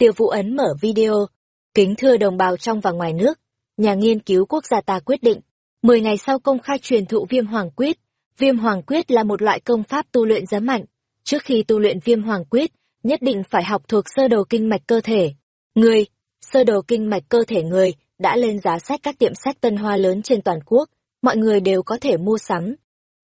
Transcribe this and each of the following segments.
Tiêu Vũ ấn mở video. Kính thưa đồng bào trong và ngoài nước, nhà nghiên cứu quốc gia ta quyết định, 10 ngày sau công khai truyền thụ viêm hoàng quyết. Viêm hoàng quyết là một loại công pháp tu luyện giấm mạnh. Trước khi tu luyện viêm hoàng quyết, nhất định phải học thuộc sơ đồ kinh mạch cơ thể. Người, sơ đồ kinh mạch cơ thể người, đã lên giá sách các tiệm sách tân hoa lớn trên toàn quốc, mọi người đều có thể mua sắm.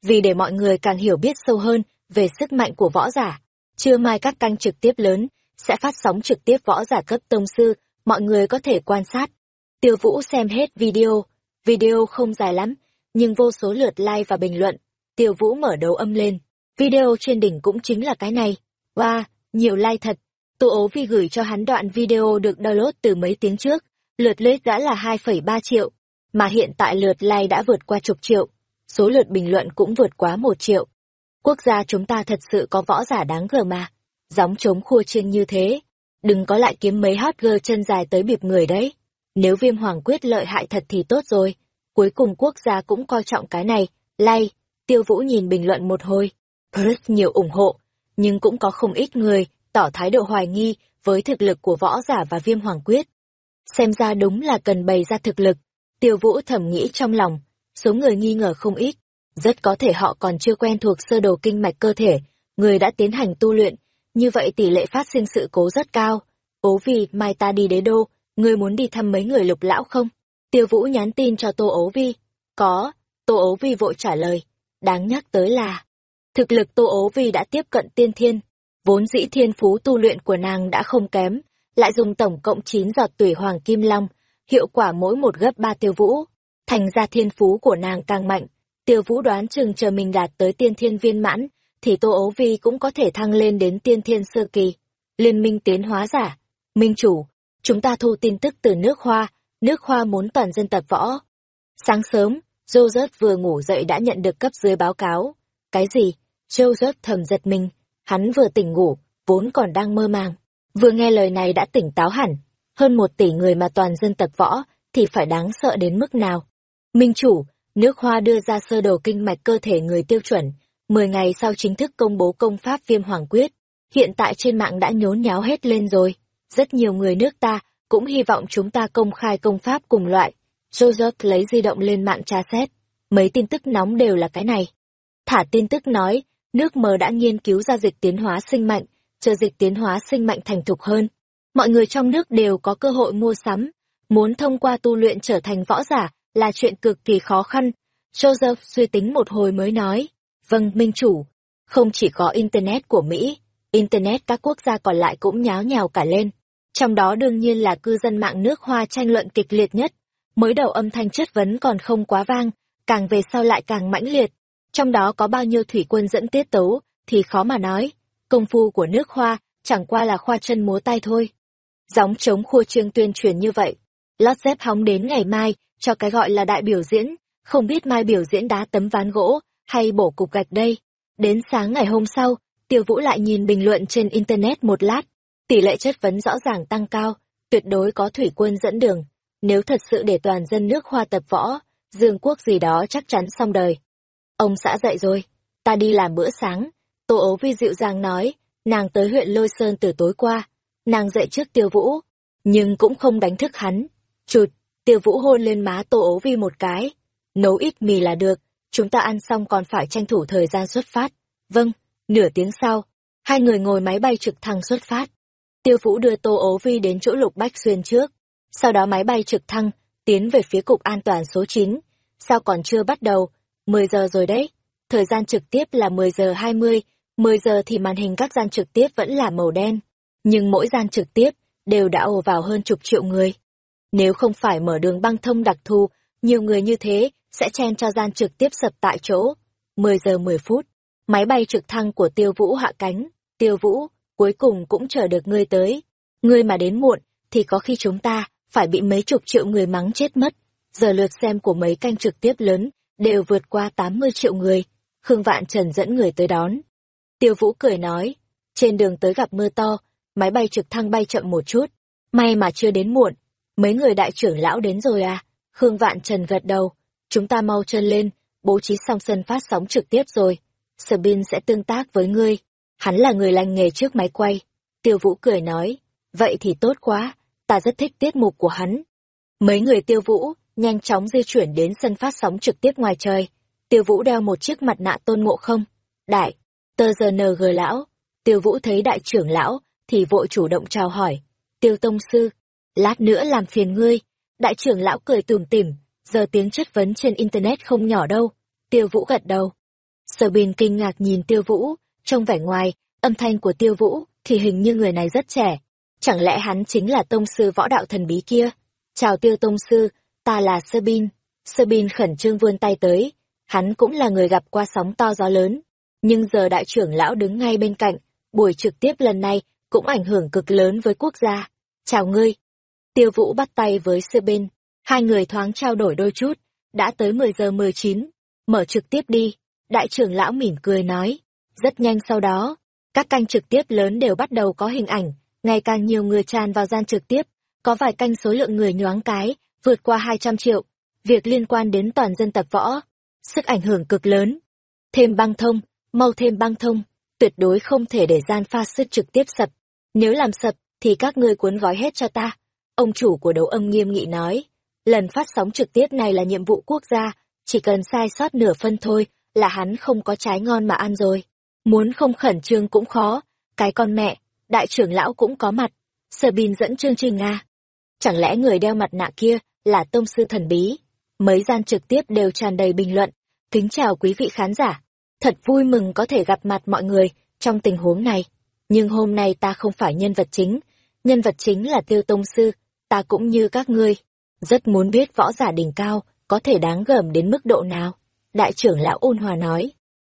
Vì để mọi người càng hiểu biết sâu hơn về sức mạnh của võ giả, trưa mai các canh trực tiếp lớn sẽ phát sóng trực tiếp võ giả cấp tông sư, mọi người có thể quan sát. Tiêu Vũ xem hết video, video không dài lắm, nhưng vô số lượt like và bình luận. Tiêu Vũ mở đầu âm lên, video trên đỉnh cũng chính là cái này. Wow, nhiều like thật. Tô ố vi gửi cho hắn đoạn video được download từ mấy tiếng trước, lượt lết đã là 2,3 triệu, mà hiện tại lượt like đã vượt qua chục triệu, số lượt bình luận cũng vượt quá một triệu. Quốc gia chúng ta thật sự có võ giả đáng gờ mà, gióng trống khua chiêng như thế, đừng có lại kiếm mấy hot girl chân dài tới bịp người đấy. Nếu viêm hoàng quyết lợi hại thật thì tốt rồi, cuối cùng quốc gia cũng coi trọng cái này, like, tiêu vũ nhìn bình luận một hồi, rất nhiều ủng hộ, nhưng cũng có không ít người tỏ thái độ hoài nghi với thực lực của võ giả và viêm hoàng quyết. Xem ra đúng là cần bày ra thực lực. Tiêu Vũ thầm nghĩ trong lòng, số người nghi ngờ không ít. Rất có thể họ còn chưa quen thuộc sơ đồ kinh mạch cơ thể, người đã tiến hành tu luyện, như vậy tỷ lệ phát sinh sự cố rất cao. Cố vì mai ta đi đế đô, ngươi muốn đi thăm mấy người lục lão không? Tiêu Vũ nhắn tin cho Tô Ấu Vi. Có, Tô Ấu Vi vội trả lời. Đáng nhắc tới là, thực lực Tô Ấu Vi đã tiếp cận tiên thiên. Vốn dĩ thiên phú tu luyện của nàng đã không kém, lại dùng tổng cộng 9 giọt tủy hoàng kim long, hiệu quả mỗi một gấp ba tiêu vũ. Thành ra thiên phú của nàng càng mạnh, tiêu vũ đoán chừng chờ mình đạt tới tiên thiên viên mãn, thì Tô Ấu Vi cũng có thể thăng lên đến tiên thiên sơ kỳ. Liên minh tiến hóa giả, minh chủ, chúng ta thu tin tức từ nước hoa, nước hoa muốn toàn dân tập võ. Sáng sớm, Joseph vừa ngủ dậy đã nhận được cấp dưới báo cáo. Cái gì? Joseph thầm giật mình, hắn vừa tỉnh ngủ, vốn còn đang mơ màng. Vừa nghe lời này đã tỉnh táo hẳn, hơn một tỷ người mà toàn dân tập võ, thì phải đáng sợ đến mức nào. Minh chủ, nước hoa đưa ra sơ đồ kinh mạch cơ thể người tiêu chuẩn, mười ngày sau chính thức công bố công pháp viêm hoàng quyết. Hiện tại trên mạng đã nhốn nháo hết lên rồi. Rất nhiều người nước ta cũng hy vọng chúng ta công khai công pháp cùng loại. Joseph lấy di động lên mạng tra xét. Mấy tin tức nóng đều là cái này. Thả tin tức nói, nước mờ đã nghiên cứu ra dịch tiến hóa sinh mạnh, chờ dịch tiến hóa sinh mạnh thành thục hơn. Mọi người trong nước đều có cơ hội mua sắm, muốn thông qua tu luyện trở thành võ giả là chuyện cực kỳ khó khăn. Joseph suy tính một hồi mới nói, vâng, minh chủ, không chỉ có Internet của Mỹ, Internet các quốc gia còn lại cũng nháo nhào cả lên. Trong đó đương nhiên là cư dân mạng nước hoa tranh luận kịch liệt nhất. Mới đầu âm thanh chất vấn còn không quá vang, càng về sau lại càng mãnh liệt. Trong đó có bao nhiêu thủy quân dẫn tiết tấu, thì khó mà nói công phu của nước hoa chẳng qua là khoa chân múa tay thôi. Gióng chống khua trương tuyên truyền như vậy. Lót dép hóng đến ngày mai, cho cái gọi là đại biểu diễn, không biết mai biểu diễn đá tấm ván gỗ, hay bổ cục gạch đây. Đến sáng ngày hôm sau, Tiêu Vũ lại nhìn bình luận trên Internet một lát. Tỷ lệ chất vấn rõ ràng tăng cao, tuyệt đối có thủy quân dẫn đường. Nếu thật sự để toàn dân nước hoa tập võ, dương quốc gì đó chắc chắn xong đời. Ông xã dậy rồi, ta đi làm bữa sáng, Tô ấu vi dịu dàng nói, nàng tới huyện Lôi Sơn từ tối qua, nàng dậy trước tiêu vũ, nhưng cũng không đánh thức hắn. Chụt, tiêu vũ hôn lên má tô ấu vi một cái, nấu ít mì là được, chúng ta ăn xong còn phải tranh thủ thời gian xuất phát. Vâng, nửa tiếng sau, hai người ngồi máy bay trực thăng xuất phát. Tiêu Vũ đưa Tô Ố Vi đến chỗ Lục Bách Xuyên trước. Sau đó máy bay trực thăng, tiến về phía cục an toàn số 9. Sao còn chưa bắt đầu? 10 giờ rồi đấy. Thời gian trực tiếp là 10 giờ 20, 10 giờ thì màn hình các gian trực tiếp vẫn là màu đen, nhưng mỗi gian trực tiếp đều đã ồ vào hơn chục triệu người. Nếu không phải mở đường băng thông đặc thù, nhiều người như thế sẽ chen cho gian trực tiếp sập tại chỗ. 10 giờ 10 phút, máy bay trực thăng của Tiêu Vũ hạ cánh. Tiêu Vũ, cuối cùng cũng chờ được ngươi tới. Ngươi mà đến muộn, thì có khi chúng ta phải bị mấy chục triệu người mắng chết mất. Giờ lượt xem của mấy canh trực tiếp lớn đều vượt qua 80 triệu người. Khương Vạn Trần dẫn người tới đón. Tiêu Vũ cười nói, trên đường tới gặp mưa to, máy bay trực thăng bay chậm một chút, may mà chưa đến muộn, mấy người đại trưởng lão đến rồi à, Khương Vạn Trần gật đầu, chúng ta mau chân lên, bố trí xong sân phát sóng trực tiếp rồi, Sabine sẽ tương tác với ngươi, hắn là người lành nghề trước máy quay, Tiêu Vũ cười nói, Vậy thì tốt quá, ta rất thích tiết mục của hắn. Mấy người tiêu vũ, nhanh chóng di chuyển đến sân phát sóng trực tiếp ngoài trời. Tiêu vũ đeo một chiếc mặt nạ tôn ngộ không. Đại, tơ giờ nờ gờ lão. Tiêu vũ thấy đại trưởng lão, thì vội chủ động chào hỏi. Tiêu tông sư, lát nữa làm phiền ngươi. Đại trưởng lão cười tùm tỉm, giờ tiếng chất vấn trên internet không nhỏ đâu. Tiêu vũ gật đầu. Sở Bình kinh ngạc nhìn Tiêu Vũ, trong vẻ ngoài, âm thanh của Tiêu Vũ thì hình như người này rất trẻ. Chẳng lẽ hắn chính là tông sư võ đạo thần bí kia? Chào Tiêu tông sư, ta là Sơ Bin. Sơ Bin khẩn trương vươn tay tới, hắn cũng là người gặp qua sóng to gió lớn. Nhưng giờ đại trưởng lão đứng ngay bên cạnh, buổi trực tiếp lần này cũng ảnh hưởng cực lớn với quốc gia. Chào ngươi. Tiêu Vũ bắt tay với Sơ Bin, hai người thoáng trao đổi đôi chút, đã tới 10 giờ 19, mở trực tiếp đi. Đại trưởng lão mỉm cười nói. Rất nhanh sau đó, các kênh trực tiếp lớn đều bắt đầu có hình ảnh, ngày càng nhiều người tràn vào gian trực tiếp, có vài kênh số lượng người nhoáng cái, vượt qua 200 triệu. Việc liên quan đến toàn dân tập võ, sức ảnh hưởng cực lớn. Thêm băng thông, mau thêm băng thông, tuyệt đối không thể để gian pha sức trực tiếp sập. Nếu làm sập, thì các ngươi cuốn gói hết cho ta. Ông chủ của đấu âm nghiêm nghị nói, lần phát sóng trực tiếp này là nhiệm vụ quốc gia, chỉ cần sai sót nửa phân thôi là hắn không có trái ngon mà ăn rồi. Muốn không khẩn trương cũng khó, cái con mẹ, đại trưởng lão cũng có mặt. Sở Bin dẫn chương trình à? Chẳng lẽ người đeo mặt nạ kia là tông sư thần bí? Mấy gian trực tiếp đều tràn đầy bình luận. Kính chào quý vị khán giả. Thật vui mừng có thể gặp mặt mọi người trong tình huống này. Nhưng hôm nay ta không phải nhân vật chính. Nhân vật chính là tiêu tông sư. Ta cũng như các ngươi. Rất muốn biết võ giả đỉnh cao có thể đáng gờm đến mức độ nào. Đại trưởng lão ôn hòa nói.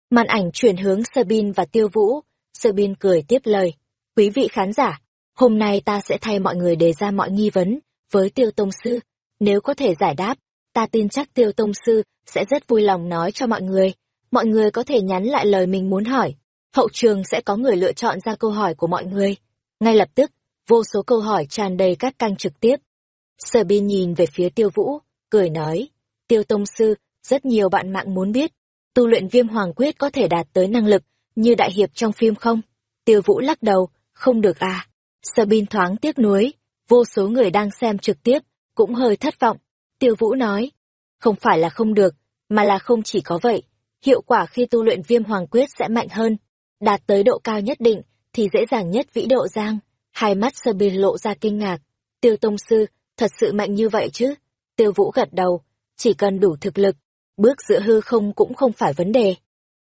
Màn ảnh chuyển hướng sơ bin và Tiêu Vũ. sơ bin cười tiếp lời. Quý vị khán giả, hôm nay ta sẽ thay mọi người đề ra mọi nghi vấn với Tiêu Tông Sư. Nếu có thể giải đáp, ta tin chắc Tiêu Tông Sư sẽ rất vui lòng nói cho mọi người. Mọi người có thể nhắn lại lời mình muốn hỏi. Hậu trường sẽ có người lựa chọn ra câu hỏi của mọi người. Ngay lập tức, vô số câu hỏi tràn đầy các canh trực tiếp. Sabine nhìn về phía Tiêu Vũ, cười nói. Tiêu Tông Sư, rất nhiều bạn mạng muốn biết, tu luyện viêm hoàng quyết có thể đạt tới năng lực như đại hiệp trong phim không? Tiêu Vũ lắc đầu, không được à. Sabine thoáng tiếc nuối, vô số người đang xem trực tiếp, cũng hơi thất vọng. Tiêu Vũ nói, không phải là không được, mà là không chỉ có vậy. Hiệu quả khi tu luyện viêm hoàng quyết sẽ mạnh hơn, đạt tới độ cao nhất định, thì dễ dàng nhất vĩ độ giang. Hai mắt Sabine lộ ra kinh ngạc. Tiêu Tông Sư, thật sự mạnh như vậy chứ? Tiêu Vũ gật đầu, chỉ cần đủ thực lực, bước giữa hư không cũng không phải vấn đề.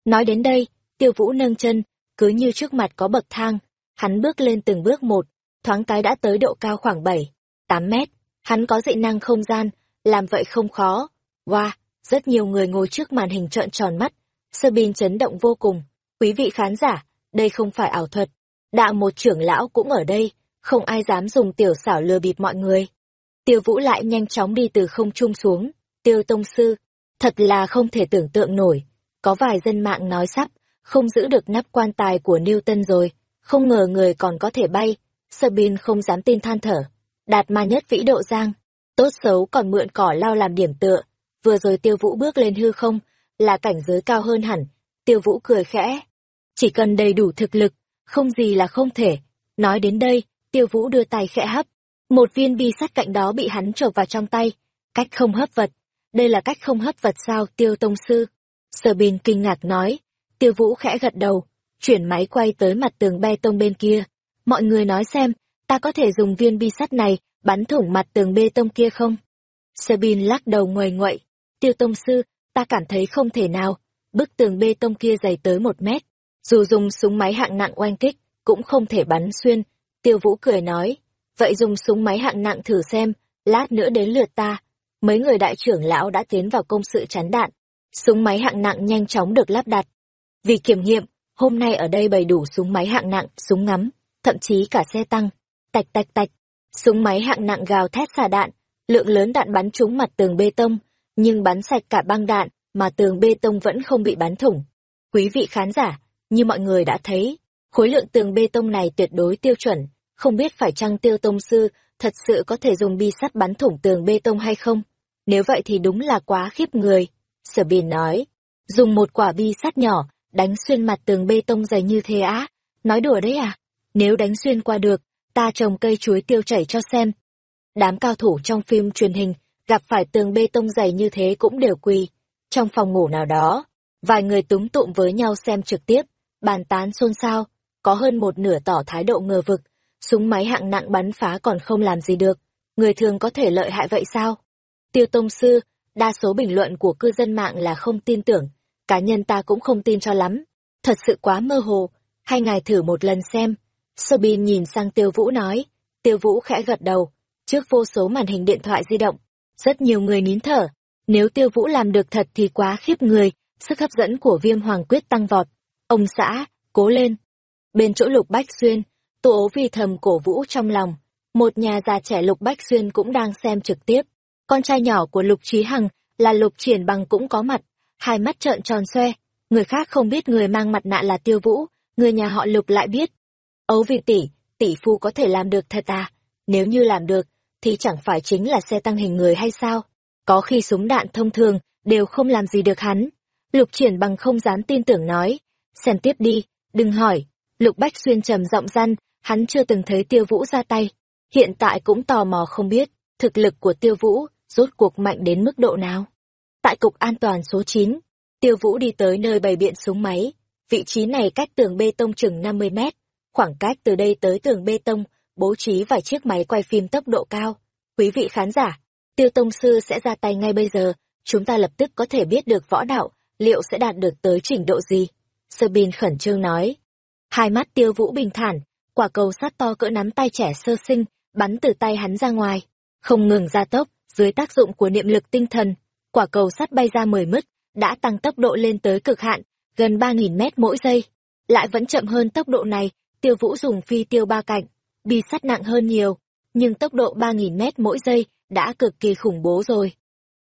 Nói đến đây, tiêu vũ nâng chân, cứ như trước mặt có bậc thang, hắn bước lên từng bước một, thoáng cái đã tới độ cao khoảng 7, 8 mét, hắn có dị năng không gian, làm vậy không khó. Wow, rất nhiều người ngồi trước màn hình trợn tròn mắt, sơ bin chấn động vô cùng. Quý vị khán giả, đây không phải ảo thuật, đạo một trưởng lão cũng ở đây, không ai dám dùng tiểu xảo lừa bịp mọi người. Tiêu vũ lại nhanh chóng đi từ không trung xuống, tiêu tông sư, Thật là không thể tưởng tượng nổi. Có vài dân mạng nói sắp, không giữ được nắp quan tài của Newton rồi, không ngờ người còn có thể bay. Sabine không dám tin than thở. Đạt ma nhất vĩ độ giang, tốt xấu còn mượn cỏ lao làm điểm tựa. Vừa rồi tiêu vũ bước lên hư không, là cảnh giới cao hơn hẳn. Tiêu vũ cười khẽ. Chỉ cần đầy đủ thực lực, không gì là không thể. Nói đến đây, tiêu vũ đưa tay khẽ hấp. Một viên bi sắt cạnh đó bị hắn chộp vào trong tay. Cách không hấp vật, đây là cách không hấp vật sao tiêu tông sư? Sở bình kinh ngạc nói. Tiêu vũ khẽ gật đầu chuyển máy quay tới mặt tường bê tông bên kia. Mọi người nói xem ta có thể dùng viên bi sắt này bắn thủng mặt tường bê tông kia không? Sở bình lắc đầu ngoài nguậy. Tiêu tông sư ta cảm thấy không thể nào. Bức tường bê tông kia dày tới một mét. Dù dùng súng máy hạng nặng oanh kích cũng không thể bắn xuyên. Tiêu vũ cười nói vậy dùng súng máy hạng nặng thử xem lát nữa đến lượt ta mấy người đại trưởng lão đã tiến vào công sự chắn đạn. Súng máy hạng nặng nhanh chóng được lắp đặt. Vì kiểm nghiệm, hôm nay ở đây bày đủ súng máy hạng nặng, súng ngắm, thậm chí cả xe tăng. Tạch tạch tạch, súng máy hạng nặng gào thét xả đạn, lượng lớn đạn bắn trúng mặt tường bê tông, nhưng bắn sạch cả băng đạn, mà tường bê tông vẫn không bị bắn thủng. Quý vị khán giả, như mọi người đã thấy, khối lượng tường bê tông này tuyệt đối tiêu chuẩn, không biết phải chăng tiêu tông sư thật sự có thể dùng bi sắt bắn thủng tường bê tông hay không? Nếu vậy thì đúng là quá khiếp người. Sở Bìn nói, dùng một quả bi sắt nhỏ, đánh xuyên mặt tường bê tông dày như thế á. Nói đùa đấy à? Nếu đánh xuyên qua được, ta trồng cây chuối tiêu chảy cho xem. Đám cao thủ trong phim truyền hình gặp phải tường bê tông dày như thế cũng đều quỳ. Trong phòng ngủ nào đó, vài người túng tụm với nhau xem trực tiếp, bàn tán xôn xao, có hơn một nửa tỏ thái độ ngờ vực, súng máy hạng nặng bắn phá còn không làm gì được, người thường có thể lợi hại vậy sao? Tiêu Tông Sư, đa số bình luận của cư dân mạng là không tin tưởng, cá nhân ta cũng không tin cho lắm, thật sự quá mơ hồ, hay ngài thử một lần xem. Sobin nhìn sang Tiêu Vũ nói, Tiêu Vũ khẽ gật đầu, trước vô số màn hình điện thoại di động, rất nhiều người nín thở, nếu Tiêu Vũ làm được thật thì quá khiếp người, sức hấp dẫn của viêm hoàng quyết tăng vọt. Ông xã, cố lên. Bên chỗ Lục Bách Xuyên, Tô ố vì thầm cổ vũ trong lòng, một nhà già trẻ Lục Bách Xuyên cũng đang xem trực tiếp. Con trai nhỏ của Lục Trí Hằng là Lục Triển Bằng cũng có mặt, hai mắt trợn tròn xoe, người khác không biết người mang mặt nạ là Tiêu Vũ, người nhà họ Lục lại biết. Ấu vì tỷ, tỷ phu có thể làm được thật à? Nếu như làm được, thì chẳng phải chính là xe tăng hình người hay sao? Có khi súng đạn thông thường đều không làm gì được hắn. Lục Triển Bằng không dám tin tưởng nói, xem tiếp đi, đừng hỏi. Lục Bách Xuyên trầm giọng răn, hắn chưa từng thấy Tiêu Vũ ra tay, hiện tại cũng tò mò không biết thực lực của Tiêu Vũ rốt cuộc mạnh đến mức độ nào. Tại cục an toàn số 9, Tiêu Vũ đi tới nơi bày biện súng máy. Vị trí này cách tường bê tông chừng 50 mét. Khoảng cách từ đây tới tường bê tông, bố trí vài chiếc máy quay phim tốc độ cao. Quý vị khán giả, Tiêu Tông Sư sẽ ra tay ngay bây giờ. Chúng ta lập tức có thể biết được võ đạo, liệu sẽ đạt được tới trình độ gì. Sơ Bin khẩn trương nói. Hai mắt Tiêu Vũ bình thản, quả cầu sắt to cỡ nắm tay trẻ sơ sinh, bắn từ tay hắn ra ngoài. Không ngừng ra tốc, dưới tác dụng của niệm lực tinh thần, quả cầu sắt bay ra 10 mứt, đã tăng tốc độ lên tới cực hạn, gần ba nghìn mét mỗi giây. Lại vẫn chậm hơn tốc độ này, tiêu vũ dùng phi tiêu ba cạnh, bi sắt nặng hơn nhiều, nhưng tốc độ ba nghìn mét mỗi giây đã cực kỳ khủng bố rồi.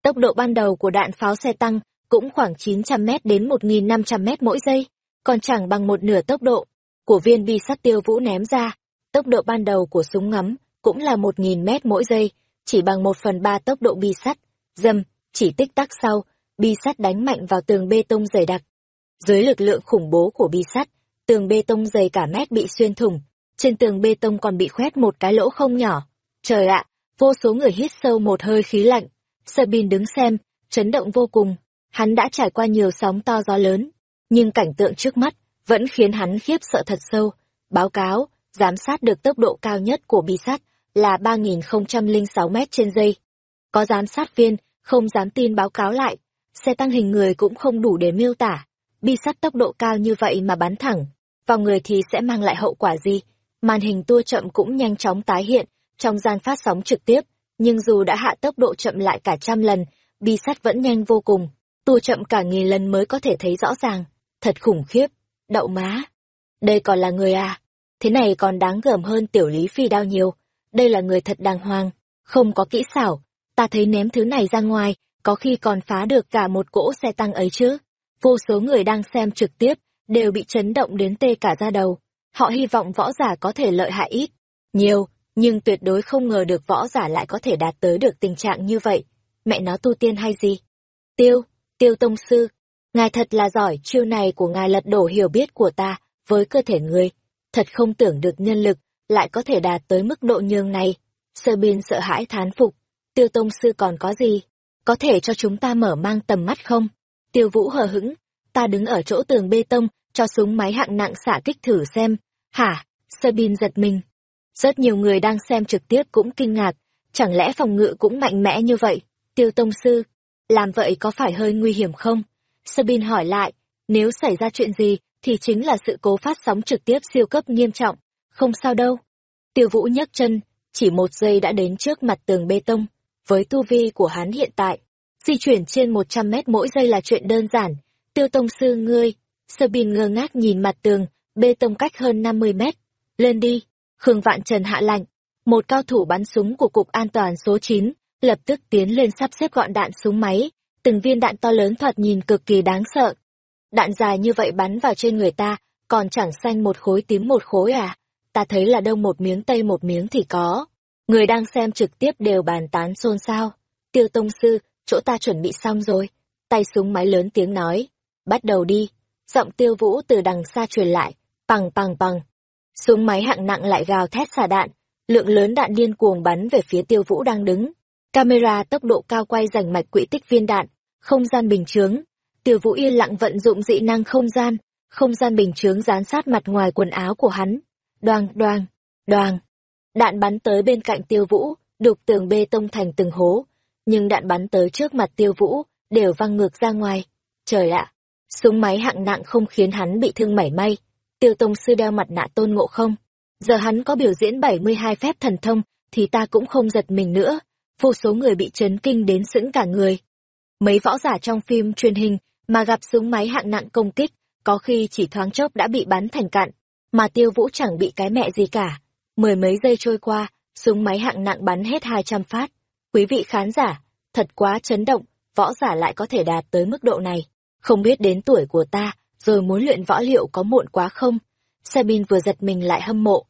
Tốc độ ban đầu của đạn pháo xe tăng cũng khoảng 900 mét đến 1.500 mét mỗi giây, còn chẳng bằng một nửa tốc độ của viên bi sắt tiêu vũ ném ra. Tốc độ ban đầu của súng ngắm cũng là 1.000 mét mỗi giây, chỉ bằng một phần ba tốc độ bi sắt. Dâm, chỉ tích tắc sau, bi sắt đánh mạnh vào tường bê tông dày đặc. Dưới lực lượng khủng bố của bi sắt, tường bê tông dày cả mét bị xuyên thủng, trên tường bê tông còn bị khoét một cái lỗ không nhỏ. Trời ạ, vô số người hít sâu một hơi khí lạnh. Sabine đứng xem, chấn động vô cùng. Hắn đã trải qua nhiều sóng to gió lớn, nhưng cảnh tượng trước mắt vẫn khiến hắn khiếp sợ thật sâu. Báo cáo, giám sát được tốc độ cao nhất của bi sắt là 3.006 mét trên giây. Có giám sát viên, không dám tin báo cáo lại, xe tăng hình người cũng không đủ để miêu tả. Bi sắt tốc độ cao như vậy mà bắn thẳng, vào người thì sẽ mang lại hậu quả gì? Màn hình tua chậm cũng nhanh chóng tái hiện, trong gian phát sóng trực tiếp, nhưng dù đã hạ tốc độ chậm lại cả trăm lần, bi sắt vẫn nhanh vô cùng, tua chậm cả nghìn lần mới có thể thấy rõ ràng. Thật khủng khiếp, đậu má. Đây còn là người à? Thế này còn đáng gờm hơn tiểu lý phi đao nhiều. Đây là người thật đàng hoàng, không có kỹ xảo, ta thấy ném thứ này ra ngoài, có khi còn phá được cả một cỗ xe tăng ấy chứ. Vô số người đang xem trực tiếp, đều bị chấn động đến tê cả da đầu. Họ hy vọng võ giả có thể lợi hại ít, nhiều, nhưng tuyệt đối không ngờ được võ giả lại có thể đạt tới được tình trạng như vậy. Mẹ nó tu tiên hay gì? Tiêu, tiêu tông sư, ngài thật là giỏi, chiêu này của ngài lật đổ hiểu biết của ta với cơ thể người. Thật không tưởng được nhân lực lại có thể đạt tới mức độ nhường này. Sơ biên sợ hãi thán phục, tiêu tông sư còn có gì? Có thể cho chúng ta mở mang tầm mắt không? Tiêu vũ hờ hững, ta đứng ở chỗ tường bê tông, cho súng máy hạng nặng xạ kích thử xem. Hả? Sơ bin giật mình. Rất nhiều người đang xem trực tiếp cũng kinh ngạc, chẳng lẽ phòng ngự cũng mạnh mẽ như vậy? Tiêu tông sư, làm vậy có phải hơi nguy hiểm không? Sabine hỏi lại, nếu xảy ra chuyện gì, thì chính là sự cố phát sóng trực tiếp siêu cấp nghiêm trọng. Không sao đâu. Tiêu vũ nhấc chân, chỉ một giây đã đến trước mặt tường bê tông. Với tu vi của hắn hiện tại, di chuyển trên 100 mét mỗi giây là chuyện đơn giản. Tiêu tông sư ngươi, Sabine ngơ ngác nhìn mặt tường, bê tông cách hơn 50 mét. Lên đi, Khương Vạn Trần hạ lạnh. Một cao thủ bắn súng của Cục An toàn số 9, lập tức tiến lên sắp xếp gọn đạn súng máy. Từng viên đạn to lớn thoạt nhìn cực kỳ đáng sợ. Đạn dài như vậy bắn vào trên người ta, còn chẳng xanh một khối tím một khối à. Ta thấy là đông một miếng tây một miếng thì có. Người đang xem trực tiếp đều bàn tán xôn xao. Tiêu Tông Sư, chỗ ta chuẩn bị xong rồi. Tay súng máy lớn tiếng nói. Bắt đầu đi. Giọng tiêu vũ từ đằng xa truyền lại. Pằng pằng pằng. Súng máy hạng nặng lại gào thét xả đạn. lượng lớn đạn điên cuồng bắn về phía tiêu vũ đang đứng. Camera tốc độ cao quay rảnh mạch quỹ tích viên đạn, không gian bình chướng. Tiêu vũ yên lặng vận dụng dị năng không gian, không gian bình chướng dán sát mặt ngoài quần áo của hắn. Đoàng, đoàng, đoàng. Đạn bắn tới bên cạnh tiêu vũ, đục tường bê tông thành từng hố. Nhưng đạn bắn tới trước mặt tiêu vũ, đều văng ngược ra ngoài. Trời ạ! súng máy hạng nặng không khiến hắn bị thương mảy may. Tiêu tông sư đeo mặt nạ tôn ngộ không. Giờ hắn có biểu diễn 72 phép thần thông, thì ta cũng không giật mình nữa. Vô số người bị chấn kinh đến sững cả người. Mấy võ giả trong phim truyền hình mà gặp súng máy hạng nặng công kích, có khi chỉ thoáng chốc đã bị bắn thành cạn, mà tiêu vũ chẳng bị cái mẹ gì cả. Mười mấy giây trôi qua, súng máy hạng nặng bắn hết 200 phát. Quý vị khán giả, thật quá chấn động, võ giả lại có thể đạt tới mức độ này. Không biết đến tuổi của ta, rồi muốn luyện võ liệu có muộn quá không? Sabine vừa giật mình lại hâm mộ.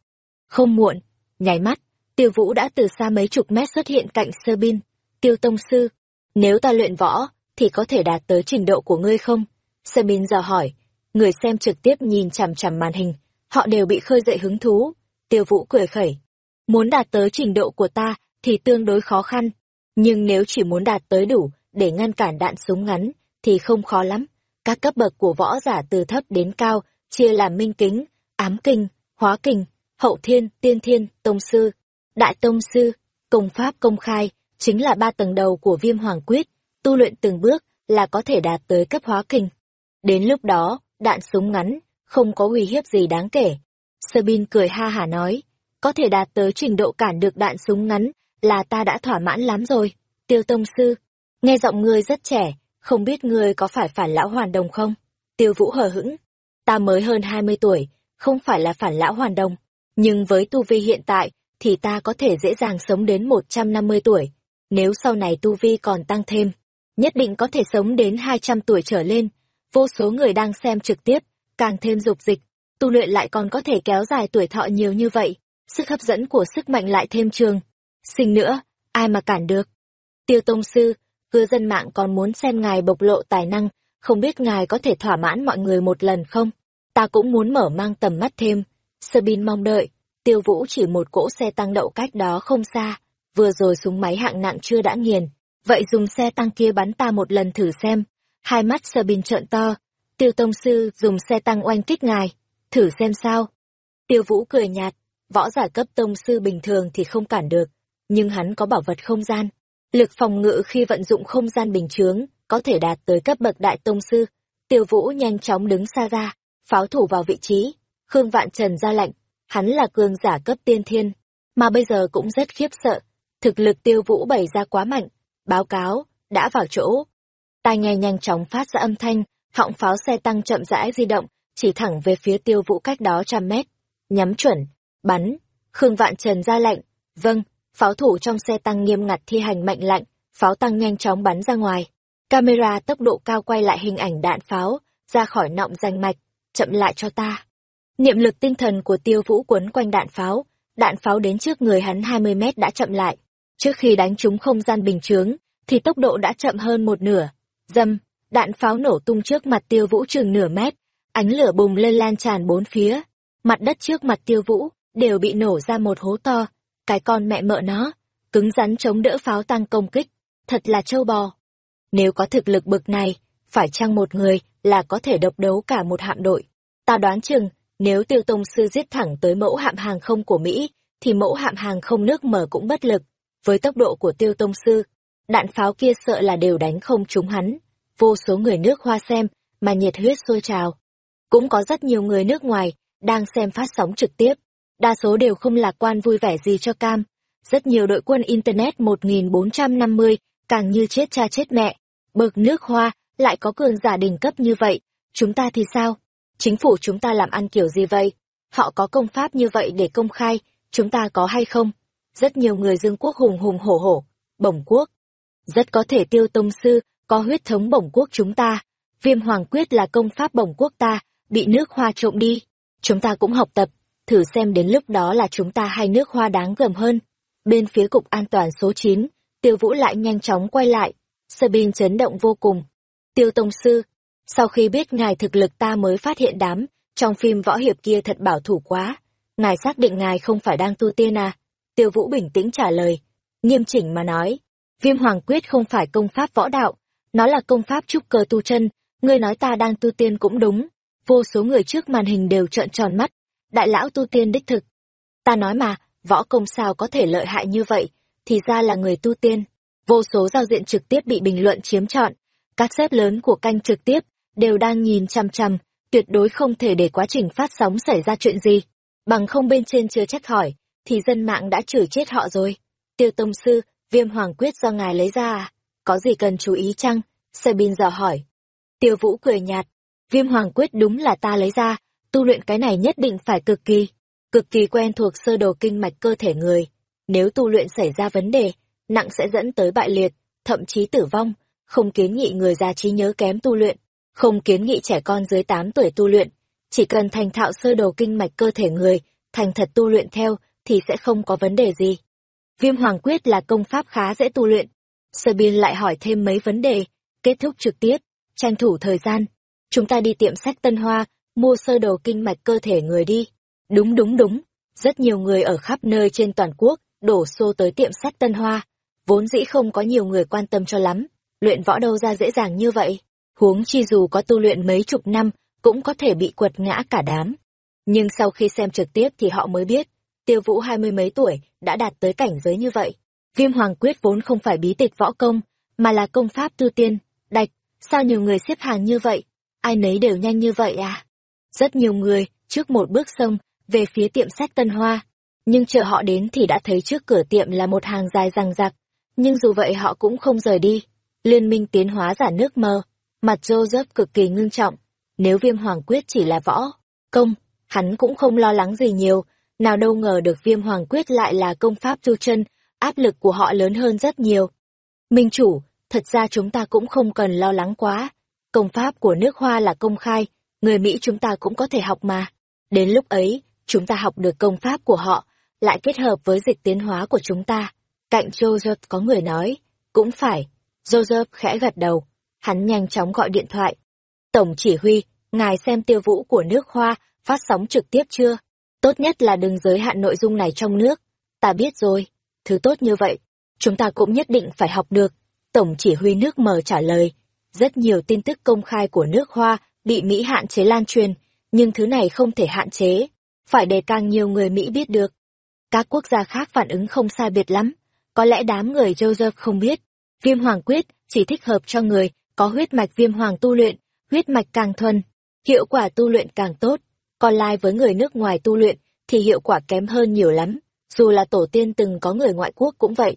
Không muộn, nháy mắt, tiêu vũ đã từ xa mấy chục mét xuất hiện cạnh sơ bin, Tiêu tông sư, nếu ta luyện võ, thì có thể đạt tới trình độ của ngươi không? Sơ bin dò hỏi, người xem trực tiếp nhìn chằm chằm màn hình, họ đều bị khơi dậy hứng thú. Tiêu vũ cười khẩy. Muốn đạt tới trình độ của ta thì tương đối khó khăn, nhưng nếu chỉ muốn đạt tới đủ để ngăn cản đạn súng ngắn thì không khó lắm. Các cấp bậc của võ giả từ thấp đến cao chia làm minh kính, ám kinh, hóa kinh, hậu thiên, tiên thiên, tông sư, đại tông sư, công pháp công khai, chính là ba tầng đầu của viêm hoàng quyết, tu luyện từng bước là có thể đạt tới cấp hóa kinh. Đến lúc đó, đạn súng ngắn, không có uy hiếp gì đáng kể. Sabine cười ha hả nói, có thể đạt tới trình độ cản được đạn súng ngắn, là ta đã thỏa mãn lắm rồi. Tiêu Tông Sư, nghe giọng ngươi rất trẻ, không biết ngươi có phải phản lão hoàn đồng không? Tiêu Vũ hờ hững, ta mới hơn 20 tuổi, không phải là phản lão hoàn đồng, nhưng với tu vi hiện tại, thì ta có thể dễ dàng sống đến 150 tuổi. Nếu sau này tu vi còn tăng thêm, nhất định có thể sống đến 200 tuổi trở lên. Vô số người đang xem trực tiếp, càng thêm dục dịch, tu luyện lại còn có thể kéo dài tuổi thọ nhiều như vậy. Sức hấp dẫn của sức mạnh lại thêm trường. Sinh nữa, ai mà cản được. Tiêu Tông Sư, cư dân mạng còn muốn xem ngài bộc lộ tài năng, không biết ngài có thể thỏa mãn mọi người một lần không? Ta cũng muốn mở mang tầm mắt thêm. Sabine mong đợi, tiêu vũ chỉ một cỗ xe tăng đậu cách đó không xa, vừa rồi súng máy hạng nặng chưa đã nghiền, vậy dùng xe tăng kia bắn ta một lần thử xem. Hai mắt Sabine trợn to, tiêu tông sư dùng xe tăng oanh kích ngài, thử xem sao. Tiêu vũ cười nhạt, võ giả cấp tông sư bình thường thì không cản được, nhưng hắn có bảo vật không gian. Lực phòng ngự khi vận dụng không gian bình chướng, có thể đạt tới cấp bậc đại tông sư. Tiêu Vũ nhanh chóng đứng xa ra, pháo thủ vào vị trí. Khương Vạn Trần ra lệnh, hắn là cường giả cấp tiên thiên, mà bây giờ cũng rất khiếp sợ. Thực lực Tiêu Vũ bày ra quá mạnh, báo cáo, đã vào chỗ. Tai nghe nhanh chóng phát ra âm thanh, họng pháo xe tăng chậm rãi di động, chỉ thẳng về phía Tiêu Vũ cách đó trăm mét. Nhắm chuẩn, bắn, Khương Vạn Trần ra lệnh, vâng, pháo thủ trong xe tăng nghiêm ngặt thi hành mệnh lệnh, pháo tăng nhanh chóng bắn ra ngoài. Camera tốc độ cao quay lại hình ảnh đạn pháo, ra khỏi nọng danh mạch, chậm lại cho ta. Niệm lực tinh thần của tiêu vũ quấn quanh đạn pháo, đạn pháo đến trước người hắn 20 mét đã chậm lại. Trước khi đánh trúng không gian bình chướng, thì tốc độ đã chậm hơn một nửa. Dâm, đạn pháo nổ tung trước mặt tiêu vũ chừng nửa mét, ánh lửa bùng lên lan tràn bốn phía. Mặt đất trước mặt tiêu vũ, đều bị nổ ra một hố to, cái con mẹ mợ nó, cứng rắn chống đỡ pháo tăng công kích, thật là trâu bò. Nếu có thực lực bực này, phải chăng một người là có thể độc đấu cả một hạm đội. Ta đoán chừng, nếu tiêu tông sư giết thẳng tới mẫu hạm hàng không của Mỹ, thì mẫu hạm hàng không nước mở cũng bất lực. Với tốc độ của tiêu tông sư, đạn pháo kia sợ là đều đánh không trúng hắn. Vô số người nước hoa xem, mà nhiệt huyết sôi trào. Cũng có rất nhiều người nước ngoài, đang xem phát sóng trực tiếp, đa số đều không lạc quan vui vẻ gì cho cam. Rất nhiều đội quân Internet 1450, càng như chết cha chết mẹ. Bực nước hoa, lại có cường giả đỉnh cấp như vậy. Chúng ta thì sao? Chính phủ chúng ta làm ăn kiểu gì vậy? Họ có công pháp như vậy để công khai, chúng ta có hay không? Rất nhiều người dương quốc hùng hùng hổ hổ, bổng quốc. Rất có thể tiêu tông sư, có huyết thống bổng quốc chúng ta. Viêm hoàng quyết là công pháp bổng quốc ta, bị nước hoa trộm đi. Chúng ta cũng học tập, thử xem đến lúc đó là chúng ta hay nước hoa đáng gầm hơn. Bên phía cục an toàn số 9, tiêu vũ lại nhanh chóng quay lại, Sabine chấn động vô cùng. Tiêu Tông Sư, sau khi biết ngài thực lực ta mới phát hiện đám, trong phim võ hiệp kia thật bảo thủ quá. Ngài xác định ngài không phải đang tu tiên à? Tiêu Vũ bình tĩnh trả lời, nghiêm chỉnh mà nói, Viêm Hoàng Quyết không phải công pháp võ đạo, nó là công pháp trúc cơ tu chân, ngươi nói ta đang tu tiên cũng đúng. Vô số người trước màn hình đều trợn tròn mắt, đại lão tu tiên đích thực. Ta nói mà, võ công sao có thể lợi hại như vậy, thì ra là người tu tiên. Vô số giao diện trực tiếp bị bình luận chiếm trọn, các xếp lớn của kênh trực tiếp đều đang nhìn chăm chăm, tuyệt đối không thể để quá trình phát sóng xảy ra chuyện gì. Bằng không bên trên chưa trách hỏi, thì dân mạng đã chửi chết họ rồi. Tiêu Tông Sư, viêm hoàng quyết do ngài lấy ra à? Có gì cần chú ý chăng? Sabine dò hỏi. Tiêu Vũ cười nhạt, viêm hoàng quyết đúng là ta lấy ra, tu luyện cái này nhất định phải cực kỳ, cực kỳ quen thuộc sơ đồ kinh mạch cơ thể người. Nếu tu luyện xảy ra vấn đề, nặng sẽ dẫn tới bại liệt, thậm chí tử vong, không kiến nghị người già trí nhớ kém tu luyện, không kiến nghị trẻ con dưới 8 tuổi tu luyện, chỉ cần thành thạo sơ đồ kinh mạch cơ thể người, thành thật tu luyện theo, thì sẽ không có vấn đề gì. Viêm Hoàng Quyết là công pháp khá dễ tu luyện. Sabine lại hỏi thêm mấy vấn đề, kết thúc trực tiếp, tranh thủ thời gian. Chúng ta đi tiệm sách Tân Hoa, mua sơ đồ kinh mạch cơ thể người đi. Đúng đúng đúng, rất nhiều người ở khắp nơi trên toàn quốc đổ xô tới tiệm sách Tân Hoa. Vốn dĩ không có nhiều người quan tâm cho lắm, luyện võ đâu ra dễ dàng như vậy. Huống chi dù có tu luyện mấy chục năm, cũng có thể bị quật ngã cả đám. Nhưng sau khi xem trực tiếp thì họ mới biết, tiêu vũ hai mươi mấy tuổi đã đạt tới cảnh giới như vậy. Viêm Hoàng Quyết vốn không phải bí tịch võ công, mà là công pháp tu tiên, đạch, sao nhiều người xếp hàng như vậy, ai nấy đều nhanh như vậy à? Rất nhiều người, trước một bước sông, về phía tiệm sách Tân Hoa, nhưng chờ họ đến thì đã thấy trước cửa tiệm là một hàng dài rằng rạc, nhưng dù vậy họ cũng không rời đi. Liên minh tiến hóa giả nước mơ, mặt Joseph cực kỳ ngưng trọng, nếu viêm hoàng quyết chỉ là võ, công, hắn cũng không lo lắng gì nhiều, nào đâu ngờ được viêm hoàng quyết lại là công pháp tu chân, áp lực của họ lớn hơn rất nhiều. Minh chủ, thật ra chúng ta cũng không cần lo lắng quá, công pháp của nước hoa là công khai, người Mỹ chúng ta cũng có thể học mà. Đến lúc ấy, chúng ta học được công pháp của họ, lại kết hợp với dịch tiến hóa của chúng ta. Cạnh Joseph có người nói, cũng phải. Joseph khẽ gật đầu, hắn nhanh chóng gọi điện thoại. Tổng chỉ huy, ngài xem tiêu vũ của nước hoa, phát sóng trực tiếp chưa? Tốt nhất là đừng giới hạn nội dung này trong nước. Ta biết rồi, thứ tốt như vậy, chúng ta cũng nhất định phải học được. Tổng chỉ huy nước mờ trả lời, rất nhiều tin tức công khai của nước hoa bị Mỹ hạn chế lan truyền, nhưng thứ này không thể hạn chế, phải để càng nhiều người Mỹ biết được. Các quốc gia khác phản ứng không sai biệt lắm, có lẽ đám người Joseph không biết, viêm hoàng quyết chỉ thích hợp cho người có huyết mạch viêm hoàng tu luyện, huyết mạch càng thuần, hiệu quả tu luyện càng tốt, còn lai với người nước ngoài tu luyện thì hiệu quả kém hơn nhiều lắm, dù là tổ tiên từng có người ngoại quốc cũng vậy.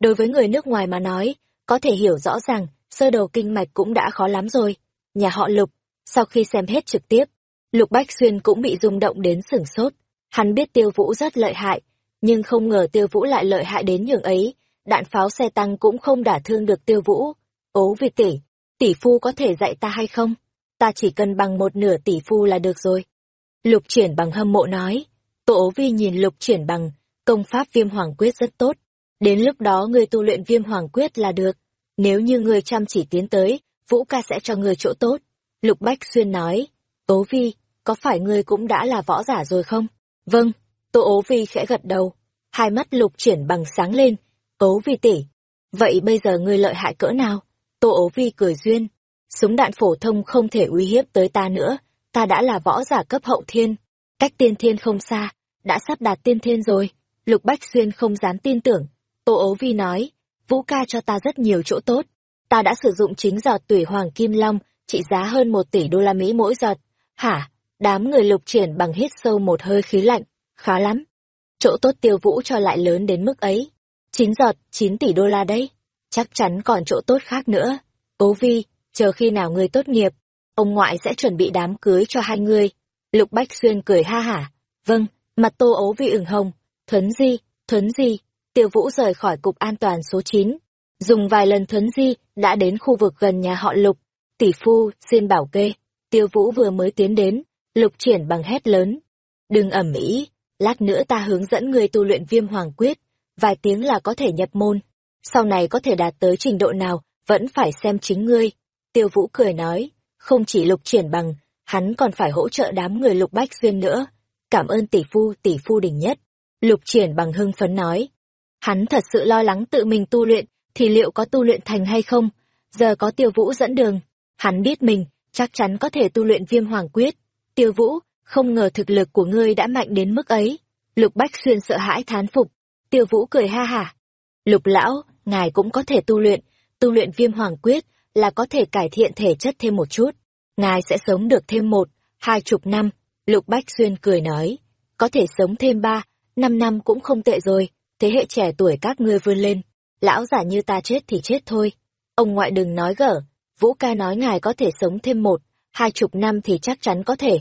Đối với người nước ngoài mà nói, có thể hiểu rõ ràng, sơ đầu kinh mạch cũng đã khó lắm rồi. Nhà họ Lục, sau khi xem hết trực tiếp, Lục Bách Xuyên cũng bị rung động đến sửng sốt. Hắn biết tiêu vũ rất lợi hại, nhưng không ngờ tiêu vũ lại lợi hại đến nhường ấy, đạn pháo xe tăng cũng không đả thương được tiêu vũ. Ố việt tỷ, tỷ phu có thể dạy ta hay không? Ta chỉ cần bằng một nửa tỷ phu là được rồi. Lục triển bằng hâm mộ nói. Tổ vi nhìn lục triển bằng, công pháp viêm hoàng quyết rất tốt. Đến lúc đó ngươi tu luyện viêm hoàng quyết là được. Nếu như ngươi chăm chỉ tiến tới, Vũ ca sẽ cho ngươi chỗ tốt. Lục Bách Xuyên nói, Tố Vi, có phải ngươi cũng đã là võ giả rồi không? Vâng, Tô Ố Vi khẽ gật đầu. Hai mắt lục triển bằng sáng lên. Tố Vi tỷ, vậy bây giờ ngươi lợi hại cỡ nào? Tô Ố Vi cười duyên. Súng đạn phổ thông không thể uy hiếp tới ta nữa, ta đã là võ giả cấp hậu thiên. Cách tiên thiên không xa, đã sắp đạt tiên thiên rồi. Lục Bách Xuyên không dám tin tưởng. Tô Ố Vi nói, Vũ ca cho ta rất nhiều chỗ tốt. Ta đã sử dụng chính giọt tủy hoàng kim long, trị giá hơn một tỷ đô la Mỹ mỗi giọt. Hả? Đám người lục triển bằng hít sâu một hơi khí lạnh. Khá lắm. Chỗ tốt tiêu vũ cho lại lớn đến mức ấy. Chín giọt, chín tỷ đô la đấy. Chắc chắn còn chỗ tốt khác nữa. Cố vi, chờ khi nào ngươi tốt nghiệp, ông ngoại sẽ chuẩn bị đám cưới cho hai ngươi. Lục Bách Xuyên cười ha hả. Vâng, mặt tô ấu vi ửng hồng. Thuấn di, thuấn di, tiêu vũ rời khỏi cục an toàn số 9. Dùng vài lần thuấn di, đã đến khu vực gần nhà họ Lục. Tỷ phu, xin bảo kê. Tiêu vũ vừa mới tiến đến, Lục triển bằng hét lớn. Đừng ẩm ý, lát nữa ta hướng dẫn người tu luyện viêm hoàng quyết, vài tiếng là có thể nhập môn. Sau này có thể đạt tới trình độ nào, vẫn phải xem chính ngươi. Tiêu vũ cười nói, không chỉ lục triển bằng, hắn còn phải hỗ trợ đám người lục bách xuyên nữa. Cảm ơn tỷ phu, tỷ phu đỉnh nhất. Lục triển bằng hưng phấn nói. Hắn thật sự lo lắng tự mình tu luyện, thì liệu có tu luyện thành hay không? Giờ có tiêu vũ dẫn đường. Hắn biết mình, chắc chắn có thể tu luyện viêm hoàng quyết. Tiêu vũ, không ngờ thực lực của ngươi đã mạnh đến mức ấy. Lục Bách Xuyên sợ hãi thán phục. Tiêu vũ cười ha hả. Lục lão, ngài cũng có thể tu luyện. Tu luyện viêm hoàng quyết là có thể cải thiện thể chất thêm một chút. Ngài sẽ sống được thêm một, hai chục năm. Lục Bách Xuyên cười nói. Có thể sống thêm ba, năm năm cũng không tệ rồi. Thế hệ trẻ tuổi các ngươi vươn lên. Lão giả như ta chết thì chết thôi. Ông ngoại đừng nói gở. Vũ ca nói ngài có thể sống thêm một, hai chục năm thì chắc chắn có thể.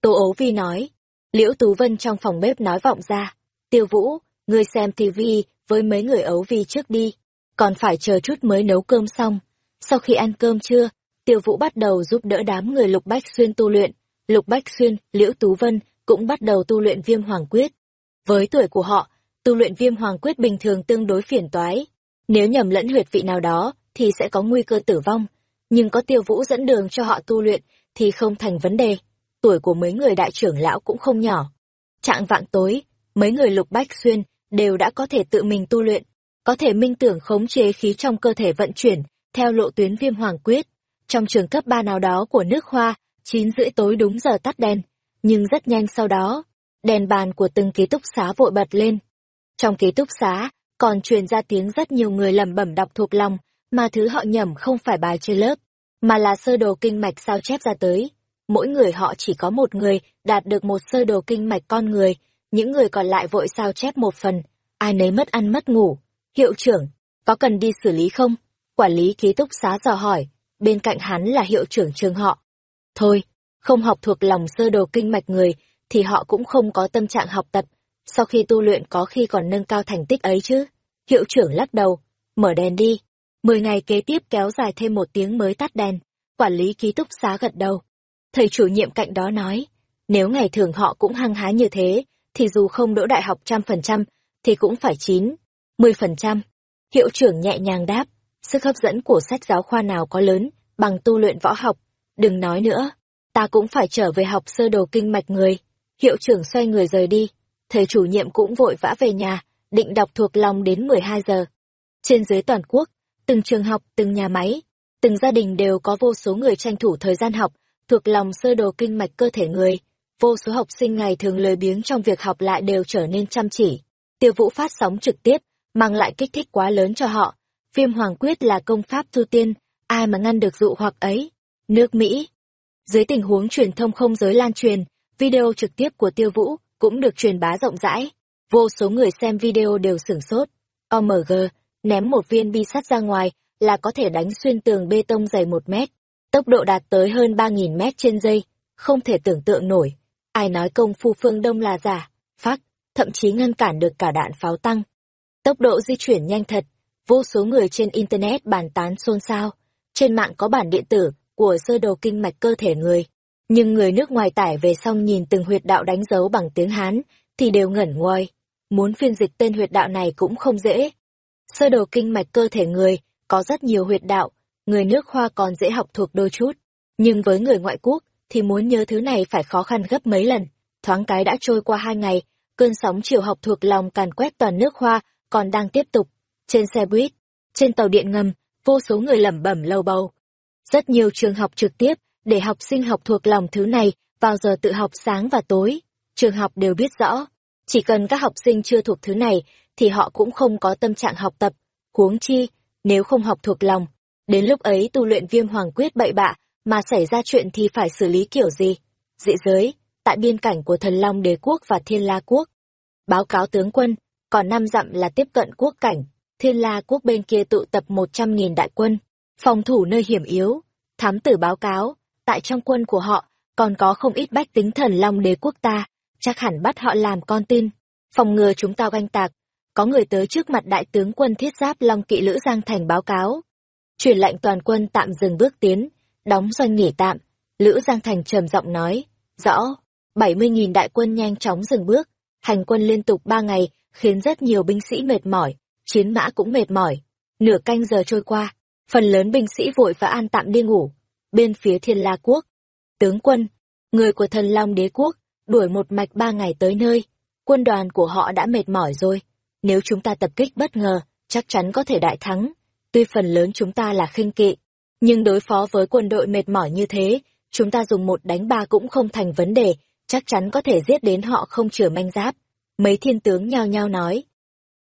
Tô ấu vi nói. Liễu Tú Vân trong phòng bếp nói vọng ra. Tiêu Vũ, ngươi xem tivi với mấy người ấu vi trước đi. Còn phải chờ chút mới nấu cơm xong. Sau khi ăn cơm trưa, Tiêu Vũ bắt đầu giúp đỡ đám người Lục Bách Xuyên tu luyện. Lục Bách Xuyên, Liễu Tú Vân cũng bắt đầu tu luyện viêm hoàng quyết. Với tuổi của họ, tu luyện viêm hoàng quyết bình thường tương đối phiền toái. Nếu nhầm lẫn huyệt vị nào đó, thì sẽ có nguy cơ tử vong. Nhưng có tiêu vũ dẫn đường cho họ tu luyện, thì không thành vấn đề. Tuổi của mấy người đại trưởng lão cũng không nhỏ. Trạng vạng tối, mấy người lục bách xuyên đều đã có thể tự mình tu luyện, có thể minh tưởng khống chế khí trong cơ thể vận chuyển theo lộ tuyến viêm hoàng quyết. Trong trường cấp ba nào đó của nước hoa, chín rưỡi tối đúng giờ tắt đèn, nhưng rất nhanh sau đó, đèn bàn của từng ký túc xá vội bật lên. Trong ký túc xá, còn truyền ra tiếng rất nhiều người lẩm bẩm đọc thuộc lòng, mà thứ họ nhẩm không phải bài trên lớp, mà là sơ đồ kinh mạch sao chép ra tới. Mỗi người họ chỉ có một người đạt được một sơ đồ kinh mạch con người, những người còn lại vội sao chép một phần, ai nấy mất ăn mất ngủ. Hiệu trưởng, có cần đi xử lý không? Quản lý ký túc xá dò hỏi, bên cạnh hắn là hiệu trưởng trường họ. Thôi, không học thuộc lòng sơ đồ kinh mạch người, thì họ cũng không có tâm trạng học tập. Sau khi tu luyện có khi còn nâng cao thành tích ấy chứ. Hiệu trưởng lắc đầu, mở đèn đi. Mười ngày kế tiếp kéo dài thêm một tiếng mới tắt đèn. Quản lý ký túc xá gật đầu. Thầy chủ nhiệm cạnh đó nói, nếu ngày thường họ cũng hăng hái như thế, thì dù không đỗ đại học trăm phần trăm, thì cũng phải chín, mười phần trăm. Hiệu trưởng nhẹ nhàng đáp, sức hấp dẫn của sách giáo khoa nào có lớn, bằng tu luyện võ học. Đừng nói nữa, ta cũng phải trở về học sơ đồ kinh mạch người. Hiệu trưởng xoay người rời đi, thầy chủ nhiệm cũng vội vã về nhà, định đọc thuộc lòng đến 12 giờ. Trên dưới toàn quốc, từng trường học, từng nhà máy, từng gia đình đều có vô số người tranh thủ thời gian học, thuộc lòng sơ đồ kinh mạch cơ thể người. Vô số học sinh ngày thường lười biếng trong việc học lại đều trở nên chăm chỉ. Tiêu vũ phát sóng trực tiếp, mang lại kích thích quá lớn cho họ. Viêm hoàng quyết là công pháp tu tiên, ai mà ngăn được dụ hoặc ấy. Nước Mỹ. Dưới tình huống truyền thông không giới lan truyền, video trực tiếp của tiêu vũ cũng được truyền bá rộng rãi. Vô số người xem video đều sửng sốt. OMG, ném một viên bi sắt ra ngoài là có thể đánh xuyên tường bê tông dày một mét. Tốc độ đạt tới hơn ba nghìn mét trên giây, không thể tưởng tượng nổi. Ai nói công phu phương Đông là giả, phát, thậm chí ngăn cản được cả đạn pháo tăng. Tốc độ di chuyển nhanh thật, vô số người trên Internet bàn tán xôn xao. Trên mạng có bản điện tử của sơ đồ kinh mạch cơ thể người. Nhưng người nước ngoài tải về xong nhìn từng huyệt đạo đánh dấu bằng tiếng Hán, thì đều ngẩn ngoi. Muốn phiên dịch tên huyệt đạo này cũng không dễ. Sơ đồ kinh mạch cơ thể người, có rất nhiều huyệt đạo, người nước hoa còn dễ học thuộc đôi chút. Nhưng với người ngoại quốc, thì muốn nhớ thứ này phải khó khăn gấp mấy lần. Thoáng cái đã trôi qua hai ngày, cơn sóng chiều học thuộc lòng càn quét toàn nước hoa, còn đang tiếp tục. Trên xe buýt, trên tàu điện ngầm, vô số người lẩm bẩm lâu bầu. Rất nhiều trường học trực tiếp, để học sinh học thuộc lòng thứ này vào giờ tự học sáng và tối. Trường học đều biết rõ, chỉ cần các học sinh chưa thuộc thứ này, thì họ cũng không có tâm trạng học tập. Huống chi, nếu không học thuộc lòng, đến lúc ấy tu luyện viêm hoàng quyết bậy bạ, mà xảy ra chuyện thì phải xử lý kiểu gì? Dị giới, tại biên cảnh của thần Long đế quốc và thiên la quốc. Báo cáo tướng quân, còn năm dặm là tiếp cận quốc cảnh, thiên la quốc bên kia tụ tập một trăm nghìn đại quân, phòng thủ nơi hiểm yếu. Thám tử báo cáo, tại trong quân của họ, còn có không ít bách tính thần Long đế quốc ta, chắc hẳn bắt họ làm con tin, phòng ngừa chúng ta ganh tạc. Có người tới trước mặt đại tướng quân thiết giáp Long kỵ Lữ Giang Thành báo cáo. Truyền lệnh toàn quân tạm dừng bước tiến, đóng doanh nghỉ tạm. Lữ Giang Thành trầm giọng nói, rõ, 70.000 đại quân nhanh chóng dừng bước, hành quân liên tục 3 ngày, khiến rất nhiều binh sĩ mệt mỏi, chiến mã cũng mệt mỏi. Nửa canh giờ trôi qua, phần lớn binh sĩ vội và an tạm đi ngủ. Bên phía thiên la quốc, tướng quân, người của thần Long đế quốc, đuổi một mạch ba ngày tới nơi. quân đoàn của họ đã mệt mỏi rồi. Nếu chúng ta tập kích bất ngờ, chắc chắn có thể đại thắng. Tuy phần lớn chúng ta là khinh kỵ, nhưng đối phó với quân đội mệt mỏi như thế, chúng ta dùng một đánh ba cũng không thành vấn đề, chắc chắn có thể giết đến họ không chừa manh giáp. Mấy thiên tướng nhao nhao nói.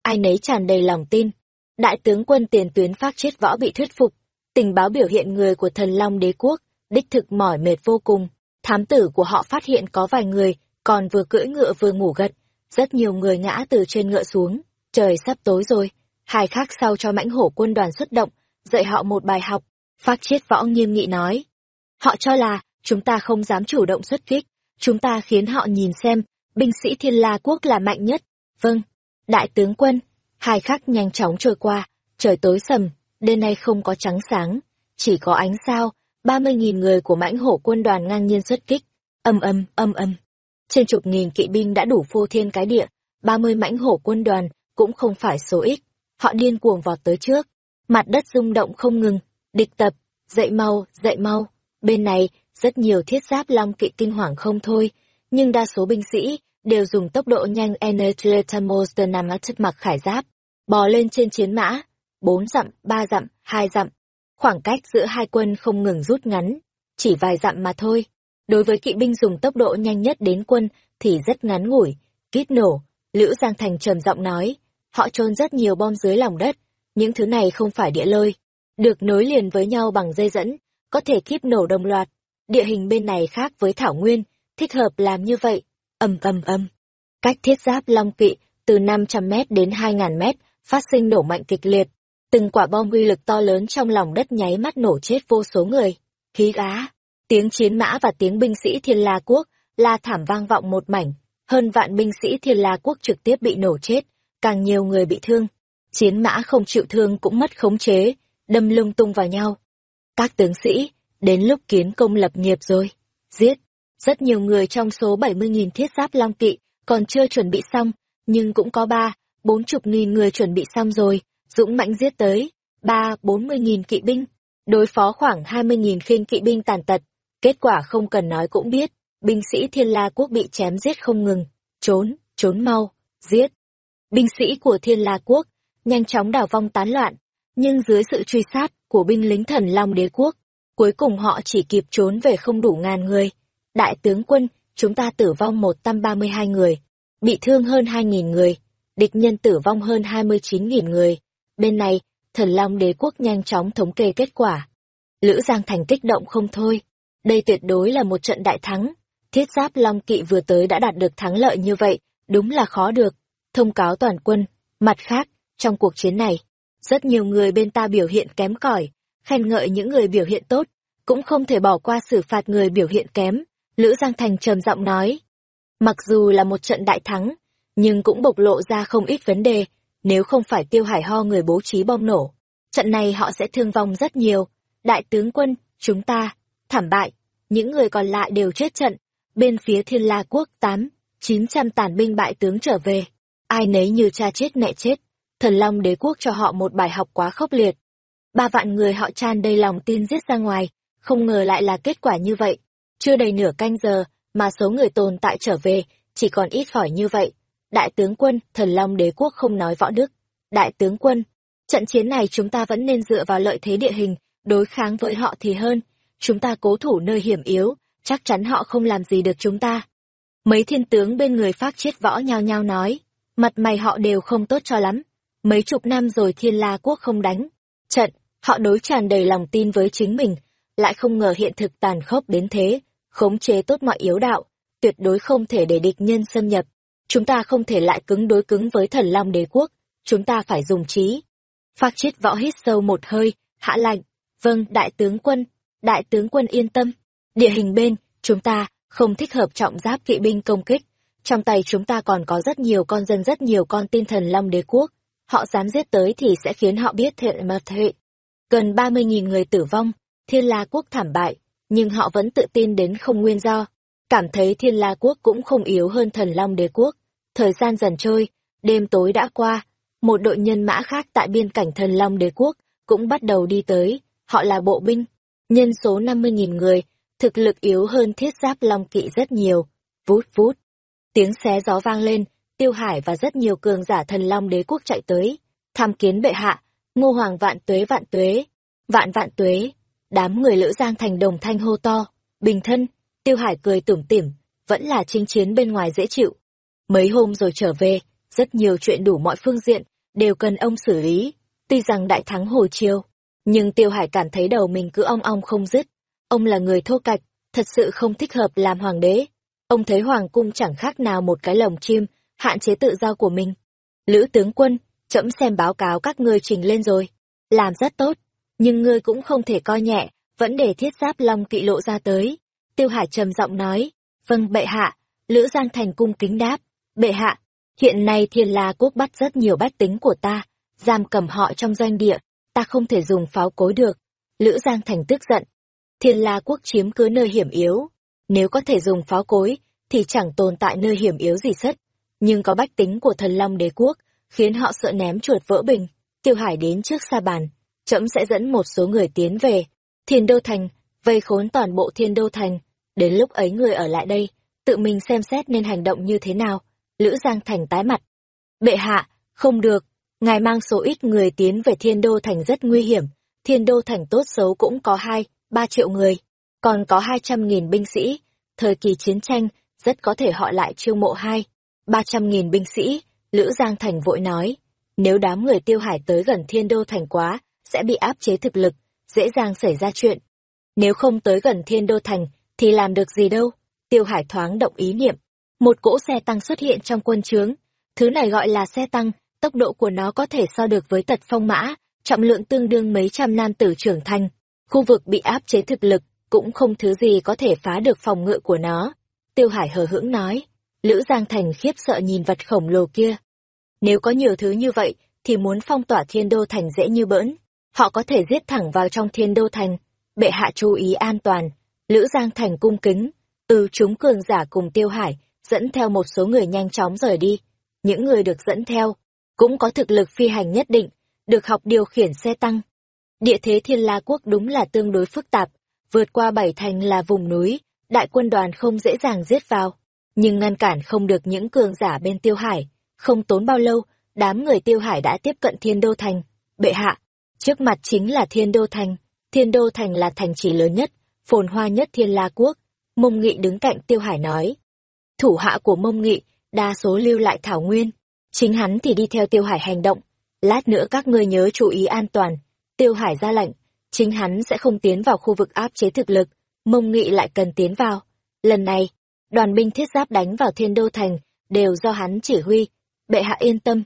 Ai nấy tràn đầy lòng tin. Đại tướng quân tiền tuyến phát chết võ bị thuyết phục. Tình báo biểu hiện người của thần Long đế quốc, đích thực mỏi mệt vô cùng. Thám tử của họ phát hiện có vài người, còn vừa cưỡi ngựa vừa ngủ gật. Rất nhiều người ngã từ trên ngựa xuống. Trời sắp tối rồi. Hai khác sau cho mãnh hổ quân đoàn xuất động, dạy họ một bài học. Phát chết võ nghiêm nghị nói. Họ cho là, chúng ta không dám chủ động xuất kích. Chúng ta khiến họ nhìn xem, binh sĩ thiên la quốc là mạnh nhất. Vâng, đại tướng quân. Hai khắc nhanh chóng trôi qua, trời tối sầm, đêm nay không có trắng sáng, chỉ có ánh sao, ba mươi nghìn người của mãnh hổ quân đoàn ngang nhiên xuất kích. Âm âm, âm âm. Trên chục nghìn kỵ binh đã đủ phô thiên cái địa, ba mươi mãnh hổ quân đoàn cũng không phải số ít. Họ điên cuồng vọt tới trước, mặt đất rung động không ngừng, địch tập, dậy mau, dậy mau. Bên này, rất nhiều thiết giáp long kỵ kinh hoàng không thôi, nhưng đa số binh sĩ đều dùng tốc độ nhanh Enertletamos mặc khải giáp, bò lên trên chiến mã, bốn dặm, ba dặm, hai dặm. Khoảng cách giữa hai quân không ngừng rút ngắn, chỉ vài dặm mà thôi. Đối với kỵ binh dùng tốc độ nhanh nhất đến quân thì rất ngắn ngủi, kít nổ, Lữ Giang Thành trầm giọng nói, họ trôn rất nhiều bom dưới lòng đất, những thứ này không phải địa lôi, được nối liền với nhau bằng dây dẫn, có thể kíp nổ đồng loạt. Địa hình bên này khác với Thảo Nguyên, thích hợp làm như vậy, ầm ầm ầm. Cách thiết giáp long kỵ từ 500 mét đến 2.000 mét, phát sinh nổ mạnh kịch liệt. Từng quả bom uy lực to lớn trong lòng đất nháy mắt nổ chết vô số người. Khí á, tiếng chiến mã và tiếng binh sĩ thiên la quốc, la thảm vang vọng một mảnh. Hơn vạn binh sĩ thiên la quốc trực tiếp bị nổ chết, càng nhiều người bị thương. Chiến mã không chịu thương cũng mất khống chế, đâm lung tung vào nhau. Các tướng sĩ, đến lúc kiến công lập nghiệp rồi. Giết! Rất nhiều người trong số 70.000 thiết giáp long kỵ còn chưa chuẩn bị xong, nhưng cũng có ba, bốn chục nghìn người chuẩn bị xong rồi, dũng mãnh giết tới, ba, bốn mươi nghìn kỵ binh, đối phó khoảng hai mươi nghìn khinh kỵ binh tàn tật. Kết quả không cần nói cũng biết, binh sĩ thiên la quốc bị chém giết không ngừng, trốn, trốn mau, giết. Binh sĩ của thiên la quốc, nhanh chóng đảo vong tán loạn, nhưng dưới sự truy sát của binh lính thần long đế quốc, cuối cùng họ chỉ kịp trốn về không đủ ngàn người. Đại tướng quân, chúng ta tử vong một trăm ba mươi hai người, bị thương hơn hai nghìn người, địch nhân tử vong hơn hai mươi chín nghìn người. Bên này, thần long đế quốc nhanh chóng thống kê kết quả. Lữ Giang Thành kích động không thôi. Đây tuyệt đối là một trận đại thắng. Thiết giáp long kỵ vừa tới đã đạt được thắng lợi như vậy, đúng là khó được. Thông cáo toàn quân. Mặt khác, trong cuộc chiến này, rất nhiều người bên ta biểu hiện kém cỏi, khen ngợi những người biểu hiện tốt, cũng không thể bỏ qua xử phạt người biểu hiện kém. Lữ Giang Thành trầm giọng nói. Mặc dù là một trận đại thắng, nhưng cũng bộc lộ ra không ít vấn đề, nếu không phải tiêu hải ho người bố trí bom nổ. Trận này họ sẽ thương vong rất nhiều. Đại tướng quân, chúng ta, thảm bại, những người còn lại đều chết trận. Bên phía thiên la quốc tám, chín trăm tàn binh bại tướng trở về. Ai nấy như cha chết mẹ chết. Thần Long đế quốc cho họ một bài học quá khốc liệt. Ba vạn người họ tràn đầy lòng tin giết ra ngoài, không ngờ lại là kết quả như vậy. Chưa đầy nửa canh giờ, mà số người tồn tại trở về, chỉ còn ít khỏi như vậy. Đại tướng quân, thần long đế quốc không nói võ đức. Đại tướng quân, trận chiến này chúng ta vẫn nên dựa vào lợi thế địa hình, đối kháng với họ thì hơn. Chúng ta cố thủ nơi hiểm yếu, chắc chắn họ không làm gì được chúng ta. Mấy thiên tướng bên người phát chiết võ nhao nhao nói, mặt mày họ đều không tốt cho lắm. Mấy chục năm rồi thiên la quốc không đánh. Trận, họ đối tràn đầy lòng tin với chính mình, lại không ngờ hiện thực tàn khốc đến thế, khống chế tốt mọi yếu đạo, tuyệt đối không thể để địch nhân xâm nhập. Chúng ta không thể lại cứng đối cứng với thần long đế quốc, chúng ta phải dùng trí. Phác chết võ hít sâu một hơi, hạ lạnh. Vâng, đại tướng quân, đại tướng quân yên tâm. Địa hình bên, chúng ta, không thích hợp trọng giáp kỵ binh công kích. Trong tay chúng ta còn có rất nhiều con dân rất nhiều con tin thần long đế quốc. Họ dám giết tới thì sẽ khiến họ biết thiện mà thệ. Gần 30.000 người tử vong, thiên la quốc thảm bại, nhưng họ vẫn tự tin đến không nguyên do. Cảm thấy thiên la quốc cũng không yếu hơn thần long đế quốc. Thời gian dần trôi, đêm tối đã qua, một đội nhân mã khác tại biên cảnh thần long đế quốc cũng bắt đầu đi tới, họ là bộ binh, nhân số 50.000 người, thực lực yếu hơn thiết giáp long kỵ rất nhiều. Vút vút, tiếng xé gió vang lên, Tiêu Hải và rất nhiều cường giả thần long đế quốc chạy tới, tham kiến bệ hạ, ngô hoàng vạn tuế vạn tuế, vạn vạn tuế. Đám người lữ giang thành đồng thanh hô to, bình thân, Tiêu Hải cười tủm tỉm, vẫn là chinh chiến bên ngoài dễ chịu. Mấy hôm rồi trở về, rất nhiều chuyện đủ mọi phương diện, đều cần ông xử lý. Tuy rằng đại thắng hồi chiêu, nhưng Tiêu Hải cảm thấy đầu mình cứ ong ong không dứt. Ông là người thô cạch, thật sự không thích hợp làm hoàng đế. Ông thấy hoàng cung chẳng khác nào một cái lồng chim, hạn chế tự do của mình. Lữ tướng quân, trẫm xem báo cáo các ngươi trình lên rồi. Làm rất tốt, nhưng ngươi cũng không thể coi nhẹ, vẫn để thiết giáp long kỵ lộ ra tới. Tiêu Hải trầm giọng nói, vâng bệ hạ, Lữ Giang Thành cung kính đáp, bệ hạ, hiện nay thiên la quốc bắt rất nhiều bách tính của ta, giam cầm họ trong doanh địa, ta không thể dùng pháo cối được. Lữ Giang Thành tức giận, thiên la quốc chiếm cứ nơi hiểm yếu, nếu có thể dùng pháo cối, thì chẳng tồn tại nơi hiểm yếu gì sất. Nhưng có bách tính của thần long đế quốc, khiến họ sợ ném chuột vỡ bình. Tiêu Hải đến trước sa bàn, trẫm sẽ dẫn một số người tiến về. Thiên Đô Thành, vây khốn toàn bộ Thiên Đô Thành. Đến lúc ấy người ở lại đây, tự mình xem xét nên hành động như thế nào. Lữ Giang Thành tái mặt. Bệ hạ, không được, ngài mang số ít người tiến về Thiên Đô Thành rất nguy hiểm. Thiên Đô Thành tốt xấu cũng có hai, ba triệu người, còn có hai trăm nghìn binh sĩ. Thời kỳ chiến tranh, rất có thể họ lại chiêu mộ hai, ba trăm nghìn binh sĩ. Lữ Giang Thành vội nói, nếu đám người tiêu hải tới gần Thiên Đô Thành quá, sẽ bị áp chế thực lực, dễ dàng xảy ra chuyện. Nếu không tới gần Thiên Đô Thành, thì làm được gì đâu. Tiêu Hải thoáng động ý niệm. Một cỗ xe tăng xuất hiện trong quân trướng. Thứ này gọi là xe tăng, tốc độ của nó có thể so được với tật phong mã, trọng lượng tương đương mấy trăm nam tử trưởng thành. Khu vực bị áp chế thực lực, cũng không thứ gì có thể phá được phòng ngự của nó. Tiêu Hải hờ hững nói. Lữ Giang Thành khiếp sợ nhìn vật khổng lồ kia. Nếu có nhiều thứ như vậy, thì muốn phong tỏa thiên đô thành dễ như bỡn. Họ có thể giết thẳng vào trong thiên đô thành. Bệ hạ chú ý an toàn. Lữ Giang Thành cung kính. Ừ chúng cường giả cùng Tiêu Hải, dẫn theo một số người nhanh chóng rời đi. Những người được dẫn theo, cũng có thực lực phi hành nhất định, được học điều khiển xe tăng. Địa thế thiên la quốc đúng là tương đối phức tạp, vượt qua bảy thành là vùng núi, đại quân đoàn không dễ dàng giết vào, nhưng ngăn cản không được những cường giả bên tiêu hải. Không tốn bao lâu, đám người tiêu hải đã tiếp cận thiên đô thành. Bệ hạ, trước mặt chính là thiên đô thành. Thiên đô thành là thành trì lớn nhất, phồn hoa nhất thiên la quốc. Mông Nghị đứng cạnh tiêu hải nói. Thủ hạ của Mông Nghị, đa số lưu lại thảo nguyên. Chính hắn thì đi theo tiêu hải hành động. Lát nữa các ngươi nhớ chú ý an toàn. Tiêu hải ra lệnh, chính hắn sẽ không tiến vào khu vực áp chế thực lực, mông nghị lại cần tiến vào. Lần này, đoàn binh thiết giáp đánh vào thiên đô thành, đều do hắn chỉ huy. Bệ hạ yên tâm.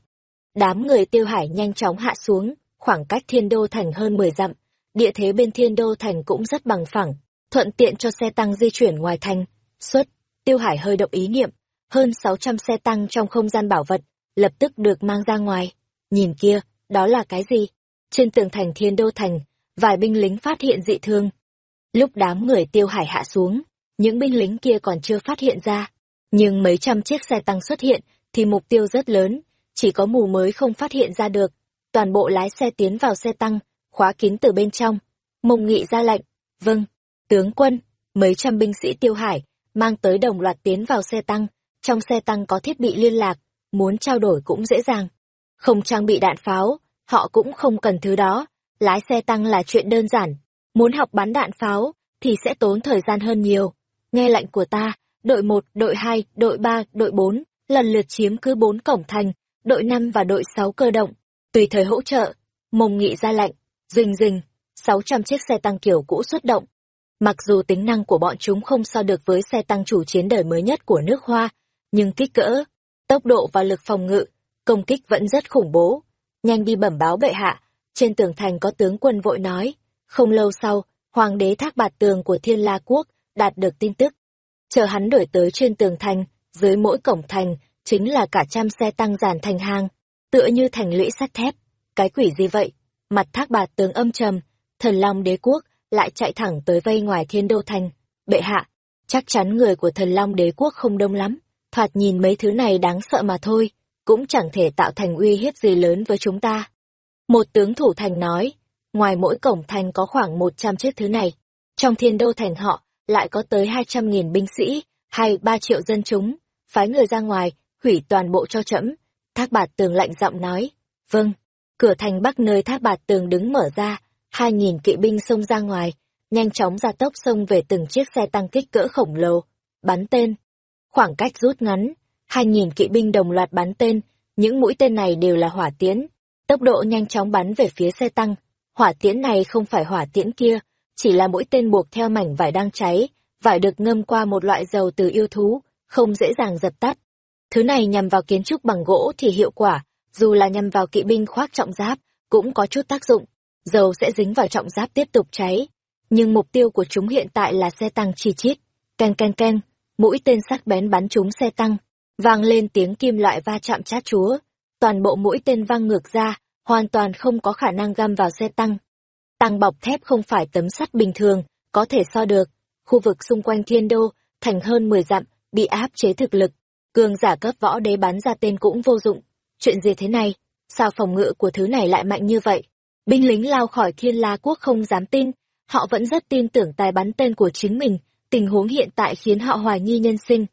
Đám người tiêu hải nhanh chóng hạ xuống, khoảng cách thiên đô thành hơn 10 dặm. Địa thế bên thiên đô thành cũng rất bằng phẳng, thuận tiện cho xe tăng di chuyển ngoài thành. Xuất, tiêu hải hơi động ý niệm, hơn 600 xe tăng trong không gian bảo vật, lập tức được mang ra ngoài. Nhìn kia, đó là cái gì? Trên tường thành thiên đô thành, vài binh lính phát hiện dị thương. Lúc đám người tiêu hải hạ xuống, những binh lính kia còn chưa phát hiện ra. Nhưng mấy trăm chiếc xe tăng xuất hiện, thì mục tiêu rất lớn, chỉ có mù mới không phát hiện ra được. Toàn bộ lái xe tiến vào xe tăng, khóa kín từ bên trong. Mông nghị ra lệnh, vâng, tướng quân, mấy trăm binh sĩ tiêu hải, mang tới đồng loạt tiến vào xe tăng. Trong xe tăng có thiết bị liên lạc, muốn trao đổi cũng dễ dàng. Không trang bị đạn pháo, họ cũng không cần thứ đó, lái xe tăng là chuyện đơn giản, muốn học bắn đạn pháo thì sẽ tốn thời gian hơn nhiều. Nghe lệnh của ta, đội 1, đội 2, đội 3, đội 4 lần lượt chiếm cứ 4 cổng thành, đội 5 và đội 6 cơ động, tùy thời hỗ trợ. Mông nghị ra lệnh, rình rình, 600 chiếc xe tăng kiểu cũ xuất động. Mặc dù tính năng của bọn chúng không so được với xe tăng chủ chiến đời mới nhất của nước Hoa, nhưng kích cỡ, tốc độ và lực phòng ngự, công kích vẫn rất khủng bố. Nhanh đi bẩm báo bệ hạ, trên tường thành có tướng quân vội nói. Không lâu sau, hoàng đế thác bạt tường của thiên la quốc đạt được tin tức. Chờ hắn đổi tới trên tường thành, dưới mỗi cổng thành, chính là cả trăm xe tăng dàn thành hàng, tựa như thành lũy sắt thép. Cái quỷ gì vậy? Mặt thác bạt tướng âm trầm, thần long đế quốc lại chạy thẳng tới vây ngoài thiên đô thành. Bệ hạ, chắc chắn người của thần long đế quốc không đông lắm, thoạt nhìn mấy thứ này đáng sợ mà thôi, cũng chẳng thể tạo thành uy hiếp gì lớn với chúng ta. Một tướng thủ thành nói, ngoài mỗi cổng thành có khoảng 100 chiếc thứ này, trong thiên đô thành họ lại có tới 200.000 binh sĩ, hay 3 triệu dân chúng, phái người ra ngoài, hủy toàn bộ cho trẫm thác bạt tường lạnh giọng nói. Vâng. Cửa thành bắc nơi thác bạt tường đứng mở ra hai nghìn kỵ binh xông ra ngoài nhanh chóng ra tốc xông về từng chiếc xe tăng kích cỡ khổng lồ bắn tên. Khoảng cách rút ngắn hai nghìn kỵ binh đồng loạt bắn tên những mũi tên này đều là hỏa tiễn. Tốc độ nhanh chóng bắn về phía xe tăng. Hỏa tiễn này không phải hỏa tiễn kia chỉ là mũi tên buộc theo mảnh vải đang cháy vải được ngâm qua một loại dầu từ yêu thú không dễ dàng dập tắt Thứ này nhằm vào kiến trúc bằng gỗ thì hiệu quả, dù là nhằm vào kỵ binh khoác trọng giáp, cũng có chút tác dụng. Dầu sẽ dính vào trọng giáp tiếp tục cháy. Nhưng mục tiêu của chúng hiện tại là xe tăng chi chít. Ken ken ken, mũi tên sắc bén bắn trúng xe tăng. Vang lên tiếng kim loại va chạm chát chúa. Toàn bộ mũi tên văng ngược ra, hoàn toàn không có khả năng găm vào xe tăng. Tăng bọc thép không phải tấm sắt bình thường, có thể so được. Khu vực xung quanh thiên đô, thành hơn 10 dặm, bị áp chế thực lực cường giả cấp võ đế bắn ra tên cũng vô dụng. Chuyện gì thế này? Sao phòng ngự của thứ này lại mạnh như vậy? Binh lính lao khỏi thiên la quốc không dám tin, họ vẫn rất tin tưởng tài bắn tên của chính mình, tình huống hiện tại khiến họ hoài nghi nhân sinh.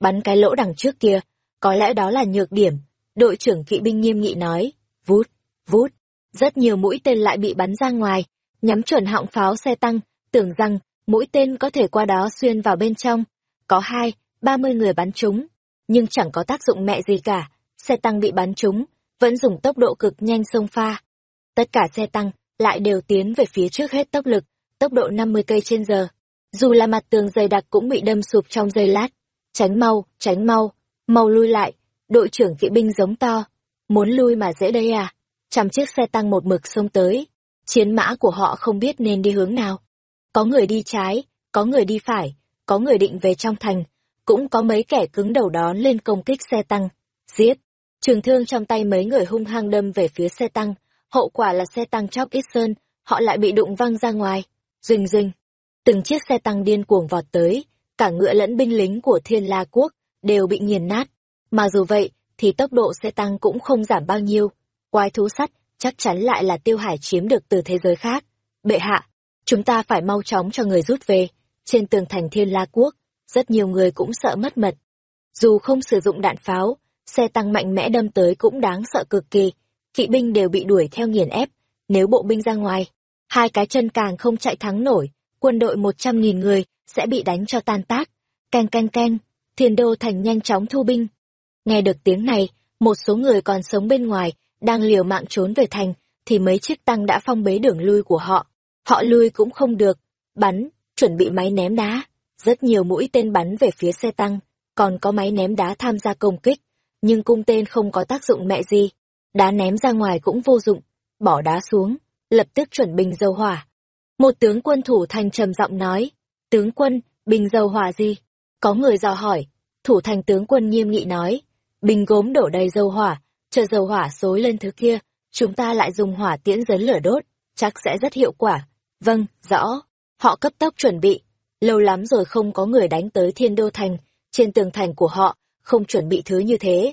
Bắn cái lỗ đằng trước kia, có lẽ đó là nhược điểm, đội trưởng kỵ binh nghiêm nghị nói, vút, vút, rất nhiều mũi tên lại bị bắn ra ngoài, nhắm chuẩn họng pháo xe tăng, tưởng rằng mũi tên có thể qua đó xuyên vào bên trong. Có hai, ba mươi người bắn trúng, nhưng chẳng có tác dụng mẹ gì cả, xe tăng bị bắn trúng, vẫn dùng tốc độ cực nhanh xông pha. Tất cả xe tăng lại đều tiến về phía trước hết tốc lực, tốc độ 50 cây trên giờ. Dù là mặt tường dày đặc cũng bị đâm sụp trong giây lát. Tránh mau, tránh mau, mau lui lại, đội trưởng kỵ binh giống to. Muốn lui mà dễ đây à? Trăm chiếc xe tăng một mực xông tới. Chiến mã của họ không biết nên đi hướng nào. Có người đi trái, có người đi phải, có người định về trong thành, cũng có mấy kẻ cứng đầu đón lên công kích xe tăng. Giết! Trường thương trong tay mấy người hung hăng đâm về phía xe tăng, hậu quả là xe tăng chóc ít sơn, họ lại bị đụng văng ra ngoài. Rình rình! Từng chiếc xe tăng điên cuồng vọt tới, cả ngựa lẫn binh lính của thiên la quốc đều bị nghiền nát. Mà dù vậy, thì tốc độ xe tăng cũng không giảm bao nhiêu. Quái thú sắt chắc chắn lại là tiêu hải chiếm được từ thế giới khác. Bệ hạ, chúng ta phải mau chóng cho người rút về. Trên tường thành thiên la quốc, rất nhiều người cũng sợ mất mật. Dù không sử dụng đạn pháo, xe tăng mạnh mẽ đâm tới cũng đáng sợ cực kỳ, kỵ binh đều bị đuổi theo nghiền ép, nếu bộ binh ra ngoài, hai cái chân càng không chạy thắng nổi, quân đội một trăm nghìn người sẽ bị đánh cho tan tác. Canh canh canh, thiên đô thành nhanh chóng thu binh. Nghe được tiếng này, một số người còn sống bên ngoài, đang liều mạng trốn về thành, thì mấy chiếc tăng đã phong bế đường lui của họ. Họ lui cũng không được, bắn, chuẩn bị máy ném đá. Rất nhiều mũi tên bắn về phía xe tăng, còn có máy ném đá tham gia công kích, nhưng cung tên không có tác dụng mẹ gì. Đá ném ra ngoài cũng vô dụng, bỏ đá xuống, lập tức chuẩn bình dầu hỏa. Một tướng quân thủ thành trầm giọng nói, tướng quân, bình dầu hỏa gì? Có người dò hỏi, thủ thành tướng quân nghiêm nghị nói, bình gốm đổ đầy dầu hỏa, chờ dầu hỏa xối lên thứ kia, chúng ta lại dùng hỏa tiễn dấn lửa đốt, chắc sẽ rất hiệu quả. Vâng, rõ. Họ cấp tốc chuẩn bị, Lâu lắm rồi không có người đánh tới thiên đô thành, trên tường thành của họ, không chuẩn bị thứ như thế.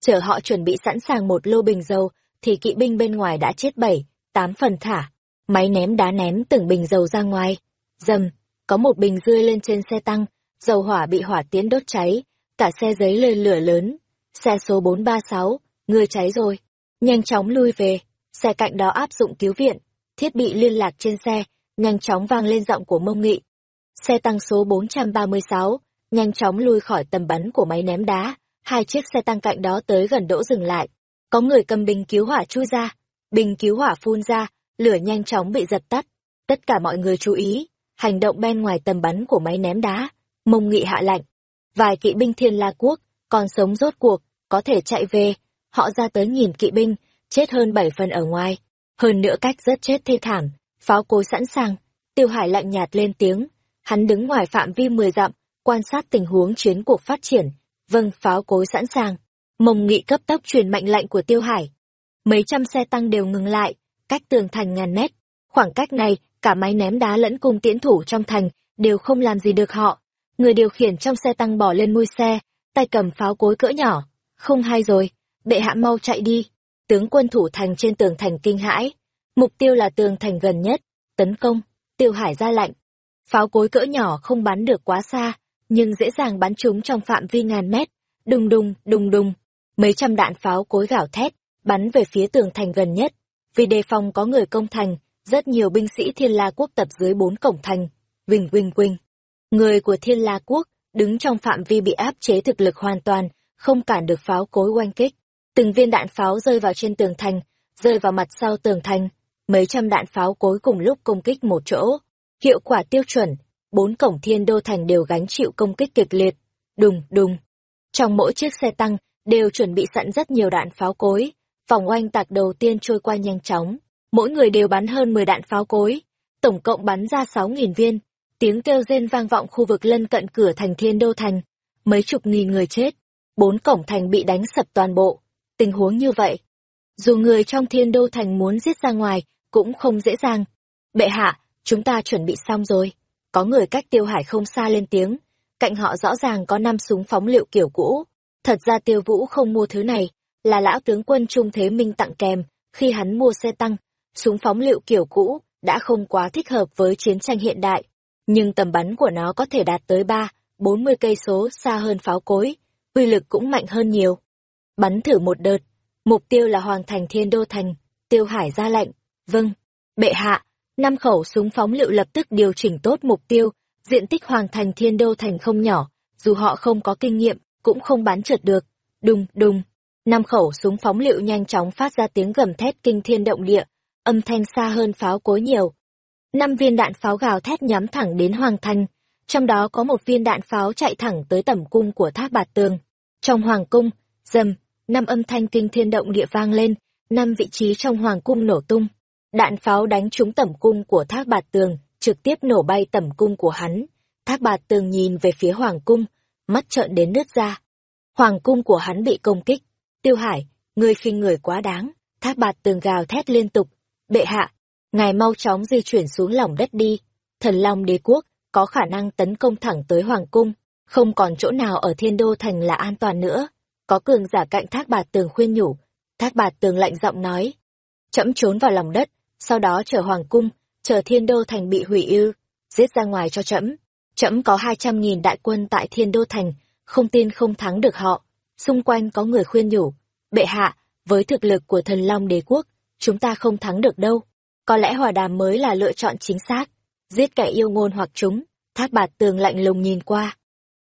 Chờ họ chuẩn bị sẵn sàng một lô bình dầu, thì kỵ binh bên ngoài đã chết bảy, tám phần thả. Máy ném đá ném từng bình dầu ra ngoài. Dầm, có một bình rơi lên trên xe tăng, dầu hỏa bị hỏa tiến đốt cháy, cả xe giấy lên lửa lớn. Xe số 436, người cháy rồi. Nhanh chóng lui về, xe cạnh đó áp dụng cứu viện, thiết bị liên lạc trên xe, nhanh chóng vang lên giọng của mông nghị. Xe tăng số 436, nhanh chóng lui khỏi tầm bắn của máy ném đá, hai chiếc xe tăng cạnh đó tới gần đỗ dừng lại. Có người cầm bình cứu hỏa chui ra, bình cứu hỏa phun ra, lửa nhanh chóng bị dập tắt. Tất cả mọi người chú ý, hành động bên ngoài tầm bắn của máy ném đá, mông nghị hạ lạnh. Vài kỵ binh thiên la quốc, còn sống rốt cuộc, có thể chạy về, họ ra tới nghìn kỵ binh, chết hơn bảy phần ở ngoài. Hơn nữa cách rất chết thê thảm, pháo cối sẵn sàng, tiêu hải lạnh nhạt lên tiếng, Hắn đứng ngoài phạm vi mười dặm, quan sát tình huống chiến cuộc phát triển. Vâng, pháo cối sẵn sàng. Mông nghị cấp tốc truyền mệnh lệnh của Tiêu Hải. Mấy trăm xe tăng đều ngừng lại, cách tường thành ngàn mét. Khoảng cách này, cả máy ném đá lẫn cung tiễn thủ trong thành đều không làm gì được họ. Người điều khiển trong xe tăng bỏ lên mui xe, tay cầm pháo cối cỡ nhỏ. Không hay rồi, bệ hạ mau chạy đi. Tướng quân thủ thành trên tường thành kinh hãi. Mục tiêu là tường thành gần nhất. Tấn công, Tiêu Hải ra lệnh. Pháo cối cỡ nhỏ không bắn được quá xa, nhưng dễ dàng bắn chúng trong phạm vi ngàn mét. đùng đùng, đùng đùng. Mấy trăm đạn pháo cối gào thét, bắn về phía tường thành gần nhất. Vì đề phòng có người công thành, rất nhiều binh sĩ Thiên La Quốc tập dưới bốn cổng thành. Vinh Vinh Quinh. Người của Thiên La Quốc, đứng trong phạm vi bị áp chế thực lực hoàn toàn, không cản được pháo cối oanh kích. Từng viên đạn pháo rơi vào trên tường thành, rơi vào mặt sau tường thành. Mấy trăm đạn pháo cối cùng lúc công kích một chỗ. Hiệu quả tiêu chuẩn, bốn cổng thiên đô thành đều gánh chịu công kích kịch liệt. Đùng, đùng. Trong mỗi chiếc xe tăng, đều chuẩn bị sẵn rất nhiều đạn pháo cối. Vòng oanh tạc đầu tiên trôi qua nhanh chóng. Mỗi người đều bắn hơn 10 đạn pháo cối. Tổng cộng bắn ra 6.000 viên. Tiếng kêu rên vang vọng khu vực lân cận cửa thành thiên đô thành. Mấy chục nghìn người chết. Bốn cổng thành bị đánh sập toàn bộ. Tình huống như vậy. Dù người trong thiên đô thành muốn giết ra ngoài, cũng không dễ dàng. Bệ hạ, chúng ta chuẩn bị xong rồi. Có người cách tiêu hải không xa lên tiếng. Cạnh họ rõ ràng có năm súng phóng liệu kiểu cũ. Thật ra tiêu vũ không mua thứ này, là lão tướng quân Trung Thế Minh tặng kèm, khi hắn mua xe tăng, súng phóng liệu kiểu cũ, đã không quá thích hợp với chiến tranh hiện đại. Nhưng tầm bắn của nó có thể đạt tới ba, bốn mươi cây số xa hơn pháo cối, uy lực cũng mạnh hơn nhiều. Bắn thử một đợt, mục tiêu là Hoàng thành Thiên Đô Thành, Tiêu Hải ra lệnh, vâng, bệ hạ, năm khẩu súng phóng lựu lập tức điều chỉnh tốt mục tiêu, diện tích Hoàng thành Thiên Đô Thành không nhỏ, dù họ không có kinh nghiệm, cũng không bắn trượt được. Đùng, đùng, năm khẩu súng phóng lựu nhanh chóng phát ra tiếng gầm thét kinh thiên động địa, âm thanh xa hơn pháo cối nhiều. Năm viên đạn pháo gào thét nhắm thẳng đến Hoàng thành, trong đó có một viên đạn pháo chạy thẳng tới tầm cung của tháp bạt tường. Trong Hoàng cung, dầm, năm âm thanh kinh thiên động địa vang lên, năm vị trí trong Hoàng cung nổ tung. Đạn pháo đánh trúng tẩm cung của thác bạt tường, trực tiếp nổ bay tẩm cung của hắn. Thác bạt tường nhìn về phía Hoàng cung, mắt trợn đến nứt ra. Hoàng cung của hắn bị công kích. Tiêu Hải, ngươi khinh người quá đáng. Thác bạt tường gào thét liên tục. Bệ hạ, ngài mau chóng di chuyển xuống lòng đất đi. Thần Long đế quốc có khả năng tấn công thẳng tới Hoàng cung. Không còn chỗ nào ở thiên đô thành là an toàn nữa. Có cường giả cạnh thác bạt tường khuyên nhủ. Thác bạt tường lạnh giọng nói. Chậm trốn vào lòng đất, sau đó chờ Hoàng cung, chờ thiên đô thành bị hủy ư. Giết ra ngoài cho chậm Trẫm có hai trăm nghìn đại quân tại Thiên Đô Thành, không tin không thắng được họ. Xung quanh có người khuyên nhủ. Bệ hạ, với thực lực của thần Long đế quốc, chúng ta không thắng được đâu. Có lẽ hòa đàm mới là lựa chọn chính xác. Giết kẻ yêu ngôn hoặc chúng, thác bạt tường lạnh lùng nhìn qua.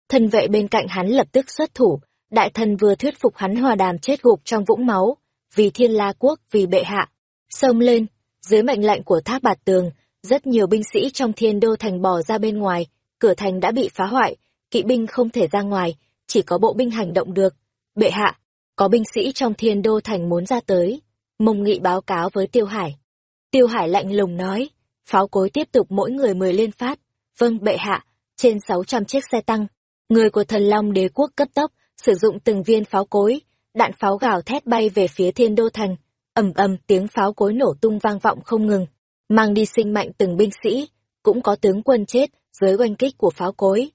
Thân vệ bên cạnh hắn lập tức xuất thủ, đại thần vừa thuyết phục hắn hòa đàm chết gục trong vũng máu, vì thiên la quốc, vì bệ hạ. Xông lên, dưới mệnh lệnh của Tháp bạt tường, rất nhiều binh sĩ trong thiên đô thành bò ra bên ngoài, cửa thành đã bị phá hoại, kỵ binh không thể ra ngoài, chỉ có bộ binh hành động được. Bệ hạ, có binh sĩ trong thiên đô thành muốn ra tới. Mông nghị báo cáo với Tiêu Hải. Tiêu Hải lạnh lùng nói, pháo cối tiếp tục mỗi người mười liên phát. Vâng, bệ hạ, trên sáu trăm chiếc xe tăng. Người của thần long đế quốc cấp tốc, sử dụng từng viên pháo cối, đạn pháo gào thét bay về phía thiên đô thành. ầm ầm tiếng pháo cối nổ tung vang vọng không ngừng, mang đi sinh mạnh từng binh sĩ, cũng có tướng quân chết, dưới oanh kích của pháo cối.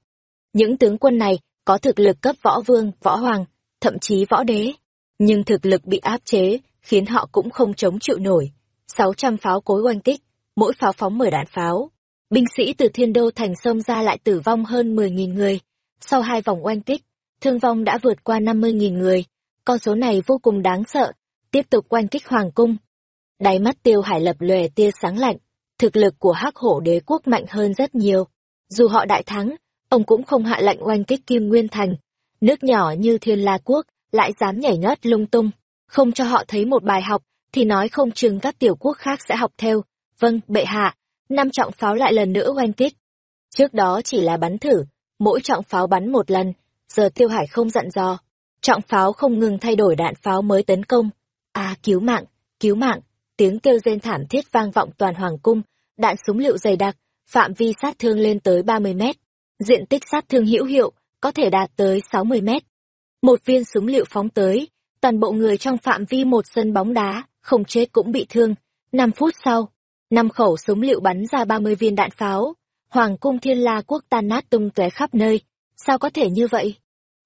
Những tướng quân này có thực lực cấp võ vương, võ hoàng, thậm chí võ đế, nhưng thực lực bị áp chế, khiến họ cũng không chống chịu nổi. 600 pháo cối oanh kích, mỗi pháo phóng 10 đạn pháo. Binh sĩ từ thiên đô thành sông ra lại tử vong hơn 10.000 người. Sau hai vòng oanh kích, thương vong đã vượt qua 50.000 người. Con số này vô cùng đáng sợ. Tiếp tục oanh kích hoàng cung. Đáy mắt tiêu hải lập lòe tia sáng lạnh. Thực lực của hắc hổ đế quốc mạnh hơn rất nhiều. Dù họ đại thắng, ông cũng không hạ lệnh oanh kích Kim Nguyên Thành. Nước nhỏ như Thiên La Quốc lại dám nhảy nhót lung tung, không cho họ thấy một bài học, thì nói không chừng các tiểu quốc khác sẽ học theo. Vâng, bệ hạ, năm trọng pháo lại lần nữa oanh kích. Trước đó chỉ là bắn thử, mỗi trọng pháo bắn một lần, giờ Tiêu Hải không dặn dò. Trọng pháo không ngừng thay đổi đạn pháo mới tấn công. À, cứu mạng, cứu mạng, tiếng kêu rên thảm thiết vang vọng toàn hoàng cung, đạn súng liệu dày đặc, phạm vi sát thương lên tới 30 mét, diện tích sát thương hữu hiệu có thể đạt tới 60 mét. Một viên súng liệu phóng tới, toàn bộ người trong phạm vi một sân bóng đá, không chết cũng bị thương. 5 phút sau, năm khẩu súng liệu bắn ra 30 viên đạn pháo, Hoàng cung Thiên La quốc tan nát tung tóe khắp nơi. Sao có thể như vậy?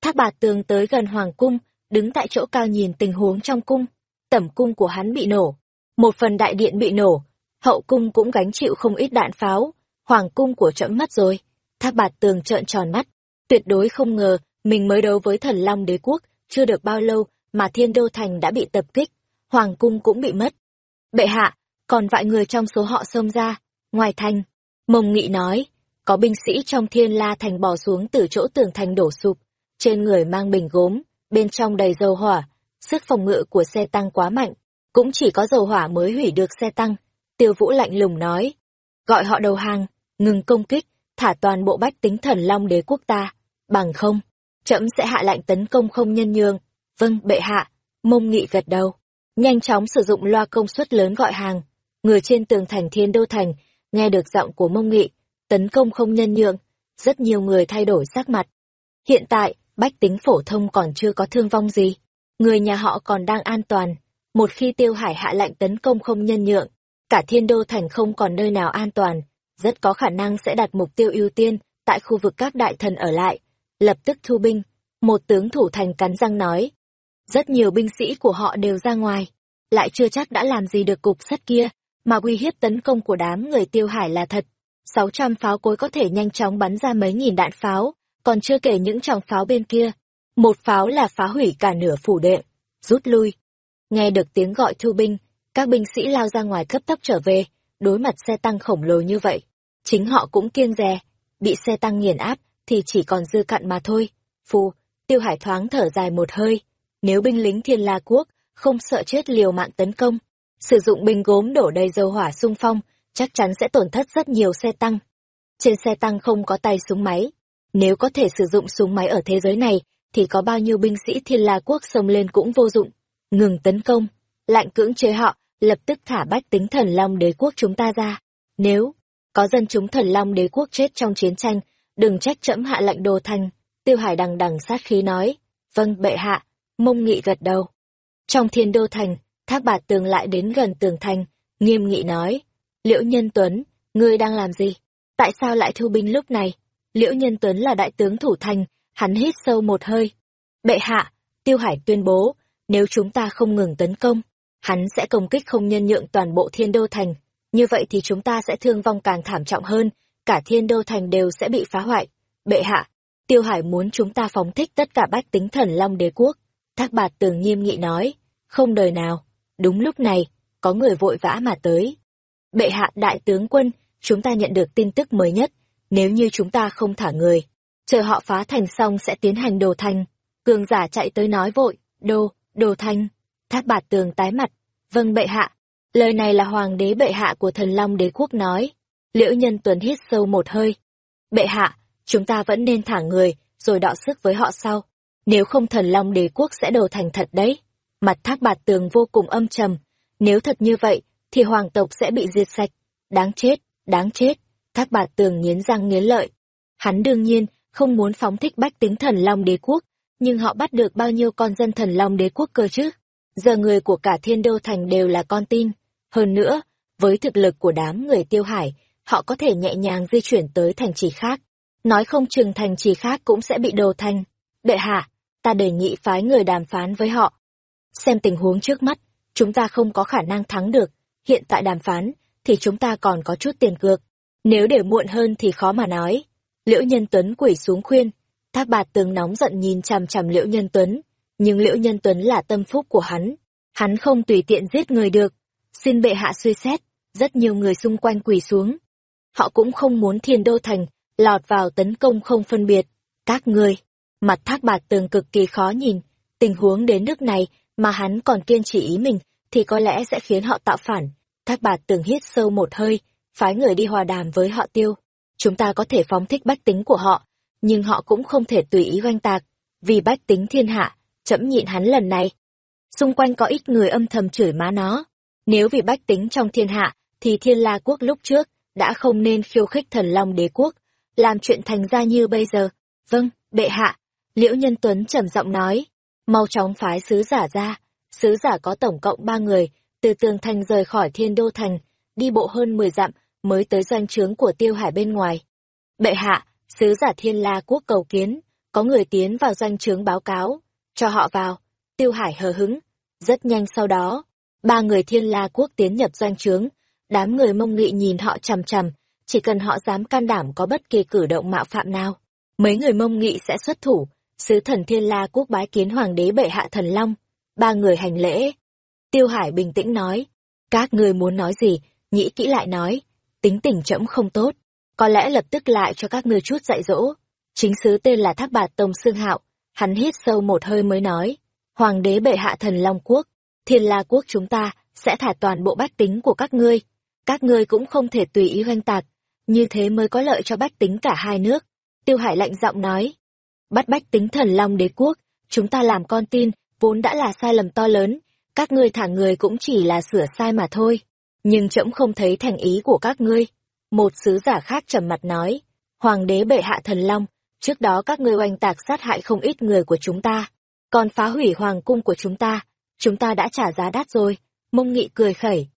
Thác Bạt Tường tới gần Hoàng cung, đứng tại chỗ cao nhìn tình huống trong cung. Tẩm cung của hắn bị nổ, một phần đại điện bị nổ, hậu cung cũng gánh chịu không ít đạn pháo, hoàng cung của trẫm mất rồi. Thác bạt tường trợn tròn mắt, tuyệt đối không ngờ mình mới đấu với thần long đế quốc, chưa được bao lâu mà thiên đô thành đã bị tập kích, hoàng cung cũng bị mất. Bệ hạ, còn vài người trong số họ xông ra, ngoài thành. Mông Nghị nói, có binh sĩ trong thiên la thành bỏ xuống từ chỗ tường thành đổ sụp, trên người mang bình gốm, bên trong đầy dầu hỏa, sức phòng ngự của xe tăng quá mạnh, cũng chỉ có dầu hỏa mới hủy được xe tăng. Tiêu Vũ lạnh lùng nói, gọi họ đầu hàng, ngừng công kích, thả toàn bộ bách tính thần long đế quốc ta, bằng không, trẫm sẽ hạ lệnh tấn công không nhân nhường. Vâng, bệ hạ, mông nghị gật đầu. Nhanh chóng sử dụng loa công suất lớn gọi hàng. Người trên tường thành thiên đô thành, nghe được giọng của mông nghị, tấn công không nhân nhượng. Rất nhiều người thay đổi sắc mặt. Hiện tại, bách tính phổ thông còn chưa có thương vong gì. Người nhà họ còn đang an toàn. Một khi tiêu hải hạ lệnh tấn công không nhân nhượng, cả thiên đô thành không còn nơi nào an toàn, rất có khả năng sẽ đặt mục tiêu ưu tiên tại khu vực các đại thần ở lại. Lập tức thu binh, một tướng thủ thành cắn răng nói. Rất nhiều binh sĩ của họ đều ra ngoài, lại chưa chắc đã làm gì được cục sắt kia, mà uy hiếp tấn công của đám người tiêu hải là thật. 600 pháo cối có thể nhanh chóng bắn ra mấy nghìn đạn pháo, còn chưa kể những tròng pháo bên kia. Một pháo là phá hủy cả nửa phủ đệ, rút lui. Nghe được tiếng gọi thu binh, các binh sĩ lao ra ngoài cấp tốc trở về, đối mặt xe tăng khổng lồ như vậy. Chính họ cũng kiêng dè, bị xe tăng nghiền áp thì chỉ còn dư cặn mà thôi. Phù, tiêu hải thoáng thở dài một hơi. Nếu binh lính thiên la quốc không sợ chết liều mạng tấn công, sử dụng bình gốm đổ đầy dầu hỏa xung phong, chắc chắn sẽ tổn thất rất nhiều xe tăng. Trên xe tăng không có tay súng máy. Nếu có thể sử dụng súng máy ở thế giới này, thì có bao nhiêu binh sĩ thiên la quốc xông lên cũng vô dụng. Ngừng tấn công, lạnh cưỡng chế họ, lập tức thả bách tính thần long đế quốc chúng ta ra. Nếu có dân chúng thần long đế quốc chết trong chiến tranh, đừng trách trẫm hạ lệnh đồ thành. Tiêu Hải đằng đằng sát khí nói, vâng bệ hạ, mông nghị gật đầu. Trong thiên đô thành, thác bạt tường lại đến gần tường thành, nghiêm nghị nói, liễu nhân tuấn, ngươi đang làm gì? Tại sao lại thu binh lúc này? Liễu nhân tuấn là đại tướng thủ thành, hắn hít sâu một hơi. Bệ hạ, Tiêu Hải tuyên bố, nếu chúng ta không ngừng tấn công, hắn sẽ công kích không nhân nhượng toàn bộ thiên đô thành. Như vậy thì chúng ta sẽ thương vong càng thảm trọng hơn, cả thiên đô thành đều sẽ bị phá hoại. Bệ hạ, Tiêu Hải muốn chúng ta phóng thích tất cả bách tính thần long đế quốc. Thác bạt tường nghiêm nghị nói, không đời nào. Đúng lúc này, có người vội vã mà tới. Bệ hạ đại tướng quân, chúng ta nhận được tin tức mới nhất. Nếu như chúng ta không thả người, chờ họ phá thành xong sẽ tiến hành đồ thành. Cường giả chạy tới nói vội, đồ, đồ thành. Thác bạt tường tái mặt. Vâng bệ hạ. Lời này là hoàng đế bệ hạ của thần long đế quốc nói. Liễu nhân tuấn hít sâu một hơi. Bệ hạ, chúng ta vẫn nên thả người, rồi đọ sức với họ sau. Nếu không thần long đế quốc sẽ đồ thành thật đấy. Mặt thác bạt tường vô cùng âm trầm. Nếu thật như vậy, thì hoàng tộc sẽ bị diệt sạch. Đáng chết, đáng chết. Thác bạt tường nghiến răng nghiến lợi. Hắn đương nhiên không muốn phóng thích bách tính thần long đế quốc, nhưng họ bắt được bao nhiêu con dân thần long đế quốc cơ chứ? Giờ người của cả thiên đô thành đều là con tin. Hơn nữa, với thực lực của đám người tiêu hải, họ có thể nhẹ nhàng di chuyển tới thành trì khác. Nói không chừng thành trì khác cũng sẽ bị đồ thành. Đệ hạ, ta đề nghị phái người đàm phán với họ. Xem tình huống trước mắt, chúng ta không có khả năng thắng được. Hiện tại đàm phán, thì chúng ta còn có chút tiền cược. Nếu để muộn hơn thì khó mà nói. Liễu Nhân Tuấn quỷ xuống khuyên. Thác bạt tường nóng giận nhìn chằm chằm Liễu Nhân Tuấn. Nhưng Liễu Nhân Tuấn là tâm phúc của hắn. Hắn không tùy tiện giết người được. Xin bệ hạ suy xét. Rất nhiều người xung quanh quỳ xuống. Họ cũng không muốn thiên đô thành, lọt vào tấn công không phân biệt. Các ngươi, mặt thác bạt tường cực kỳ khó nhìn. Tình huống đến nước này mà hắn còn kiên trì ý mình thì có lẽ sẽ khiến họ tạo phản. Thác bạt tường hít sâu một hơi, phái người đi hòa đàm với họ tiêu. Chúng ta có thể phóng thích bách tính của họ, nhưng họ cũng không thể tùy ý oanh tạc, vì bách tính thiên hạ, chậm nhịn hắn lần này. Xung quanh có ít người âm thầm chửi má nó. Nếu vì bách tính trong thiên hạ, thì thiên la quốc lúc trước đã không nên khiêu khích thần long đế quốc, làm chuyện thành ra như bây giờ. Vâng, bệ hạ. Liễu Nhân Tuấn trầm giọng nói, mau chóng phái sứ giả ra. Sứ giả có tổng cộng ba người, từ tường thành rời khỏi thiên đô thành, đi bộ hơn mười dặm, mới tới doanh trướng của tiêu hải bên ngoài. Bệ hạ, sứ giả thiên la quốc cầu kiến, có người tiến vào doanh trướng báo cáo, cho họ vào. Tiêu hải hờ hứng. Rất nhanh sau đó, ba người thiên la quốc tiến nhập doanh trướng, đám người mông nghị nhìn họ chằm chằm, chỉ cần họ dám can đảm có bất kỳ cử động mạo phạm nào. Mấy người mông nghị sẽ xuất thủ, sứ thần Thiên La quốc bái kiến hoàng đế bệ hạ thần long. Ba người hành lễ. Tiêu Hải bình tĩnh nói, các người muốn nói gì, nghĩ kỹ lại nói, tính tình trẫm không tốt, có lẽ lập tức lại cho các ngươi chút dạy dỗ. Chính sứ tên là Thác Bạt Tông Sương Hạo, hắn hít sâu một hơi mới nói, hoàng đế bệ hạ thần long quốc, thiên la quốc chúng ta sẽ thả toàn bộ bách tính của các ngươi. Các ngươi cũng không thể tùy ý hoanh tạc, như thế mới có lợi cho bách tính cả hai nước. Tiêu Hải lạnh giọng nói, bắt bách tính thần long đế quốc, chúng ta làm con tin, vốn đã là sai lầm to lớn, các ngươi thả người cũng chỉ là sửa sai mà thôi. Nhưng trẫm không thấy thành ý của các ngươi. Một sứ giả khác trầm mặt nói, Hoàng đế bệ hạ thần long, trước đó các ngươi oanh tạc sát hại không ít người của chúng ta, còn phá hủy hoàng cung của chúng ta, chúng ta đã trả giá đắt rồi, mông nghị cười khẩy.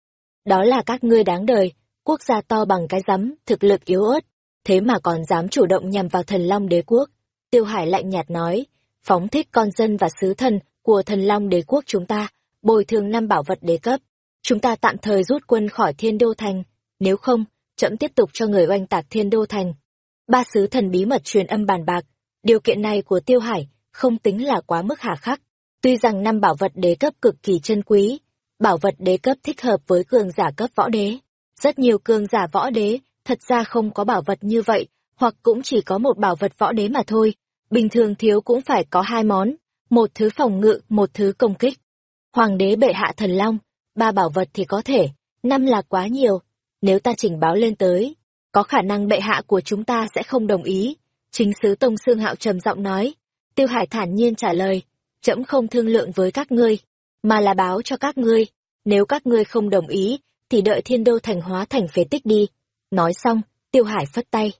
Đó là các ngươi đáng đời, quốc gia to bằng cái rắm, thực lực yếu ớt, thế mà còn dám chủ động nhằm vào thần long đế quốc. Tiêu Hải lạnh nhạt nói, phóng thích con dân và sứ thần của thần long đế quốc chúng ta, bồi thường năm bảo vật đế cấp. Chúng ta tạm thời rút quân khỏi thiên đô thành, nếu không, trẫm tiếp tục cho người oanh tạc thiên đô thành. Ba sứ thần bí mật truyền âm bàn bạc, điều kiện này của Tiêu Hải không tính là quá mức hà khắc. Tuy rằng năm bảo vật đế cấp cực kỳ chân quý, bảo vật đế cấp thích hợp với cường giả cấp võ đế. Rất nhiều cường giả võ đế, thật ra không có bảo vật như vậy, hoặc cũng chỉ có một bảo vật võ đế mà thôi. Bình thường thiếu cũng phải có hai món, một thứ phòng ngự, một thứ công kích. Hoàng đế bệ hạ thần long, ba bảo vật thì có thể, năm là quá nhiều. Nếu ta trình báo lên tới, có khả năng bệ hạ của chúng ta sẽ không đồng ý. Chính sứ Tông Sương Hạo trầm giọng nói. Tiêu Hải thản nhiên trả lời, trẫm không thương lượng với các ngươi, mà là báo cho các ngươi. Nếu các ngươi không đồng ý, thì đợi thiên đô thành hóa thành phế tích đi. Nói xong, Tiêu Hải phất tay.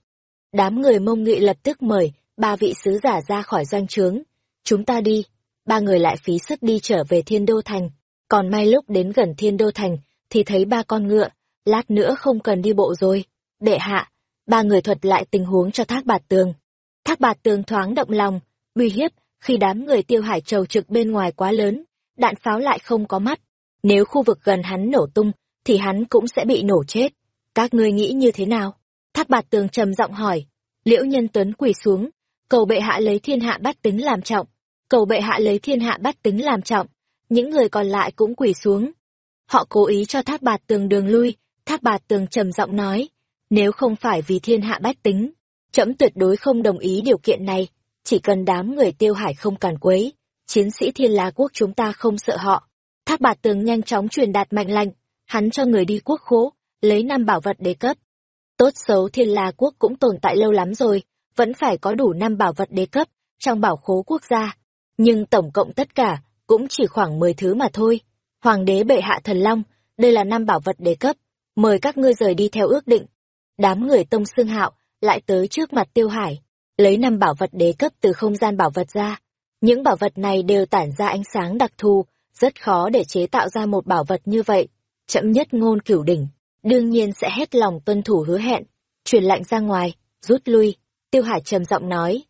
Đám người mông nghị lập tức mời ba vị sứ giả ra khỏi doanh trướng. Chúng ta đi. Ba người lại phí sức đi trở về thiên đô thành. Còn may lúc đến gần thiên đô thành, thì thấy ba con ngựa, lát nữa không cần đi bộ rồi. Đệ hạ, ba người thuật lại tình huống cho thác bạt tường. Thác bạt tường thoáng động lòng, uy hiếp, khi đám người tiêu hải trầu trực bên ngoài quá lớn, đạn pháo lại không có mắt. Nếu khu vực gần hắn nổ tung, thì hắn cũng sẽ bị nổ chết. Các ngươi nghĩ như thế nào? Thác bạt tường trầm giọng hỏi. Liễu nhân tuấn quỳ xuống, cầu bệ hạ lấy thiên hạ bắt tính làm trọng. Cầu bệ hạ lấy thiên hạ bắt tính làm trọng. Những người còn lại cũng quỳ xuống. Họ cố ý cho thác bạt tường đường lui, thác bạt tường trầm giọng nói. Nếu không phải vì thiên hạ bách tính, trẫm tuyệt đối không đồng ý điều kiện này. Chỉ cần đám người tiêu hải không càn quấy, chiến sĩ thiên la quốc chúng ta không sợ họ. Thác bạt tường nhanh chóng truyền đạt mạnh lạnh, hắn cho người đi quốc khố, lấy năm bảo vật đề cấp. Tốt xấu thiên la quốc cũng tồn tại lâu lắm rồi, vẫn phải có đủ năm bảo vật đề cấp trong bảo khố quốc gia. Nhưng tổng cộng tất cả cũng chỉ khoảng 10 thứ mà thôi. Hoàng đế bệ hạ thần long, đây là năm bảo vật đề cấp, mời các ngươi rời đi theo ước định. Đám người tông xương hạo lại tới trước mặt tiêu hải, lấy năm bảo vật đế cấp từ không gian bảo vật ra. Những bảo vật này đều tản ra ánh sáng đặc thù, rất khó để chế tạo ra một bảo vật như vậy. Chậm nhất ngôn cửu đỉnh, đương nhiên sẽ hết lòng tuân thủ hứa hẹn, truyền lạnh ra ngoài, rút lui. Tiêu Hải trầm giọng nói.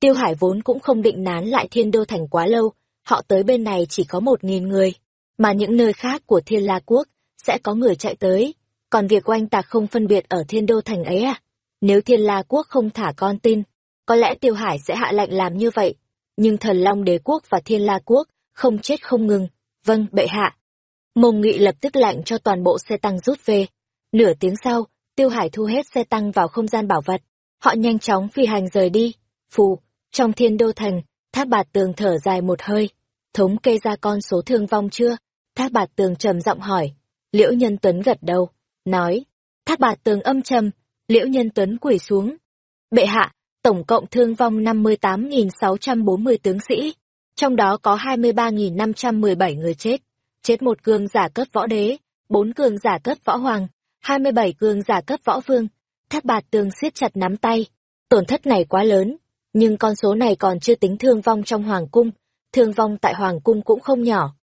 Tiêu Hải vốn cũng không định nán lại thiên đô thành quá lâu, họ tới bên này chỉ có một nghìn người, mà những nơi khác của thiên la quốc sẽ có người chạy tới. Còn việc oanh tạc không phân biệt ở thiên đô thành ấy à? Nếu thiên la quốc không thả con tin, có lẽ Tiêu Hải sẽ hạ lệnh làm như vậy. Nhưng thần Long đế quốc và thiên la quốc không chết không ngừng. Vâng, bệ hạ. Mông Nghị lập tức lệnh cho toàn bộ xe tăng rút về. Nửa tiếng sau, Tiêu Hải thu hết xe tăng vào không gian bảo vật. Họ nhanh chóng phi hành rời đi. Phù, trong thiên đô thành, tháp bạt tường thở dài một hơi. Thống kê ra con số thương vong chưa? Tháp bạt tường trầm giọng hỏi. Liễu Nhân Tuấn gật đầu, nói. Tháp bạt tường âm trầm, Liễu Nhân Tuấn quỳ xuống. Bệ hạ, tổng cộng thương vong 58.640 tướng sĩ, trong đó có 23.517 người chết. Chết một cường giả cấp võ đế, bốn cường giả cấp võ hoàng, 27 cường giả cấp võ vương. Tháp bạt tường siết chặt nắm tay. Tổn thất này quá lớn, nhưng con số này còn chưa tính thương vong trong hoàng cung. Thương vong tại hoàng cung cũng không nhỏ.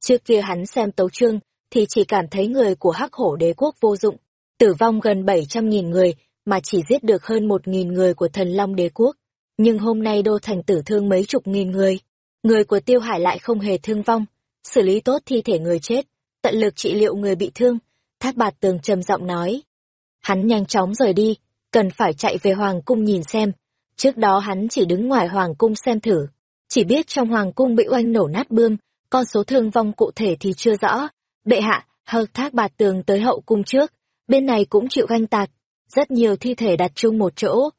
Trước kia hắn xem tấu chương, thì chỉ cảm thấy người của hắc hổ đế quốc vô dụng. Tử vong gần 700.000 người, mà chỉ giết được hơn 1.000 người của thần long đế quốc. Nhưng hôm nay đô thành tử thương mấy chục nghìn người. Người của tiêu hải lại không hề thương vong. Xử lý tốt thi thể người chết, tận lực trị liệu người bị thương. Thác bạt tường trầm giọng nói. Hắn nhanh chóng rời đi, cần phải chạy về hoàng cung nhìn xem. Trước đó hắn chỉ đứng ngoài hoàng cung xem thử, chỉ biết trong hoàng cung bị oanh nổ nát bươm, con số thương vong cụ thể thì chưa rõ. Bệ hạ, hờ thác bạt tường tới hậu cung trước, bên này cũng chịu ganh tạc, rất nhiều thi thể đặt chung một chỗ.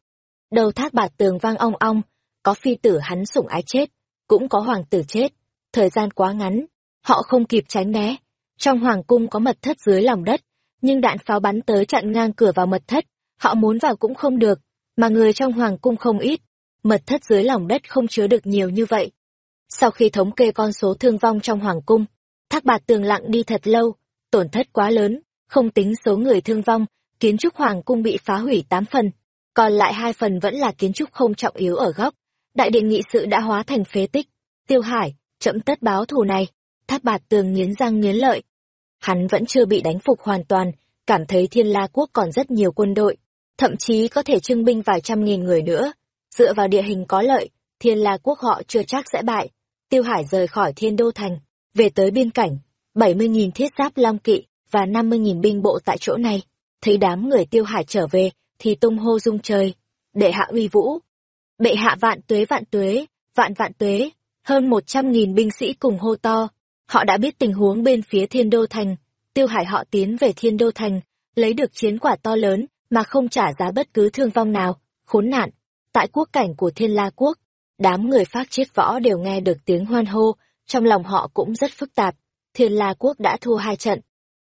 Đầu thác bạt tường vang ong ong, có phi tử hắn sủng ái chết, cũng có hoàng tử chết. Thời gian quá ngắn, họ không kịp tránh né. Trong hoàng cung có mật thất dưới lòng đất, nhưng đạn pháo bắn tới chặn ngang cửa vào mật thất, họ muốn vào cũng không được, mà người trong hoàng cung không ít. Mật thất dưới lòng đất không chứa được nhiều như vậy. Sau khi thống kê con số thương vong trong hoàng cung, thác bạt tường lặng đi thật lâu, tổn thất quá lớn, không tính số người thương vong, kiến trúc hoàng cung bị phá hủy tám phần, còn lại hai phần vẫn là kiến trúc không trọng yếu ở góc. Đại điện nghị sự đã hóa thành phế tích. Tiêu Hải, chậm tất báo thù này. Tháp bạt tường nghiến răng nghiến lợi. Hắn vẫn chưa bị đánh phục hoàn toàn, cảm thấy thiên la quốc còn rất nhiều quân đội, thậm chí có thể trưng binh vài trăm nghìn người nữa. Dựa vào địa hình có lợi, thiên la quốc họ chưa chắc sẽ bại. Tiêu Hải rời khỏi thiên đô thành, về tới biên cảnh, 70.000 thiết giáp long kỵ và 50.000 binh bộ tại chỗ này. Thấy đám người Tiêu Hải trở về, thì tung hô rung trời. Đệ hạ uy vũ. Bệ hạ vạn tuế vạn tuế, vạn vạn tuế. Hơn 100.000 binh sĩ cùng hô to. Họ đã biết tình huống bên phía thiên đô thành. Tiêu Hải họ tiến về thiên đô thành, lấy được chiến quả to lớn, mà không trả giá bất cứ thương vong nào, khốn nạn. Tại quốc cảnh của thiên la quốc, đám người phát chiết võ đều nghe được tiếng hoan hô, trong lòng họ cũng rất phức tạp. Thiên la quốc đã thua hai trận.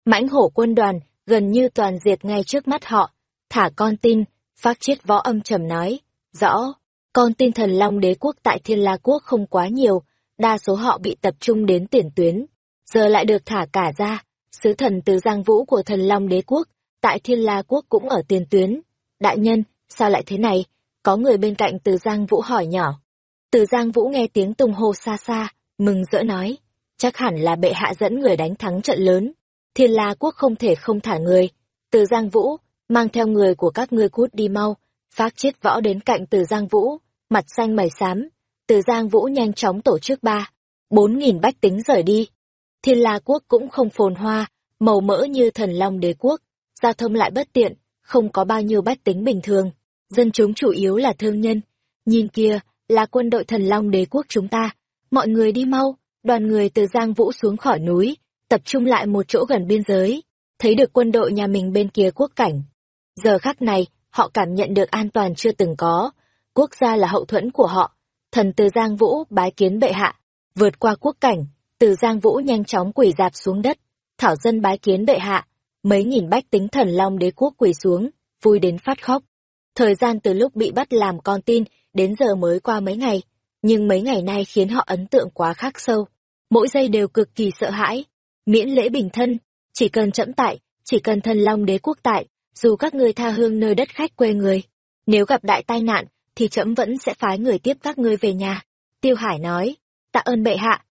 Mãnh hổ quân đoàn, gần như toàn diệt ngay trước mắt họ. Thả con tin, phát chiết võ âm trầm nói. Rõ, con tin thần long đế quốc tại thiên la quốc không quá nhiều, đa số họ bị tập trung đến tiền tuyến. Giờ lại được thả cả ra, sứ thần từ giang vũ của thần long đế quốc, tại thiên la quốc cũng ở tiền tuyến. Đại nhân, sao lại thế này? Có người bên cạnh từ giang vũ hỏi nhỏ. Từ giang vũ nghe tiếng tung hô xa xa, mừng rỡ nói. Chắc hẳn là bệ hạ dẫn người đánh thắng trận lớn. Thiên la quốc không thể không thả người. Từ giang vũ, mang theo người của các ngươi cút đi mau. Phát chết võ đến cạnh từ giang vũ, mặt xanh mày xám. Từ giang vũ nhanh chóng tổ chức ba, bốn nghìn bách tính rời đi. Thiên la quốc cũng không phồn hoa, màu mỡ như thần long đế quốc giao thông lại bất tiện, không có bao nhiêu bách tính bình thường. Dân chúng chủ yếu là thương nhân. Nhìn kia, là quân đội thần long đế quốc chúng ta. Mọi người đi mau, đoàn người từ Giang Vũ xuống khỏi núi, tập trung lại một chỗ gần biên giới, thấy được quân đội nhà mình bên kia quốc cảnh. Giờ khắc này, họ cảm nhận được an toàn chưa từng có, quốc gia là hậu thuẫn của họ. Thần từ Giang Vũ bái kiến bệ hạ, vượt qua quốc cảnh, từ Giang Vũ nhanh chóng quỳ dạp xuống đất, thảo dân bái kiến bệ hạ, mấy nghìn bách tính thần long đế quốc quỳ xuống, vui đến phát khóc. Thời gian từ lúc bị bắt làm con tin đến giờ mới qua mấy ngày, nhưng mấy ngày nay khiến họ ấn tượng quá khắc sâu. Mỗi giây đều cực kỳ sợ hãi. Miễn lễ bình thân, chỉ cần chậm tại, chỉ cần thần long đế quốc tại, dù các ngươi tha hương nơi đất khách quê người. Nếu gặp đại tai nạn, thì trẫm vẫn sẽ phái người tiếp các ngươi về nhà. Tiêu Hải nói, tạ ơn bệ hạ.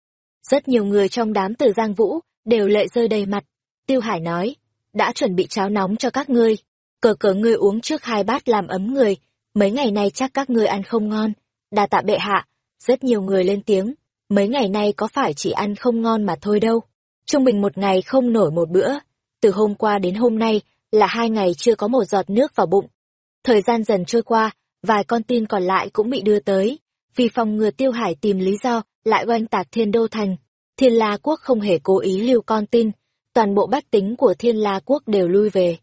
Rất nhiều người trong đám tử Giang Vũ đều lệ rơi đầy mặt. Tiêu Hải nói, đã chuẩn bị cháo nóng cho các ngươi. Cờ cờ ngươi uống trước hai bát làm ấm người, mấy ngày nay chắc các ngươi ăn không ngon. Đa tạ bệ hạ, rất nhiều người lên tiếng, mấy ngày nay có phải chỉ ăn không ngon mà thôi đâu. Trung bình một ngày không nổi một bữa, từ hôm qua đến hôm nay là hai ngày chưa có một giọt nước vào bụng. Thời gian dần trôi qua, vài con tin còn lại cũng bị đưa tới, vì phòng ngừa tiêu hải tìm lý do lại oanh tạc thiên đô thành. Thiên la quốc không hề cố ý lưu con tin, toàn bộ bách tính của thiên la quốc đều lui về.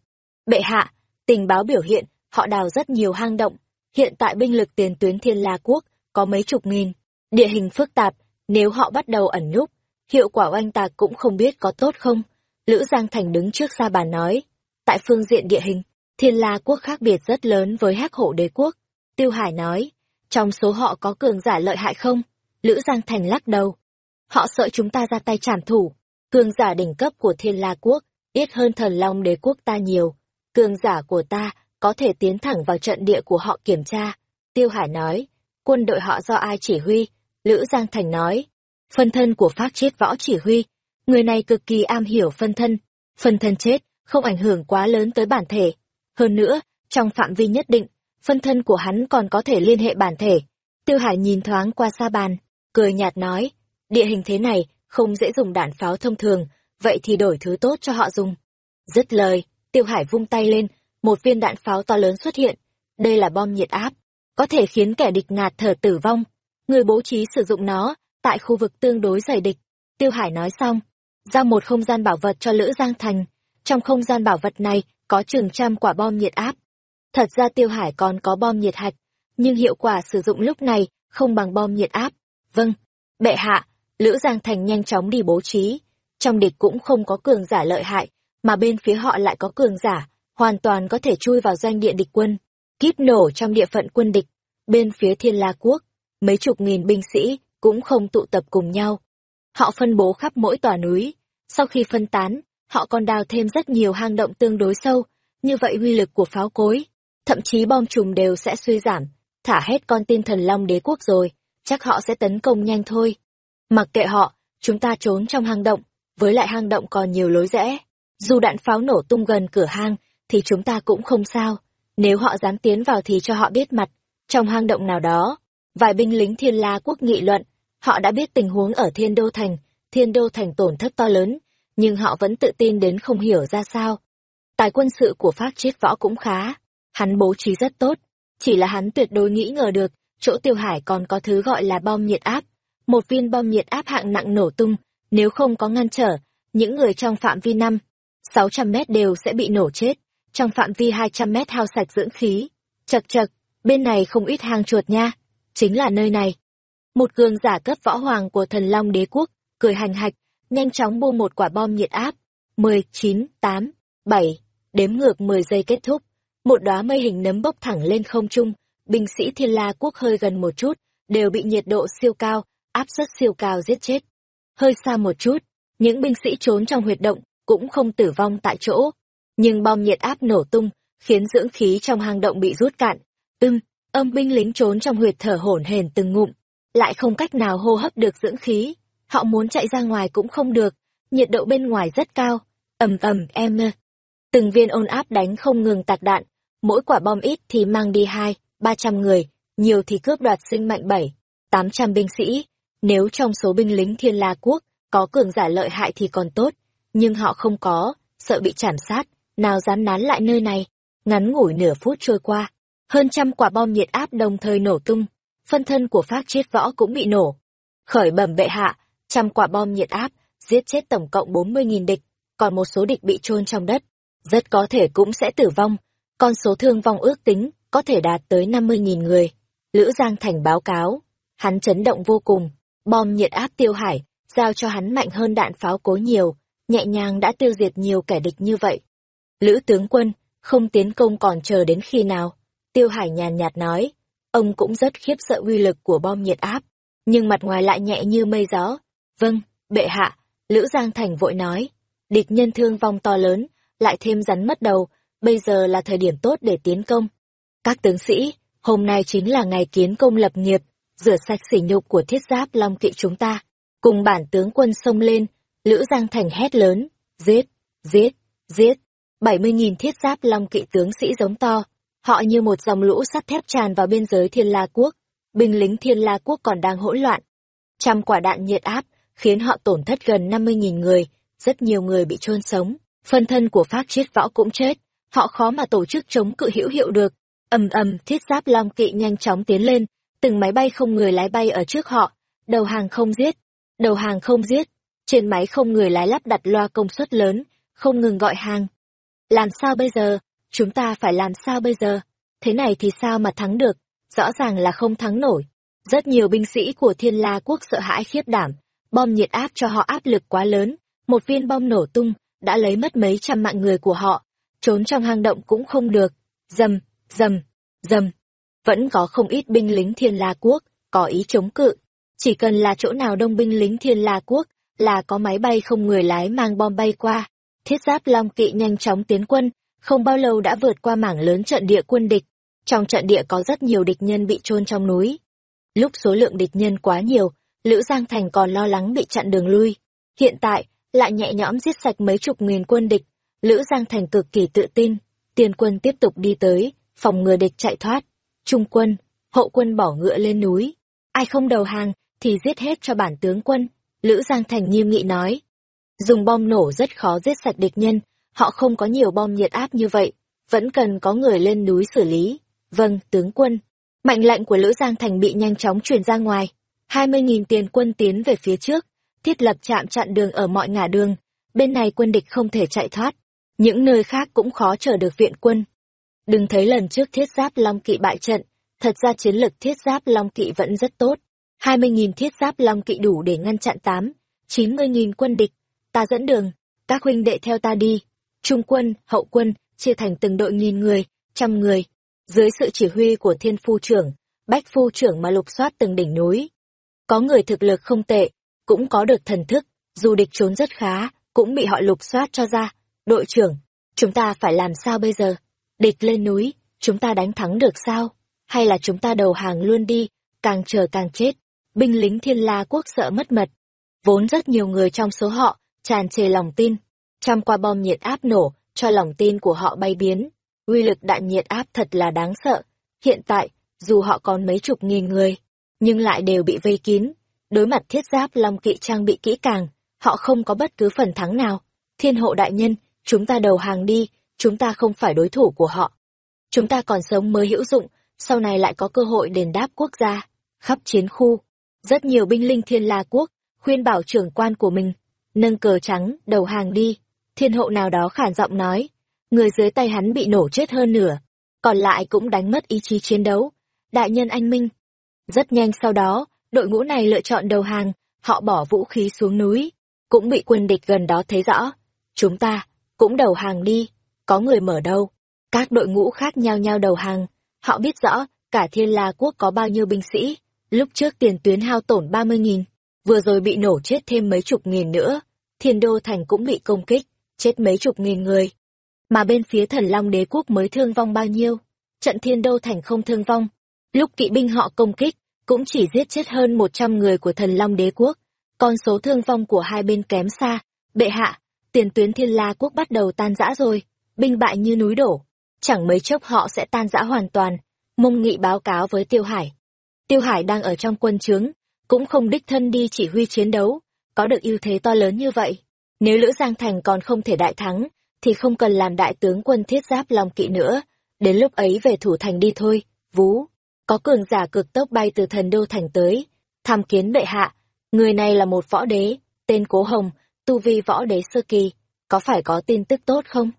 Bệ hạ, tình báo biểu hiện, họ đào rất nhiều hang động. Hiện tại binh lực tiền tuyến thiên la quốc có mấy chục nghìn. Địa hình phức tạp, nếu họ bắt đầu ẩn núp, hiệu quả oanh tạc cũng không biết có tốt không. Lữ Giang Thành đứng trước xa bàn nói. Tại phương diện địa hình, thiên la quốc khác biệt rất lớn với hắc hổ đế quốc. Tiêu Hải nói, trong số họ có cường giả lợi hại không? Lữ Giang Thành lắc đầu. Họ sợ chúng ta ra tay trảm thủ, Cường giả đỉnh cấp của thiên la quốc, ít hơn thần long đế quốc ta nhiều. Cường giả của ta có thể tiến thẳng vào trận địa của họ kiểm tra. Tiêu Hải nói, quân đội họ do ai chỉ huy? Lữ Giang Thành nói, phân thân của phát chết võ chỉ huy. Người này cực kỳ am hiểu phân thân. Phân thân chết, không ảnh hưởng quá lớn tới bản thể. Hơn nữa, trong phạm vi nhất định, phân thân của hắn còn có thể liên hệ bản thể. Tiêu Hải nhìn thoáng qua xa bàn, cười nhạt nói, địa hình thế này không dễ dùng đạn pháo thông thường, vậy thì đổi thứ tốt cho họ dùng. Dứt lời, Tiêu Hải vung tay lên, một viên đạn pháo to lớn xuất hiện. Đây là bom nhiệt áp. có thể khiến kẻ địch ngạt thở tử vong. Người bố trí sử dụng nó tại khu vực tương đối dày địch. Tiêu Hải nói xong, giao một không gian bảo vật cho Lữ Giang Thành. Trong không gian bảo vật này có chừng trăm quả bom nhiệt áp. Thật ra Tiêu Hải còn có bom nhiệt hạch, nhưng hiệu quả sử dụng lúc này không bằng bom nhiệt áp. Vâng, bệ hạ, Lữ Giang Thành nhanh chóng đi bố trí. Trong địch cũng không có cường giả lợi hại, mà bên phía họ lại có cường giả, hoàn toàn có thể chui vào doanh địa địch quân. Kíp nổ trong địa phận quân địch, bên phía Thiên La Quốc, mấy chục nghìn binh sĩ cũng không tụ tập cùng nhau. Họ phân bố khắp mỗi tòa núi, sau khi phân tán, họ còn đào thêm rất nhiều hang động tương đối sâu, như vậy uy lực của pháo cối, thậm chí bom trùm đều sẽ suy giảm, thả hết con tin thần long đế quốc rồi, chắc họ sẽ tấn công nhanh thôi. Mặc kệ họ, chúng ta trốn trong hang động, với lại hang động còn nhiều lối rẽ. Dù đạn pháo nổ tung gần cửa hang, thì chúng ta cũng không sao. Nếu họ dám tiến vào thì cho họ biết mặt. Trong hang động nào đó, vài binh lính thiên la quốc nghị luận, họ đã biết tình huống ở thiên đô thành, thiên đô thành tổn thất to lớn, nhưng họ vẫn tự tin đến không hiểu ra sao. Tài quân sự của Pháp triết võ cũng khá, hắn bố trí rất tốt, chỉ là hắn tuyệt đối nghĩ ngờ được, chỗ tiêu hải còn có thứ gọi là bom nhiệt áp. Một viên bom nhiệt áp hạng nặng nổ tung, nếu không có ngăn trở, những người trong phạm vi năm, sáu trăm mét đều sẽ bị nổ chết, trong phạm vi hai trăm mét hao sạch dưỡng khí. Chật chật, bên này không ít hang chuột nha, chính là nơi này. Một cường giả cấp võ hoàng của thần long đế quốc, cười hành hạch, nhanh chóng bu một quả bom nhiệt áp. mười chín tám bảy đếm ngược mười giây kết thúc. Một đóa mây hình nấm bốc thẳng lên không trung, binh sĩ thiên la quốc hơi gần một chút, đều bị nhiệt độ siêu cao, áp suất siêu cao giết chết. Hơi xa một chút, những binh sĩ trốn trong huyệt động, cũng không tử vong tại chỗ. Nhưng bom nhiệt áp nổ tung, khiến dưỡng khí trong hang động bị rút cạn. Ưm, âm binh lính trốn trong huyệt thở hổn hển từng ngụm, lại không cách nào hô hấp được dưỡng khí. Họ muốn chạy ra ngoài cũng không được, nhiệt độ bên ngoài rất cao. ầm ầm em Từng viên ôn áp đánh không ngừng tạc đạn, mỗi quả bom ít thì mang đi hai, ba trăm người, nhiều thì cướp đoạt sinh mạnh bảy, tám trăm binh sĩ. Nếu trong số binh lính thiên la quốc có cường giả lợi hại thì còn tốt, nhưng họ không có, sợ bị chảm sát, nào dám nán lại nơi này. Ngắn ngủi nửa phút trôi qua, hơn trăm quả bom nhiệt áp đồng thời nổ tung, phân thân của phát chết võ cũng bị nổ. Khởi bẩm bệ hạ, trăm quả bom nhiệt áp, giết chết tổng cộng bốn mươi nghìn địch, còn một số địch bị chôn trong đất. Rất có thể cũng sẽ tử vong, con số thương vong ước tính có thể đạt tới năm mươi nghìn người. Lữ Giang Thành báo cáo, hắn chấn động vô cùng, bom nhiệt áp tiêu hải, giao cho hắn mạnh hơn đạn pháo cố nhiều, nhẹ nhàng đã tiêu diệt nhiều kẻ địch như vậy. Lữ tướng quân, không tiến công còn chờ đến khi nào? Tiêu Hải nhàn nhạt nói, ông cũng rất khiếp sợ uy lực của bom nhiệt áp, nhưng mặt ngoài lại nhẹ như mây gió. Vâng, bệ hạ, Lữ Giang Thành vội nói, địch nhân thương vong to lớn, lại thêm rắn mất đầu, bây giờ là thời điểm tốt để tiến công. Các tướng sĩ, hôm nay chính là ngày kiến công lập nghiệp, rửa sạch sỉ nhục của thiết giáp long kỵ chúng ta. Cùng bản tướng quân xông lên, Lữ Giang Thành hét lớn, giết, giết, giết. bảy mươi nghìn thiết giáp long kỵ tướng sĩ giống to, họ như một dòng lũ sắt thép tràn vào biên giới Thiên La Quốc, binh lính Thiên La Quốc còn đang hỗn loạn. Trăm quả đạn nhiệt áp, khiến họ tổn thất gần năm mươi nghìn người, rất nhiều người bị chôn sống, phân thân của Pháp chiết võ cũng chết, họ khó mà tổ chức chống cự hữu hiệu được. ầm ầm thiết giáp long kỵ nhanh chóng tiến lên, từng máy bay không người lái bay ở trước họ, đầu hàng không giết, đầu hàng không giết, trên máy không người lái lắp đặt loa công suất lớn, không ngừng gọi hàng. Làm sao bây giờ? Chúng ta phải làm sao bây giờ? Thế này thì sao mà thắng được? Rõ ràng là không thắng nổi. Rất nhiều binh sĩ của thiên la quốc sợ hãi khiếp đảm, bom nhiệt áp cho họ áp lực quá lớn, một viên bom nổ tung, đã lấy mất mấy trăm mạng người của họ, trốn trong hang động cũng không được. Dầm, dầm, dầm. Vẫn có không ít binh lính thiên la quốc, có ý chống cự. Chỉ cần là chỗ nào đông binh lính thiên la quốc, là có máy bay không người lái mang bom bay qua. Thiết giáp Long Kỵ nhanh chóng tiến quân, không bao lâu đã vượt qua mảng lớn trận địa quân địch. Trong trận địa có rất nhiều địch nhân bị chôn trong núi. Lúc số lượng địch nhân quá nhiều, Lữ Giang Thành còn lo lắng bị chặn đường lui. Hiện tại, lại nhẹ nhõm giết sạch mấy chục nghìn quân địch. Lữ Giang Thành cực kỳ tự tin. Tiền quân tiếp tục đi tới, phòng ngừa địch chạy thoát. Trung quân, hậu quân bỏ ngựa lên núi. Ai không đầu hàng, thì giết hết cho bản tướng quân. Lữ Giang Thành nghiêm nghị nói. Dùng bom nổ rất khó giết sạch địch nhân, họ không có nhiều bom nhiệt áp như vậy, vẫn cần có người lên núi xử lý. Vâng, tướng quân. Mạnh lệnh của Lữ Giang Thành bị nhanh chóng truyền ra ngoài. 20.000 tiền quân tiến về phía trước, thiết lập trạm chặn đường ở mọi ngả đường. Bên này quân địch không thể chạy thoát. Những nơi khác cũng khó chờ được viện quân. Đừng thấy lần trước thiết giáp Long Kỵ bại trận, thật ra chiến lực thiết giáp Long Kỵ vẫn rất tốt. 20.000 thiết giáp Long Kỵ đủ để ngăn chặn 8, 90.000 quân địch. Ta dẫn đường, các huynh đệ theo ta đi. Trung quân, hậu quân, chia thành từng đội nghìn người, trăm người. Dưới sự chỉ huy của thiên phu trưởng, bách phu trưởng mà lục soát từng đỉnh núi. Có người thực lực không tệ, cũng có được thần thức, dù địch trốn rất khá, cũng bị họ lục soát cho ra. Đội trưởng, chúng ta phải làm sao bây giờ? Địch lên núi, chúng ta đánh thắng được sao? Hay là chúng ta đầu hàng luôn đi, càng chờ càng chết? Binh lính thiên la quốc sợ mất mật. Vốn rất nhiều người trong số họ, tràn trề lòng tin. Trăm qua bom nhiệt áp nổ, cho lòng tin của họ bay biến. Uy lực đạn nhiệt áp thật là đáng sợ. Hiện tại, dù họ còn mấy chục nghìn người, nhưng lại đều bị vây kín. Đối mặt thiết giáp long kỵ trang bị kỹ càng, họ không có bất cứ phần thắng nào. Thiên hộ đại nhân, chúng ta đầu hàng đi, chúng ta không phải đối thủ của họ. Chúng ta còn sống mới hữu dụng, sau này lại có cơ hội đền đáp quốc gia. Khắp chiến khu, rất nhiều binh linh thiên la quốc, khuyên bảo trưởng quan của mình, nâng cờ trắng, đầu hàng đi. Thiên hộ nào đó khản giọng nói, người dưới tay hắn bị nổ chết hơn nửa, còn lại cũng đánh mất ý chí chiến đấu. Đại nhân anh Minh. Rất nhanh sau đó, đội ngũ này lựa chọn đầu hàng, họ bỏ vũ khí xuống núi, cũng bị quân địch gần đó thấy rõ. Chúng ta, cũng đầu hàng đi, có người mở đâu. Các đội ngũ khác nhau nhau đầu hàng, họ biết rõ, cả thiên la quốc có bao nhiêu binh sĩ. Lúc trước tiền tuyến hao tổn 30.000, vừa rồi bị nổ chết thêm mấy chục nghìn nữa. Thiên đô thành cũng bị công kích, chết mấy chục nghìn người. Mà bên phía thần long đế quốc mới thương vong bao nhiêu? Trận thiên đô thành không thương vong. Lúc kỵ binh họ công kích, cũng chỉ giết chết hơn 100 người của thần long đế quốc. Con số thương vong của hai bên kém xa. Bệ hạ, tiền tuyến thiên la quốc bắt đầu tan rã rồi, binh bại như núi đổ. Chẳng mấy chốc họ sẽ tan rã hoàn toàn. Mông nghị báo cáo với Tiêu Hải. Tiêu Hải đang ở trong quân trướng, cũng không đích thân đi chỉ huy chiến đấu, có được ưu thế to lớn như vậy. Nếu Lữ Giang Thành còn không thể đại thắng, thì không cần làm đại tướng quân thiết giáp Long Kỵ nữa, đến lúc ấy về thủ thành đi thôi, vú. Có cường giả cực tốc bay từ thần đô thành tới, tham kiến bệ hạ, người này là một võ đế, tên Cố Hồng, tu vi võ đế sơ kỳ, có phải có tin tức tốt không?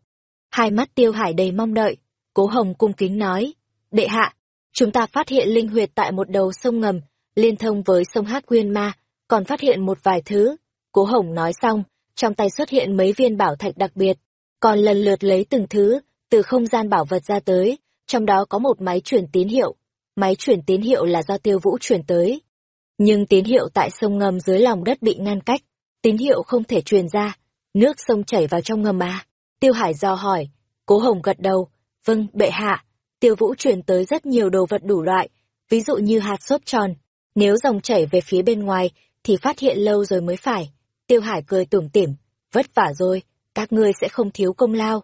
Hai mắt tiêu hải đầy mong đợi, Cố Hồng cung kính nói, đệ hạ, chúng ta phát hiện linh huyệt tại một đầu sông ngầm, liên thông với sông Hát Quyên Ma, còn phát hiện một vài thứ. Cố Hồng nói xong, trong tay xuất hiện mấy viên bảo thạch đặc biệt, còn lần lượt lấy từng thứ, từ không gian bảo vật ra tới, trong đó có một máy chuyển tín hiệu. Máy chuyển tín hiệu là do tiêu vũ chuyển tới. Nhưng tín hiệu tại sông ngầm dưới lòng đất bị ngăn cách, tín hiệu không thể truyền ra, nước sông chảy vào trong ngầm à. Tiêu Hải do hỏi, cố hồng gật đầu, vâng, bệ hạ, tiêu vũ truyền tới rất nhiều đồ vật đủ loại, ví dụ như hạt xốp tròn, nếu dòng chảy về phía bên ngoài thì phát hiện lâu rồi mới phải. Tiêu Hải cười tủm tỉm, vất vả rồi, các ngươi sẽ không thiếu công lao.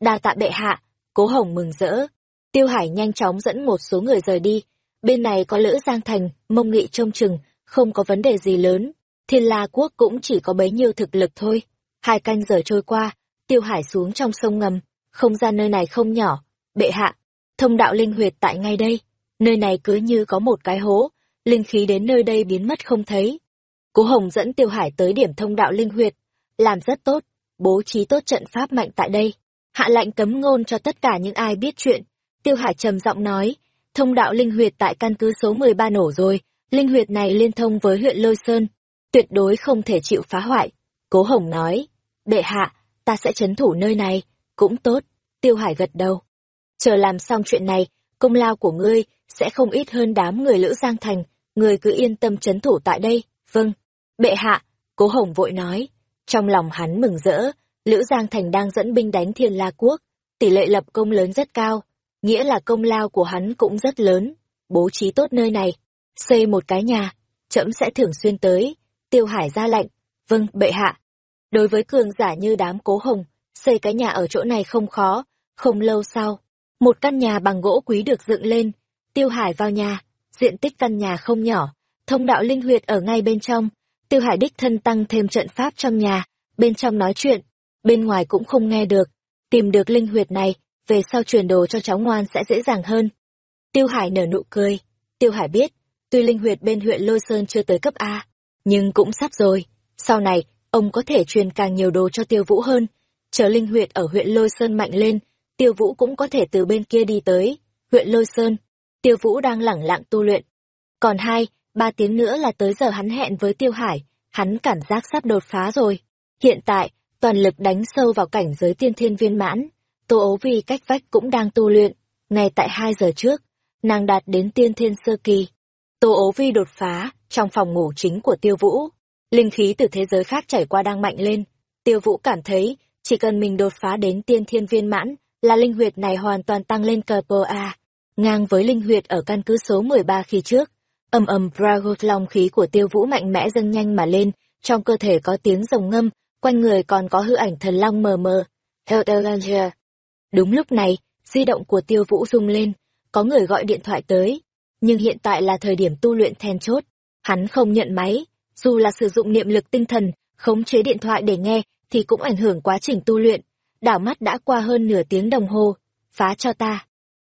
Đa tạ bệ hạ, cố hồng mừng rỡ. Tiêu Hải nhanh chóng dẫn một số người rời đi. Bên này có Lữ Giang Thành, mông nghị trông chừng, không có vấn đề gì lớn. Thiên La Quốc cũng chỉ có bấy nhiêu thực lực thôi. Hai canh giờ trôi qua, Tiêu Hải xuống trong sông ngầm, không gian nơi này không nhỏ. Bệ hạ, thông đạo linh huyệt tại ngay đây. Nơi này cứ như có một cái hố, linh khí đến nơi đây biến mất không thấy. Cố Hồng dẫn Tiêu Hải tới điểm thông đạo linh huyệt, làm rất tốt, bố trí tốt trận pháp mạnh tại đây. Hạ lệnh cấm ngôn cho tất cả những ai biết chuyện. Tiêu Hải trầm giọng nói, thông đạo linh huyệt tại căn cứ số 13 nổ rồi, linh huyệt này liên thông với huyện Lôi Sơn, tuyệt đối không thể chịu phá hoại. Cố Hồng nói, bệ hạ, ta sẽ chấn thủ nơi này, cũng tốt, Tiêu Hải gật đầu. Chờ làm xong chuyện này, công lao của ngươi sẽ không ít hơn đám người Lữ Giang Thành, người cứ yên tâm chấn thủ tại đây, vâng. Bệ hạ, Cố Hồng vội nói, trong lòng hắn mừng rỡ, Lữ Giang Thành đang dẫn binh đánh Thiên La Quốc, tỷ lệ lập công lớn rất cao, nghĩa là công lao của hắn cũng rất lớn, bố trí tốt nơi này, xây một cái nhà, trẫm sẽ thường xuyên tới, Tiêu Hải ra lệnh, vâng, bệ hạ. Đối với cường giả như đám cố hồng, xây cái nhà ở chỗ này không khó, không lâu sau, một căn nhà bằng gỗ quý được dựng lên, Tiêu Hải vào nhà, diện tích căn nhà không nhỏ, thông đạo linh huyệt ở ngay bên trong, Tiêu Hải đích thân tăng thêm trận pháp trong nhà, bên trong nói chuyện, bên ngoài cũng không nghe được. Tìm được linh huyệt này, về sau truyền đồ cho cháu ngoan sẽ dễ dàng hơn. Tiêu Hải nở nụ cười. Tiêu Hải biết, tuy linh huyệt bên huyện Lôi Sơn chưa tới cấp A, nhưng cũng sắp rồi. Sau này, ông có thể truyền càng nhiều đồ cho Tiêu Vũ hơn. Chờ linh huyệt ở huyện Lôi Sơn mạnh lên, Tiêu Vũ cũng có thể từ bên kia đi tới. Huyện Lôi Sơn, Tiêu Vũ đang lẳng lặng tu luyện. Còn hai, ba tiếng nữa là tới giờ hắn hẹn với Tiêu Hải, hắn cảm giác sắp đột phá rồi. Hiện tại, toàn lực đánh sâu vào cảnh giới tiên thiên viên mãn. Tô ấu vi cách vách cũng đang tu luyện, ngay tại hai giờ trước, nàng đạt đến tiên thiên sơ kỳ. Tô ấu vi đột phá, trong phòng ngủ chính của tiêu vũ. Linh khí từ thế giới khác chảy qua đang mạnh lên. Tiêu vũ cảm thấy, chỉ cần mình đột phá đến tiên thiên viên mãn, là linh huyệt này hoàn toàn tăng lên cờ pơ A, ngang với linh huyệt ở căn cứ số 13 khi trước. ầm ầm Bragot long khí của tiêu vũ mạnh mẽ dâng nhanh mà lên, trong cơ thể có tiếng rồng ngâm, quanh người còn có hư ảnh thần long mờ mờ. Elder Đúng lúc này, di động của tiêu vũ rung lên, có người gọi điện thoại tới. Nhưng hiện tại là thời điểm tu luyện then chốt. Hắn không nhận máy, dù là sử dụng niệm lực tinh thần, khống chế điện thoại để nghe, thì cũng ảnh hưởng quá trình tu luyện. Đảo mắt đã qua hơn nửa tiếng đồng hồ. Phá cho ta.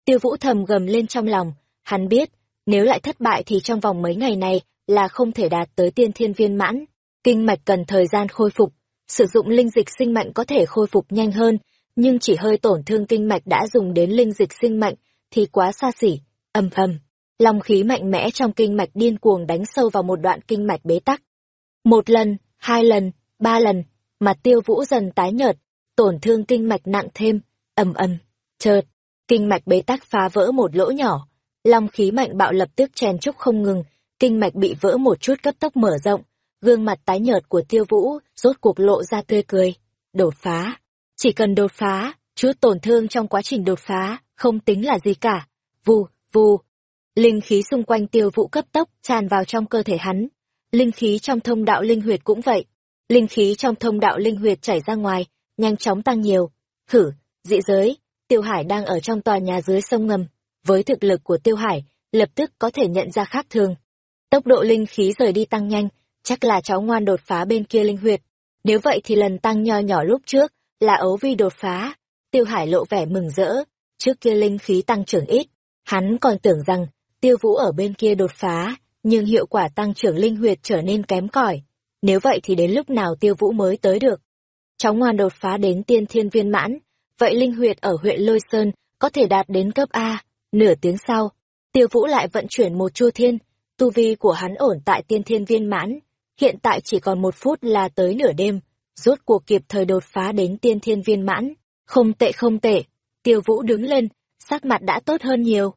Tiêu vũ thầm gầm lên trong lòng. Hắn biết, nếu lại thất bại thì trong vòng mấy ngày này là không thể đạt tới tiên thiên viên mãn. Kinh mạch cần thời gian khôi phục. Sử dụng linh dịch sinh mạnh có thể khôi phục nhanh hơn, nhưng chỉ hơi tổn thương kinh mạch đã dùng đến linh dịch sinh mạnh thì quá xa xỉ. Ầm ầm, long khí mạnh mẽ trong kinh mạch điên cuồng đánh sâu vào một đoạn kinh mạch bế tắc. Một lần, hai lần, ba lần, mặt Tiêu Vũ dần tái nhợt, tổn thương kinh mạch nặng thêm, ầm ầm, chợt, kinh mạch bế tắc phá vỡ một lỗ nhỏ, long khí mạnh bạo lập tức chèn chúc không ngừng, kinh mạch bị vỡ một chút cấp tốc mở rộng, gương mặt tái nhợt của Tiêu Vũ rốt cuộc lộ ra tươi cười, đột phá. Chỉ cần đột phá, chút tổn thương trong quá trình đột phá, không tính là gì cả. Vù, vù. Linh khí xung quanh tiêu vũ cấp tốc tràn vào trong cơ thể hắn. Linh khí trong thông đạo linh huyệt cũng vậy. Linh khí trong thông đạo linh huyệt chảy ra ngoài, nhanh chóng tăng nhiều. Thử, dị giới, tiêu hải đang ở trong tòa nhà dưới sông ngầm. Với thực lực của tiêu hải, lập tức có thể nhận ra khác thường. Tốc độ linh khí rời đi tăng nhanh, chắc là cháu ngoan đột phá bên kia linh huyệt. Nếu vậy thì lần tăng nho nhỏ lúc trước, là ấu vi đột phá. Tiêu Hải lộ vẻ mừng rỡ, trước kia linh khí tăng trưởng ít, hắn còn tưởng rằng tiêu vũ ở bên kia đột phá, nhưng hiệu quả tăng trưởng linh huyệt trở nên kém cỏi. Nếu vậy thì đến lúc nào tiêu vũ mới tới được? Cháu ngoan đột phá đến tiên thiên viên mãn, vậy linh huyệt ở huyện Lôi Sơn có thể đạt đến cấp A. Nửa tiếng sau, tiêu vũ lại vận chuyển một chua thiên, tu vi của hắn ổn tại tiên thiên viên mãn, hiện tại chỉ còn một phút là tới nửa đêm rốt cuộc kịp thời đột phá đến tiên thiên viên mãn. Không tệ không tệ, tiêu vũ đứng lên, sắc mặt đã tốt hơn nhiều.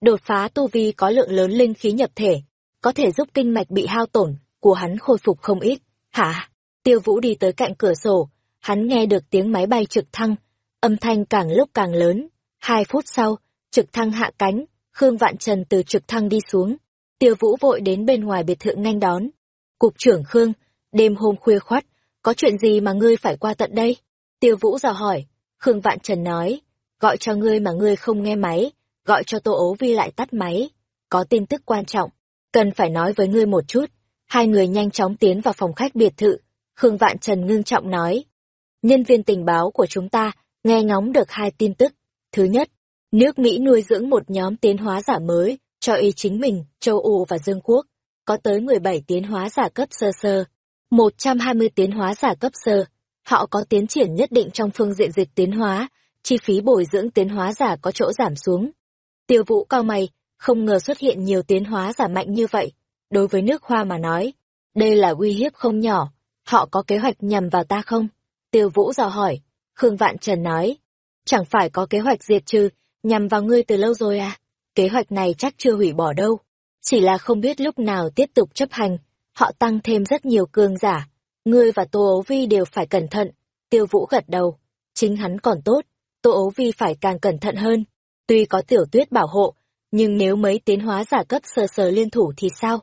Đột phá tu vi có lượng lớn linh khí nhập thể, có thể giúp kinh mạch bị hao tổn, của hắn khôi phục không ít. Hả? Tiêu vũ đi tới cạnh cửa sổ, hắn nghe được tiếng máy bay trực thăng, âm thanh càng lúc càng lớn. Hai phút sau, trực thăng hạ cánh, Khương Vạn Trần từ trực thăng đi xuống. Tiêu vũ vội đến bên ngoài biệt thự nhanh đón. Cục trưởng Khương, đêm hôm khuya khoắt, có chuyện gì mà ngươi phải qua tận đây? Tiêu Vũ dò hỏi. Khương Vạn Trần nói, gọi cho ngươi mà ngươi không nghe máy, gọi cho Tô Ố Vi lại tắt máy. Có tin tức quan trọng, cần phải nói với ngươi một chút. Hai người nhanh chóng tiến vào phòng khách biệt thự. Khương Vạn Trần ngưng trọng nói. Nhân viên tình báo của chúng ta nghe ngóng được hai tin tức. Thứ nhất, nước Mỹ nuôi dưỡng một nhóm tiến hóa giả mới cho ý chính mình, châu Âu và Dương Quốc. Có tới 17 tiến hóa giả cấp sơ sơ, 120 tiến hóa giả cấp sơ, họ có tiến triển nhất định trong phương diện dịch tiến hóa, chi phí bồi dưỡng tiến hóa giả có chỗ giảm xuống. Tiêu vũ cao mày, không ngờ xuất hiện nhiều tiến hóa giả mạnh như vậy. Đối với nước hoa mà nói, đây là uy hiếp không nhỏ, họ có kế hoạch nhằm vào ta không? Tiêu vũ dò hỏi, Khương Vạn Trần nói, chẳng phải có kế hoạch diệt trừ, nhằm vào ngươi từ lâu rồi à? Kế hoạch này chắc chưa hủy bỏ đâu, chỉ là không biết lúc nào tiếp tục chấp hành họ tăng thêm rất nhiều cường giả. Ngươi và Tô Ấu Vi đều phải cẩn thận. Tiêu Vũ gật đầu. Chính hắn còn tốt, Tô Ấu Vi phải càng cẩn thận hơn. Tuy có tiểu tuyết bảo hộ, nhưng nếu mấy tiến hóa giả cấp sờ sờ liên thủ thì sao?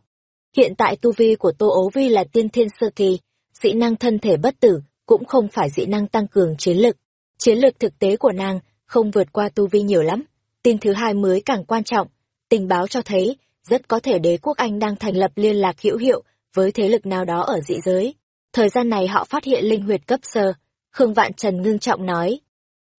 Hiện tại tu vi của Tô Ấu Vi là tiên thiên sơ kỳ, dị năng thân thể bất tử, cũng không phải dị năng tăng cường chiến lực. Chiến lực thực tế của nàng không vượt qua tu vi nhiều lắm. Tin thứ hai mới càng quan trọng. Tình báo cho thấy, rất có thể đế quốc Anh đang thành lập liên lạc hữu hiệu với thế lực nào đó ở dị giới. Thời gian này họ phát hiện linh huyệt cấp sơ, Khương Vạn Trần ngưng trọng nói.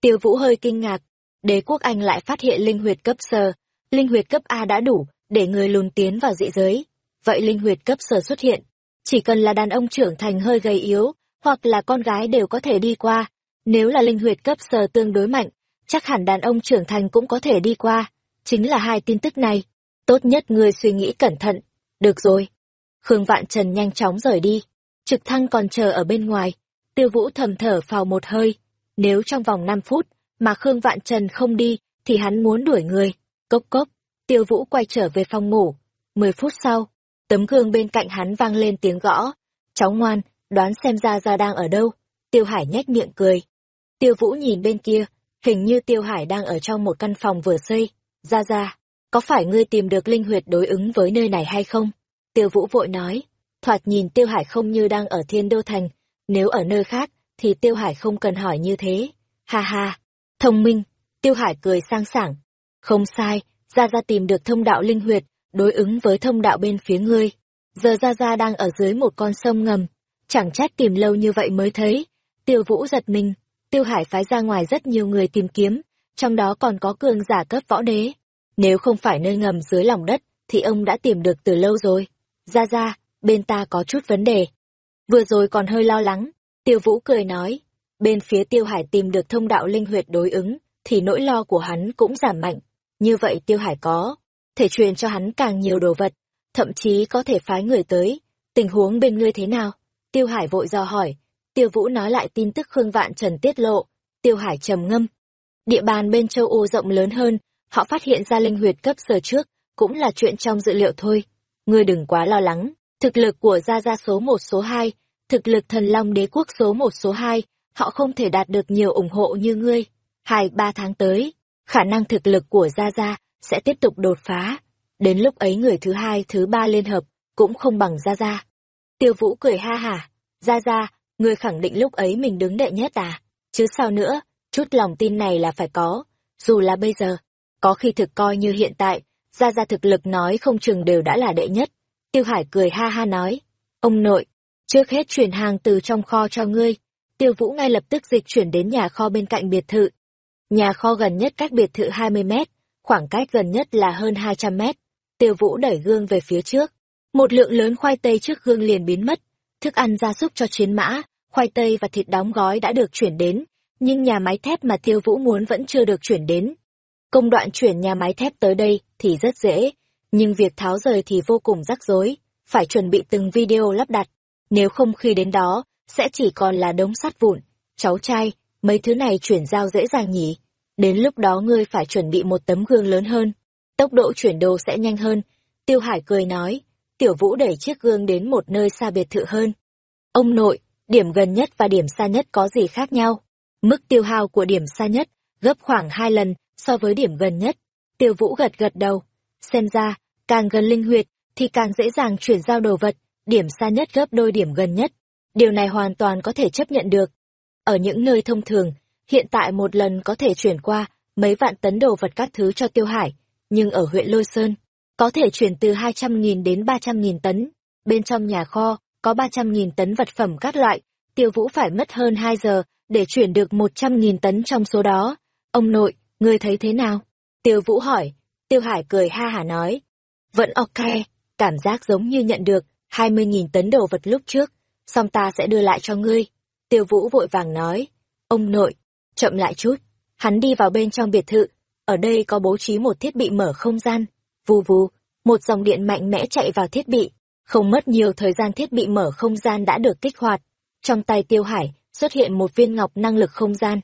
Tiêu Vũ hơi kinh ngạc, đế quốc Anh lại phát hiện linh huyệt cấp sơ, linh huyệt cấp A đã đủ để người lùn tiến vào dị giới. Vậy linh huyệt cấp sơ xuất hiện, chỉ cần là đàn ông trưởng thành hơi gầy yếu, hoặc là con gái đều có thể đi qua. Nếu là linh huyệt cấp sơ tương đối mạnh, chắc hẳn đàn ông trưởng thành cũng có thể đi qua. Chính là hai tin tức này. Tốt nhất ngươi suy nghĩ cẩn thận. Được rồi. Khương Vạn Trần nhanh chóng rời đi. Trực thăng còn chờ ở bên ngoài. Tiêu Vũ thầm thở phào một hơi. Nếu trong vòng 5 phút mà Khương Vạn Trần không đi, thì hắn muốn đuổi người. Cốc cốc. Tiêu Vũ quay trở về phòng ngủ. 10 phút sau, tấm gương bên cạnh hắn vang lên tiếng gõ. Cháu ngoan, đoán xem ra ra đang ở đâu. Tiêu Hải nhếch miệng cười. Tiêu Vũ nhìn bên kia, hình như Tiêu Hải đang ở trong một căn phòng vừa xây. Ra ra, có phải ngươi tìm được linh huyệt đối ứng với nơi này hay không? Tiêu Vũ vội nói, thoạt nhìn Tiêu Hải không như đang ở Thiên Đô Thành, nếu ở nơi khác, thì Tiêu Hải không cần hỏi như thế. Ha ha, thông minh, Tiêu Hải cười sang sảng. Không sai, Gia Gia tìm được thông đạo linh huyệt, đối ứng với thông đạo bên phía ngươi. Giờ Gia Gia đang ở dưới một con sông ngầm, chẳng trách tìm lâu như vậy mới thấy. Tiêu Vũ giật mình, Tiêu Hải phái ra ngoài rất nhiều người tìm kiếm, trong đó còn có cường giả cấp võ đế. Nếu không phải nơi ngầm dưới lòng đất, thì ông đã tìm được từ lâu rồi. Ra ra, bên ta có chút vấn đề. Vừa rồi còn hơi lo lắng, tiêu vũ cười nói. Bên phía tiêu hải tìm được thông đạo linh huyệt đối ứng, thì nỗi lo của hắn cũng giảm mạnh. Như vậy tiêu hải có, thể truyền cho hắn càng nhiều đồ vật, thậm chí có thể phái người tới. Tình huống bên ngươi thế nào? Tiêu hải vội dò hỏi. Tiêu vũ nói lại tin tức Khương Vạn Trần tiết lộ. Tiêu hải trầm ngâm. Địa bàn bên châu Âu rộng lớn hơn, họ phát hiện ra linh huyệt cấp sở trước, cũng là chuyện trong dự liệu thôi. Ngươi đừng quá lo lắng, thực lực của Gia Gia số một số hai, thực lực thần long đế quốc số một số hai, họ không thể đạt được nhiều ủng hộ như ngươi. Hai ba tháng tới, khả năng thực lực của Gia Gia sẽ tiếp tục đột phá. Đến lúc ấy người thứ hai, thứ ba liên hợp, cũng không bằng Gia Gia. Tiêu Vũ cười ha hả, Gia Gia, ngươi khẳng định lúc ấy mình đứng đệ nhất à? Chứ sao nữa, chút lòng tin này là phải có, dù là bây giờ, có khi thực coi như hiện tại, gia gia thực lực nói không chừng đều đã là đệ nhất. Tiêu Hải cười ha ha nói, ông nội, trước hết chuyển hàng từ trong kho cho ngươi. Tiêu Vũ ngay lập tức dịch chuyển đến nhà kho bên cạnh biệt thự. Nhà kho gần nhất cách biệt thự 20 mét, khoảng cách gần nhất là hơn 200 mét. Tiêu Vũ đẩy gương về phía trước. Một lượng lớn khoai tây trước gương liền biến mất. Thức ăn gia súc cho chiến mã, khoai tây và thịt đóng gói đã được chuyển đến, nhưng nhà máy thép mà Tiêu Vũ muốn vẫn chưa được chuyển đến. Công đoạn chuyển nhà máy thép tới đây thì rất dễ, nhưng việc tháo rời thì vô cùng rắc rối, phải chuẩn bị từng video lắp đặt. Nếu không khi đến đó, sẽ chỉ còn là đống sắt vụn, cháu trai, mấy thứ này chuyển giao dễ dàng nhỉ. Đến lúc đó ngươi phải chuẩn bị một tấm gương lớn hơn, tốc độ chuyển đồ sẽ nhanh hơn. Tiêu Hải cười nói, Tiểu Vũ đẩy chiếc gương đến một nơi xa biệt thự hơn. Ông nội, điểm gần nhất và điểm xa nhất có gì khác nhau? Mức tiêu hao của điểm xa nhất gấp khoảng hai lần so với điểm gần nhất. Tiêu Vũ gật gật đầu. Xem ra, càng gần linh huyệt, thì càng dễ dàng chuyển giao đồ vật, điểm xa nhất gấp đôi điểm gần nhất. Điều này hoàn toàn có thể chấp nhận được. Ở những nơi thông thường, hiện tại một lần có thể chuyển qua mấy vạn tấn đồ vật các thứ cho Tiêu Hải, nhưng ở huyện Lôi Sơn, có thể chuyển từ 200.000 đến 300.000 tấn. Bên trong nhà kho, có 300.000 tấn vật phẩm các loại, Tiêu Vũ phải mất hơn 2 giờ để chuyển được 100.000 tấn trong số đó. Ông nội, ngươi thấy thế nào? Tiêu Vũ hỏi. Tiêu Hải cười ha hả nói. Vẫn ok, cảm giác giống như nhận được 20.000 tấn đồ vật lúc trước, xong ta sẽ đưa lại cho ngươi. Tiêu Vũ vội vàng nói. Ông nội, chậm lại chút. Hắn đi vào bên trong biệt thự, ở đây có bố trí một thiết bị mở không gian. Vù vù, một dòng điện mạnh mẽ chạy vào thiết bị. Không mất nhiều thời gian thiết bị mở không gian đã được kích hoạt. Trong tay Tiêu Hải xuất hiện một viên ngọc năng lực không gian.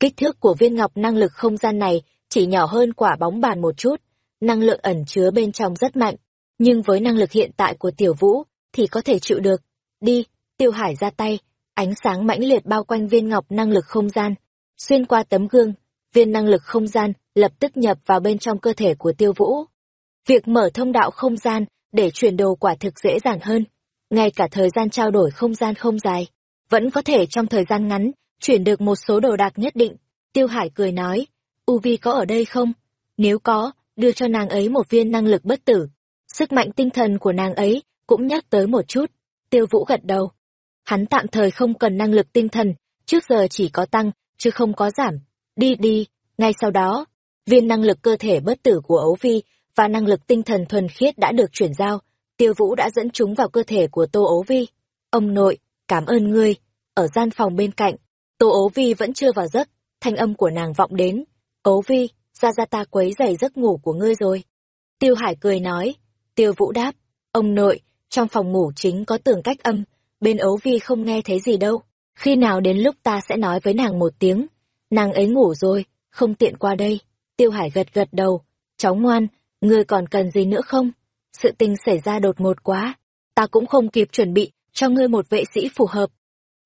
Kích thước của viên ngọc năng lực không gian này chỉ nhỏ hơn quả bóng bàn một chút, năng lượng ẩn chứa bên trong rất mạnh, nhưng với năng lực hiện tại của Tiểu Vũ thì có thể chịu được. Đi, Tiêu Hải ra tay, ánh sáng mãnh liệt bao quanh viên ngọc năng lực không gian, xuyên qua tấm gương, viên năng lực không gian lập tức nhập vào bên trong cơ thể của Tiêu Vũ. Việc mở thông đạo không gian để chuyển đồ quả thực dễ dàng hơn, ngay cả thời gian trao đổi không gian không dài vẫn có thể trong thời gian ngắn chuyển được một số đồ đạc nhất định. Tiêu Hải cười nói, U Vi có ở đây không? Nếu có, đưa cho nàng ấy một viên năng lực bất tử. Sức mạnh tinh thần của nàng ấy cũng nhắc tới một chút. Tiêu Vũ gật đầu. Hắn tạm thời không cần năng lực tinh thần, trước giờ chỉ có tăng, chứ không có giảm. Đi đi, ngay sau đó, Viên năng lực cơ thể bất tử của ấu vi và năng lực tinh thần thuần khiết đã được chuyển giao, tiêu vũ đã dẫn chúng vào cơ thể của tô ấu vi. Ông nội, cảm ơn ngươi. Ở gian phòng bên cạnh, tô ấu vi vẫn chưa vào giấc, thanh âm của nàng vọng đến. Ấu vi, ra ra ta quấy giày giấc ngủ của ngươi rồi. Tiêu Hải cười nói, tiêu vũ đáp, ông nội, trong phòng ngủ chính có tường cách âm, bên ấu vi không nghe thấy gì đâu. Khi nào đến lúc ta sẽ nói với nàng một tiếng, nàng ấy ngủ rồi, không tiện qua đây. Tiêu Hải gật gật đầu, cháu ngoan, ngươi còn cần gì nữa không? Sự tình xảy ra đột ngột quá, ta cũng không kịp chuẩn bị cho ngươi một vệ sĩ phù hợp.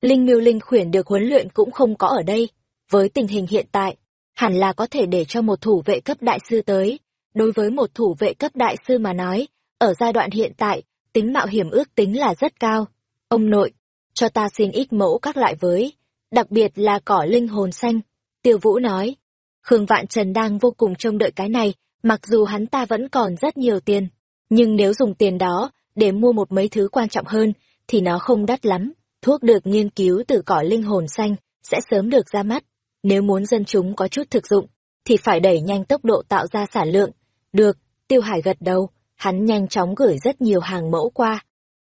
Linh miêu linh khuyển được huấn luyện cũng không có ở đây, với tình hình hiện tại, hẳn là có thể để cho một thủ vệ cấp đại sư tới. Đối với một thủ vệ cấp đại sư mà nói, ở giai đoạn hiện tại, tính mạo hiểm ước tính là rất cao. Ông nội, cho ta xin ít mẫu các loại với, đặc biệt là cỏ linh hồn xanh. Tiêu Vũ nói, Khương Vạn Trần đang vô cùng trông đợi cái này, mặc dù hắn ta vẫn còn rất nhiều tiền. Nhưng nếu dùng tiền đó để mua một mấy thứ quan trọng hơn, thì nó không đắt lắm. Thuốc được nghiên cứu từ cỏ linh hồn xanh sẽ sớm được ra mắt. Nếu muốn dân chúng có chút thực dụng, thì phải đẩy nhanh tốc độ tạo ra sản lượng. Được, Tiêu Hải gật đầu, hắn nhanh chóng gửi rất nhiều hàng mẫu qua.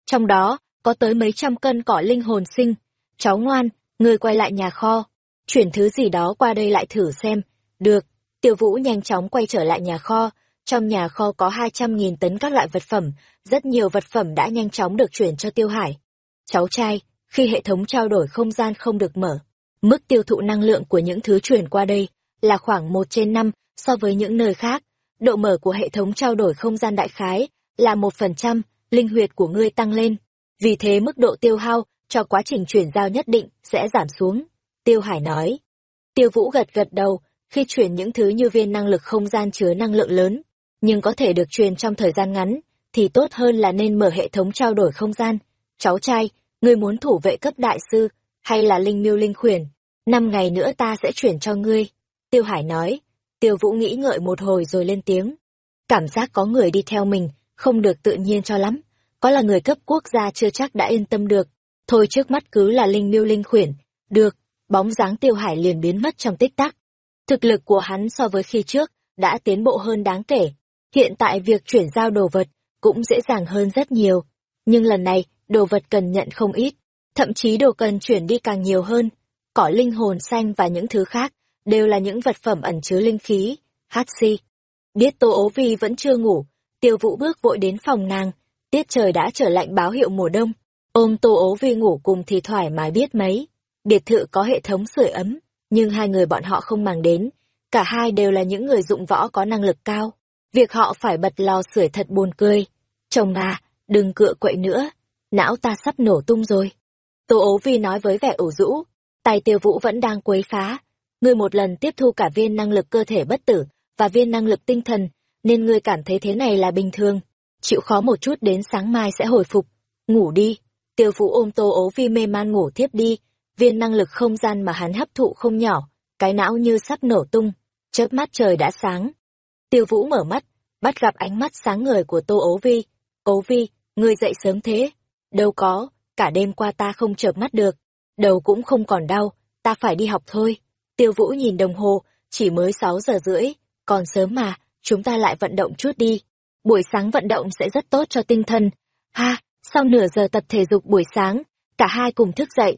Trong đó, có tới mấy trăm cân cỏ linh hồn sinh. Cháu ngoan, người quay lại nhà kho, chuyển thứ gì đó qua đây lại thử xem. Được, Tiêu Vũ nhanh chóng quay trở lại nhà kho, trong nhà kho có 200.000 tấn các loại vật phẩm, rất nhiều vật phẩm đã nhanh chóng được chuyển cho Tiêu Hải. Cháu trai, khi hệ thống trao đổi không gian không được mở, mức tiêu thụ năng lượng của những thứ chuyển qua đây là khoảng 1 trên 5 so với những nơi khác. Độ mở của hệ thống trao đổi không gian đại khái là 1%, linh huyệt của ngươi tăng lên. Vì thế mức độ tiêu hao cho quá trình chuyển giao nhất định sẽ giảm xuống. Tiêu Hải nói. Tiêu Vũ gật gật đầu, khi chuyển những thứ như viên năng lực không gian chứa năng lượng lớn, nhưng có thể được truyền trong thời gian ngắn, thì tốt hơn là nên mở hệ thống trao đổi không gian. Cháu trai, ngươi muốn thủ vệ cấp đại sư, hay là linh miêu linh khuyển? Năm ngày nữa ta sẽ chuyển cho ngươi. Tiêu Hải nói, Tiêu Vũ nghĩ ngợi một hồi rồi lên tiếng. Cảm giác có người đi theo mình, không được tự nhiên cho lắm. Có là người cấp quốc gia chưa chắc đã yên tâm được. Thôi trước mắt cứ là linh miêu linh khuyển. Được, bóng dáng Tiêu Hải liền biến mất trong tích tắc. Thực lực của hắn so với khi trước, đã tiến bộ hơn đáng kể. Hiện tại việc chuyển giao đồ vật cũng dễ dàng hơn rất nhiều. Nhưng lần này, đồ vật cần nhận không ít. Thậm chí đồ cần chuyển đi càng nhiều hơn. Cỏ linh hồn xanh và những thứ khác, đều là những vật phẩm ẩn chứa linh khí. Hát si. Biết Tô Ố Vi vẫn chưa ngủ, tiêu vũ bước vội đến phòng nàng. Tiết trời đã trở lạnh báo hiệu mùa đông. Ôm Tô Ố Vi ngủ cùng thì thoải mái biết mấy. Biệt thự có hệ thống sưởi ấm, nhưng hai người bọn họ không màng đến. Cả hai đều là những người dụng võ có năng lực cao. Việc họ phải bật lò sưởi thật buồn cười. Chồng à, đừng cựa quậy nữa. Não ta sắp nổ tung rồi. Tô ố vi nói với vẻ ủ rũ. Tài tiêu vũ vẫn đang quấy phá. Ngươi một lần tiếp thu cả viên năng lực cơ thể bất tử và viên năng lực tinh thần, nên ngươi cảm thấy thế này là bình thường. Chịu khó một chút đến sáng mai sẽ hồi phục. Ngủ đi. Tiêu vũ ôm tô ố vi mê man ngủ tiếp đi. Viên năng lực không gian mà hắn hấp thụ không nhỏ, cái não như sắp nổ tung. Chớp mắt trời đã sáng, Tiêu Vũ mở mắt, bắt gặp ánh mắt sáng ngời của Tô Ố Vi. Ố Vi, ngươi dậy sớm thế. Đâu có, cả đêm qua ta không chợp mắt được. Đầu cũng không còn đau, ta phải đi học thôi. Tiêu Vũ nhìn đồng hồ, chỉ mới 6 giờ rưỡi, còn sớm mà, chúng ta lại vận động chút đi. Buổi sáng vận động sẽ rất tốt cho tinh thần. Ha, sau nửa giờ tập thể dục buổi sáng, cả hai cùng thức dậy.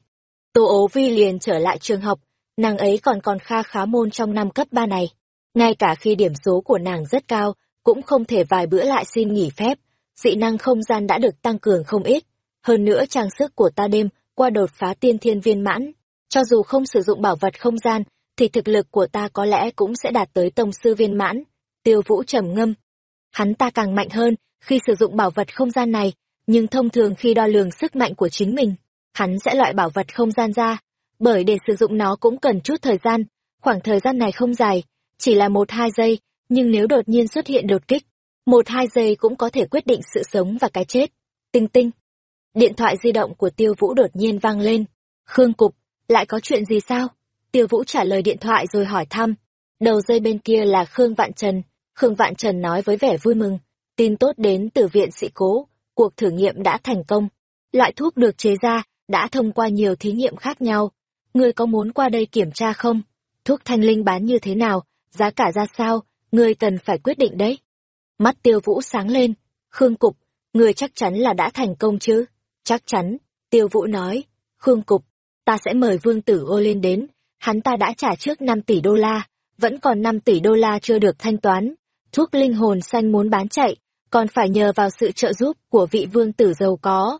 Tô ố vi liền trở lại trường học, nàng ấy còn còn kha khá môn trong năm cấp 3 này. Ngay cả khi điểm số của nàng rất cao, cũng không thể vài bữa lại xin nghỉ phép, dị năng không gian đã được tăng cường không ít. Hơn nữa trang sức của ta đêm qua đột phá tiên thiên viên mãn, cho dù không sử dụng bảo vật không gian, thì thực lực của ta có lẽ cũng sẽ đạt tới tông sư viên mãn. Tiêu vũ trầm ngâm. Hắn ta càng mạnh hơn khi sử dụng bảo vật không gian này, nhưng thông thường khi đo lường sức mạnh của chính mình, hắn sẽ loại bảo vật không gian ra, bởi để sử dụng nó cũng cần chút thời gian, khoảng thời gian này không dài, chỉ là một hai giây, nhưng nếu đột nhiên xuất hiện đột kích, một hai giây cũng có thể quyết định sự sống và cái chết. Tinh tinh. Điện thoại di động của Tiêu Vũ đột nhiên vang lên. Khương Cục, lại có chuyện gì sao? Tiêu Vũ trả lời điện thoại rồi hỏi thăm. Đầu dây bên kia là Khương Vạn Trần. Khương Vạn Trần nói với vẻ vui mừng. Tin tốt đến từ viện sĩ cố. Cuộc thử nghiệm đã thành công. Loại thuốc được chế ra đã thông qua nhiều thí nghiệm khác nhau. Ngươi có muốn qua đây kiểm tra không? Thuốc thanh linh bán như thế nào? giá cả ra sao, ngươi cần phải quyết định đấy. Mắt tiêu vũ sáng lên, Khương Cục, ngươi chắc chắn là đã thành công chứ? Chắc chắn, tiêu vũ nói, Khương Cục, ta sẽ mời vương tử ô lên đến, hắn ta đã trả trước 5 tỷ đô la, vẫn còn 5 tỷ đô la chưa được thanh toán. Thuốc linh hồn xanh muốn bán chạy, còn phải nhờ vào sự trợ giúp của vị vương tử giàu có.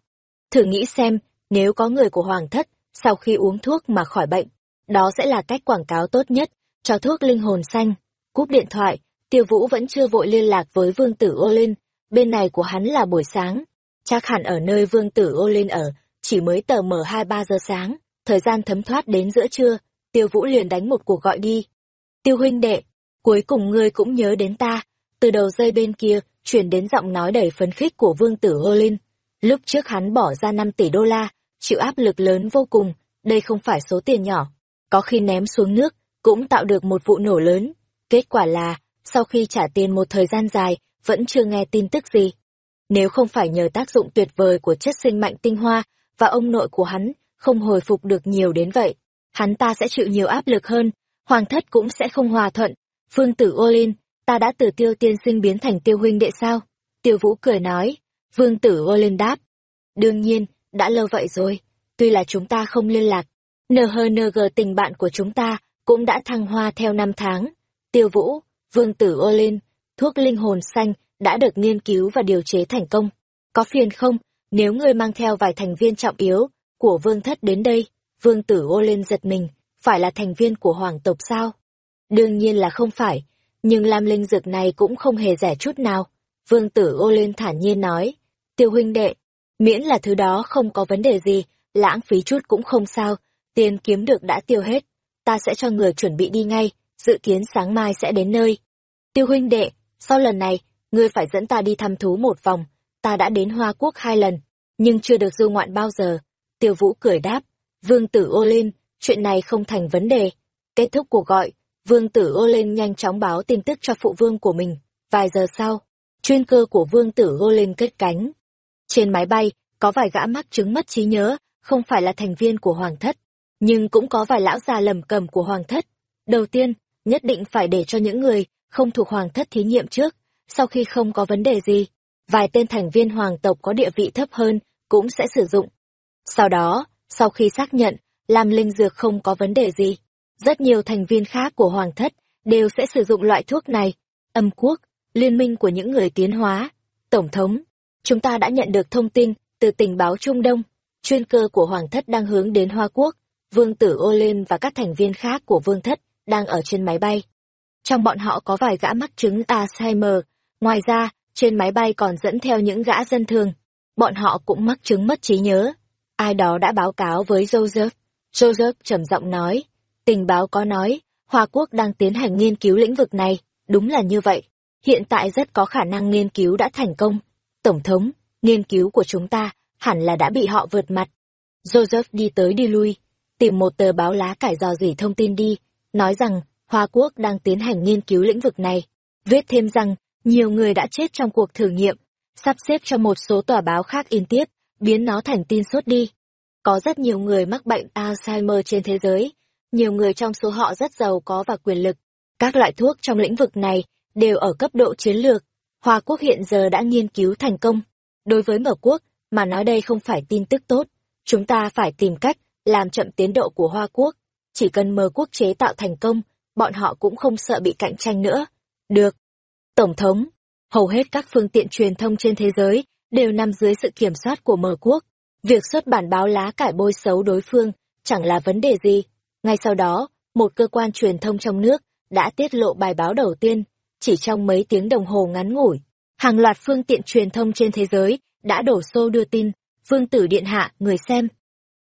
Thử nghĩ xem, nếu có người của hoàng thất, sau khi uống thuốc mà khỏi bệnh, đó sẽ là cách quảng cáo tốt nhất cho thuốc linh hồn xanh. Cúp điện thoại, tiêu vũ vẫn chưa vội liên lạc với vương tử ô linh, bên này của hắn là buổi sáng. Chắc hẳn ở nơi vương tử ô linh ở, chỉ mới tờ mở hai ba giờ sáng, thời gian thấm thoát đến giữa trưa, tiêu vũ liền đánh một cuộc gọi đi. Tiêu huynh đệ, cuối cùng ngươi cũng nhớ đến ta, từ đầu dây bên kia, chuyển đến giọng nói đầy phấn khích của vương tử Hô linh. Lúc trước hắn bỏ ra 5 tỷ đô la, chịu áp lực lớn vô cùng, đây không phải số tiền nhỏ. Có khi ném xuống nước, cũng tạo được một vụ nổ lớn. Kết quả là, sau khi trả tiền một thời gian dài, vẫn chưa nghe tin tức gì. Nếu không phải nhờ tác dụng tuyệt vời của chất sinh mạnh tinh hoa, và ông nội của hắn không hồi phục được nhiều đến vậy, hắn ta sẽ chịu nhiều áp lực hơn, hoàng thất cũng sẽ không hòa thuận. Phương tử ô linh, ta đã từ tiêu tiên sinh biến thành tiêu huynh đệ sao? Tiêu vũ cười nói, vương tử ô linh đáp. Đương nhiên, đã lâu vậy rồi, tuy là chúng ta không liên lạc, NHNG tình bạn của chúng ta cũng đã thăng hoa theo năm tháng. Tiêu Vũ, Vương Tử Ô Linh, thuốc linh hồn xanh đã được nghiên cứu và điều chế thành công. Có phiền không, nếu ngươi mang theo vài thành viên trọng yếu của vương thất đến đây, Vương Tử Ô Linh giật mình, phải là thành viên của hoàng tộc sao? Đương nhiên là không phải, nhưng lam linh dược này cũng không hề rẻ chút nào. Vương Tử Ô lên thản nhiên nói, tiêu huynh đệ, miễn là thứ đó không có vấn đề gì, lãng phí chút cũng không sao, tiền kiếm được đã tiêu hết, ta sẽ cho người chuẩn bị đi ngay, dự kiến sáng mai sẽ đến nơi. Tiêu huynh đệ, sau lần này, ngươi phải dẫn ta đi thăm thú một vòng, ta đã đến Hoa Quốc hai lần, nhưng chưa được du ngoạn bao giờ. Tiêu Vũ cười đáp, Vương tử ô lên, chuyện này không thành vấn đề. Kết thúc cuộc gọi, Vương tử Gô lên nhanh chóng báo tin tức cho phụ vương của mình. Vài giờ sau, chuyên cơ của Vương tử Gô lên kết cánh. Trên máy bay, có vài gã mắc chứng mất trí nhớ, không phải là thành viên của Hoàng thất nhưng cũng có vài lão già lầm cầm của hoàng thất. Đầu tiên, nhất định phải để cho những người không thuộc hoàng thất thí nghiệm trước, sau khi không có vấn đề gì, vài tên thành viên hoàng tộc có địa vị thấp hơn cũng sẽ sử dụng. Sau đó, sau khi xác nhận, làm linh dược không có vấn đề gì, rất nhiều thành viên khác của hoàng thất đều sẽ sử dụng loại thuốc này. Âm quốc, liên minh của những người tiến hóa, tổng thống, chúng ta đã nhận được thông tin từ tình báo Trung Đông, chuyên cơ của hoàng thất đang hướng đến Hoa Quốc, Vương tử ô lên và các thành viên khác của vương thất đang ở trên máy bay. Trong bọn họ có vài gã mắc chứng Alzheimer, ngoài ra, trên máy bay còn dẫn theo những gã dân thường. Bọn họ cũng mắc chứng mất trí nhớ. Ai đó đã báo cáo với Joseph. Joseph trầm giọng nói, tình báo có nói, Hoa Quốc đang tiến hành nghiên cứu lĩnh vực này, đúng là như vậy. Hiện tại rất có khả năng nghiên cứu đã thành công. Tổng thống, nghiên cứu của chúng ta hẳn là đã bị họ vượt mặt. Joseph đi tới đi lui, tìm một tờ báo lá cải dò dỉ thông tin đi, nói rằng Hoa Quốc đang tiến hành nghiên cứu lĩnh vực này. Viết thêm rằng, nhiều người đã chết trong cuộc thử nghiệm, sắp xếp cho một số tòa báo khác in tiếp, biến nó thành tin suốt đi. Có rất nhiều người mắc bệnh Alzheimer trên thế giới, nhiều người trong số họ rất giàu có và quyền lực. Các loại thuốc trong lĩnh vực này đều ở cấp độ chiến lược. Hoa Quốc hiện giờ đã nghiên cứu thành công. Đối với mở quốc, mà nói đây không phải tin tức tốt. Chúng ta phải tìm cách làm chậm tiến độ của Hoa Quốc. Chỉ cần mở quốc chế tạo thành công, bọn họ cũng không sợ bị cạnh tranh nữa. Được. Tổng thống, hầu hết các phương tiện truyền thông trên thế giới đều nằm dưới sự kiểm soát của mờ quốc. Việc xuất bản báo lá cải bôi xấu đối phương chẳng là vấn đề gì. Ngay sau đó, một cơ quan truyền thông trong nước đã tiết lộ bài báo đầu tiên, chỉ trong mấy tiếng đồng hồ ngắn ngủi. Hàng loạt phương tiện truyền thông trên thế giới đã đổ xô đưa tin, Vương tử điện hạ, người xem,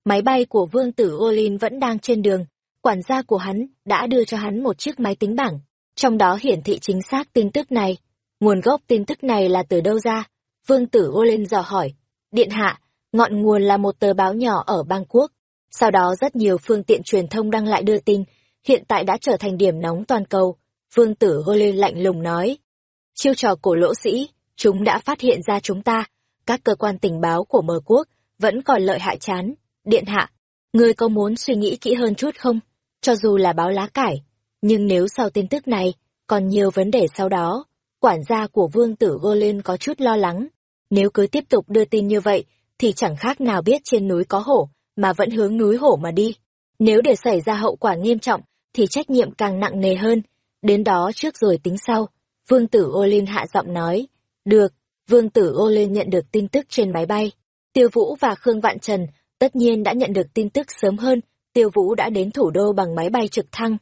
Máy bay của vương tử Olin vẫn đang trên đường, quản gia của hắn đã đưa cho hắn một chiếc máy tính bảng, trong đó hiển thị chính xác tin tức này. Nguồn gốc tin tức này là từ đâu ra? Vương tử Olin dò hỏi. Điện hạ, ngọn nguồn là một tờ báo nhỏ ở bang quốc. Sau đó rất nhiều phương tiện truyền thông đăng lại đưa tin, hiện tại đã trở thành điểm nóng toàn cầu. Vương tử Olin lạnh lùng nói. Chiêu trò cổ lỗ sĩ, chúng đã phát hiện ra chúng ta. Các cơ quan tình báo của mờ quốc vẫn còn lợi hại chán Điện hạ, ngươi có muốn suy nghĩ kỹ hơn chút không? Cho dù là báo lá cải, Nhưng nếu sau tin tức này, còn nhiều vấn đề sau đó, quản gia của vương tử Golin có chút lo lắng. Nếu cứ tiếp tục đưa tin như vậy, thì chẳng khác nào biết trên núi có hổ, mà vẫn hướng núi hổ mà đi. Nếu để xảy ra hậu quả nghiêm trọng, thì trách nhiệm càng nặng nề hơn. Đến đó trước rồi tính sau. Vương tử Olin hạ giọng nói. Được, vương tử Olin nhận được tin tức trên máy bay. Tiêu Vũ và Khương Vạn Trần tất nhiên đã nhận được tin tức sớm hơn. Tiêu Vũ đã đến thủ đô bằng máy bay trực thăng.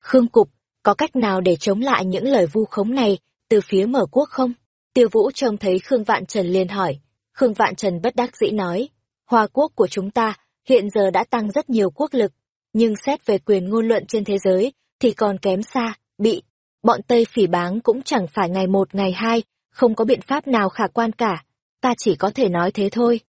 Khương Cục, có cách nào để chống lại những lời vu khống này từ phía mở quốc không? Tiêu Vũ trông thấy Khương Vạn Trần liền hỏi. Khương Vạn Trần bất đắc dĩ nói. Hoa quốc của chúng ta hiện giờ đã tăng rất nhiều quốc lực, nhưng xét về quyền ngôn luận trên thế giới thì còn kém xa, bị. Bọn Tây phỉ báng cũng chẳng phải ngày một ngày hai, không có biện pháp nào khả quan cả. Ta chỉ có thể nói thế thôi.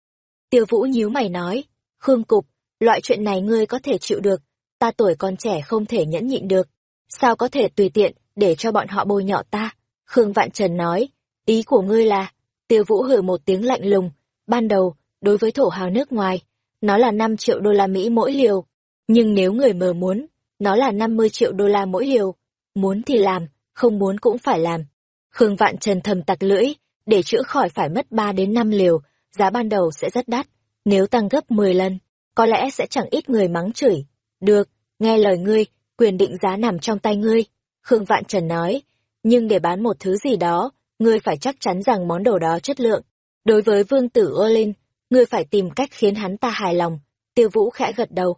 Tiêu Vũ nhíu mày nói, Khương Cục, loại chuyện này ngươi có thể chịu được, ta tuổi còn trẻ không thể nhẫn nhịn được. Sao có thể tùy tiện để cho bọn họ bôi nhọ ta? Khương Vạn Trần nói, ý của ngươi là, Tiêu Vũ hử một tiếng lạnh lùng, ban đầu, đối với thổ hào nước ngoài, nó là 5 triệu đô la Mỹ mỗi liều. Nhưng nếu người mờ muốn, nó là 50 triệu đô la mỗi liều. Muốn thì làm, không muốn cũng phải làm. Khương Vạn Trần thầm tặc lưỡi, để chữa khỏi phải mất 3 đến 5 liều, giá ban đầu sẽ rất đắt. Nếu tăng gấp 10 lần, có lẽ sẽ chẳng ít người mắng chửi. Được, nghe lời ngươi, quyền định giá nằm trong tay ngươi. Khương Vạn Trần nói, nhưng để bán một thứ gì đó, ngươi phải chắc chắn rằng món đồ đó chất lượng. Đối với vương tử Olin, ngươi phải tìm cách khiến hắn ta hài lòng. Tiêu Vũ khẽ gật đầu.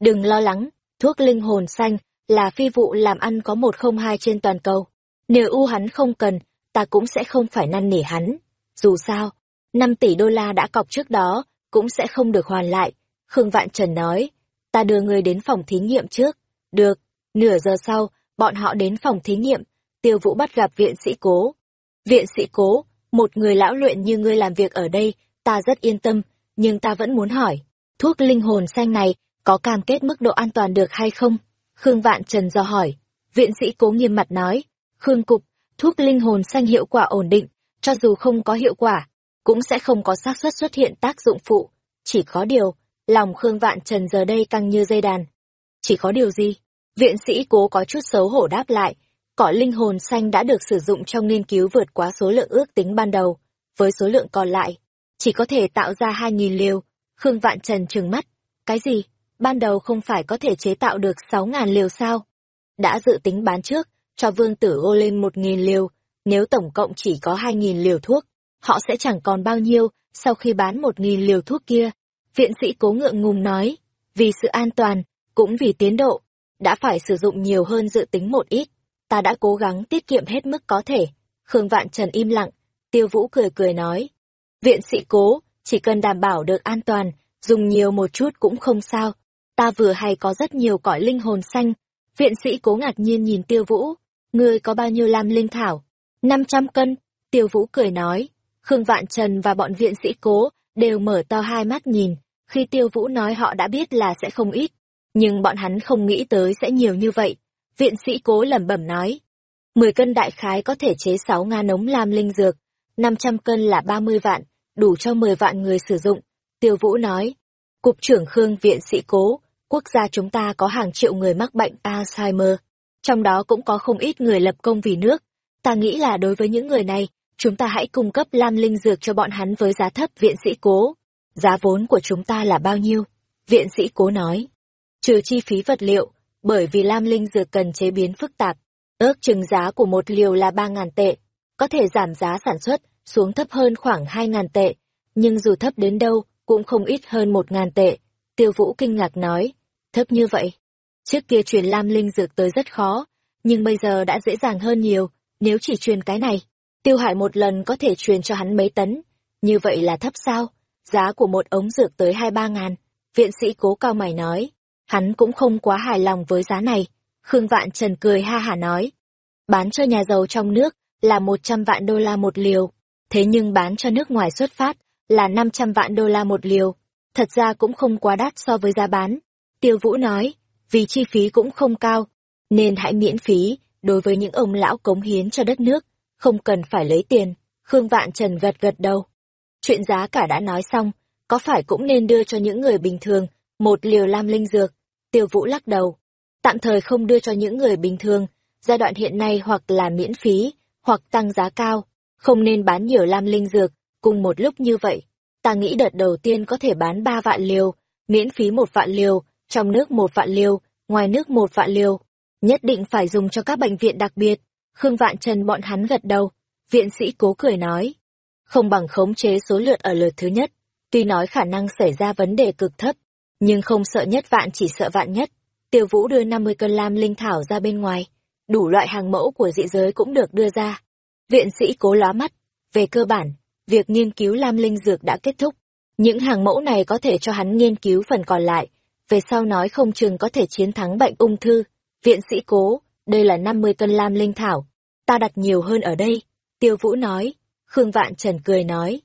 Đừng lo lắng, thuốc linh hồn xanh là phi vụ làm ăn có một không hai trên toàn cầu. Nếu u hắn không cần, ta cũng sẽ không phải năn nỉ hắn. Dù sao, 5 tỷ đô la đã cọc trước đó, cũng sẽ không được hoàn lại. Khương Vạn Trần nói, ta đưa ngươi đến phòng thí nghiệm trước. Được, nửa giờ sau, bọn họ đến phòng thí nghiệm, tiêu vũ bắt gặp viện sĩ cố. Viện sĩ cố, một người lão luyện như ngươi làm việc ở đây, ta rất yên tâm, nhưng ta vẫn muốn hỏi, thuốc linh hồn xanh này có cam kết mức độ an toàn được hay không? Khương Vạn Trần do hỏi. Viện sĩ cố nghiêm mặt nói, Khương Cục, thuốc linh hồn xanh hiệu quả ổn định, cho dù không có hiệu quả, cũng sẽ không có xác suất xuất hiện tác dụng phụ. Chỉ có điều, lòng Khương Vạn Trần giờ đây căng như dây đàn. Chỉ có điều gì? Viện sĩ cố có chút xấu hổ đáp lại, cỏ linh hồn xanh đã được sử dụng trong nghiên cứu vượt quá số lượng ước tính ban đầu, với số lượng còn lại, chỉ có thể tạo ra hai nghìn liều. Khương Vạn Trần trừng mắt. Cái gì? Ban đầu không phải có thể chế tạo được sáu ngàn liều sao? Đã dự tính bán trước, cho vương tử ô lên một nghìn liều. Nếu tổng cộng chỉ có hai nghìn liều thuốc, họ sẽ chẳng còn bao nhiêu sau khi bán một nghìn liều thuốc kia. Viện sĩ cố ngượng ngùng nói, vì sự an toàn, cũng vì tiến độ, đã phải sử dụng nhiều hơn dự tính một ít. Ta đã cố gắng tiết kiệm hết mức có thể. Khương Vạn Trần im lặng, Tiêu Vũ cười cười nói, Viện sĩ cố, chỉ cần đảm bảo được an toàn, dùng nhiều một chút cũng không sao. Ta vừa hay có rất nhiều cõi linh hồn xanh. Viện sĩ cố ngạc nhiên nhìn tiêu vũ. Ngươi có bao nhiêu lam linh thảo? 500 cân. Tiêu vũ cười nói. Khương Vạn Trần và bọn viện sĩ cố đều mở to hai mắt nhìn. Khi tiêu vũ nói họ đã biết là sẽ không ít. Nhưng bọn hắn không nghĩ tới sẽ nhiều như vậy. Viện sĩ cố lẩm bẩm nói. 10 cân đại khái có thể chế 6 nga nống lam linh dược. 500 cân là 30 vạn đủ cho 10 vạn người sử dụng. Tiêu Vũ nói, Cục trưởng Khương Viện Sĩ Cố, quốc gia chúng ta có hàng triệu người mắc bệnh Alzheimer, trong đó cũng có không ít người lập công vì nước. Ta nghĩ là đối với những người này, chúng ta hãy cung cấp lam linh dược cho bọn hắn với giá thấp Viện Sĩ Cố. Giá vốn của chúng ta là bao nhiêu? Viện Sĩ Cố nói, trừ chi phí vật liệu, bởi vì lam linh dược cần chế biến phức tạp, ước chừng giá của một liều là 3.000 tệ, có thể giảm giá sản xuất xuống thấp hơn khoảng hai ngàn tệ, nhưng dù thấp đến đâu, cũng không ít hơn một ngàn tệ. Tiêu Vũ kinh ngạc nói, thấp như vậy. Trước kia truyền lam linh dược tới rất khó, nhưng bây giờ đã dễ dàng hơn nhiều, nếu chỉ truyền cái này. Tiêu Hải một lần có thể truyền cho hắn mấy tấn, như vậy là thấp sao? Giá của một ống dược tới hai ba ngàn. Viện sĩ cố cao mày nói, hắn cũng không quá hài lòng với giá này. Khương Vạn Trần cười ha hả nói, bán cho nhà giàu trong nước là một trăm vạn đô la một liều thế nhưng bán cho nước ngoài xuất phát là 500 vạn đô la một liều, thật ra cũng không quá đắt so với giá bán. Tiêu Vũ nói, vì chi phí cũng không cao, nên hãy miễn phí đối với những ông lão cống hiến cho đất nước, không cần phải lấy tiền. Khương Vạn Trần gật gật đầu. Chuyện giá cả đã nói xong, có phải cũng nên đưa cho những người bình thường một liều lam linh dược? Tiêu Vũ lắc đầu. tạm thời không đưa cho những người bình thường, giai đoạn hiện nay hoặc là miễn phí, hoặc tăng giá cao, không nên bán nhiều lam linh dược, cùng một lúc như vậy. Ta nghĩ đợt đầu tiên có thể bán ba vạn liều, miễn phí một vạn liều, trong nước một vạn liều, ngoài nước một vạn liều. Nhất định phải dùng cho các bệnh viện đặc biệt. Khương Vạn Trần bọn hắn gật đầu. Viện sĩ cố cười nói. Không bằng khống chế số lượt ở lượt thứ nhất. Tuy nói khả năng xảy ra vấn đề cực thấp, nhưng không sợ nhất vạn chỉ sợ vạn nhất. Tiêu Vũ đưa 50 cân lam linh thảo ra bên ngoài. Đủ loại hàng mẫu của dị giới cũng được đưa ra. Viện sĩ cố lóa mắt. Về cơ bản, việc nghiên cứu lam linh dược đã kết thúc. Những hàng mẫu này có thể cho hắn nghiên cứu phần còn lại. Về sau nói không chừng có thể chiến thắng bệnh ung thư. Viện sĩ cố, đây là 50 cân lam linh thảo. Ta đặt nhiều hơn ở đây. Tiêu Vũ nói. Khương Vạn Trần cười nói.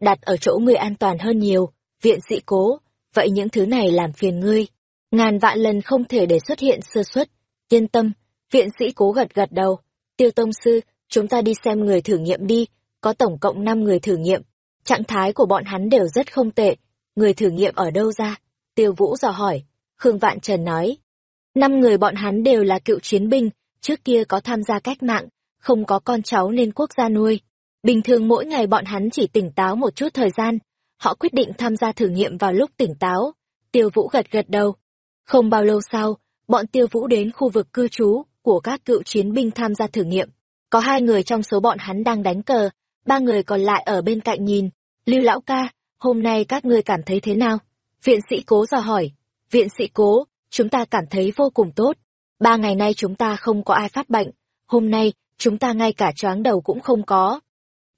Đặt ở chỗ ngươi an toàn hơn nhiều. Viện sĩ cố, vậy những thứ này làm phiền ngươi. Ngàn vạn lần không thể để xuất hiện sơ suất. Yên tâm, viện sĩ cố gật gật đầu. Tiêu Tông Sư, chúng ta đi xem người thử nghiệm đi. Có tổng cộng 5 người thử nghiệm. Trạng thái của bọn hắn đều rất không tệ. Người thử nghiệm ở đâu ra? Tiêu Vũ dò hỏi. Khương Vạn Trần nói. Năm người bọn hắn đều là cựu chiến binh, trước kia có tham gia cách mạng, không có con cháu nên quốc gia nuôi. Bình thường mỗi ngày bọn hắn chỉ tỉnh táo một chút thời gian. Họ quyết định tham gia thử nghiệm vào lúc tỉnh táo. Tiêu Vũ gật gật đầu. Không bao lâu sau, bọn Tiêu Vũ đến khu vực cư trú của các cựu chiến binh tham gia thử nghiệm. Có hai người trong số bọn hắn đang đánh cờ, ba người còn lại ở bên cạnh nhìn. Lưu lão ca, hôm nay các ngươi cảm thấy thế nào? Viện sĩ cố dò hỏi. Viện sĩ cố, chúng ta cảm thấy vô cùng tốt. Ba ngày nay chúng ta không có ai phát bệnh. Hôm nay, chúng ta ngay cả choáng đầu cũng không có.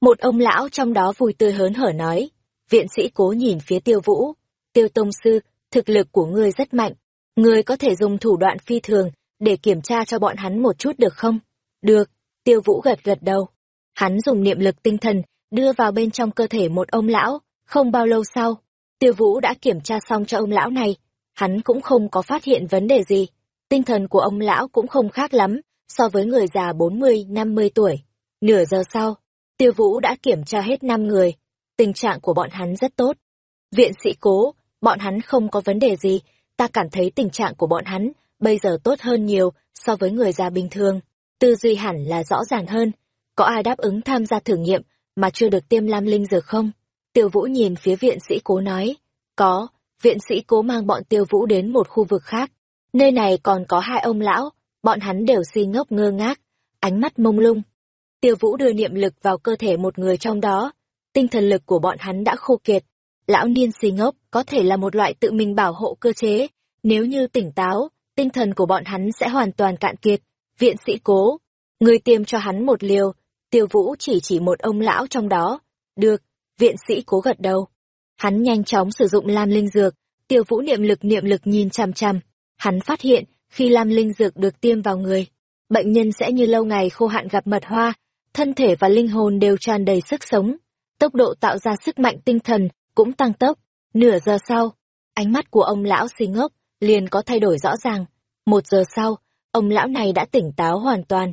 Một ông lão trong đó vui tươi hớn hở nói. Viện sĩ cố nhìn phía tiêu vũ. Tiêu tông sư, thực lực của ngươi rất mạnh. Ngươi có thể dùng thủ đoạn phi thường để kiểm tra cho bọn hắn một chút được không? Được, tiêu vũ gật gật đầu. Hắn dùng niệm lực tinh thần đưa vào bên trong cơ thể một ông lão, không bao lâu sau, tiêu vũ đã kiểm tra xong cho ông lão này, hắn cũng không có phát hiện vấn đề gì. Tinh thần của ông lão cũng không khác lắm so với người già bốn mươi năm mươi tuổi. Nửa giờ sau, tiêu vũ đã kiểm tra hết năm người, tình trạng của bọn hắn rất tốt. Viện sĩ cố, bọn hắn không có vấn đề gì, ta cảm thấy tình trạng của bọn hắn bây giờ tốt hơn nhiều so với người già bình thường. Tư duy hẳn là rõ ràng hơn. Có ai đáp ứng tham gia thử nghiệm mà chưa được tiêm lam linh dược không? Tiêu Vũ nhìn phía viện sĩ cố nói. Có, viện sĩ cố mang bọn Tiêu Vũ đến một khu vực khác. Nơi này còn có hai ông lão, bọn hắn đều si ngốc ngơ ngác, ánh mắt mông lung. Tiêu Vũ đưa niệm lực vào cơ thể một người trong đó. Tinh thần lực của bọn hắn đã khô kiệt. Lão niên si ngốc có thể là một loại tự mình bảo hộ cơ chế. Nếu như tỉnh táo, tinh thần của bọn hắn sẽ hoàn toàn cạn kiệt. Viện sĩ cố, người tiêm cho hắn một liều. Tiêu Vũ chỉ chỉ một ông lão trong đó. Được, viện sĩ cố gật đầu. Hắn nhanh chóng sử dụng lam linh dược, tiêu vũ niệm lực niệm lực nhìn chằm chằm. Hắn phát hiện, khi lam linh dược được tiêm vào người, bệnh nhân sẽ như lâu ngày khô hạn gặp mật hoa, thân thể và linh hồn đều tràn đầy sức sống. Tốc độ tạo ra sức mạnh tinh thần cũng tăng tốc. Nửa giờ sau, ánh mắt của ông lão xì ngốc liền có thay đổi rõ ràng. Một giờ sau, ông lão này đã tỉnh táo hoàn toàn.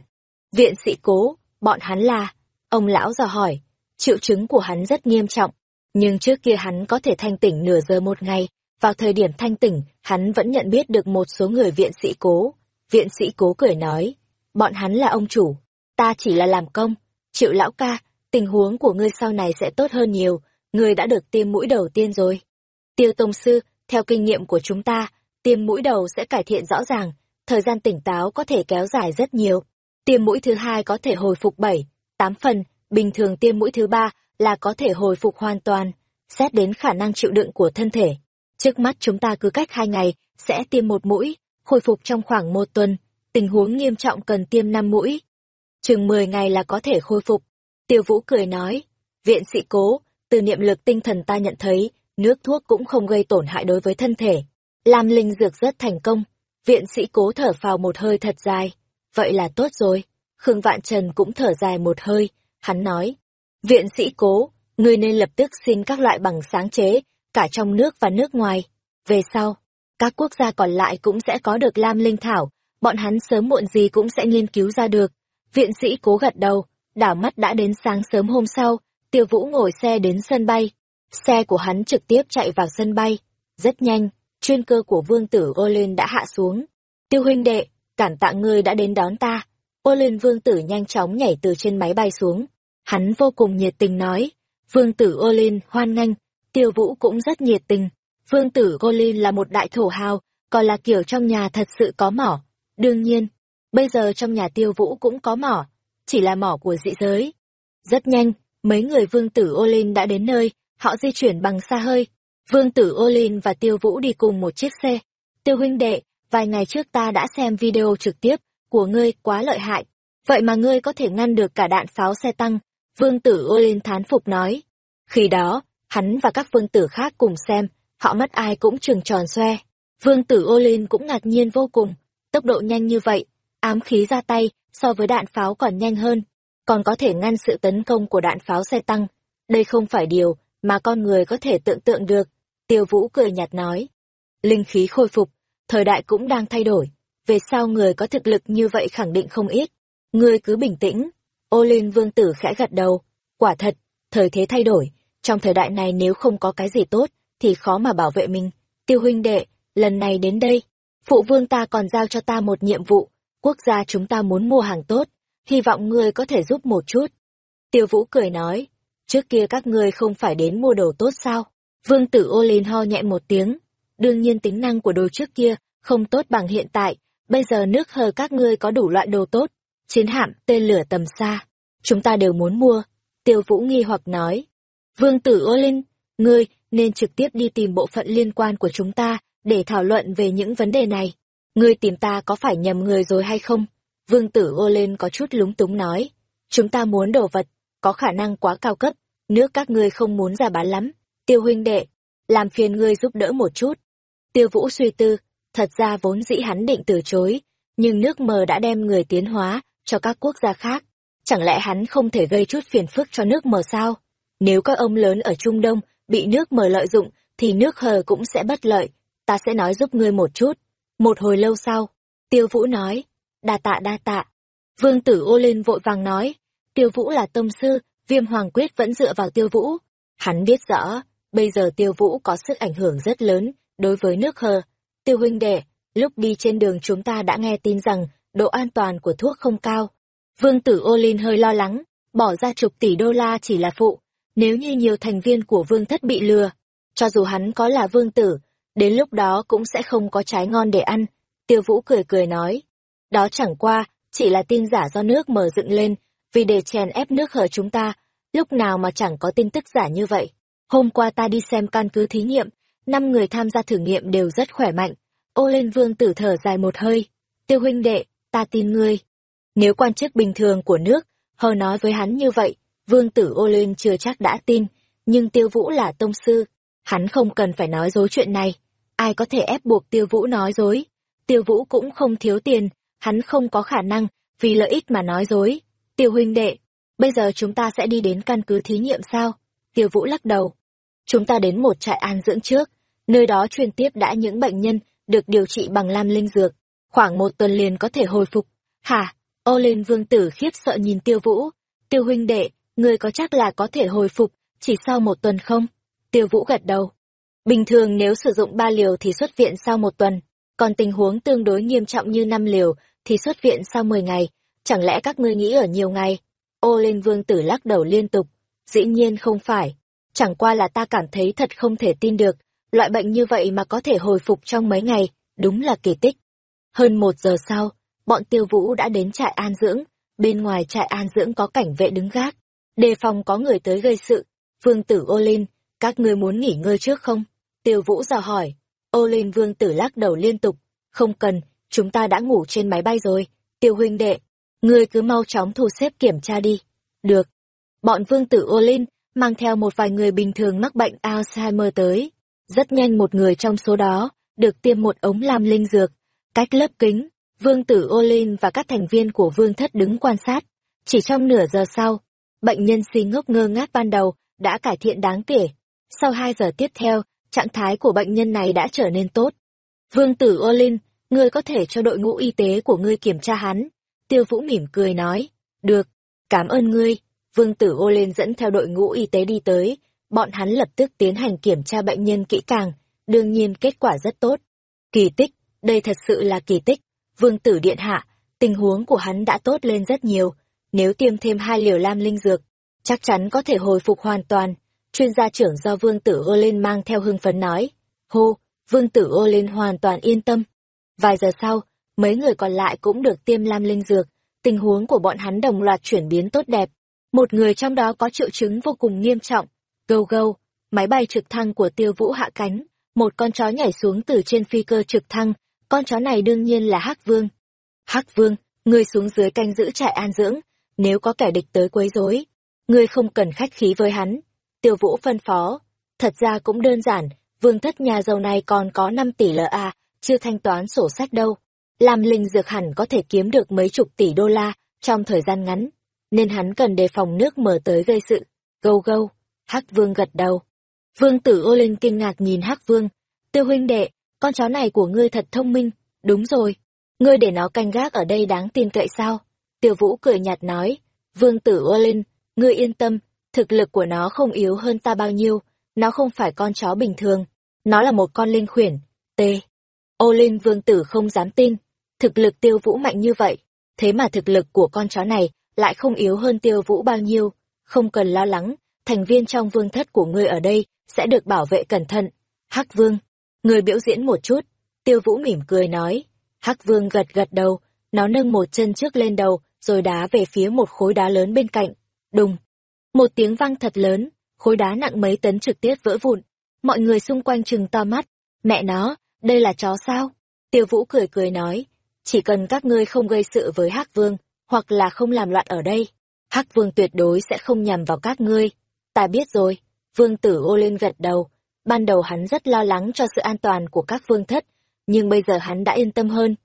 Viện sĩ cố, bọn hắn là... Ông lão dò hỏi, triệu chứng của hắn rất nghiêm trọng, nhưng trước kia hắn có thể thanh tỉnh nửa giờ một ngày. Vào thời điểm thanh tỉnh, hắn vẫn nhận biết được một số người viện sĩ cố. Viện sĩ cố cười nói, bọn hắn là ông chủ, ta chỉ là làm công. Triệu lão ca, tình huống của ngươi sau này sẽ tốt hơn nhiều, ngươi đã được tiêm mũi đầu tiên rồi. Tiêu Tông Sư, theo kinh nghiệm của chúng ta, tiêm mũi đầu sẽ cải thiện rõ ràng, thời gian tỉnh táo có thể kéo dài rất nhiều. Tiêm mũi thứ hai có thể hồi phục 7, 8 phần, bình thường tiêm mũi thứ ba là có thể hồi phục hoàn toàn, xét đến khả năng chịu đựng của thân thể. Trước mắt chúng ta cứ cách hai ngày, sẽ tiêm một mũi, hồi phục trong khoảng một tuần, tình huống nghiêm trọng cần tiêm năm mũi. Chừng 10 ngày là có thể khôi phục. Tiêu Vũ cười nói, viện sĩ cố, từ niệm lực tinh thần ta nhận thấy, nước thuốc cũng không gây tổn hại đối với thân thể. làm linh dược rất thành công, viện sĩ cố thở phào một hơi thật dài. Vậy là tốt rồi. Khương Vạn Trần cũng thở dài một hơi, hắn nói. Viện sĩ cố, ngươi nên lập tức xin các loại bằng sáng chế, cả trong nước và nước ngoài. Về sau, các quốc gia còn lại cũng sẽ có được lam linh thảo, bọn hắn sớm muộn gì cũng sẽ nghiên cứu ra được. Viện sĩ cố gật đầu, đảo mắt đã đến sáng sớm hôm sau, tiêu vũ ngồi xe đến sân bay. Xe của hắn trực tiếp chạy vào sân bay. Rất nhanh, chuyên cơ của vương tử Olin đã hạ xuống. Tiêu huynh đệ, cản tạ ngươi đã đến đón ta. Ô lên vương tử nhanh chóng nhảy từ trên máy bay xuống. Hắn vô cùng nhiệt tình nói. Vương tử ô lên hoan nghênh, tiêu vũ cũng rất nhiệt tình. Vương tử ô lên là một đại thổ hào, còn là kiểu trong nhà thật sự có mỏ. Đương nhiên, bây giờ trong nhà tiêu vũ cũng có mỏ, chỉ là mỏ của dị giới. Rất nhanh, mấy người vương tử ô lên đã đến nơi, họ di chuyển bằng xa hơi. Vương tử Olin và tiêu vũ đi cùng một chiếc xe. Tiêu huynh đệ, vài ngày trước ta đã xem video trực tiếp của ngươi quá lợi hại. Vậy mà ngươi có thể ngăn được cả đạn pháo xe tăng. Vương tử Olin thán phục nói. Khi đó, hắn và các vương tử khác cùng xem, họ mất ai cũng trừng tròn xoe. Vương tử Olin cũng ngạc nhiên vô cùng. Tốc độ nhanh như vậy, ám khí ra tay so với đạn pháo còn nhanh hơn, còn có thể ngăn sự tấn công của đạn pháo xe tăng. Đây không phải điều mà con người có thể tưởng tượng được. Tiêu Vũ cười nhạt nói. Linh khí khôi phục, thời đại cũng đang thay đổi. Về sau người có thực lực như vậy khẳng định không ít. Người cứ bình tĩnh. Ô Linh Vương Tử khẽ gật đầu. Quả thật, thời thế thay đổi. Trong thời đại này nếu không có cái gì tốt, thì khó mà bảo vệ mình. Tiêu huynh đệ, lần này đến đây, phụ vương ta còn giao cho ta một nhiệm vụ. Quốc gia chúng ta muốn mua hàng tốt, hy vọng ngươi có thể giúp một chút. Tiêu Vũ cười nói, trước kia các ngươi không phải đến mua đồ tốt sao? Vương tử ô lên ho nhẹ một tiếng. Đương nhiên tính năng của đồ trước kia không tốt bằng hiện tại, bây giờ nước hờ các ngươi có đủ loại đồ tốt. Chiến hạm, tên lửa tầm xa. Chúng ta đều muốn mua. Tiêu Vũ nghi hoặc nói. Vương tử ô linh, ngươi nên trực tiếp đi tìm bộ phận liên quan của chúng ta để thảo luận về những vấn đề này. Ngươi tìm ta có phải nhầm người rồi hay không? Vương tử ô lên có chút lúng túng nói. Chúng ta muốn đồ vật, có khả năng quá cao cấp, nước các ngươi không muốn ra bán lắm. Tiêu huynh đệ, làm phiền ngươi giúp đỡ một chút. Tiêu vũ suy tư, thật ra vốn dĩ hắn định từ chối, nhưng nước mờ đã đem người tiến hóa cho các quốc gia khác. Chẳng lẽ hắn không thể gây chút phiền phức cho nước mờ sao? Nếu các ông lớn ở Trung Đông bị nước mờ lợi dụng, thì nước hờ cũng sẽ bất lợi. Ta sẽ nói giúp ngươi một chút. Một hồi lâu sau, Tiêu Vũ nói, đa tạ đa tạ. Vương tử ô lên vội vàng nói, Tiêu Vũ là tông sư, viêm hoàng quyết vẫn dựa vào Tiêu Vũ. Hắn biết rõ, bây giờ Tiêu Vũ có sức ảnh hưởng rất lớn đối với nước hờ. Tiêu huynh đệ, lúc đi trên đường chúng ta đã nghe tin rằng độ an toàn của thuốc không cao. Vương tử ô linh hơi lo lắng, bỏ ra chục tỷ đô la chỉ là phụ. Nếu như nhiều thành viên của vương thất bị lừa, cho dù hắn có là vương tử, đến lúc đó cũng sẽ không có trái ngon để ăn. Tiêu Vũ cười cười nói, đó chẳng qua, chỉ là tin giả do nước mở dựng lên, vì để chèn ép nước hở chúng ta, lúc nào mà chẳng có tin tức giả như vậy. Hôm qua ta đi xem căn cứ thí nghiệm, năm người tham gia thử nghiệm đều rất khỏe mạnh. Ô lên vương tử thở dài một hơi. Tiêu huynh đệ, ta tin ngươi. Nếu quan chức bình thường của nước, hờ nói với hắn như vậy, vương tử ô lên chưa chắc đã tin, nhưng tiêu vũ là tông sư, hắn không cần phải nói dối chuyện này ai có thể ép buộc tiêu vũ nói dối. Tiêu vũ cũng không thiếu tiền, hắn không có khả năng, vì lợi ích mà nói dối. Tiêu huynh đệ, bây giờ chúng ta sẽ đi đến căn cứ thí nghiệm sao? Tiêu vũ lắc đầu. Chúng ta đến một trại an dưỡng trước, nơi đó truyền tiếp đã những bệnh nhân được điều trị bằng lam linh dược. Khoảng một tuần liền có thể hồi phục. Hả? Ô lên vương tử khiếp sợ nhìn tiêu vũ. Tiêu huynh đệ, người có chắc là có thể hồi phục chỉ sau một tuần không? Tiêu vũ gật đầu. Bình thường nếu sử dụng ba liều thì xuất viện sau một tuần, còn tình huống tương đối nghiêm trọng như năm liều thì xuất viện sau 10 ngày. Chẳng lẽ các ngươi nghĩ ở nhiều ngày? Ô lên vương tử lắc đầu liên tục. Dĩ nhiên không phải. Chẳng qua là ta cảm thấy thật không thể tin được. Loại bệnh như vậy mà có thể hồi phục trong mấy ngày, đúng là kỳ tích. Hơn một giờ sau, bọn tiêu vũ đã đến trại an dưỡng. Bên ngoài trại an dưỡng có cảnh vệ đứng gác. Đề phòng có người tới gây sự. Vương tử ô linh, các ngươi muốn nghỉ ngơi trước không? Tiêu Vũ dò hỏi. Ô Linh Vương tử lắc đầu liên tục. Không cần, chúng ta đã ngủ trên máy bay rồi. Tiêu huynh đệ, ngươi cứ mau chóng thu xếp kiểm tra đi. Được. Bọn vương tử Olin mang theo một vài người bình thường mắc bệnh Alzheimer tới. Rất nhanh một người trong số đó được tiêm một ống lam linh dược. Cách lớp kính, vương tử Olin và các thành viên của vương thất đứng quan sát. Chỉ trong nửa giờ sau, bệnh nhân si ngốc ngơ ngác ban đầu đã cải thiện đáng kể. Sau hai giờ tiếp theo, trạng thái của bệnh nhân này đã trở nên tốt. Vương tử Olin, ngươi có thể cho đội ngũ y tế của ngươi kiểm tra hắn. Tiêu Vũ mỉm cười nói, được, cảm ơn ngươi. Vương tử Ô lên dẫn theo đội ngũ y tế đi tới, bọn hắn lập tức tiến hành kiểm tra bệnh nhân kỹ càng, đương nhiên kết quả rất tốt. Kỳ tích, đây thật sự là kỳ tích. vương tử điện hạ, tình huống của hắn đã tốt lên rất nhiều, nếu tiêm thêm hai liều lam linh dược, chắc chắn có thể hồi phục hoàn toàn. Chuyên gia trưởng do vương tử ô lên mang theo hưng phấn nói. Hô, vương tử ô lên hoàn toàn yên tâm. Vài giờ sau, mấy người còn lại cũng được tiêm lam linh dược, tình huống của bọn hắn đồng loạt chuyển biến tốt đẹp. Một người trong đó có triệu chứng vô cùng nghiêm trọng. Gâu gâu, máy bay trực thăng của tiêu vũ hạ cánh, một con chó nhảy xuống từ trên phi cơ trực thăng, con chó này đương nhiên là Hắc Vương. Hắc Vương, ngươi xuống dưới canh giữ trại an dưỡng, nếu có kẻ địch tới quấy rối, ngươi không cần khách khí với hắn. Tiêu Vũ phân phó, thật ra cũng đơn giản, vương thất nhà giàu này còn có 5 tỷ LA, chưa thanh toán sổ sách đâu. Làm linh dược hẳn có thể kiếm được mấy chục tỷ đô la trong thời gian ngắn, nên hắn cần đề phòng nước mở tới gây sự. Gâu gâu, Hắc Vương gật đầu. Vương tử ô linh kinh ngạc nhìn Hắc Vương. Tiêu huynh đệ, con chó này của ngươi thật thông minh, đúng rồi. Ngươi để nó canh gác ở đây đáng tin cậy sao? Tiêu Vũ cười nhạt nói, Vương tử ô linh, ngươi yên tâm, thực lực của nó không yếu hơn ta bao nhiêu, nó không phải con chó bình thường, nó là một con linh khuyển, T. Ô linh vương tử không dám tin, thực lực tiêu vũ mạnh như vậy, thế mà thực lực của con chó này lại không yếu hơn tiêu vũ bao nhiêu, không cần lo lắng, thành viên trong vương thất của ngươi ở đây sẽ được bảo vệ cẩn thận. Hắc vương, người biểu diễn một chút, tiêu vũ mỉm cười nói, Hắc vương gật gật đầu, nó nâng một chân trước lên đầu, rồi đá về phía một khối đá lớn bên cạnh. Đùng! Một tiếng vang thật lớn, khối đá nặng mấy tấn trực tiếp vỡ vụn. Mọi người xung quanh trừng to mắt. Mẹ nó, đây là chó sao? Tiêu Vũ cười cười nói, chỉ cần các ngươi không gây sự với Hắc Vương, hoặc là không làm loạn ở đây, Hắc Vương tuyệt đối sẽ không nhằm vào các ngươi. Ta biết rồi, Vương tử ô lên gật đầu, ban đầu hắn rất lo lắng cho sự an toàn của các vương thất, nhưng bây giờ hắn đã yên tâm hơn.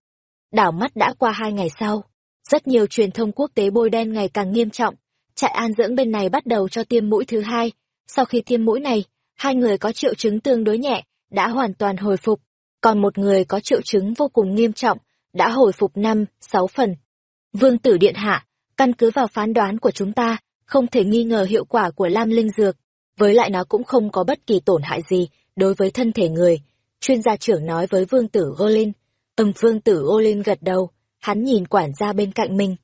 Đảo mắt đã qua hai ngày sau, rất nhiều truyền thông quốc tế bôi đen ngày càng nghiêm trọng, trại an dưỡng bên này bắt đầu cho tiêm mũi thứ hai. Sau khi tiêm mũi này, hai người có triệu chứng tương đối nhẹ, đã hoàn toàn hồi phục, còn một người có triệu chứng vô cùng nghiêm trọng, đã hồi phục năm, sáu phần. Vương tử điện hạ, căn cứ vào phán đoán của chúng ta, không thể nghi ngờ hiệu quả của lam linh dược, với lại nó cũng không có bất kỳ tổn hại gì đối với thân thể người. Chuyên gia trưởng nói với vương tử Golin. Ừm vương tử Golin gật đầu, hắn nhìn quản gia bên cạnh mình.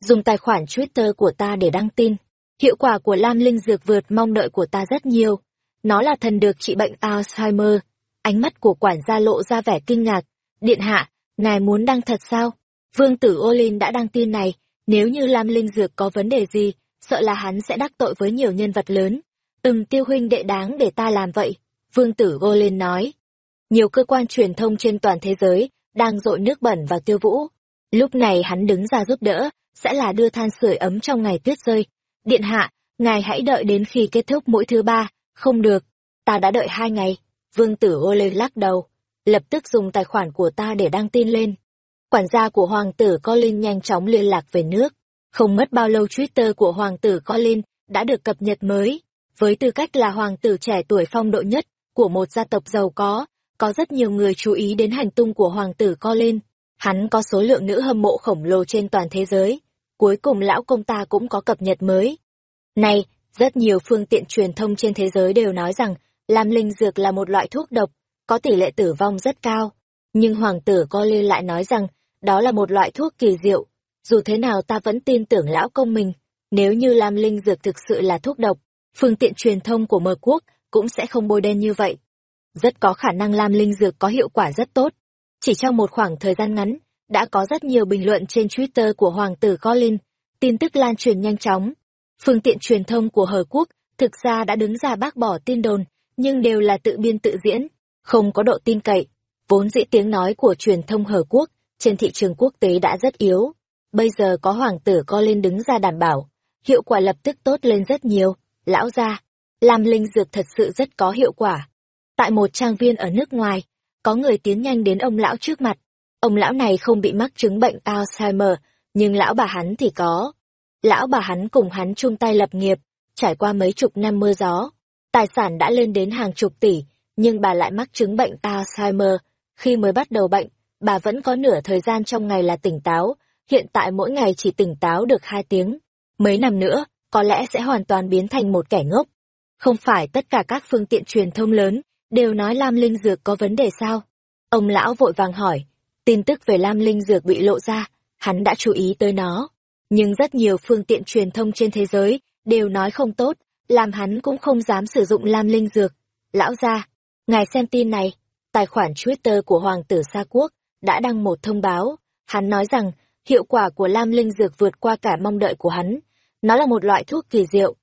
Dùng tài khoản Twitter của ta để đăng tin. Hiệu quả của lam linh dược vượt mong đợi của ta rất nhiều. Nó là thần được trị bệnh Alzheimer. Ánh mắt của quản gia lộ ra vẻ kinh ngạc. Điện hạ, ngài muốn đăng thật sao? Vương tử Olin đã đăng tin này, nếu như Lam Linh Dược có vấn đề gì, sợ là hắn sẽ đắc tội với nhiều nhân vật lớn. Từng tiêu huynh đệ đáng để ta làm vậy, Vương tử Olin nói. Nhiều cơ quan truyền thông trên toàn thế giới đang dội nước bẩn vào tiêu vũ. Lúc này hắn đứng ra giúp đỡ, sẽ là đưa than sưởi ấm trong ngày tuyết rơi. Điện hạ, ngài hãy đợi đến khi kết thúc mỗi thứ ba, không được, ta đã đợi hai ngày. Vương tử Olin lắc đầu, lập tức dùng tài khoản của ta để đăng tin lên. Quản gia của hoàng tử Colin nhanh chóng liên lạc về nước. Không mất bao lâu Twitter của hoàng tử Colin đã được cập nhật mới. Với tư cách là hoàng tử trẻ tuổi phong độ nhất của một gia tộc giàu có, có rất nhiều người chú ý đến hành tung của hoàng tử Colin. Hắn có số lượng nữ hâm mộ khổng lồ trên toàn thế giới. Cuối cùng lão công ta cũng có cập nhật mới. Này, rất nhiều phương tiện truyền thông trên thế giới đều nói rằng Lam Linh Dược là một loại thuốc độc, có tỷ lệ tử vong rất cao. Nhưng hoàng tử Colin lại nói rằng đó là một loại thuốc kỳ diệu. Dù thế nào ta vẫn tin tưởng lão công mình, nếu như Lam Linh Dược thực sự là thuốc độc, phương tiện truyền thông của mờ quốc cũng sẽ không bôi đen như vậy. Rất có khả năng Lam Linh Dược có hiệu quả rất tốt. Chỉ trong một khoảng thời gian ngắn, đã có rất nhiều bình luận trên Twitter của Hoàng tử Colin, tin tức lan truyền nhanh chóng. Phương tiện truyền thông của Hờ Quốc thực ra đã đứng ra bác bỏ tin đồn, nhưng đều là tự biên tự diễn, không có độ tin cậy. Vốn dĩ tiếng nói của truyền thông Hờ Quốc trên thị trường quốc tế đã rất yếu. Bây giờ có Hoàng tử co lên đứng ra đảm bảo, hiệu quả lập tức tốt lên rất nhiều. Lão gia, làm linh dược thật sự rất có hiệu quả. Tại một trang viên ở nước ngoài, có người tiến nhanh đến ông lão trước mặt. Ông lão này không bị mắc chứng bệnh Alzheimer, nhưng lão bà hắn thì có. Lão bà hắn cùng hắn chung tay lập nghiệp, trải qua mấy chục năm mưa gió. Tài sản đã lên đến hàng chục tỷ, nhưng bà lại mắc chứng bệnh Alzheimer. Khi mới bắt đầu bệnh, bà vẫn có nửa thời gian trong ngày là tỉnh táo, hiện tại mỗi ngày chỉ tỉnh táo được hai tiếng. Mấy năm nữa, có lẽ sẽ hoàn toàn biến thành một kẻ ngốc. Không phải tất cả các phương tiện truyền thông lớn đều nói Lam Linh Dược có vấn đề sao? Ông lão vội vàng hỏi, tin tức về Lam Linh Dược bị lộ ra, hắn đã chú ý tới nó. Nhưng rất nhiều phương tiện truyền thông trên thế giới đều nói không tốt, làm hắn cũng không dám sử dụng Lam Linh Dược. Lão gia, ngài xem tin này, tài khoản Twitter của Hoàng tử Sa Quốc đã đăng một thông báo. Hắn nói rằng, hiệu quả của Lam Linh Dược vượt qua cả mong đợi của hắn. Nó là một loại thuốc kỳ diệu.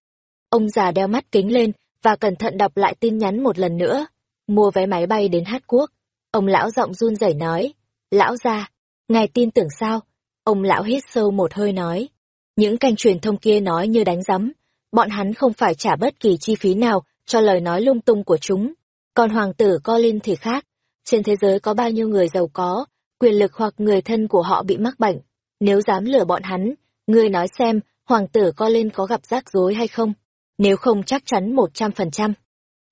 Ông già đeo mắt kính lên và cẩn thận đọc lại tin nhắn một lần nữa. Mua vé máy bay đến Hát Quốc. Ông lão giọng run rẩy nói. Lão gia, ngài tin tưởng sao? Ông lão hít sâu một hơi nói. Những kênh truyền thông kia nói như đánh rắm. Bọn hắn không phải trả bất kỳ chi phí nào cho lời nói lung tung của chúng. Còn hoàng tử Colin thì khác. Trên thế giới có bao nhiêu người giàu có, quyền lực hoặc người thân của họ bị mắc bệnh. Nếu dám lừa bọn hắn, ngươi nói xem, hoàng tử co lên có gặp rắc rối hay không? Nếu không chắc chắn một trăm phần trăm.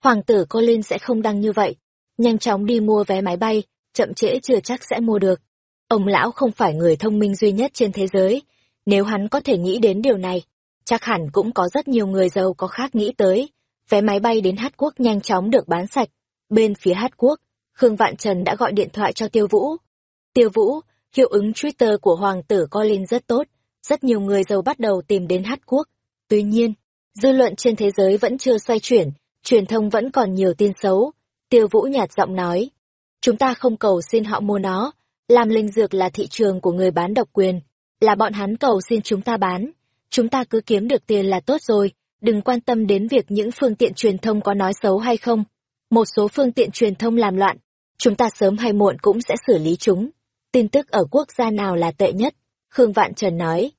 Hoàng tử co lên sẽ không đăng như vậy. Nhanh chóng đi mua vé máy bay, chậm trễ chưa chắc sẽ mua được. Ông lão không phải người thông minh duy nhất trên thế giới. Nếu hắn có thể nghĩ đến điều này, chắc hẳn cũng có rất nhiều người giàu có khác nghĩ tới. Vé máy bay đến Hát Quốc nhanh chóng được bán sạch. Bên phía Hát Quốc, Khương Vạn Trần đã gọi điện thoại cho Tiêu Vũ. Tiêu Vũ, hiệu ứng Twitter của Hoàng tử Colin rất tốt. Rất nhiều người giàu bắt đầu tìm đến Hát Quốc. Tuy nhiên, dư luận trên thế giới vẫn chưa xoay chuyển, truyền thông vẫn còn nhiều tin xấu. Tiêu Vũ nhạt giọng nói. Chúng ta không cầu xin họ mua nó. Làm linh dược là thị trường của người bán độc quyền. Là bọn hắn cầu xin chúng ta bán. Chúng ta cứ kiếm được tiền là tốt rồi. Đừng quan tâm đến việc những phương tiện truyền thông có nói xấu hay không. Một số phương tiện truyền thông làm loạn, chúng ta sớm hay muộn cũng sẽ xử lý chúng. Tin tức ở quốc gia nào là tệ nhất? Khương Vạn Trần nói.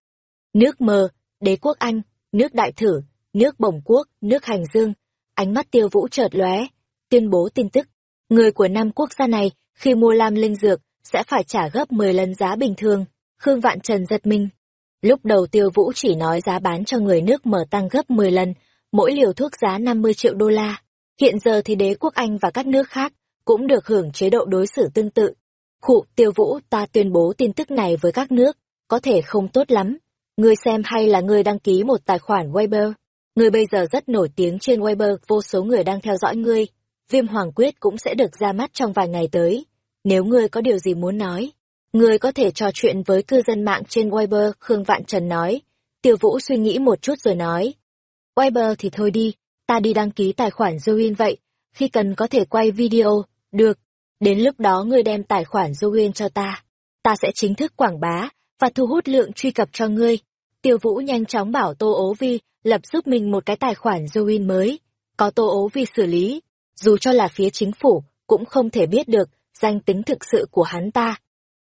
Nước Mơ, đế quốc Anh, nước đại thử, nước bổng quốc, nước hành dương. Ánh mắt tiêu vũ chợt lóe, tuyên bố tin tức. Người của năm quốc gia này, khi mua lam linh dược, sẽ phải trả gấp 10 lần giá bình thường. Khương Vạn Trần giật mình. Lúc đầu tiêu vũ chỉ nói giá bán cho người nước mở tăng gấp 10 lần, mỗi liều thuốc giá 50 triệu đô la. Hiện giờ thì đế quốc Anh và các nước khác cũng được hưởng chế độ đối xử tương tự. Khụ tiêu vũ ta tuyên bố tin tức này với các nước, có thể không tốt lắm. Ngươi xem hay là ngươi đăng ký một tài khoản Weibo. Ngươi bây giờ rất nổi tiếng trên Weibo, vô số người đang theo dõi ngươi. Viêm Hoàng Quyết cũng sẽ được ra mắt trong vài ngày tới. Nếu ngươi có điều gì muốn nói, ngươi có thể trò chuyện với cư dân mạng trên Weibo, Khương Vạn Trần nói. Tiêu Vũ suy nghĩ một chút rồi nói. Weibo thì thôi đi, ta đi đăng ký tài khoản Douyin vậy, khi cần có thể quay video, được. Đến lúc đó ngươi đem tài khoản Join cho ta. Ta sẽ chính thức quảng bá, và thu hút lượng truy cập cho ngươi. Tiêu Vũ nhanh chóng bảo Tô Ố Vi lập giúp mình một cái tài khoản Join mới. Có Tô Ố Vi xử lý, dù cho là phía chính phủ, cũng không thể biết được danh tính thực sự của hắn ta.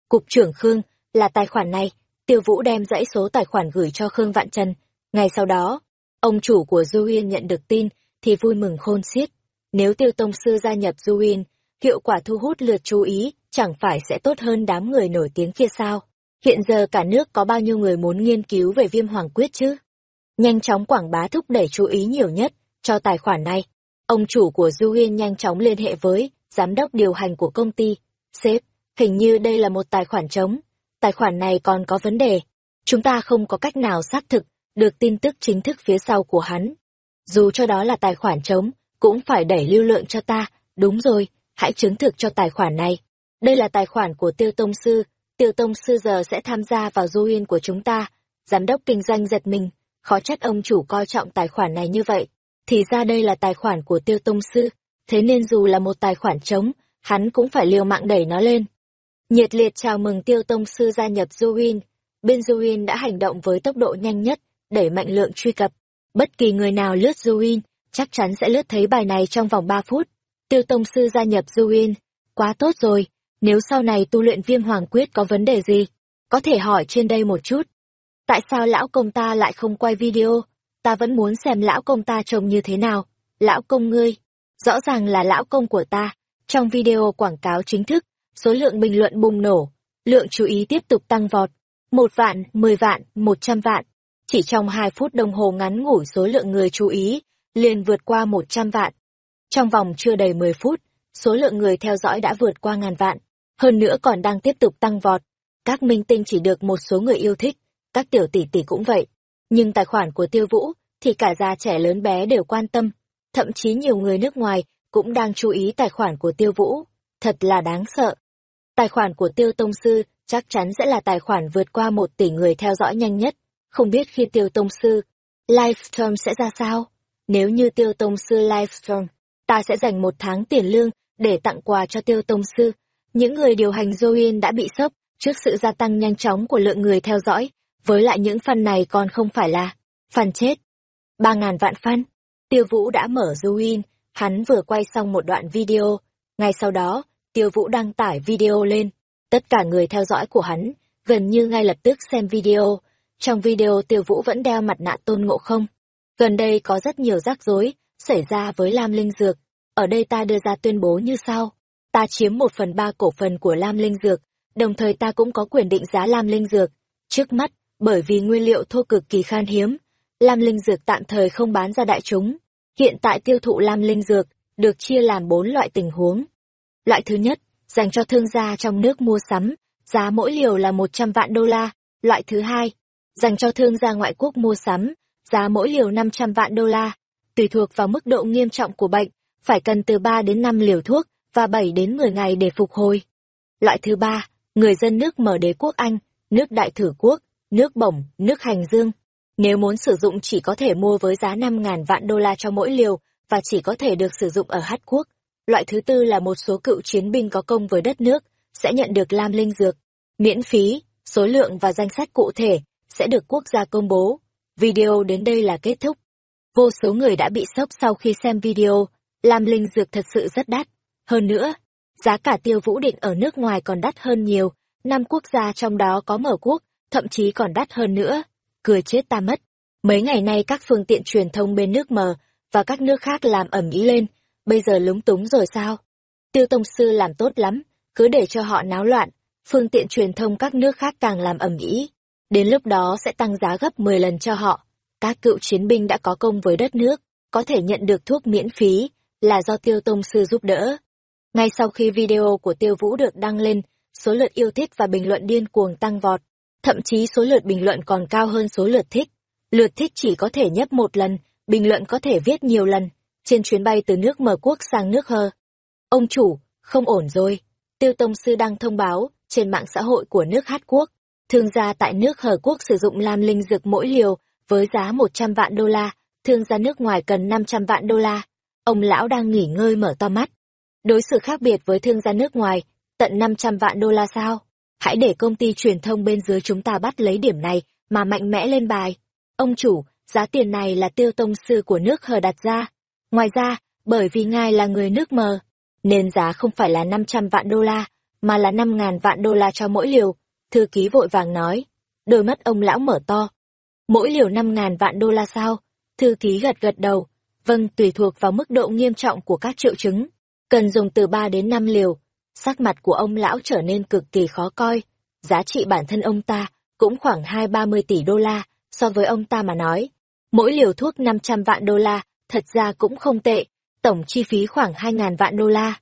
Cục trưởng Khương, là tài khoản này, Tiêu Vũ đem dãy số tài khoản gửi cho Khương Vạn Trần. Ngày sau đó, ông chủ của Du Yên nhận được tin, thì vui mừng khôn xiết. Nếu Tiêu Tông Sư gia nhập Du Yên, hiệu quả thu hút lượt chú ý, chẳng phải sẽ tốt hơn đám người nổi tiếng kia sao? Hiện giờ cả nước có bao nhiêu người muốn nghiên cứu về viêm hoàng quyết chứ? Nhanh chóng quảng bá thúc đẩy chú ý nhiều nhất cho tài khoản này. Ông chủ của Du Yên nhanh chóng liên hệ với giám đốc điều hành của công ty. Sếp, hình như đây là một tài khoản trống. Tài khoản này còn có vấn đề. Chúng ta không có cách nào xác thực được tin tức chính thức phía sau của hắn. Dù cho đó là tài khoản trống, cũng phải đẩy lưu lượng cho ta. Đúng rồi, hãy chứng thực cho tài khoản này. Đây là tài khoản của Tiêu Tông Sư. Tiêu Tông Sư giờ sẽ tham gia vào du yên của chúng ta. Giám đốc kinh doanh giật mình. Khó trách ông chủ coi trọng tài khoản này như vậy. Thì ra đây là tài khoản của Tiêu Tông Sư. Thế nên dù là một tài khoản trống, hắn cũng phải liều mạng đẩy nó lên. Nhiệt liệt chào mừng Tiêu Tông Sư gia nhập du yên. Bên du yên đã hành động với tốc độ nhanh nhất, đẩy mạnh lượng truy cập. Bất kỳ người nào lướt du yên, chắc chắn sẽ lướt thấy bài này trong vòng 3 phút. Tiêu Tông Sư gia nhập Duin. Quá tốt rồi, nếu sau này tu luyện viêm hoàng quyết có vấn đề gì, có thể hỏi trên đây một chút. Tại sao lão công ta lại không quay video? Ta vẫn muốn xem lão công ta trông như thế nào. Lão công ngươi, rõ ràng là lão công của ta. Trong video quảng cáo chính thức, số lượng bình luận bùng nổ, lượng chú ý tiếp tục tăng vọt. Một vạn, mười vạn, một trăm vạn. Chỉ trong hai phút đồng hồ ngắn ngủi số lượng người chú ý, liền vượt qua một trăm vạn. Trong vòng chưa đầy mười phút, số lượng người theo dõi đã vượt qua ngàn vạn. Hơn nữa còn đang tiếp tục tăng vọt. Các minh tinh chỉ được một số người yêu thích, các tiểu tỷ tỷ cũng vậy. Nhưng tài khoản của Tiêu Vũ thì cả già trẻ lớn bé đều quan tâm. Thậm chí nhiều người nước ngoài cũng đang chú ý tài khoản của Tiêu Vũ. Thật là đáng sợ. Tài khoản của Tiêu Tông Sư chắc chắn sẽ là tài khoản vượt qua một tỷ người theo dõi nhanh nhất. Không biết khi Tiêu Tông Sư livestream sẽ ra sao? Nếu như Tiêu Tông Sư livestream, ta sẽ dành một tháng tiền lương để tặng quà cho Tiêu Tông Sư. Những người điều hành Zoin đã bị sốc trước sự gia tăng nhanh chóng của lượng người theo dõi, với lại những fan này còn không phải là fan chết. Ba ngàn vạn fan. Tiêu Vũ đã mở Zoin, hắn vừa quay xong một đoạn video. Ngay sau đó, Tiêu Vũ đăng tải video lên. Tất cả người theo dõi của hắn, gần như ngay lập tức xem video. Trong video Tiêu Vũ vẫn đeo mặt nạ tôn ngộ không. Gần đây có rất nhiều rắc rối xảy ra với Lam Linh Dược. Ở đây ta đưa ra tuyên bố như sau. Ta chiếm một phần ba cổ phần của Lam Linh Dược, đồng thời ta cũng có quyền định giá Lam Linh Dược. Trước mắt, bởi vì nguyên liệu thô cực kỳ khan hiếm, Lam Linh Dược tạm thời không bán ra đại chúng. Hiện tại tiêu thụ Lam Linh Dược được chia làm bốn loại tình huống. Loại thứ nhất, dành cho thương gia trong nước mua sắm, giá mỗi liều là 100 vạn đô la. Loại thứ hai, dành cho thương gia ngoại quốc mua sắm, giá mỗi liều 500 vạn đô la. Tùy thuộc vào mức độ nghiêm trọng của bệnh, phải cần từ 3 đến 5 liều thuốc và 7 đến 10 ngày để phục hồi. Loại thứ ba, người dân nước mở đế quốc Anh, nước đại thử quốc, nước bổng, nước hành dương. Nếu muốn sử dụng chỉ có thể mua với giá 5.000 vạn đô la cho mỗi liều và chỉ có thể được sử dụng ở Hát Quốc. Loại thứ tư là một số cựu chiến binh có công với đất nước, sẽ nhận được lam linh dược, miễn phí, số lượng và danh sách cụ thể sẽ được quốc gia công bố. Video đến đây là kết thúc. Vô số người đã bị sốc sau khi xem video, lam linh dược thật sự rất đắt. Hơn nữa, giá cả tiêu vũ định ở nước ngoài còn đắt hơn nhiều, năm quốc gia trong đó có mở quốc, thậm chí còn đắt hơn nữa. Cười chết ta mất. Mấy ngày nay các phương tiện truyền thông bên nước mờ và các nước khác làm ẩm ý lên, bây giờ lúng túng rồi sao? Tiêu Tông Sư làm tốt lắm, cứ để cho họ náo loạn, phương tiện truyền thông các nước khác càng làm ẩm ý. Đến lúc đó sẽ tăng giá gấp 10 lần cho họ. Các cựu chiến binh đã có công với đất nước, có thể nhận được thuốc miễn phí, là do Tiêu Tông Sư giúp đỡ. Ngay sau khi video của Tiêu Vũ được đăng lên, số lượt yêu thích và bình luận điên cuồng tăng vọt. Thậm chí số lượt bình luận còn cao hơn số lượt thích. Lượt thích chỉ có thể nhấp một lần, bình luận có thể viết nhiều lần trên chuyến bay từ nước mở quốc sang nước hơ. Ông chủ, không ổn rồi. Tiêu Tông Sư đăng thông báo trên mạng xã hội của nước Hát Quốc. Thương gia tại nước Hờ Quốc sử dụng lam linh dược mỗi liều với giá 100 vạn đô la, thương gia nước ngoài cần 500 vạn đô la. Ông lão đang nghỉ ngơi mở to mắt. Đối xử khác biệt với thương gia nước ngoài, tận 500 vạn đô la sao? Hãy để công ty truyền thông bên dưới chúng ta bắt lấy điểm này mà mạnh mẽ lên bài. Ông chủ, giá tiền này là tiêu tông sư của nước Hờ đặt ra. Ngoài ra, bởi vì ngài là người nước mờ, nên giá không phải là 500 vạn đô la, mà là 5.000 vạn đô la cho mỗi liều. Thư ký vội vàng nói. Đôi mắt ông lão mở to. Mỗi liều 5.000 vạn đô la sao? Thư ký gật gật đầu. Vâng, tùy thuộc vào mức độ nghiêm trọng của các triệu chứng. Cần dùng từ 3 đến 5 liều. Sắc mặt của ông lão trở nên cực kỳ khó coi. Giá trị bản thân ông ta cũng khoảng 2-30 tỷ đô la so với ông ta mà nói. Mỗi liều thuốc 500 vạn đô la thật ra cũng không tệ, tổng chi phí khoảng 2.000 vạn đô la.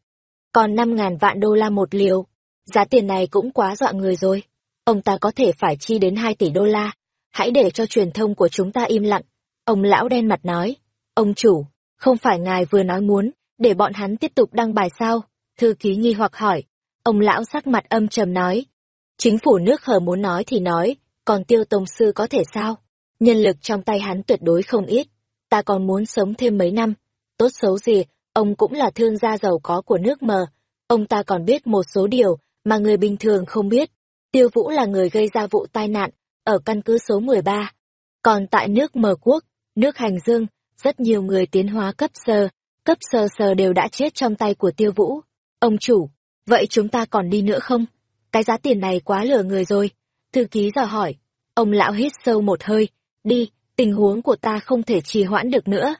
Còn 5.000 vạn đô la một liều, giá tiền này cũng quá dọa người rồi. Ông ta có thể phải chi đến 2 tỷ đô la. Hãy để cho truyền thông của chúng ta im lặng. Ông lão đen mặt nói, ông chủ, không phải ngài vừa nói muốn, để bọn hắn tiếp tục đăng bài sao? Thư ký nghi hoặc hỏi. Ông lão sắc mặt âm trầm nói, chính phủ nước hờ muốn nói thì nói, còn tiêu tông sư có thể sao? Nhân lực trong tay hắn tuyệt đối không ít ta còn muốn sống thêm mấy năm. Tốt xấu gì, ông cũng là thương gia giàu có của nước mờ. Ông ta còn biết một số điều mà người bình thường không biết. Tiêu Vũ là người gây ra vụ tai nạn ở căn cứ số 13. Còn tại nước mờ quốc, nước hành dương, rất nhiều người tiến hóa cấp sơ, cấp sơ sơ đều đã chết trong tay của Tiêu Vũ. Ông chủ, vậy chúng ta còn đi nữa không? Cái giá tiền này quá lừa người rồi. Thư ký dò hỏi. Ông lão hít sâu một hơi. Đi, tình huống của ta không thể trì hoãn được nữa.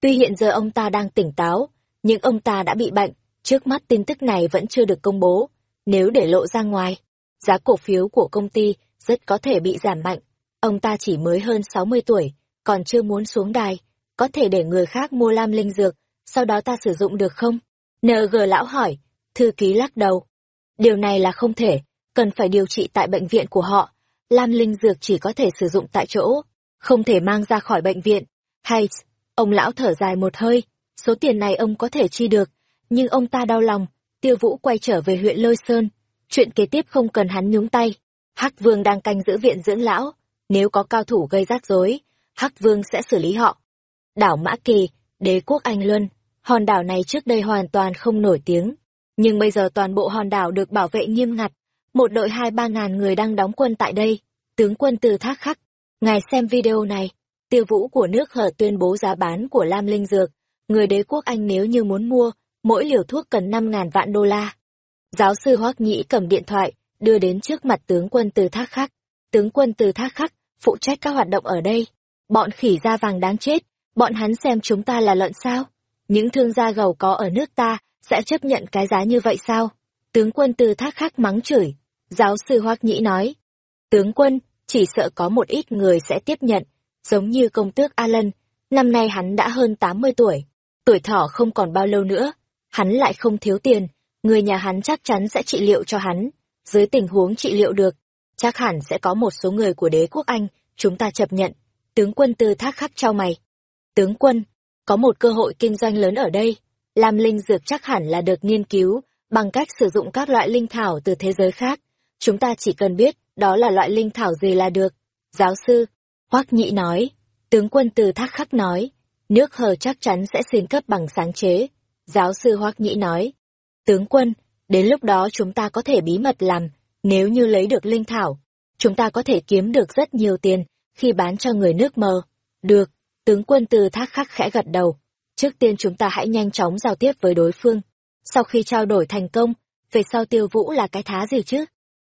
Tuy hiện giờ ông ta đang tỉnh táo, nhưng ông ta đã bị bệnh, trước mắt tin tức này vẫn chưa được công bố. Nếu để lộ ra ngoài, giá cổ phiếu của công ty rất có thể bị giảm mạnh. Ông ta chỉ mới hơn 60 tuổi, còn chưa muốn xuống đài, có thể để người khác mua lam linh dược, sau đó ta sử dụng được không? NG lão hỏi, thư ký lắc đầu. Điều này là không thể, cần phải điều trị tại bệnh viện của họ. Lam linh dược chỉ có thể sử dụng tại chỗ không thể mang ra khỏi bệnh viện. Hay, ông lão thở dài một hơi, số tiền này ông có thể chi được, nhưng ông ta đau lòng, tiêu vũ quay trở về huyện Lôi Sơn. chuyện kế tiếp không cần hắn nhúng tay. Hắc Vương đang canh giữ viện dưỡng lão, nếu có cao thủ gây rắc rối, Hắc Vương sẽ xử lý họ. Đảo Mã Kỳ, đế quốc Anh Luân, hòn đảo này trước đây hoàn toàn không nổi tiếng, nhưng bây giờ toàn bộ hòn đảo được bảo vệ nghiêm ngặt, một đội hai ba ngàn người đang đóng quân tại đây, tướng quân từ thác khắc. Ngài xem video này, tiêu vũ của nước hở tuyên bố giá bán của Lam Linh Dược, người đế quốc Anh nếu như muốn mua, mỗi liều thuốc cần năm ngàn vạn đô la. Giáo sư Hoắc Nhĩ cầm điện thoại, đưa đến trước mặt tướng quân từ thác khắc. Tướng quân từ thác khắc, phụ trách các hoạt động ở đây. Bọn khỉ da vàng đáng chết, bọn hắn xem chúng ta là lợn sao? Những thương gia gầu có ở nước ta, sẽ chấp nhận cái giá như vậy sao? Tướng quân từ thác khắc mắng chửi. Giáo sư Hoắc Nhĩ nói. Tướng quân, chỉ sợ có một ít người sẽ tiếp nhận, giống như công tước Alan, năm nay hắn đã hơn 80 tuổi, tuổi thọ không còn bao lâu nữa, hắn lại không thiếu tiền, người nhà hắn chắc chắn sẽ trị liệu cho hắn, dưới tình huống trị liệu được, chắc hẳn sẽ có một số người của đế quốc Anh, chúng ta chấp nhận. Tướng quân tư thác khắc trao mày. Tướng quân, có một cơ hội kinh doanh lớn ở đây, làm linh dược chắc hẳn là được nghiên cứu bằng cách sử dụng các loại linh thảo từ thế giới khác. Chúng ta chỉ cần biết đó là loại linh thảo gì là được. Giáo sư, Hoắc Nhị nói, tướng quân từ thác khắc nói, nước hờ chắc chắn sẽ xin cấp bằng sáng chế. Giáo sư Hoắc Nhị nói, tướng quân, đến lúc đó chúng ta có thể bí mật làm, nếu như lấy được linh thảo, chúng ta có thể kiếm được rất nhiều tiền khi bán cho người nước mờ. Được, tướng quân từ thác khắc khẽ gật đầu. Trước tiên chúng ta hãy nhanh chóng giao tiếp với đối phương. Sau khi trao đổi thành công, về sau tiêu vũ là cái thá gì chứ?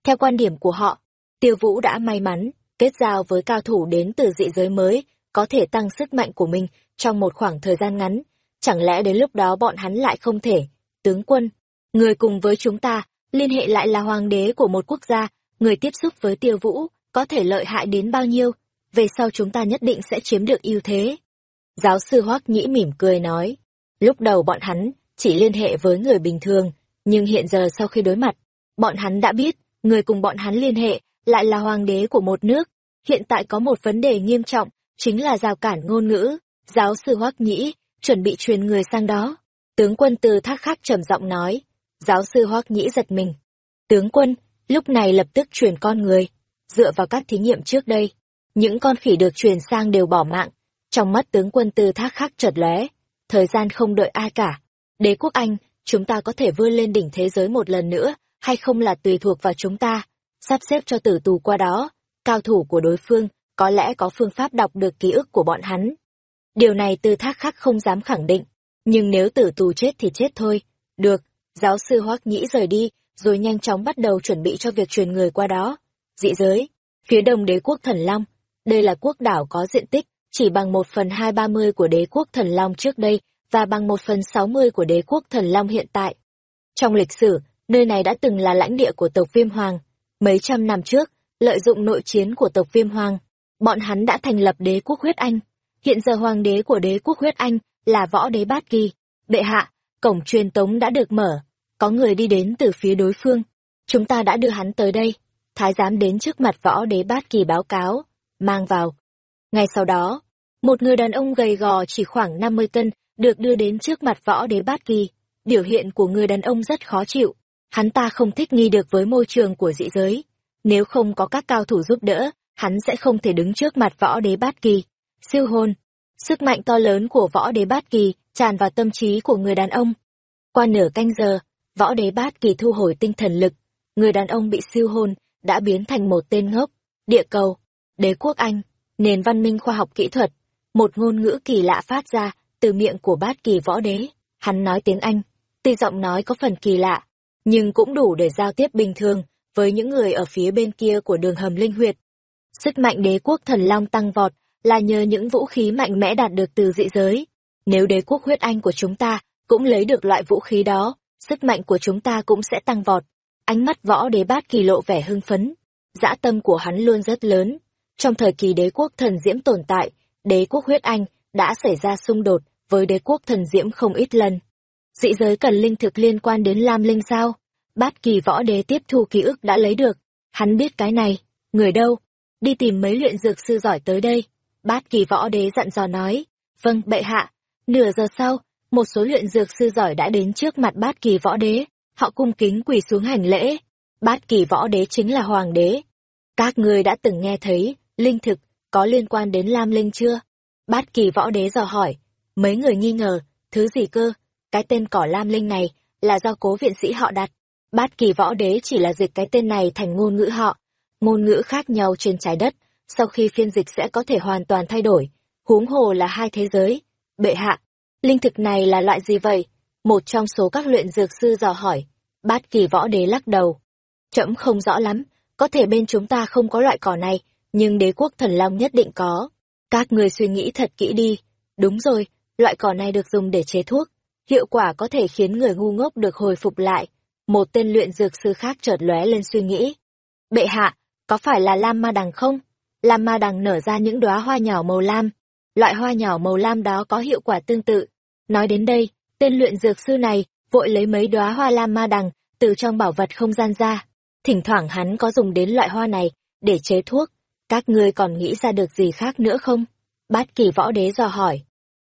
Theo quan điểm của họ, tiêu vũ đã may mắn, kết giao với cao thủ đến từ dị giới mới, có thể tăng sức mạnh của mình trong một khoảng thời gian ngắn. Chẳng lẽ đến lúc đó bọn hắn lại không thể? Tướng quân, người cùng với chúng ta, liên hệ lại là hoàng đế của một quốc gia, người tiếp xúc với tiêu vũ, có thể lợi hại đến bao nhiêu, về sau chúng ta nhất định sẽ chiếm được ưu thế. Giáo sư Hoắc Nhĩ mỉm cười nói, lúc đầu bọn hắn chỉ liên hệ với người bình thường, nhưng hiện giờ sau khi đối mặt, bọn hắn đã biết, người cùng bọn hắn liên hệ lại là hoàng đế của một nước. Hiện tại có một vấn đề nghiêm trọng, chính là rào cản ngôn ngữ. Giáo sư Hoắc Nhĩ chuẩn bị truyền người sang đó. Tướng quân từ thác khắc trầm giọng nói. Giáo sư Hoắc Nhĩ giật mình. Tướng quân, lúc này lập tức truyền con người. Dựa vào các thí nghiệm trước đây, những con khỉ được truyền sang đều bỏ mạng. Trong mắt tướng quân từ thác khắc chợt lóe, thời gian không đợi ai cả. Đế quốc Anh, chúng ta có thể vươn lên đỉnh thế giới một lần nữa, hay không là tùy thuộc vào chúng ta. Sắp xếp cho tử tù qua đó, cao thủ của đối phương có lẽ có phương pháp đọc được ký ức của bọn hắn. Điều này từ thác khắc không dám khẳng định, nhưng nếu tử tù chết thì chết thôi. Được, giáo sư Hoắc Nhĩ rời đi, rồi nhanh chóng bắt đầu chuẩn bị cho việc truyền người qua đó. Dị giới, phía đông đế quốc Thần Long, đây là quốc đảo có diện tích chỉ bằng một phần hai ba mươi của đế quốc Thần Long trước đây và bằng một phần sáu mươi của đế quốc Thần Long hiện tại. Trong lịch sử, nơi này đã từng là lãnh địa của tộc Viêm Hoàng. Mấy trăm năm trước, lợi dụng nội chiến của tộc Viêm Hoàng, bọn hắn đã thành lập đế quốc huyết Anh. Hiện giờ hoàng đế của đế quốc huyết Anh là võ đế Bát Kỳ. Bệ hạ, cổng truyền tống đã được mở. Có người đi đến từ phía đối phương. Chúng ta đã đưa hắn tới đây. Thái giám đến trước mặt võ đế Bát Kỳ báo cáo. Mang vào. Ngay sau đó, một người đàn ông gầy gò chỉ khoảng 50 cân được đưa đến trước mặt võ đế Bát Kỳ. Biểu hiện của người đàn ông rất khó chịu. Hắn ta không thích nghi được với môi trường của dị giới. Nếu không có các cao thủ giúp đỡ, hắn sẽ không thể đứng trước mặt võ đế bát kỳ. Siêu hồn, sức mạnh to lớn của võ đế bát kỳ tràn vào tâm trí của người đàn ông. Qua nửa canh giờ, võ đế bát kỳ thu hồi tinh thần lực, người đàn ông bị siêu hồn đã biến thành một tên ngốc. Địa cầu, đế quốc Anh, nền văn minh khoa học kỹ thuật, một ngôn ngữ kỳ lạ phát ra từ miệng của bát kỳ võ đế. Hắn nói tiếng Anh, tuy giọng nói có phần kỳ lạ, nhưng cũng đủ để giao tiếp bình thường với những người ở phía bên kia của đường hầm linh huyệt. Sức mạnh đế quốc thần long tăng vọt là nhờ những vũ khí mạnh mẽ đạt được từ dị giới. Nếu đế quốc huyết anh của chúng ta cũng lấy được loại vũ khí đó, sức mạnh của chúng ta cũng sẽ tăng vọt. Ánh mắt võ đế bát kỳ lộ vẻ hưng phấn. Dã tâm của hắn luôn rất lớn. Trong thời kỳ đế quốc thần diễm tồn tại, đế quốc huyết anh đã xảy ra xung đột với đế quốc thần diễm không ít lần. Dị giới cần linh thực liên quan đến Lam Linh sao? Bát kỳ võ đế tiếp thu ký ức đã lấy được. Hắn biết cái này. Người đâu? Đi tìm mấy luyện dược sư giỏi tới đây. Bát kỳ võ đế dặn dò nói. Vâng, bệ hạ. Nửa giờ sau, một số luyện dược sư giỏi đã đến trước mặt bát kỳ võ đế. Họ cung kính quỳ xuống hành lễ. Bát kỳ võ đế chính là hoàng đế. Các ngươi đã từng nghe thấy, linh thực, có liên quan đến Lam Linh chưa? Bát kỳ võ đế dò hỏi. Mấy người nghi ngờ, thứ gì cơ? Cái tên cỏ Lam Linh này là do cố viện sĩ họ đặt. Bát kỳ võ đế chỉ là dịch cái tên này thành ngôn ngữ họ. Ngôn ngữ khác nhau trên trái đất, sau khi phiên dịch sẽ có thể hoàn toàn thay đổi. Huống hồ là hai thế giới. Bệ hạ, linh thực này là loại gì vậy? Một trong số các luyện dược sư dò hỏi. Bát kỳ võ đế lắc đầu. Trẫm không rõ lắm, có thể bên chúng ta không có loại cỏ này, nhưng đế quốc thần long nhất định có. Các người suy nghĩ thật kỹ đi. Đúng rồi, loại cỏ này được dùng để chế thuốc. Hiệu quả có thể khiến người ngu ngốc được hồi phục lại. Một tên luyện dược sư khác chợt lóe lên suy nghĩ. Bệ hạ, có phải là lam ma đằng không? Lam ma đằng nở ra những đóa hoa nhỏ màu lam. Loại hoa nhỏ màu lam đó có hiệu quả tương tự. Nói đến đây, tên luyện dược sư này vội lấy mấy đóa hoa lam ma đằng từ trong bảo vật không gian ra. Thỉnh thoảng hắn có dùng đến loại hoa này để chế thuốc. Các ngươi còn nghĩ ra được gì khác nữa không? Bát kỳ võ đế dò hỏi.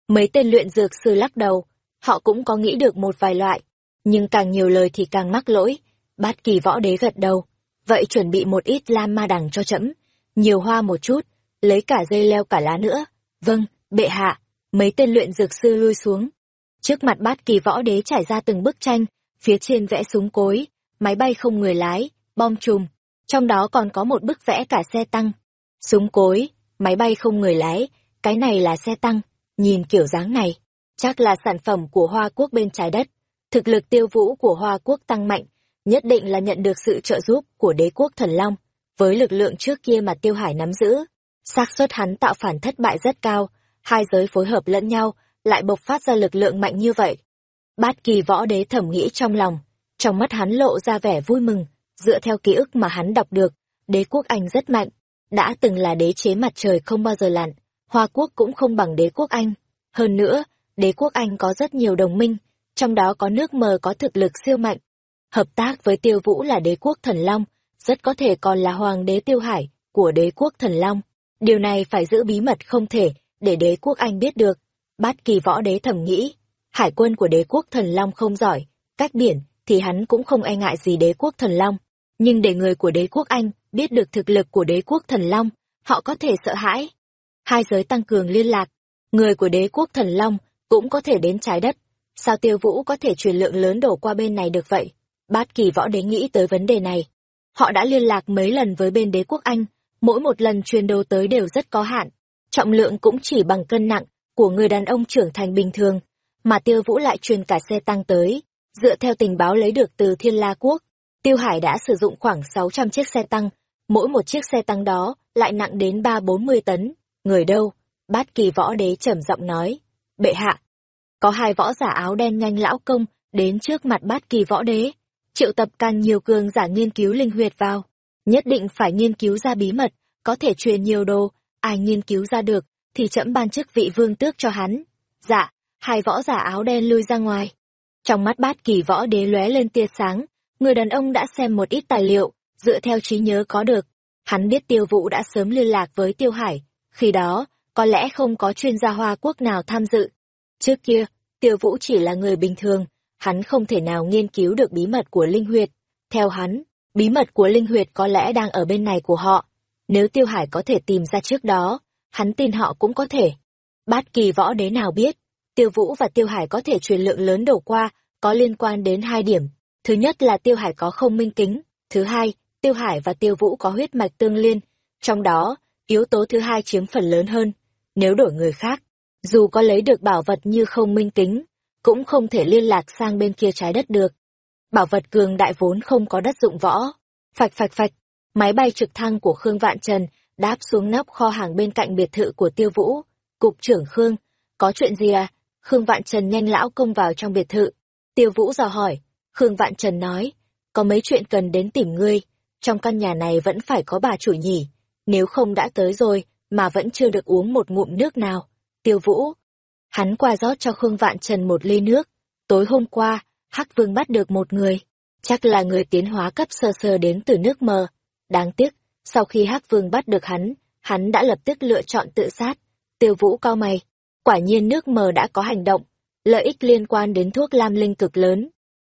Mấy tên luyện dược sư lắc đầu, họ cũng có nghĩ được một vài loại, nhưng càng nhiều lời thì càng mắc lỗi. Bát kỳ võ đế gật đầu, vậy chuẩn bị một ít lam ma đằng cho trẫm, nhiều hoa một chút, lấy cả dây leo cả lá nữa. Vâng, bệ hạ, mấy tên luyện dược sư lui xuống. Trước mặt bát kỳ võ đế trải ra từng bức tranh, phía trên vẽ súng cối, máy bay không người lái, bom chùm, trong đó còn có một bức vẽ cả xe tăng. Súng cối, máy bay không người lái, cái này là xe tăng, nhìn kiểu dáng này, chắc là sản phẩm của Hoa Quốc bên trái đất. Thực lực tiêu vũ của Hoa Quốc tăng mạnh, nhất định là nhận được sự trợ giúp của đế quốc thần Long. Với lực lượng trước kia mà Tiêu Hải nắm giữ, xác suất hắn tạo phản thất bại rất cao, hai giới phối hợp lẫn nhau, lại bộc phát ra lực lượng mạnh như vậy. Bát kỳ võ đế thẩm nghĩ trong lòng, trong mắt hắn lộ ra vẻ vui mừng, dựa theo ký ức mà hắn đọc được, đế quốc Anh rất mạnh, đã từng là đế chế mặt trời không bao giờ lặn, Hoa quốc cũng không bằng đế quốc Anh. Hơn nữa, đế quốc Anh có rất nhiều đồng minh, trong đó có nước mờ có thực lực siêu mạnh. Hợp tác với tiêu vũ là đế quốc thần Long, rất có thể còn là hoàng đế tiêu hải của đế quốc thần Long. Điều này phải giữ bí mật không thể để đế quốc Anh biết được. Bát kỳ võ đế thầm nghĩ, hải quân của đế quốc thần Long không giỏi, cách biển thì hắn cũng không e ngại gì đế quốc thần Long. Nhưng để người của đế quốc Anh biết được thực lực của đế quốc thần Long, họ có thể sợ hãi. Hai giới tăng cường liên lạc, người của đế quốc thần Long cũng có thể đến trái đất. Sao tiêu vũ có thể truyền lượng lớn đổ qua bên này được vậy? Bát kỳ võ đế nghĩ tới vấn đề này. Họ đã liên lạc mấy lần với bên đế quốc Anh, mỗi một lần truyền đồ tới đều rất có hạn. Trọng lượng cũng chỉ bằng cân nặng của người đàn ông trưởng thành bình thường, mà tiêu vũ lại truyền cả xe tăng tới. Dựa theo tình báo lấy được từ Thiên La Quốc, Tiêu Hải đã sử dụng khoảng 600 chiếc xe tăng, mỗi một chiếc xe tăng đó lại nặng đến 3-40 tấn. Người đâu? Bát kỳ võ đế trầm giọng nói. Bệ hạ. Có hai võ giả áo đen nhanh lão công đến trước mặt bát kỳ võ đế. Triệu tập càng nhiều cường giả nghiên cứu linh huyệt vào. Nhất định phải nghiên cứu ra bí mật, có thể truyền nhiều đồ, ai nghiên cứu ra được, thì chậm ban chức vị vương tước cho hắn. Dạ, hai võ giả áo đen lui ra ngoài. Trong mắt bát kỳ võ đế lóe lên tia sáng, người đàn ông đã xem một ít tài liệu, dựa theo trí nhớ có được. Hắn biết tiêu vũ đã sớm liên lạc với tiêu hải, khi đó, có lẽ không có chuyên gia Hoa Quốc nào tham dự. Trước kia, tiêu vũ chỉ là người bình thường, hắn không thể nào nghiên cứu được bí mật của linh huyệt. Theo hắn, bí mật của linh huyệt có lẽ đang ở bên này của họ. Nếu tiêu hải có thể tìm ra trước đó, hắn tin họ cũng có thể. Bát kỳ võ đế nào biết, tiêu vũ và tiêu hải có thể truyền lượng lớn đổ qua, có liên quan đến hai điểm. Thứ nhất là tiêu hải có không minh kính, thứ hai, tiêu hải và tiêu vũ có huyết mạch tương liên. Trong đó, yếu tố thứ hai chiếm phần lớn hơn. Nếu đổi người khác, dù có lấy được bảo vật như không minh kính, cũng không thể liên lạc sang bên kia trái đất được. Bảo vật cường đại vốn không có đất dụng võ. Phạch phạch phạch, máy bay trực thăng của Khương Vạn Trần đáp xuống nóc kho hàng bên cạnh biệt thự của Tiêu Vũ. Cục trưởng Khương, có chuyện gì à? Khương Vạn Trần nhanh lão công vào trong biệt thự. Tiêu Vũ dò hỏi, Khương Vạn Trần nói, có mấy chuyện cần đến tìm ngươi, trong căn nhà này vẫn phải có bà chủ nhỉ, nếu không đã tới rồi mà vẫn chưa được uống một ngụm nước nào. Tiêu Vũ, hắn qua rót cho Khương Vạn Trần một ly nước, tối hôm qua, Hắc Vương bắt được một người, chắc là người tiến hóa cấp sơ sơ đến từ nước mờ. Đáng tiếc, sau khi Hắc Vương bắt được hắn, hắn đã lập tức lựa chọn tự sát. Tiêu Vũ cao mày, quả nhiên nước mờ đã có hành động, lợi ích liên quan đến thuốc lam linh cực lớn.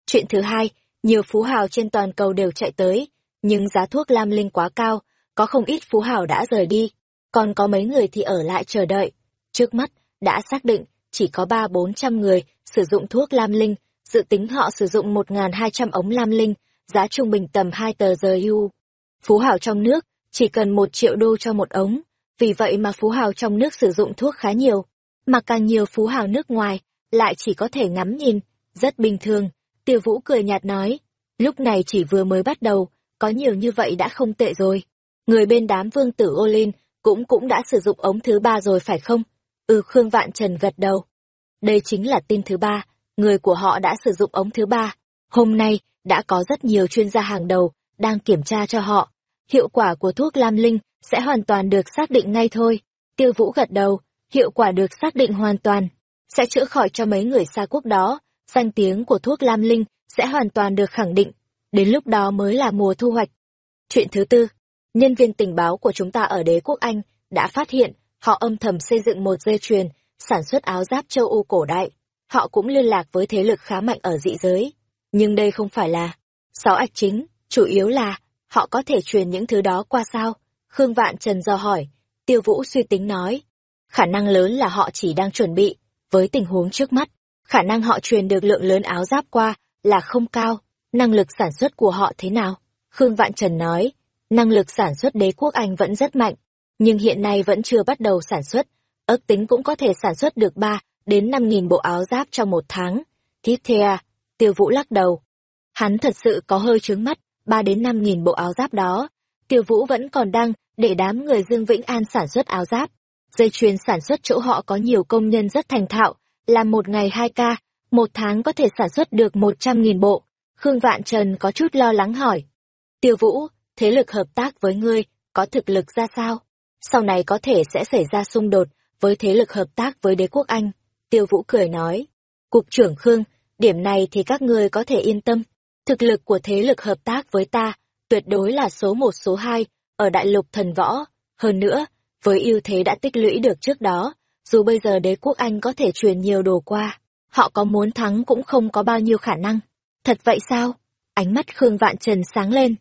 Chuyện thứ hai, nhiều phú hào trên toàn cầu đều chạy tới, nhưng giá thuốc lam linh quá cao, có không ít phú hào đã rời đi, còn có mấy người thì ở lại chờ đợi. Trước mắt, đã xác định, chỉ có ba bốn trăm người sử dụng thuốc lam linh, dự tính họ sử dụng một hai trăm ống lam linh, giá trung bình tầm hai tờ giờ u. Phú hào trong nước, chỉ cần một triệu đô cho một ống, vì vậy mà phú hào trong nước sử dụng thuốc khá nhiều, mà càng nhiều phú hào nước ngoài, lại chỉ có thể ngắm nhìn, rất bình thường. Tiêu Vũ cười nhạt nói, lúc này chỉ vừa mới bắt đầu, có nhiều như vậy đã không tệ rồi. Người bên đám vương tử Olin cũng cũng đã sử dụng ống thứ ba rồi phải không? Ừ Khương Vạn Trần gật đầu. Đây chính là tin thứ ba, người của họ đã sử dụng ống thứ ba. Hôm nay, đã có rất nhiều chuyên gia hàng đầu, đang kiểm tra cho họ. Hiệu quả của thuốc Lam Linh sẽ hoàn toàn được xác định ngay thôi. Tiêu Vũ gật đầu, hiệu quả được xác định hoàn toàn, sẽ chữa khỏi cho mấy người xa quốc đó, danh tiếng của thuốc Lam Linh sẽ hoàn toàn được khẳng định, đến lúc đó mới là mùa thu hoạch. Chuyện thứ tư, nhân viên tình báo của chúng ta ở đế quốc Anh đã phát hiện họ âm thầm xây dựng một dây chuyền sản xuất áo giáp châu Âu cổ đại. Họ cũng liên lạc với thế lực khá mạnh ở dị giới. Nhưng đây không phải là sáu ạch chính, chủ yếu là họ có thể truyền những thứ đó qua sao? Khương Vạn Trần do hỏi, Tiêu Vũ suy tính nói, khả năng lớn là họ chỉ đang chuẩn bị, với tình huống trước mắt, khả năng họ truyền được lượng lớn áo giáp qua là không cao, năng lực sản xuất của họ thế nào? Khương Vạn Trần nói, năng lực sản xuất đế quốc Anh vẫn rất mạnh, nhưng hiện nay vẫn chưa bắt đầu sản xuất, ước tính cũng có thể sản xuất được 3 đến 5 nghìn bộ áo giáp trong một tháng. Tiếp theo, Tiêu Vũ lắc đầu. Hắn thật sự có hơi trướng mắt, 3 đến 5 nghìn bộ áo giáp đó. Tiêu Vũ vẫn còn đang để đám người Dương Vĩnh An sản xuất áo giáp. Dây chuyền sản xuất chỗ họ có nhiều công nhân rất thành thạo, làm một ngày hai ca, một tháng có thể sản xuất được một trăm nghìn bộ. Khương Vạn Trần có chút lo lắng hỏi. Tiêu Vũ, thế lực hợp tác với ngươi, có thực lực ra sao? Sau này có thể sẽ xảy ra xung đột với thế lực hợp tác với đế quốc Anh. Tiêu Vũ cười nói. Cục trưởng Khương, điểm này thì các ngươi có thể yên tâm. Thực lực của thế lực hợp tác với ta, tuyệt đối là số một số hai ở đại lục thần võ. Hơn nữa, với ưu thế đã tích lũy được trước đó, dù bây giờ đế quốc Anh có thể truyền nhiều đồ qua, họ có muốn thắng cũng không có bao nhiêu khả năng. Thật vậy sao? Ánh mắt Khương Vạn Trần sáng lên.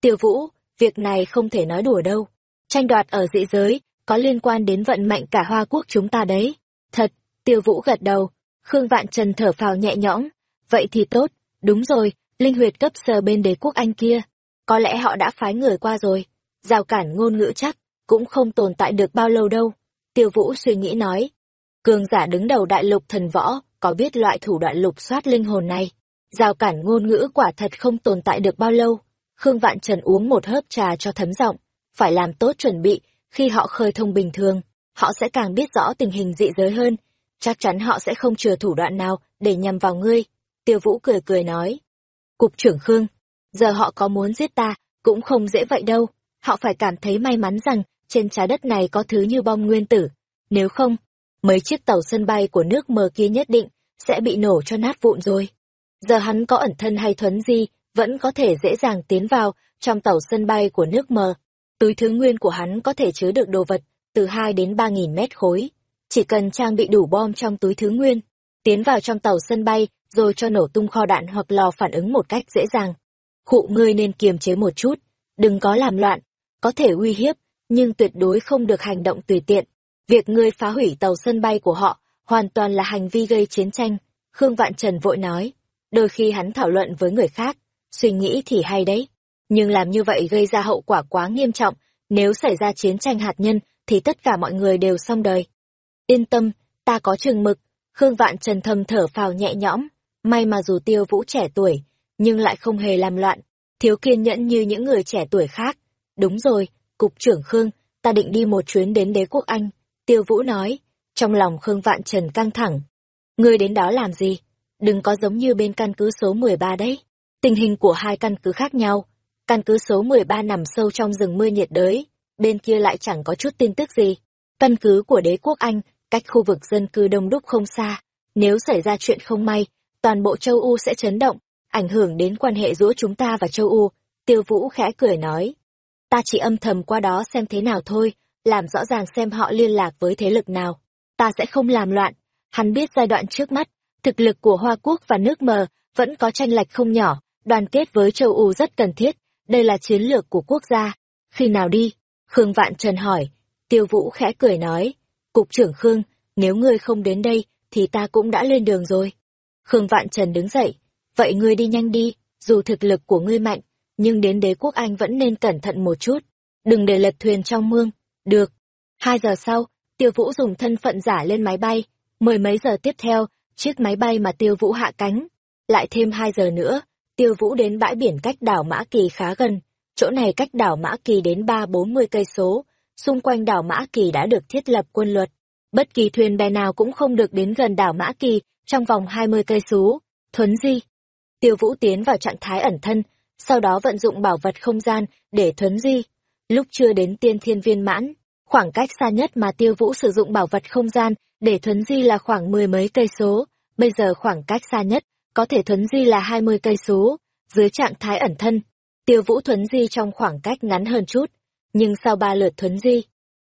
Tiêu Vũ, việc này không thể nói đùa đâu. Tranh đoạt ở dị giới, có liên quan đến vận mệnh cả Hoa Quốc chúng ta đấy. Thật, Tiêu Vũ gật đầu. Khương Vạn Trần thở phào nhẹ nhõm. Vậy thì tốt, đúng rồi, linh huyệt cấp sờ bên đế quốc Anh kia. Có lẽ họ đã phái người qua rồi. Rào cản ngôn ngữ chắc, cũng không tồn tại được bao lâu đâu. Tiêu Vũ suy nghĩ nói. Cường giả đứng đầu đại lục thần võ, có biết loại thủ đoạn lục soát linh hồn này. Rào cản ngôn ngữ quả thật không tồn tại được bao lâu. Khương Vạn Trần uống một hớp trà cho thấm giọng, phải làm tốt chuẩn bị, khi họ khơi thông bình thường, họ sẽ càng biết rõ tình hình dị giới hơn, chắc chắn họ sẽ không chừa thủ đoạn nào để nhằm vào ngươi. Tiêu Vũ cười cười nói. Cục trưởng Khương, giờ họ có muốn giết ta, cũng không dễ vậy đâu, họ phải cảm thấy may mắn rằng trên trái đất này có thứ như bom nguyên tử. Nếu không, mấy chiếc tàu sân bay của nước mờ kia nhất định sẽ bị nổ cho nát vụn rồi. Giờ hắn có ẩn thân hay thuấn di, vẫn có thể dễ dàng tiến vào trong tàu sân bay của nước mờ. Túi thứ nguyên của hắn có thể chứa được đồ vật từ hai đến ba nghìn mét khối. Chỉ cần trang bị đủ bom trong túi thứ nguyên, tiến vào trong tàu sân bay rồi cho nổ tung kho đạn hoặc lò phản ứng một cách dễ dàng. Khụ ngươi nên kiềm chế một chút, đừng có làm loạn, có thể uy hiếp, nhưng tuyệt đối không được hành động tùy tiện. Việc ngươi phá hủy tàu sân bay của họ hoàn toàn là hành vi gây chiến tranh, Khương Vạn Trần vội nói. Đôi khi hắn thảo luận với người khác, suy nghĩ thì hay đấy, nhưng làm như vậy gây ra hậu quả quá nghiêm trọng, nếu xảy ra chiến tranh hạt nhân thì tất cả mọi người đều xong đời. Yên tâm, ta có chừng mực, Khương Vạn Trần thầm thở phào nhẹ nhõm, may mà dù tiêu vũ trẻ tuổi, nhưng lại không hề làm loạn, thiếu kiên nhẫn như những người trẻ tuổi khác. Đúng rồi, Cục trưởng Khương, ta định đi một chuyến đến đế quốc Anh, Tiêu Vũ nói, trong lòng Khương Vạn Trần căng thẳng. Ngươi đến đó làm gì? Đừng có giống như bên căn cứ số 13 đấy. Tình hình của hai căn cứ khác nhau. Căn cứ số 13 nằm sâu trong rừng mưa nhiệt đới, bên kia lại chẳng có chút tin tức gì. Căn cứ của đế quốc Anh, cách khu vực dân cư đông đúc không xa. Nếu xảy ra chuyện không may, toàn bộ châu U sẽ chấn động, ảnh hưởng đến quan hệ giữa chúng ta và châu U. Tiêu Vũ khẽ cười nói ta chỉ âm thầm qua đó xem thế nào thôi, làm rõ ràng xem họ liên lạc với thế lực nào. Ta sẽ không làm loạn. Hắn biết giai đoạn trước mắt, thực lực của Hoa Quốc và nước mờ vẫn có tranh lệch không nhỏ, đoàn kết với châu u rất cần thiết, đây là chiến lược của quốc gia. Khi nào đi? Khương Vạn Trần hỏi. Tiêu Vũ khẽ cười nói, Cục trưởng Khương, nếu ngươi không đến đây, thì ta cũng đã lên đường rồi. Khương Vạn Trần đứng dậy, vậy ngươi đi nhanh đi, dù thực lực của ngươi mạnh, nhưng đến đế quốc Anh vẫn nên cẩn thận một chút, đừng để lật thuyền trong mương. Được. Hai giờ sau, Tiêu Vũ dùng thân phận giả lên máy bay, mười mấy giờ tiếp theo, chiếc máy bay mà Tiêu Vũ hạ cánh. Lại thêm hai giờ nữa, Tiêu Vũ đến bãi biển cách đảo Mã Kỳ khá gần, chỗ này cách đảo Mã Kỳ đến ba bốn mươi cây số, xung quanh đảo Mã Kỳ đã được thiết lập quân luật. Bất kỳ thuyền bè nào cũng không được đến gần đảo Mã Kỳ trong vòng hai mươi cây số. Thuấn di. Tiêu Vũ tiến vào trạng thái ẩn thân, sau đó vận dụng bảo vật không gian để thuấn di. Lúc chưa đến tiên thiên viên mãn, khoảng cách xa nhất mà Tiêu Vũ sử dụng bảo vật không gian để thuấn di là khoảng mười mấy cây số, bây giờ khoảng cách xa nhất có thể thuấn di là hai mươi cây số, dưới trạng thái ẩn thân. Tiêu Vũ thuấn di trong khoảng cách ngắn hơn chút, nhưng sau ba lượt thuấn di,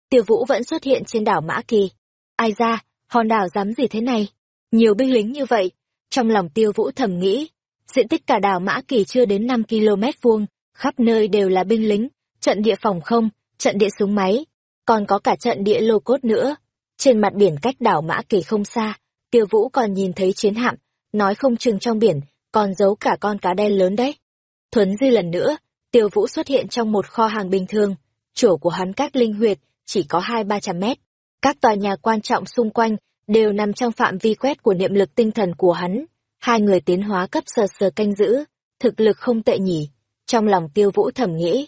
Tiêu Vũ vẫn xuất hiện trên đảo Mã Kỳ. Ai ra, hòn đảo dám gì thế này? Nhiều binh lính như vậy, trong lòng Tiêu Vũ thầm nghĩ, diện tích cả đảo Mã Kỳ chưa đến năm km vuông, khắp nơi đều là binh lính, trận địa phòng không, trận địa súng máy, còn có cả trận địa lô cốt nữa. Trên mặt biển cách đảo Mã Kỳ không xa, Tiêu Vũ còn nhìn thấy chiến hạm, nói không chừng trong biển, còn giấu cả con cá đen lớn đấy. Thuấn di lần nữa, Tiêu Vũ xuất hiện trong một kho hàng bình thường, chỗ của hắn cách linh huyệt chỉ có hai ba trăm mét. Các tòa nhà quan trọng xung quanh đều nằm trong phạm vi quét của niệm lực tinh thần của hắn. Hai người tiến hóa cấp sờ sờ canh giữ, thực lực không tệ nhỉ. Trong lòng tiêu vũ thẩm nghĩ,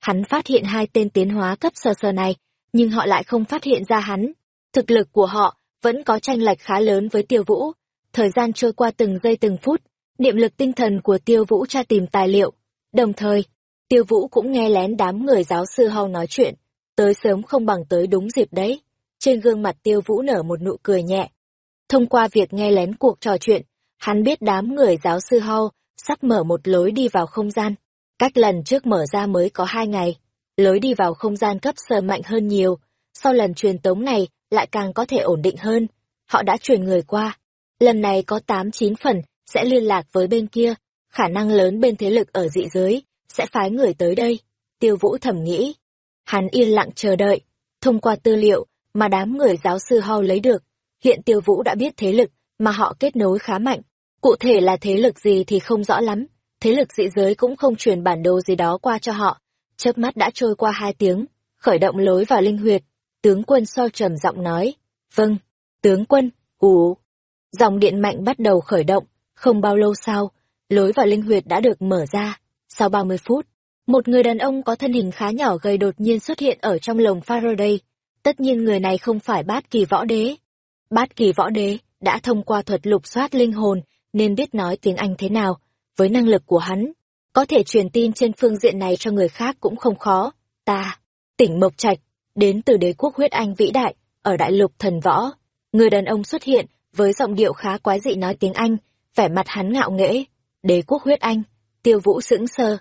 hắn phát hiện hai tên tiến hóa cấp sờ sờ này, nhưng họ lại không phát hiện ra hắn. Thực lực của họ vẫn có tranh lệch khá lớn với tiêu vũ. Thời gian trôi qua từng giây từng phút, niệm lực tinh thần của tiêu vũ tra tìm tài liệu. Đồng thời, tiêu vũ cũng nghe lén đám người giáo sư hau nói chuyện. Tới sớm không bằng tới đúng dịp đấy. Trên gương mặt tiêu vũ nở một nụ cười nhẹ. Thông qua việc nghe lén cuộc trò chuyện, hắn biết đám người giáo sư hau sắp mở một lối đi vào không gian. Cách lần trước mở ra mới có hai ngày. Lối đi vào không gian cấp sờ mạnh hơn nhiều. Sau lần truyền tống này, lại càng có thể ổn định hơn. Họ đã truyền người qua. Lần này có tám chín phần, sẽ liên lạc với bên kia. Khả năng lớn bên thế lực ở dị giới, sẽ phái người tới đây. Tiêu vũ thầm nghĩ. Hắn yên lặng chờ đợi. Thông qua tư liệu mà đám người giáo sư ho lấy được, hiện tiêu vũ đã biết thế lực mà họ kết nối khá mạnh. Cụ thể là thế lực gì thì không rõ lắm. Thế lực dị giới cũng không truyền bản đồ gì đó qua cho họ. Chớp mắt đã trôi qua hai tiếng, khởi động lối vào linh huyệt. Tướng quân so trầm giọng nói. Vâng, tướng quân, ủ. Dòng điện mạnh bắt đầu khởi động, không bao lâu sau, lối vào linh huyệt đã được mở ra. Sau 30 phút, một người đàn ông có thân hình khá nhỏ gầy đột nhiên xuất hiện ở trong lồng Faraday. Tất nhiên người này không phải bát kỳ võ đế. Bát kỳ võ đế đã thông qua thuật lục soát linh hồn nên biết nói tiếng Anh thế nào. Với năng lực của hắn, có thể truyền tin trên phương diện này cho người khác cũng không khó. Ta, tỉnh Mộc Trạch, đến từ đế quốc huyết Anh vĩ đại, ở đại lục thần võ. Người đàn ông xuất hiện với giọng điệu khá quái dị nói tiếng Anh, vẻ mặt hắn ngạo nghễ. Đế quốc huyết Anh, tiêu vũ sững sờ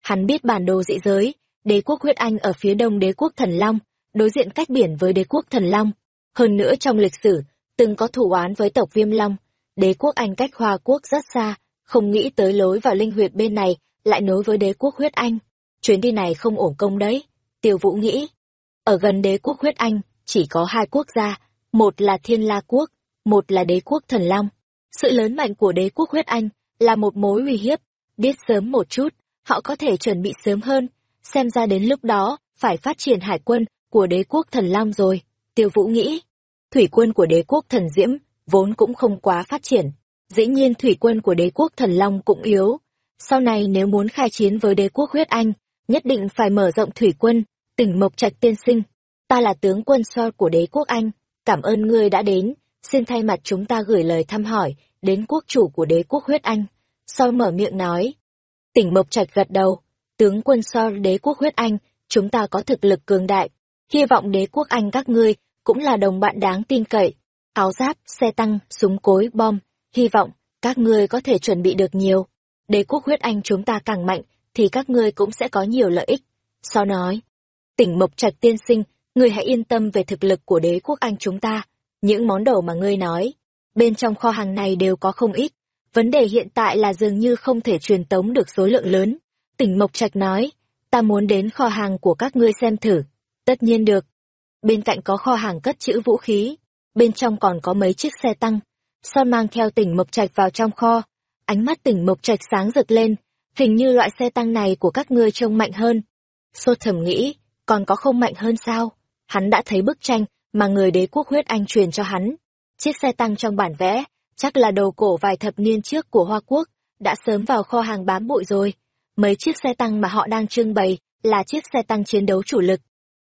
Hắn biết bản đồ dị giới, đế quốc huyết Anh ở phía đông đế quốc thần Long, đối diện cách biển với đế quốc thần Long. Hơn nữa trong lịch sử, từng có thủ án với tộc Viêm Long, đế quốc Anh cách Hoa quốc rất xa, không nghĩ tới lối vào linh huyệt bên này lại nối với đế quốc huyết Anh. Chuyến đi này không ổn công đấy, Tiêu Vũ nghĩ. Ở gần đế quốc huyết Anh, chỉ có hai quốc gia, một là Thiên La Quốc, một là đế quốc thần Long. Sự lớn mạnh của đế quốc huyết Anh là một mối uy hiếp, biết sớm một chút, họ có thể chuẩn bị sớm hơn, xem ra đến lúc đó, phải phát triển hải quân của đế quốc thần Long rồi, tiêu vũ nghĩ. Thủy quân của đế quốc thần Diễm, vốn cũng không quá phát triển, dĩ nhiên thủy quân của đế quốc thần Long cũng yếu. Sau này nếu muốn khai chiến với đế quốc huyết Anh, nhất định phải mở rộng thủy quân, tỉnh Mộc Trạch tiên sinh. Ta là tướng quân so của đế quốc Anh, cảm ơn ngươi đã đến, xin thay mặt chúng ta gửi lời thăm hỏi đến quốc chủ của đế quốc huyết Anh. Sau mở miệng nói, Tỉnh Mộc Trạch gật đầu, tướng quân so đế quốc huyết Anh, chúng ta có thực lực cường đại. Hy vọng đế quốc Anh các ngươi cũng là đồng bạn đáng tin cậy. Áo giáp, xe tăng, súng cối, bom, hy vọng các ngươi có thể chuẩn bị được nhiều. Đế quốc huyết Anh chúng ta càng mạnh, thì các ngươi cũng sẽ có nhiều lợi ích. So nói, tỉnh Mộc Trạch tiên sinh, ngươi hãy yên tâm về thực lực của đế quốc Anh chúng ta. Những món đồ mà ngươi nói, bên trong kho hàng này đều có không ít, vấn đề hiện tại là dường như không thể truyền tống được số lượng lớn. Tỉnh Mộc Trạch nói, ta muốn đến kho hàng của các ngươi xem thử. Tất nhiên được. Bên cạnh có kho hàng cất trữ vũ khí, bên trong còn có mấy chiếc xe tăng. Son mang theo tỉnh Mộc Trạch vào trong kho, ánh mắt tỉnh Mộc Trạch sáng rực lên, hình như loại xe tăng này của các ngươi trông mạnh hơn. Sô thầm nghĩ, còn có không mạnh hơn sao? Hắn đã thấy bức tranh mà người đế quốc huyết anh truyền cho hắn. Chiếc xe tăng trong bản vẽ, chắc là đầu cổ vài thập niên trước của Hoa Quốc, đã sớm vào kho hàng bám bụi rồi. Mấy chiếc xe tăng mà họ đang trưng bày là chiếc xe tăng chiến đấu chủ lực.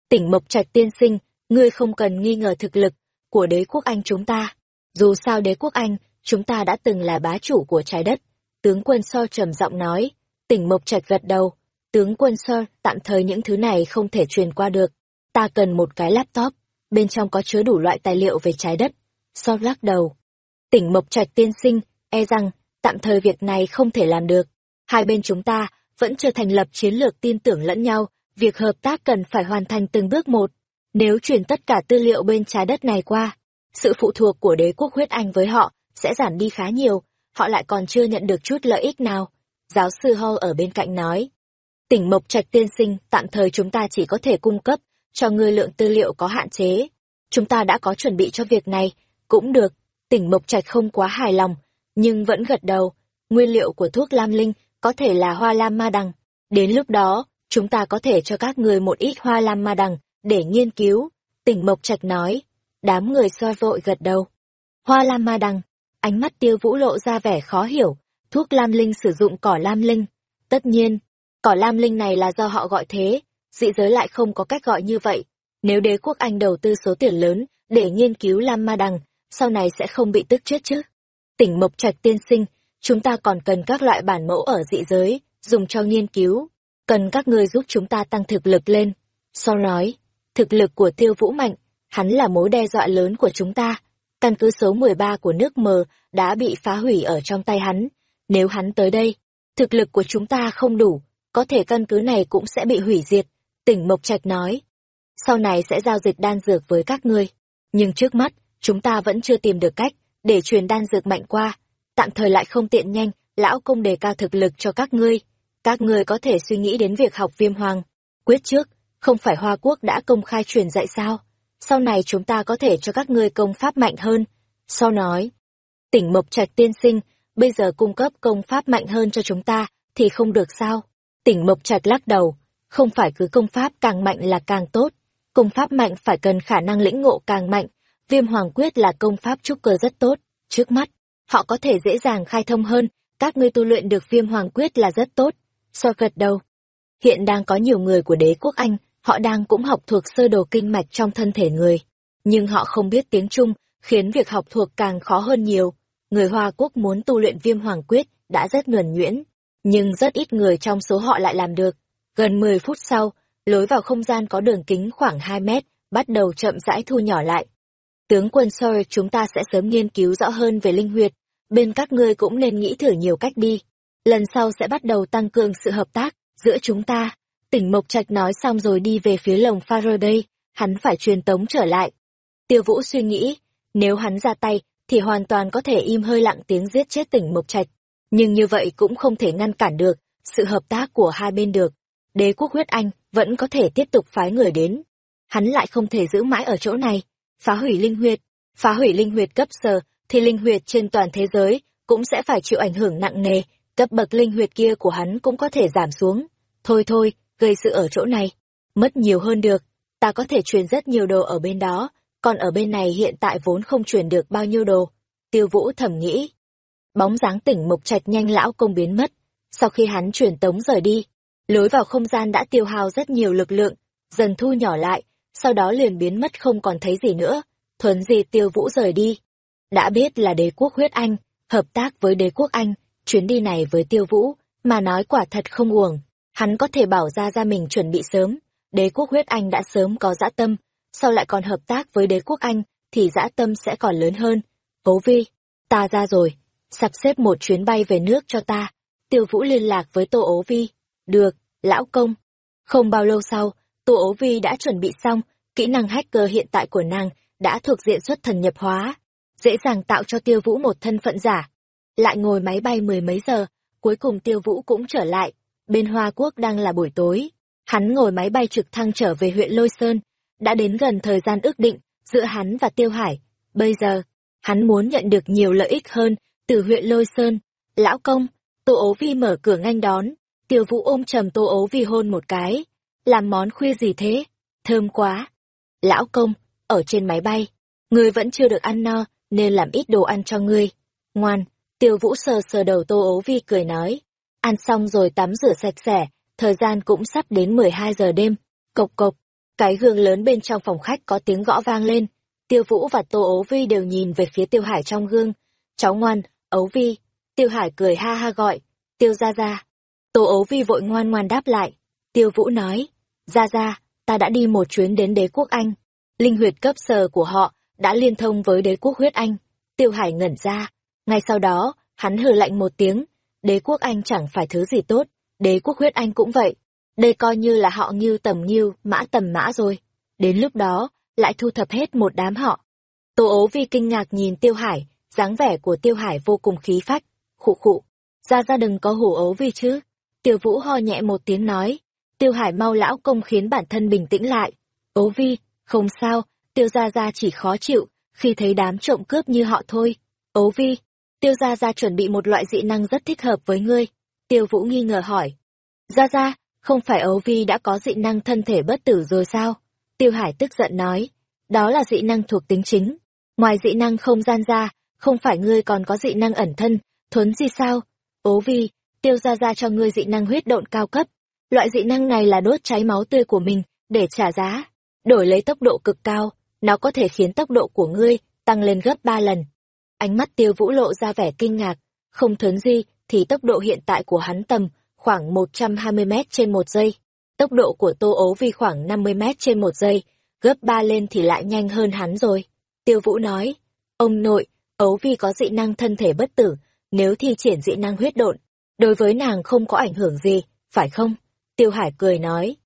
Tỉnh Mộc Trạch tiên sinh, ngươi không cần nghi ngờ thực lực của đế quốc Anh chúng ta. Dù sao đế quốc Anh, chúng ta đã từng là bá chủ của trái đất. Tướng quân So trầm giọng nói, tỉnh Mộc Trạch gật đầu. Tướng quân So, tạm thời những thứ này không thể truyền qua được. Ta cần một cái laptop, bên trong có chứa đủ loại tài liệu về trái đất. So lắc đầu. Tỉnh Mộc Trạch tiên sinh, e rằng, tạm thời việc này không thể làm được. Hai bên chúng ta vẫn chưa thành lập chiến lược tin tưởng lẫn nhau, việc hợp tác cần phải hoàn thành từng bước một. Nếu chuyển tất cả tư liệu bên trái đất này qua, sự phụ thuộc của đế quốc huyết anh với họ sẽ giảm đi khá nhiều, họ lại còn chưa nhận được chút lợi ích nào. Giáo sư Hall ở bên cạnh nói. Tỉnh Mộc Trạch tiên sinh, tạm thời chúng ta chỉ có thể cung cấp cho ngươi lượng tư liệu có hạn chế. Chúng ta đã có chuẩn bị cho việc này, cũng được. Tỉnh Mộc Trạch không quá hài lòng, nhưng vẫn gật đầu. Nguyên liệu của thuốc lam linh có thể là hoa lam ma đằng. Đến lúc đó, chúng ta có thể cho các người một ít hoa lam ma đằng để nghiên cứu. Tỉnh Mộc Trạch nói. Đám người soi vội gật đầu. Hoa lam ma đằng. Ánh mắt tiêu vũ lộ ra vẻ khó hiểu. Thuốc lam linh sử dụng cỏ lam linh. Tất nhiên, cỏ lam linh này là do họ gọi thế. Dị giới lại không có cách gọi như vậy. Nếu đế quốc Anh đầu tư số tiền lớn để nghiên cứu lam ma đằng, sau này sẽ không bị tức chết chứ. Tỉnh Mộc Trạch tiên sinh, chúng ta còn cần các loại bản mẫu ở dị giới, dùng cho nghiên cứu. Cần các ngươi giúp chúng ta tăng thực lực lên. Sau nói, thực lực của tiêu vũ mạnh, hắn là mối đe dọa lớn của chúng ta. Căn cứ số 13 của nước mờ đã bị phá hủy ở trong tay hắn. Nếu hắn tới đây, thực lực của chúng ta không đủ, có thể căn cứ này cũng sẽ bị hủy diệt. Tỉnh Mộc Trạch nói, sau này sẽ giao dịch đan dược với các ngươi. Nhưng trước mắt, chúng ta vẫn chưa tìm được cách để truyền đan dược mạnh qua. Tạm thời lại không tiện nhanh, lão công đề cao thực lực cho các ngươi. Các ngươi có thể suy nghĩ đến việc học viêm hoàng. Quyết trước, không phải Hoa Quốc đã công khai truyền dạy sao? Sau này chúng ta có thể cho các ngươi công pháp mạnh hơn. Sau nói, tỉnh Mộc Trạch tiên sinh, bây giờ cung cấp công pháp mạnh hơn cho chúng ta, thì không được sao? Tỉnh Mộc Trạch lắc đầu, không phải cứ công pháp càng mạnh là càng tốt. Công pháp mạnh phải cần khả năng lĩnh ngộ càng mạnh. Viêm Hoàng Quyết là công pháp trúc cơ rất tốt. Trước mắt, họ có thể dễ dàng khai thông hơn. Các ngươi tu luyện được Viêm Hoàng Quyết là rất tốt. So gật đầu. Hiện đang có nhiều người của đế quốc Anh, họ đang cũng học thuộc sơ đồ kinh mạch trong thân thể người. Nhưng họ không biết tiếng Trung, khiến việc học thuộc càng khó hơn nhiều. Người Hoa Quốc muốn tu luyện Viêm Hoàng Quyết đã rất nhuần nhuyễn, nhưng rất ít người trong số họ lại làm được. Gần 10 phút sau, lối vào không gian có đường kính khoảng 2 mét, bắt đầu chậm rãi thu nhỏ lại. Tướng quân Sir chúng ta sẽ sớm nghiên cứu rõ hơn về linh huyệt, bên các ngươi cũng nên nghĩ thử nhiều cách đi. Lần sau sẽ bắt đầu tăng cường sự hợp tác giữa chúng ta. Tỉnh Mộc Trạch nói xong rồi đi về phía lồng Faraday, hắn phải truyền tống trở lại. Tiêu Vũ suy nghĩ, nếu hắn ra tay, thì hoàn toàn có thể im hơi lặng tiếng giết chết tỉnh Mộc Trạch. Nhưng như vậy cũng không thể ngăn cản được sự hợp tác của hai bên được. Đế quốc huyết Anh vẫn có thể tiếp tục phái người đến. Hắn lại không thể giữ mãi ở chỗ này. Phá hủy linh huyệt, phá hủy linh huyệt cấp sờ, thì linh huyệt trên toàn thế giới cũng sẽ phải chịu ảnh hưởng nặng nề, cấp bậc linh huyệt kia của hắn cũng có thể giảm xuống. Thôi thôi, gây sự ở chỗ này, mất nhiều hơn được, ta có thể truyền rất nhiều đồ ở bên đó, còn ở bên này hiện tại vốn không truyền được bao nhiêu đồ. Tiêu Vũ thầm nghĩ. Bóng dáng tỉnh mục trạch nhanh lão công biến mất, sau khi hắn truyền tống rời đi, lối vào không gian đã tiêu hao rất nhiều lực lượng, dần thu nhỏ lại, sau đó liền biến mất không còn thấy gì nữa, thuần di tiêu vũ rời đi. Đã biết là đế quốc huyết Anh, hợp tác với đế quốc Anh, chuyến đi này với tiêu vũ, mà nói quả thật không uổng, hắn có thể bảo ra ra mình chuẩn bị sớm, đế quốc huyết Anh đã sớm có dã tâm, sau lại còn hợp tác với đế quốc Anh, thì dã tâm sẽ còn lớn hơn. Cố vi, ta ra rồi, sắp xếp một chuyến bay về nước cho ta. Tiêu Vũ liên lạc với Tô Ố Vi. Được, lão công. Không bao lâu sau, Tô Ố Vi đã chuẩn bị xong, kỹ năng hacker hiện tại của nàng đã thuộc diện xuất thần nhập hóa, dễ dàng tạo cho Tiêu Vũ một thân phận giả. lại ngồi máy bay mười mấy giờ, cuối cùng tiêu vũ cũng trở lại. Bên Hoa Quốc đang là buổi tối. Hắn ngồi máy bay trực thăng trở về huyện Lôi Sơn. Đã đến gần thời gian ước định giữa hắn và Tiêu Hải. Bây giờ, hắn muốn nhận được nhiều lợi ích hơn từ huyện Lôi Sơn. Lão công, Tô ố vi mở cửa nganh đón. Tiêu vũ ôm trầm Tô ấu vi hôn một cái. Làm món khuya gì thế? Thơm quá. Lão công, ở trên máy bay. Ngươi vẫn chưa được ăn no, nên làm ít đồ ăn cho ngươi. Ngoan, tiêu vũ sờ sờ đầu Tô ấu vi cười nói. Ăn xong rồi tắm rửa sạch sẽ, thời gian cũng sắp đến 12 giờ đêm. Cộc cộc, cái gương lớn bên trong phòng khách có tiếng gõ vang lên. Tiêu Vũ và Tô Ấu Vi đều nhìn về phía Tiêu Hải trong gương. Cháu ngoan, Ấu Vi. Tiêu Hải cười ha ha gọi. Tiêu ra ra. Tô Ấu Vi vội ngoan ngoan đáp lại. Tiêu Vũ nói. Ra ra, ta đã đi một chuyến đến đế quốc Anh. Linh huyệt cấp sờ của họ đã liên thông với đế quốc huyết Anh. Tiêu Hải ngẩn ra. Ngay sau đó, hắn hừ lạnh một tiếng. Đế quốc Anh chẳng phải thứ gì tốt. Đế quốc huyết Anh cũng vậy. Đây coi như là họ như tầm nghiêu, mã tầm mã rồi. Đến lúc đó, lại thu thập hết một đám họ. Tô ố vi kinh ngạc nhìn Tiêu Hải, dáng vẻ của Tiêu Hải vô cùng khí phách. Khụ khụ, ra ra đừng có hủ ố vi chứ. Tiêu Vũ ho nhẹ một tiếng nói. Tiêu Hải mau lão công khiến bản thân bình tĩnh lại. Ố vi, không sao, Tiêu Gia Gia chỉ khó chịu, khi thấy đám trộm cướp như họ thôi. Ố vi, Tiêu Gia Gia chuẩn bị một loại dị năng rất thích hợp với ngươi. Tiêu Vũ nghi ngờ hỏi. Gia Gia, không phải Ố vi đã có dị năng thân thể bất tử rồi sao? Tiêu Hải tức giận nói, đó là dị năng thuộc tính chính. Ngoài dị năng không gian ra, không phải ngươi còn có dị năng ẩn thân, thuấn gì sao? Ố vi, tiêu ra ra cho ngươi dị năng huyết độn cao cấp. Loại dị năng này là đốt cháy máu tươi của mình, để trả giá. Đổi lấy tốc độ cực cao, nó có thể khiến tốc độ của ngươi tăng lên gấp ba lần. Ánh mắt tiêu vũ lộ ra vẻ kinh ngạc, không thớn gì thì tốc độ hiện tại của hắn tầm khoảng 120 mét trên một giây. Tốc độ của Tô Ố Vi khoảng 50 mét trên một giây, gấp ba lên thì lại nhanh hơn hắn rồi. Tiêu Vũ nói, ông nội, Ấu Vi có dị năng thân thể bất tử, nếu thi triển dị năng huyết độn, đối với nàng không có ảnh hưởng gì, phải không? Tiêu Hải cười nói,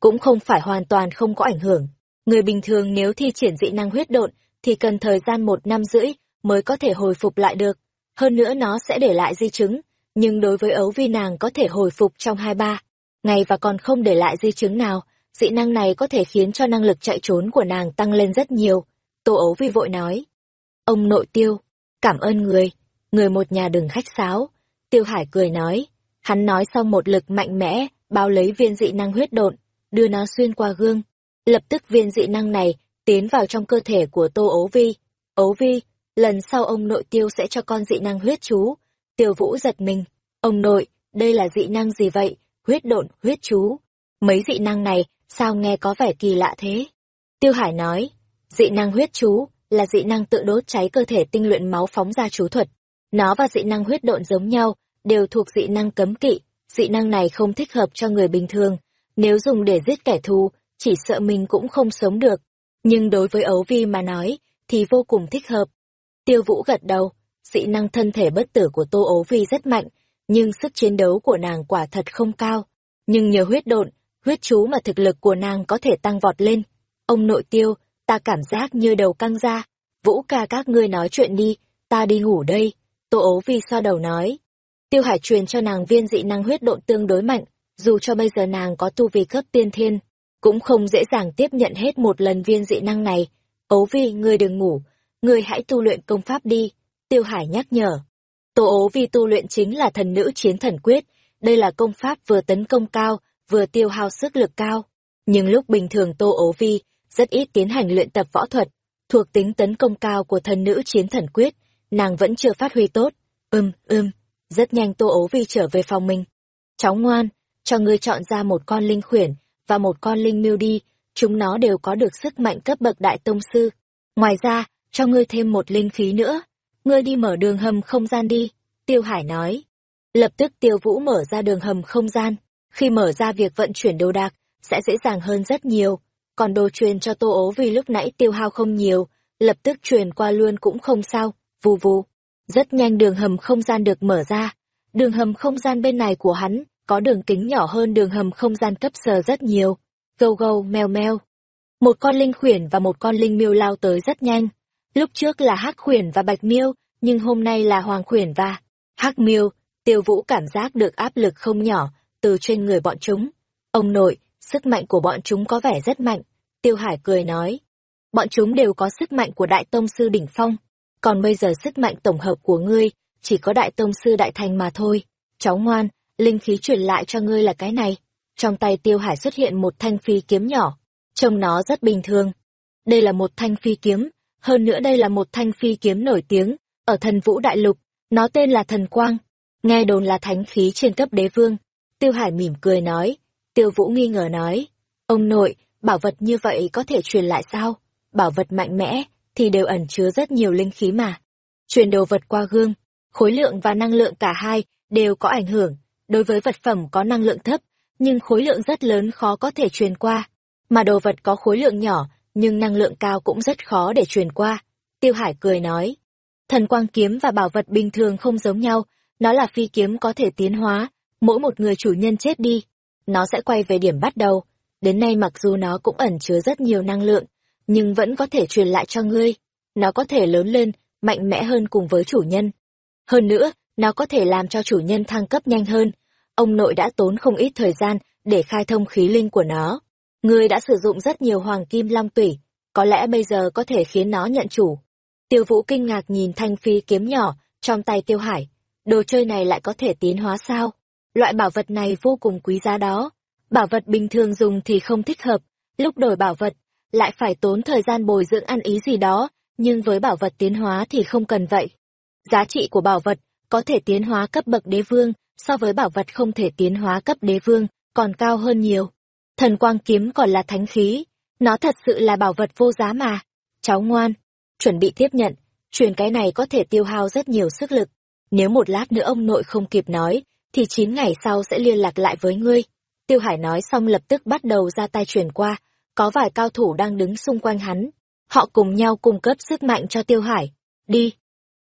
cũng không phải hoàn toàn không có ảnh hưởng. Người bình thường nếu thi triển dị năng huyết độn, thì cần thời gian một năm rưỡi mới có thể hồi phục lại được. Hơn nữa nó sẽ để lại di chứng, nhưng đối với ấu vi nàng có thể hồi phục trong hai ba ngày và còn không để lại di chứng nào dị năng này có thể khiến cho năng lực chạy trốn của nàng tăng lên rất nhiều tô ấu vi vội nói ông nội tiêu cảm ơn người người một nhà đừng khách sáo tiêu hải cười nói hắn nói xong một lực mạnh mẽ bao lấy viên dị năng huyết độn đưa nó xuyên qua gương lập tức viên dị năng này tiến vào trong cơ thể của tô ấu vi ấu vi lần sau ông nội tiêu sẽ cho con dị năng huyết chú Tiêu Vũ giật mình. Ông nội, đây là dị năng gì vậy? Huyết độn, huyết chú. Mấy dị năng này, sao nghe có vẻ kỳ lạ thế? Tiêu Hải nói, dị năng huyết chú là dị năng tự đốt cháy cơ thể tinh luyện máu phóng ra chú thuật. Nó và dị năng huyết độn giống nhau, đều thuộc dị năng cấm kỵ. Dị năng này không thích hợp cho người bình thường. Nếu dùng để giết kẻ thù, chỉ sợ mình cũng không sống được. Nhưng đối với ấu vi mà nói, thì vô cùng thích hợp. Tiêu Vũ gật đầu, dị năng thân thể bất tử của Tô ấu Vi rất mạnh, nhưng sức chiến đấu của nàng quả thật không cao. Nhưng nhờ huyết độn, huyết chú mà thực lực của nàng có thể tăng vọt lên. Ông nội tiêu, ta cảm giác như đầu căng ra. Vũ ca các ngươi nói chuyện đi, ta đi ngủ đây. Tô ố vi so đầu nói. Tiêu hải truyền cho nàng viên dị năng huyết độn tương đối mạnh, dù cho bây giờ nàng có tu vi cấp tiên thiên, cũng không dễ dàng tiếp nhận hết một lần viên dị năng này. Ố vi, ngươi đừng ngủ, ngươi hãy tu luyện công pháp đi. Tiêu Hải nhắc nhở. Tô ố vi tu luyện chính là thần nữ chiến thần quyết, đây là công pháp vừa tấn công cao, vừa tiêu hao sức lực cao. Nhưng lúc bình thường Tô ố vi rất ít tiến hành luyện tập võ thuật, thuộc tính tấn công cao của thần nữ chiến thần quyết, nàng vẫn chưa phát huy tốt. Ưm, ưm, rất nhanh Tô ố vi trở về phòng mình. Cháu ngoan, cho ngươi chọn ra một con linh khuyển và một con linh miêu đi, chúng nó đều có được sức mạnh cấp bậc đại tông sư. Ngoài ra, cho ngươi thêm một linh khí nữa ngươi đi mở đường hầm không gian đi, Tiêu Hải nói. Lập tức Tiêu Vũ mở ra đường hầm không gian, khi mở ra việc vận chuyển đồ đạc, sẽ dễ dàng hơn rất nhiều. Còn đồ truyền cho Tô ố vì lúc nãy tiêu hao không nhiều, lập tức truyền qua luôn cũng không sao, vù vù. Rất nhanh đường hầm không gian được mở ra. Đường hầm không gian bên này của hắn, có đường kính nhỏ hơn đường hầm không gian cấp sờ rất nhiều. Gâu gâu, meo meo. Một con linh khuyển và một con linh miêu lao tới rất nhanh Lúc trước là hắc khuyển và bạch miêu, nhưng hôm nay là hoàng khuyển và Hắc miêu, tiêu vũ cảm giác được áp lực không nhỏ từ trên người bọn chúng. Ông nội, sức mạnh của bọn chúng có vẻ rất mạnh. Tiêu Hải cười nói. Bọn chúng đều có sức mạnh của Đại Tông Sư Đỉnh Phong. Còn bây giờ sức mạnh tổng hợp của ngươi, chỉ có Đại Tông Sư Đại Thành mà thôi. Cháu ngoan, linh khí truyền lại cho ngươi là cái này. Trong tay Tiêu Hải xuất hiện một thanh phi kiếm nhỏ. Trông nó rất bình thường. Đây là một thanh phi kiếm, hơn nữa đây là một thanh phi kiếm nổi tiếng, ở thần vũ đại lục, nó tên là thần quang. Nghe đồn là thánh khí trên cấp đế vương. Tiêu Hải mỉm cười nói. Tiêu Vũ nghi ngờ nói. Ông nội, bảo vật như vậy có thể truyền lại sao? Bảo vật mạnh mẽ, thì đều ẩn chứa rất nhiều linh khí mà. Truyền đồ vật qua gương, khối lượng và năng lượng cả hai đều có ảnh hưởng. Đối với vật phẩm có năng lượng thấp, nhưng khối lượng rất lớn khó có thể truyền qua. Mà đồ vật có khối lượng nhỏ, nhưng năng lượng cao cũng rất khó để truyền qua. Tiêu Hải cười nói. Thần quang kiếm và bảo vật bình thường không giống nhau, nó là phi kiếm có thể tiến hóa, mỗi một người chủ nhân chết đi, nó sẽ quay về điểm bắt đầu. Đến nay mặc dù nó cũng ẩn chứa rất nhiều năng lượng, nhưng vẫn có thể truyền lại cho ngươi. Nó có thể lớn lên, mạnh mẽ hơn cùng với chủ nhân. Hơn nữa, nó có thể làm cho chủ nhân thăng cấp nhanh hơn. Ông nội đã tốn không ít thời gian để khai thông khí linh của nó. Ngươi đã sử dụng rất nhiều hoàng kim long tủy, có lẽ bây giờ có thể khiến nó nhận chủ. Tiêu vũ kinh ngạc nhìn thanh phi kiếm nhỏ trong tay tiêu hải. Đồ chơi này lại có thể tiến hóa sao? Loại bảo vật này vô cùng quý giá đó. Bảo vật bình thường dùng thì không thích hợp, lúc đổi bảo vật, lại phải tốn thời gian bồi dưỡng ăn ý gì đó, nhưng với bảo vật tiến hóa thì không cần vậy. Giá trị của bảo vật có thể tiến hóa cấp bậc đế vương, so với bảo vật không thể tiến hóa cấp đế vương, còn cao hơn nhiều. Thần quang kiếm còn là thánh khí, nó thật sự là bảo vật vô giá mà. Cháu ngoan, chuẩn bị tiếp nhận, truyền cái này có thể tiêu hao rất nhiều sức lực. Nếu một lát nữa ông nội không kịp nói, thì chín ngày sau sẽ liên lạc lại với ngươi. Tiêu Hải nói xong lập tức bắt đầu ra tay truyền qua, có vài cao thủ đang đứng xung quanh hắn. Họ cùng nhau cung cấp sức mạnh cho Tiêu Hải. Đi.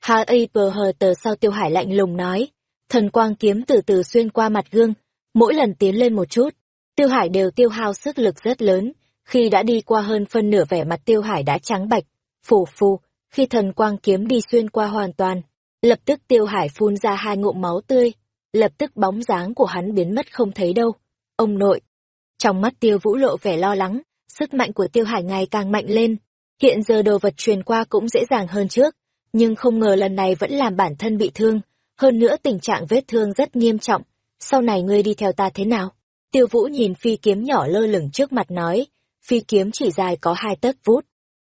Hà y bờ hờ tờ sau Tiêu Hải lạnh lùng nói. Thần quang kiếm từ từ xuyên qua mặt gương, mỗi lần tiến lên một chút. Tiêu Hải đều tiêu hao sức lực rất lớn, khi đã đi qua hơn phân nửa vẻ mặt Tiêu Hải đã trắng bạch, phù phù, khi thần quang kiếm đi xuyên qua hoàn toàn. Lập tức Tiêu Hải phun ra hai ngụm máu tươi, lập tức bóng dáng của hắn biến mất không thấy đâu. Ông nội. Trong mắt tiêu vũ lộ vẻ lo lắng, sức mạnh của tiêu hải ngày càng mạnh lên. Hiện giờ đồ vật truyền qua cũng dễ dàng hơn trước, nhưng không ngờ lần này vẫn làm bản thân bị thương. Hơn nữa tình trạng vết thương rất nghiêm trọng. Sau này ngươi đi theo ta thế nào? Tiêu vũ nhìn phi kiếm nhỏ lơ lửng trước mặt nói, phi kiếm chỉ dài có hai tấc vút.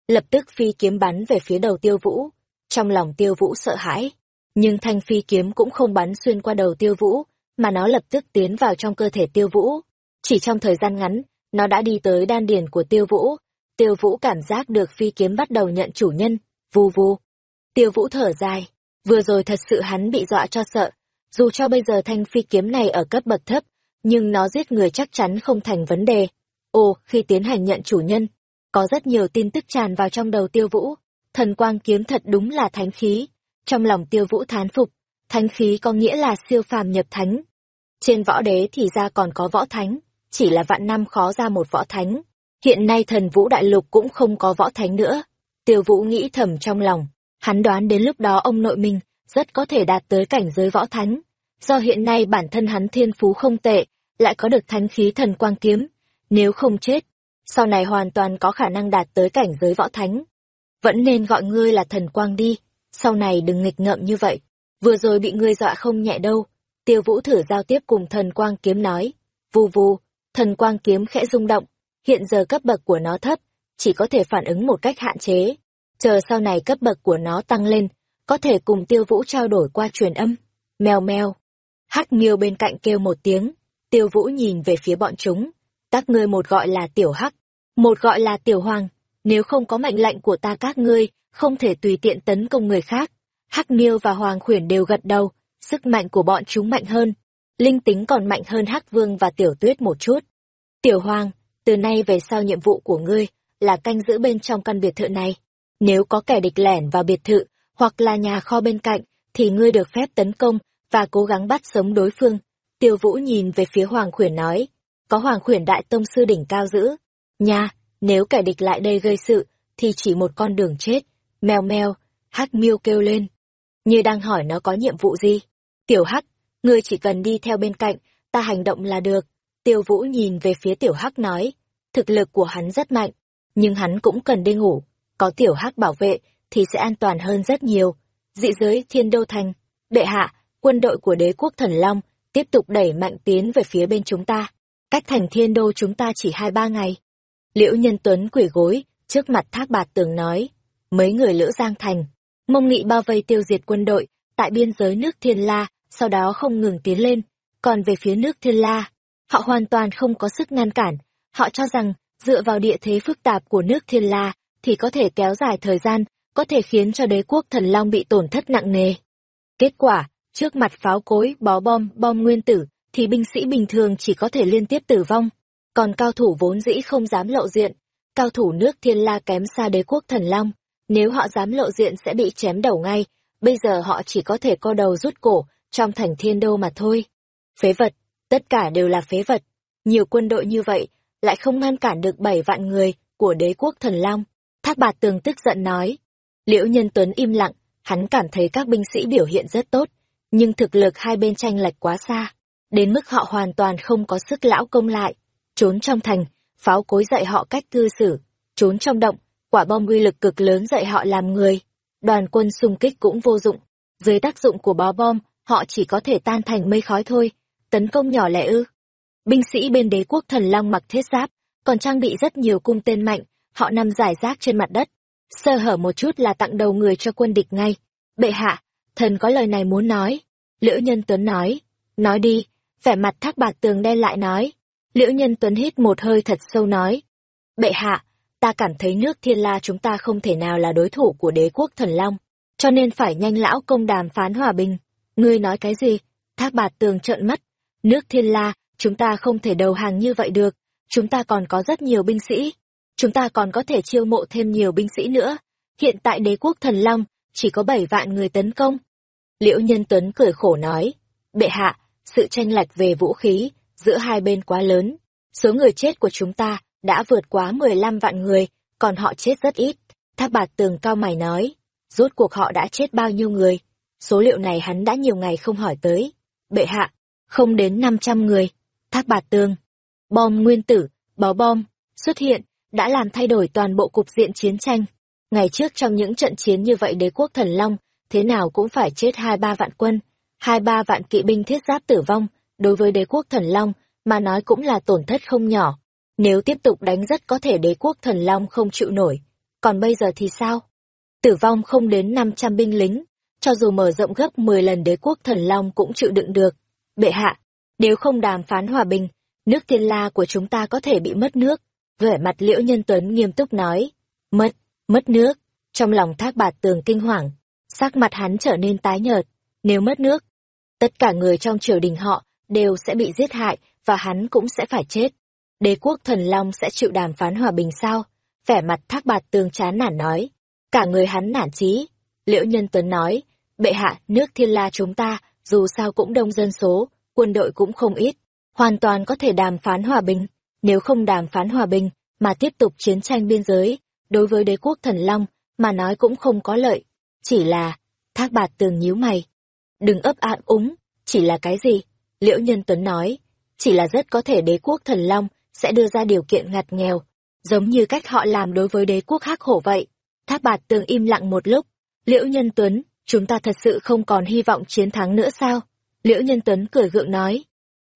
Lập tức phi kiếm bắn về phía đầu tiêu vũ. Trong lòng tiêu vũ sợ hãi, nhưng thanh phi kiếm cũng không bắn xuyên qua đầu tiêu vũ, mà nó lập tức tiến vào trong cơ thể tiêu vũ. Chỉ trong thời gian ngắn, nó đã đi tới đan điền của tiêu vũ. Tiêu vũ cảm giác được phi kiếm bắt đầu nhận chủ nhân, vù vù. Tiêu vũ thở dài, vừa rồi thật sự hắn bị dọa cho sợ. Dù cho bây giờ thanh phi kiếm này ở cấp bậc thấp, nhưng nó giết người chắc chắn không thành vấn đề. Ồ, khi tiến hành nhận chủ nhân, có rất nhiều tin tức tràn vào trong đầu tiêu vũ. Thần quang kiếm thật đúng là thánh khí trong lòng tiêu vũ thán phục, thánh khí có nghĩa là siêu phàm nhập thánh. Trên võ đế thì ra còn có võ thánh, chỉ là vạn năm khó ra một võ thánh. Hiện nay thần vũ đại lục cũng không có võ thánh nữa. Tiêu vũ nghĩ thầm trong lòng, hắn đoán đến lúc đó ông nội mình rất có thể đạt tới cảnh giới võ thánh. Do hiện nay bản thân hắn thiên phú không tệ, lại có được thánh khí thần quang kiếm. Nếu không chết, sau này hoàn toàn có khả năng đạt tới cảnh giới võ thánh. Vẫn nên gọi ngươi là thần quang đi sau này đừng nghịch ngợm như vậy. Vừa rồi bị ngươi dọa không nhẹ đâu. Tiêu vũ thử giao tiếp cùng thần quang kiếm nói. Vù vù, thần quang kiếm khẽ rung động. Hiện giờ cấp bậc của nó thấp, chỉ có thể phản ứng một cách hạn chế. Chờ sau này cấp bậc của nó tăng lên, có thể cùng tiêu vũ trao đổi qua truyền âm. Mèo mèo. Hắc miêu bên cạnh kêu một tiếng. Tiêu vũ nhìn về phía bọn chúng. Các ngươi một gọi là tiểu hắc, một gọi là tiểu hoàng. Nếu không có mệnh lệnh của ta các ngươi, không thể tùy tiện tấn công người khác. Hắc Miêu và Hoàng Khuyển đều gật đầu, sức mạnh của bọn chúng mạnh hơn. Linh tính còn mạnh hơn Hắc Vương và Tiểu Tuyết một chút. Tiểu Hoàng, từ nay về sau nhiệm vụ của ngươi là canh giữ bên trong căn biệt thự này. Nếu có kẻ địch lẻn vào biệt thự hoặc là nhà kho bên cạnh, thì ngươi được phép tấn công và cố gắng bắt sống đối phương. Tiêu Vũ nhìn về phía Hoàng Khuyển nói, có Hoàng Khuyển đại tông sư đỉnh cao giữ. Nha, nếu kẻ địch lại đây gây sự, thì chỉ một con đường chết Mèo mèo, hắc miêu kêu lên. Như đang hỏi nó có nhiệm vụ gì. Tiểu Hắc, ngươi chỉ cần đi theo bên cạnh, ta hành động là được. Tiêu Vũ nhìn về phía Tiểu Hắc nói, thực lực của hắn rất mạnh, nhưng hắn cũng cần đi ngủ. Có Tiểu Hắc bảo vệ thì sẽ an toàn hơn rất nhiều. Dị giới Thiên Đô Thành, bệ hạ, quân đội của đế quốc Thần Long tiếp tục đẩy mạnh tiến về phía bên chúng ta. Cách thành Thiên Đô chúng ta chỉ hai ba ngày. Liễu Nhân Tuấn quỷ gối, trước mặt Thác Bạt Tường nói, mấy người Lữ Giang Thành, mông nghị bao vây tiêu diệt quân đội tại biên giới nước Thiên La, sau đó không ngừng tiến lên. Còn về phía nước Thiên La, họ hoàn toàn không có sức ngăn cản. Họ cho rằng, dựa vào địa thế phức tạp của nước Thiên La, thì có thể kéo dài thời gian, có thể khiến cho đế quốc thần long bị tổn thất nặng nề. Kết quả, trước mặt pháo cối, bó bom, bom nguyên tử, thì binh sĩ bình thường chỉ có thể liên tiếp tử vong. Còn cao thủ vốn dĩ không dám lộ diện. Cao thủ nước Thiên La kém xa đế quốc thần long. Nếu họ dám lộ diện sẽ bị chém đầu ngay, bây giờ họ chỉ có thể co đầu rút cổ, trong thành thiên đô mà thôi. Phế vật, tất cả đều là phế vật. Nhiều quân đội như vậy, lại không ngăn cản được bảy vạn người của đế quốc thần long. Thác bạt tường tức giận nói. Liễu Nhân Tuấn im lặng, hắn cảm thấy các binh sĩ biểu hiện rất tốt, nhưng thực lực hai bên tranh lệch quá xa, đến mức họ hoàn toàn không có sức lão công lại. Trốn trong thành, pháo cối dạy họ cách cư xử, trốn trong động, quả bom uy lực cực lớn dạy họ làm người. Đoàn quân xung kích cũng vô dụng, dưới tác dụng của bó bom, họ chỉ có thể tan thành mây khói thôi, tấn công nhỏ lẻ ư. Binh sĩ bên đế quốc thần long mặc thiết giáp, còn trang bị rất nhiều cung tên mạnh, họ nằm giải rác trên mặt đất. Sơ hở một chút là tặng đầu người cho quân địch ngay. Bệ hạ, thần có lời này muốn nói. Liễu Nhân Tuấn nói, nói đi, vẻ mặt thác bạc tường đen lại nói. Liễu Nhân Tuấn hít một hơi thật sâu nói. Bệ hạ, ta cảm thấy nước thiên la chúng ta không thể nào là đối thủ của đế quốc thần long, cho nên phải nhanh lão công đàm phán hòa bình. Ngươi nói cái gì? Thác bạt tường trợn mắt. Nước thiên la, chúng ta không thể đầu hàng như vậy được. Chúng ta còn có rất nhiều binh sĩ. Chúng ta còn có thể chiêu mộ thêm nhiều binh sĩ nữa. Hiện tại đế quốc thần long, chỉ có bảy vạn người tấn công. Liễu Nhân Tuấn cười khổ nói. Bệ hạ, sự tranh lệch về vũ khí, giữa hai bên quá lớn. Số người chết của chúng ta đã vượt quá 15 vạn người, còn họ chết rất ít. Thác bạt tường cao mày nói. Rốt cuộc họ đã chết bao nhiêu người? Số liệu này hắn đã nhiều ngày không hỏi tới. Bệ hạ, không đến 500 người. Thác bạt tường. Bom nguyên tử, bó bom, xuất hiện, đã làm thay đổi toàn bộ cục diện chiến tranh. Ngày trước trong những trận chiến như vậy đế quốc thần long, thế nào cũng phải chết hai ba vạn quân, hai ba vạn kỵ binh thiết giáp tử vong, đối với đế quốc thần long, mà nói cũng là tổn thất không nhỏ. Nếu tiếp tục đánh rất có thể đế quốc thần long không chịu nổi. Còn bây giờ thì sao? Tử vong không đến 500 binh lính, cho dù mở rộng gấp 10 lần đế quốc thần long cũng chịu đựng được. Bệ hạ, nếu không đàm phán hòa bình, nước thiên la của chúng ta có thể bị mất nước. Vẻ mặt liễu nhân tuấn nghiêm túc nói, mất, mất nước. Trong lòng thác bạt tường kinh hoàng, sắc mặt hắn trở nên tái nhợt. Nếu mất nước, tất cả người trong triều đình họ đều sẽ bị giết hại và hắn cũng sẽ phải chết. Đế quốc thần long sẽ chịu đàm phán hòa bình sao? Vẻ mặt thác bạt tường chán nản nói. Cả người hắn nản chí. Liễu nhân tuấn nói, bệ hạ, nước thiên la chúng ta, dù sao cũng đông dân số, quân đội cũng không ít, hoàn toàn có thể đàm phán hòa bình. Nếu không đàm phán hòa bình, mà tiếp tục chiến tranh biên giới, đối với đế quốc thần long, mà nói cũng không có lợi. Chỉ là, thác bạt tường nhíu mày. Đừng ấp ạn úng, chỉ là cái gì? Liễu Nhân Tuấn nói, chỉ là rất có thể đế quốc thần long sẽ đưa ra điều kiện ngặt nghèo, giống như cách họ làm đối với đế quốc hắc hổ vậy. Thác bạt tường im lặng một lúc, Liễu Nhân Tuấn, chúng ta thật sự không còn hy vọng chiến thắng nữa sao? Liễu Nhân Tuấn cười gượng nói.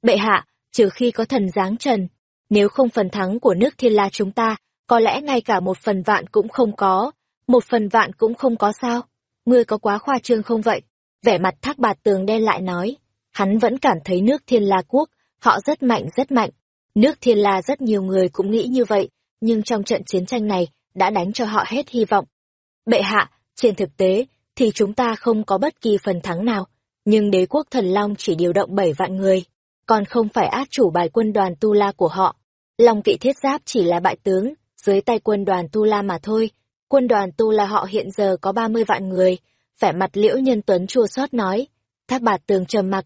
Bệ hạ, trừ khi có thần giáng trần, nếu không phần thắng của nước thiên la chúng ta, có lẽ ngay cả một phần vạn cũng không có, một phần vạn cũng không có sao? Ngươi có quá khoa trương không vậy? Vẻ mặt thác bạt tường đen lại nói, hắn vẫn cảm thấy nước thiên la quốc, họ rất mạnh rất mạnh. Nước thiên la rất nhiều người cũng nghĩ như vậy, nhưng trong trận chiến tranh này, đã đánh cho họ hết hy vọng. Bệ hạ, trên thực tế, thì chúng ta không có bất kỳ phần thắng nào, nhưng đế quốc thần long chỉ điều động bảy vạn người, còn không phải át chủ bài quân đoàn Tu La của họ. Long kỵ thiết giáp chỉ là bại tướng, dưới tay quân đoàn Tu La mà thôi. Quân đoàn Tu La họ hiện giờ có ba mươi vạn người, vẻ mặt Liễu Nhân Tuấn chua xót nói. Thác bạt tường trầm mặc.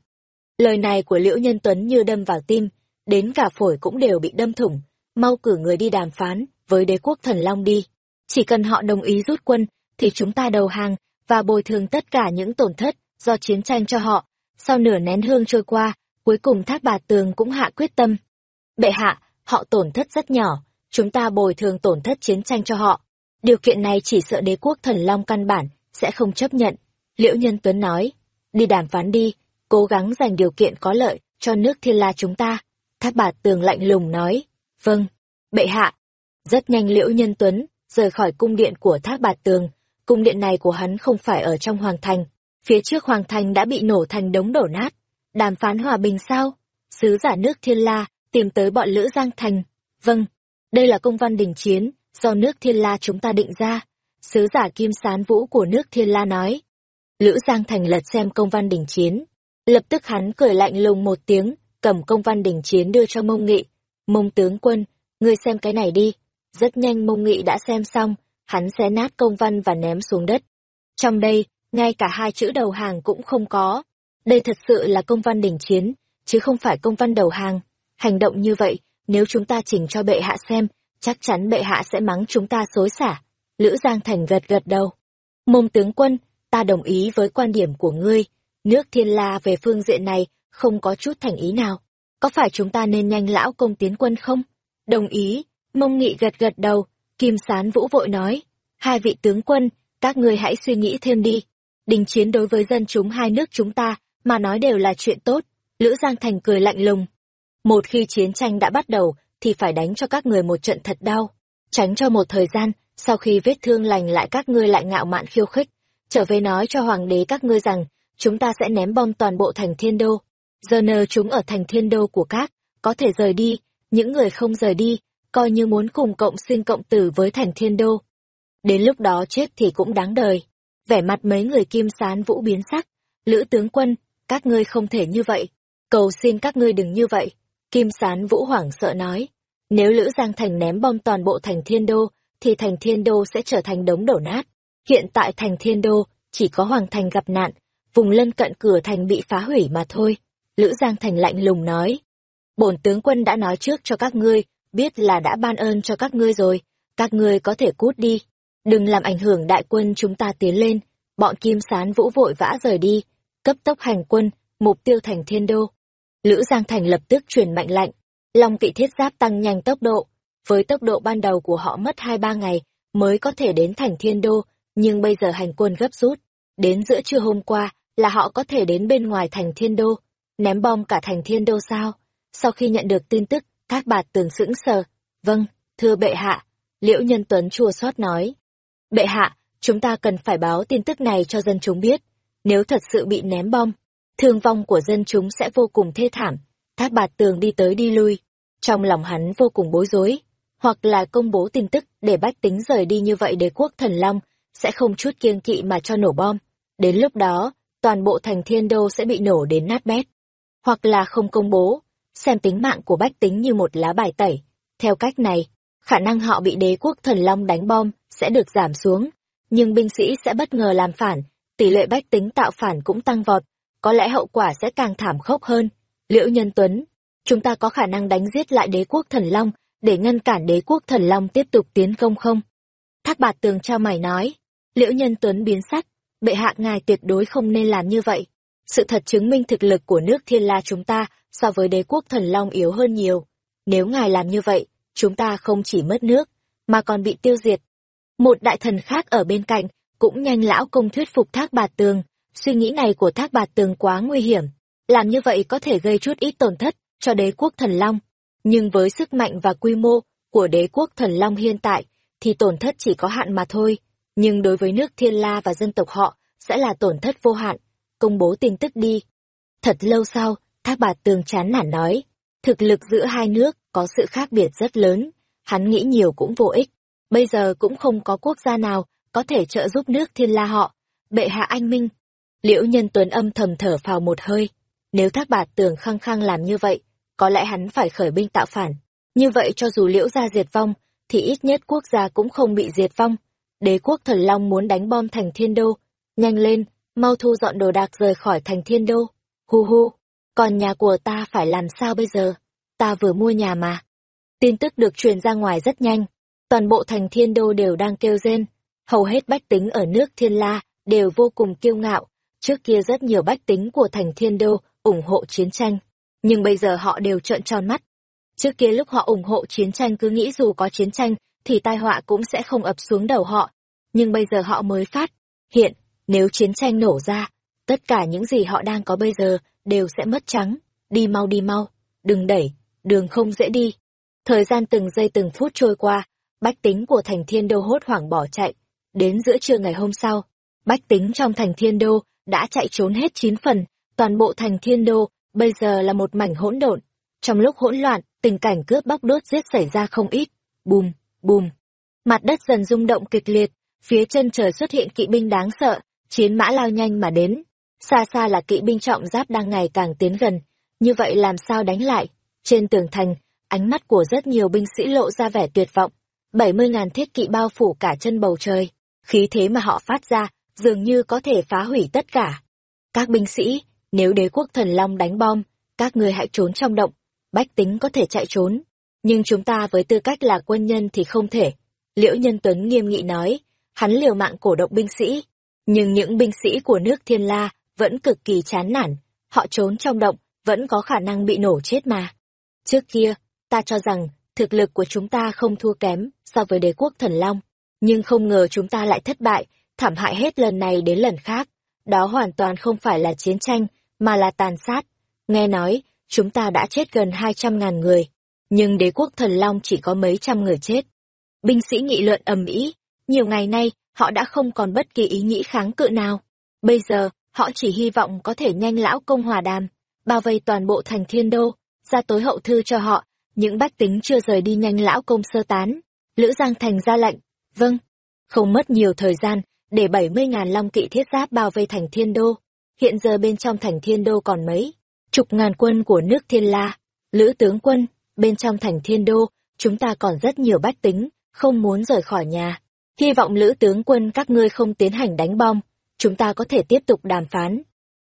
Lời này của Liễu Nhân Tuấn như đâm vào tim, đến cả phổi cũng đều bị đâm thủng. Mau cử người đi đàm phán với đế quốc thần Long đi. Chỉ cần họ đồng ý rút quân, thì chúng ta đầu hàng và bồi thường tất cả những tổn thất do chiến tranh cho họ. Sau nửa nén hương trôi qua, cuối cùng thác bà tường cũng hạ quyết tâm. Bệ hạ, họ tổn thất rất nhỏ, chúng ta bồi thường tổn thất chiến tranh cho họ. Điều kiện này chỉ sợ đế quốc thần long căn bản, sẽ không chấp nhận. Liễu Nhân Tuấn nói, đi đàm phán đi, cố gắng giành điều kiện có lợi cho nước thiên la chúng ta. Thác bà tường lạnh lùng nói, vâng, bệ hạ. Rất nhanh Liễu Nhân Tuấn rời khỏi cung điện của thác bà tường. Cung điện này của hắn không phải ở trong hoàng thành. Phía trước hoàng thành đã bị nổ thành đống đổ nát. Đàm phán hòa bình sao? Sứ giả nước thiên la tìm tới bọn Lữ Giang Thành. Vâng, đây là công văn đình chiến do nước thiên la chúng ta định ra. Sứ giả Kim Sán Vũ của nước thiên la nói. Lữ Giang Thành lật xem công văn đình chiến. Lập tức hắn cười lạnh lùng một tiếng, cầm công văn đình chiến đưa cho mông nghị. Mông tướng quân, ngươi xem cái này đi. Rất nhanh mông nghị đã xem xong, hắn xé nát công văn và ném xuống đất. Trong đây, ngay cả hai chữ đầu hàng cũng không có. Đây thật sự là công văn đỉnh chiến, chứ không phải công văn đầu hàng. Hành động như vậy, nếu chúng ta chỉnh cho bệ hạ xem, chắc chắn bệ hạ sẽ mắng chúng ta xối xả. Lữ Giang Thành gật gật đầu. Mông tướng quân, ta đồng ý với quan điểm của ngươi. Nước thiên la về phương diện này không có chút thành ý nào. Có phải chúng ta nên nhanh lão công tiến quân không? Đồng ý, mông nghị gật gật đầu, kim sán vũ vội nói. Hai vị tướng quân, các ngươi hãy suy nghĩ thêm đi. Đình chiến đối với dân chúng hai nước chúng ta, mà nói đều là chuyện tốt. Lữ Giang Thành cười lạnh lùng. Một khi chiến tranh đã bắt đầu, thì phải đánh cho các người một trận thật đau. Tránh cho một thời gian, sau khi vết thương lành lại các ngươi lại ngạo mạn khiêu khích. Trở về nói cho hoàng đế các ngươi rằng, chúng ta sẽ ném bom toàn bộ thành thiên đô. Giờ nờ chúng ở thành thiên đô của các, có thể rời đi, những người không rời đi, coi như muốn cùng cộng sinh cộng tử với thành thiên đô. Đến lúc đó chết thì cũng đáng đời. Vẻ mặt mấy người kim sán vũ biến sắc. Lữ tướng quân, các ngươi không thể như vậy. Cầu xin các ngươi đừng như vậy. Kim sán vũ hoảng sợ nói. Nếu Lữ Giang Thành ném bom toàn bộ thành thiên đô, thì thành thiên đô sẽ trở thành đống đổ nát. Hiện tại thành thiên đô, chỉ có hoàng thành gặp nạn, vùng lân cận cửa thành bị phá hủy mà thôi. Lữ Giang Thành lạnh lùng nói. Bổn tướng quân đã nói trước cho các ngươi, biết là đã ban ơn cho các ngươi rồi, các ngươi có thể cút đi. Đừng làm ảnh hưởng đại quân chúng ta tiến lên, bọn kim sán vũ vội vã rời đi, cấp tốc hành quân, mục tiêu thành thiên đô. Lữ Giang Thành lập tức truyền mạnh lạnh, Long kỵ thiết giáp tăng nhanh tốc độ, với tốc độ ban đầu của họ mất hai ba ngày mới có thể đến thành thiên đô, nhưng bây giờ hành quân gấp rút. Đến giữa trưa hôm qua là họ có thể đến bên ngoài thành thiên đô, ném bom cả thành thiên đô sao? Sau khi nhận được tin tức, Thác bạt tường sững sờ. Vâng, thưa bệ hạ, Liễu Nhân Tuấn chua xót nói. Bệ hạ, chúng ta cần phải báo tin tức này cho dân chúng biết. Nếu thật sự bị ném bom, thương vong của dân chúng sẽ vô cùng thê thảm. Thác bạt tường đi tới đi lui. Trong lòng hắn vô cùng bối rối. Hoặc là công bố tin tức để bách tính rời đi như vậy đế quốc thần long, sẽ không chút kiêng kỵ mà cho nổ bom. Đến lúc đó, toàn bộ thành thiên đô sẽ bị nổ đến nát bét. Hoặc là không công bố, xem tính mạng của bách tính như một lá bài tẩy. Theo cách này, khả năng họ bị đế quốc thần long đánh bom sẽ được giảm xuống, nhưng binh sĩ sẽ bất ngờ làm phản, tỷ lệ bách tính tạo phản cũng tăng vọt, có lẽ hậu quả sẽ càng thảm khốc hơn. Liễu Nhân Tuấn, chúng ta có khả năng đánh giết lại đế quốc thần long để ngăn cản đế quốc thần long tiếp tục tiến công không? Thác bạt tường trao mày nói, Liễu Nhân Tuấn biến sắc, bệ hạ ngài tuyệt đối không nên làm như vậy. Sự thật chứng minh thực lực của nước thiên la chúng ta so với đế quốc thần long yếu hơn nhiều. Nếu ngài làm như vậy, chúng ta không chỉ mất nước, mà còn bị tiêu diệt. Một đại thần khác ở bên cạnh, cũng nhanh lão công thuyết phục thác bạt tường. Suy nghĩ này của thác bạt tường quá nguy hiểm. Làm như vậy có thể gây chút ít tổn thất cho đế quốc thần long. Nhưng với sức mạnh và quy mô của đế quốc thần long hiện tại, thì tổn thất chỉ có hạn mà thôi. Nhưng đối với nước thiên la và dân tộc họ, sẽ là tổn thất vô hạn. Công bố tin tức đi. Thật lâu sau, thác bạt tường chán nản nói, thực lực giữa hai nước có sự khác biệt rất lớn, hắn nghĩ nhiều cũng vô ích. Bây giờ cũng không có quốc gia nào có thể trợ giúp nước thiên la họ. Bệ hạ anh minh. Liễu nhân tuấn âm thầm thở phào một hơi. Nếu thác bạt tường khăng khăng làm như vậy, có lẽ hắn phải khởi binh tạo phản. Như vậy cho dù liễu gia diệt vong, thì ít nhất quốc gia cũng không bị diệt vong. Đế quốc thần long muốn đánh bom thành thiên đô. Nhanh lên, mau thu dọn đồ đạc rời khỏi thành thiên đô. Hu hu, còn nhà của ta phải làm sao bây giờ? Ta vừa mua nhà mà. Tin tức được truyền ra ngoài rất nhanh. Toàn bộ thành thiên đô đều đang kêu rên. Hầu hết bách tính ở nước thiên la đều vô cùng kiêu ngạo, Trước kia rất nhiều bách tính của thành thiên đô ủng hộ chiến tranh, nhưng bây giờ họ đều trợn tròn mắt. Trước kia lúc họ ủng hộ chiến tranh cứ nghĩ dù có chiến tranh thì tai họa cũng sẽ không ập xuống đầu họ, nhưng bây giờ họ mới phát. Hiện, nếu chiến tranh nổ ra, tất cả những gì họ đang có bây giờ đều sẽ mất trắng. Đi mau đi mau, đừng đẩy, đường không dễ đi. Thời gian từng giây từng phút trôi qua, bách tính của thành thiên đô hốt hoảng bỏ chạy. Đến giữa trưa ngày hôm sau, bách tính trong thành thiên đô đã chạy trốn hết chín phần, toàn bộ thành thiên đô bây giờ là một mảnh hỗn độn. Trong lúc hỗn loạn, tình cảnh cướp bóc đốt giết xảy ra không ít. Bùm, bùm. Mặt đất dần rung động kịch liệt, phía chân trời xuất hiện kỵ binh đáng sợ, chiến mã lao nhanh mà đến. Xa xa là kỵ binh trọng giáp đang ngày càng tiến gần, như vậy làm sao đánh lại? Trên tường thành, ánh mắt của rất nhiều binh sĩ lộ ra vẻ tuyệt vọng. Bảy mươi ngàn thiết kỵ bao phủ cả chân bầu trời, khí thế mà họ phát ra, dường như có thể phá hủy tất cả. Các binh sĩ, nếu đế quốc thần long đánh bom, các người hãy trốn trong động, bách tính có thể chạy trốn. Nhưng chúng ta với tư cách là quân nhân thì không thể. Liễu Nhân Tuấn nghiêm nghị nói, hắn liều mạng cổ động binh sĩ. Nhưng những binh sĩ của nước Thiên La vẫn cực kỳ chán nản, họ trốn trong động, vẫn có khả năng bị nổ chết mà. Trước kia, ta cho rằng, thực lực của chúng ta không thua kém so với đế quốc thần long, nhưng không ngờ chúng ta lại thất bại, thảm hại hết lần này đến lần khác. Đó hoàn toàn không phải là chiến tranh, mà là tàn sát. Nghe nói, chúng ta đã chết gần hai trăm ngàn người, nhưng đế quốc thần long chỉ có mấy trăm người chết. Binh sĩ nghị luận ầm ĩ, nhiều ngày nay, họ đã không còn bất kỳ ý nghĩ kháng cự nào. Bây giờ, họ chỉ hy vọng có thể nhanh lão công hòa đàm, bao vây toàn bộ thành thiên đô, ra tối hậu thư cho họ, những bách tính chưa rời đi nhanh lão công sơ tán. Lữ Giang Thành ra lệnh, vâng, không mất nhiều thời gian, để bảy mươi ngàn long kỵ thiết giáp bao vây thành thiên đô. Hiện giờ bên trong thành thiên đô còn mấy, chục ngàn quân của nước thiên la. Lữ tướng quân, bên trong thành thiên đô, chúng ta còn rất nhiều bách tính, không muốn rời khỏi nhà. Hy vọng lữ tướng quân các ngươi không tiến hành đánh bom, chúng ta có thể tiếp tục đàm phán.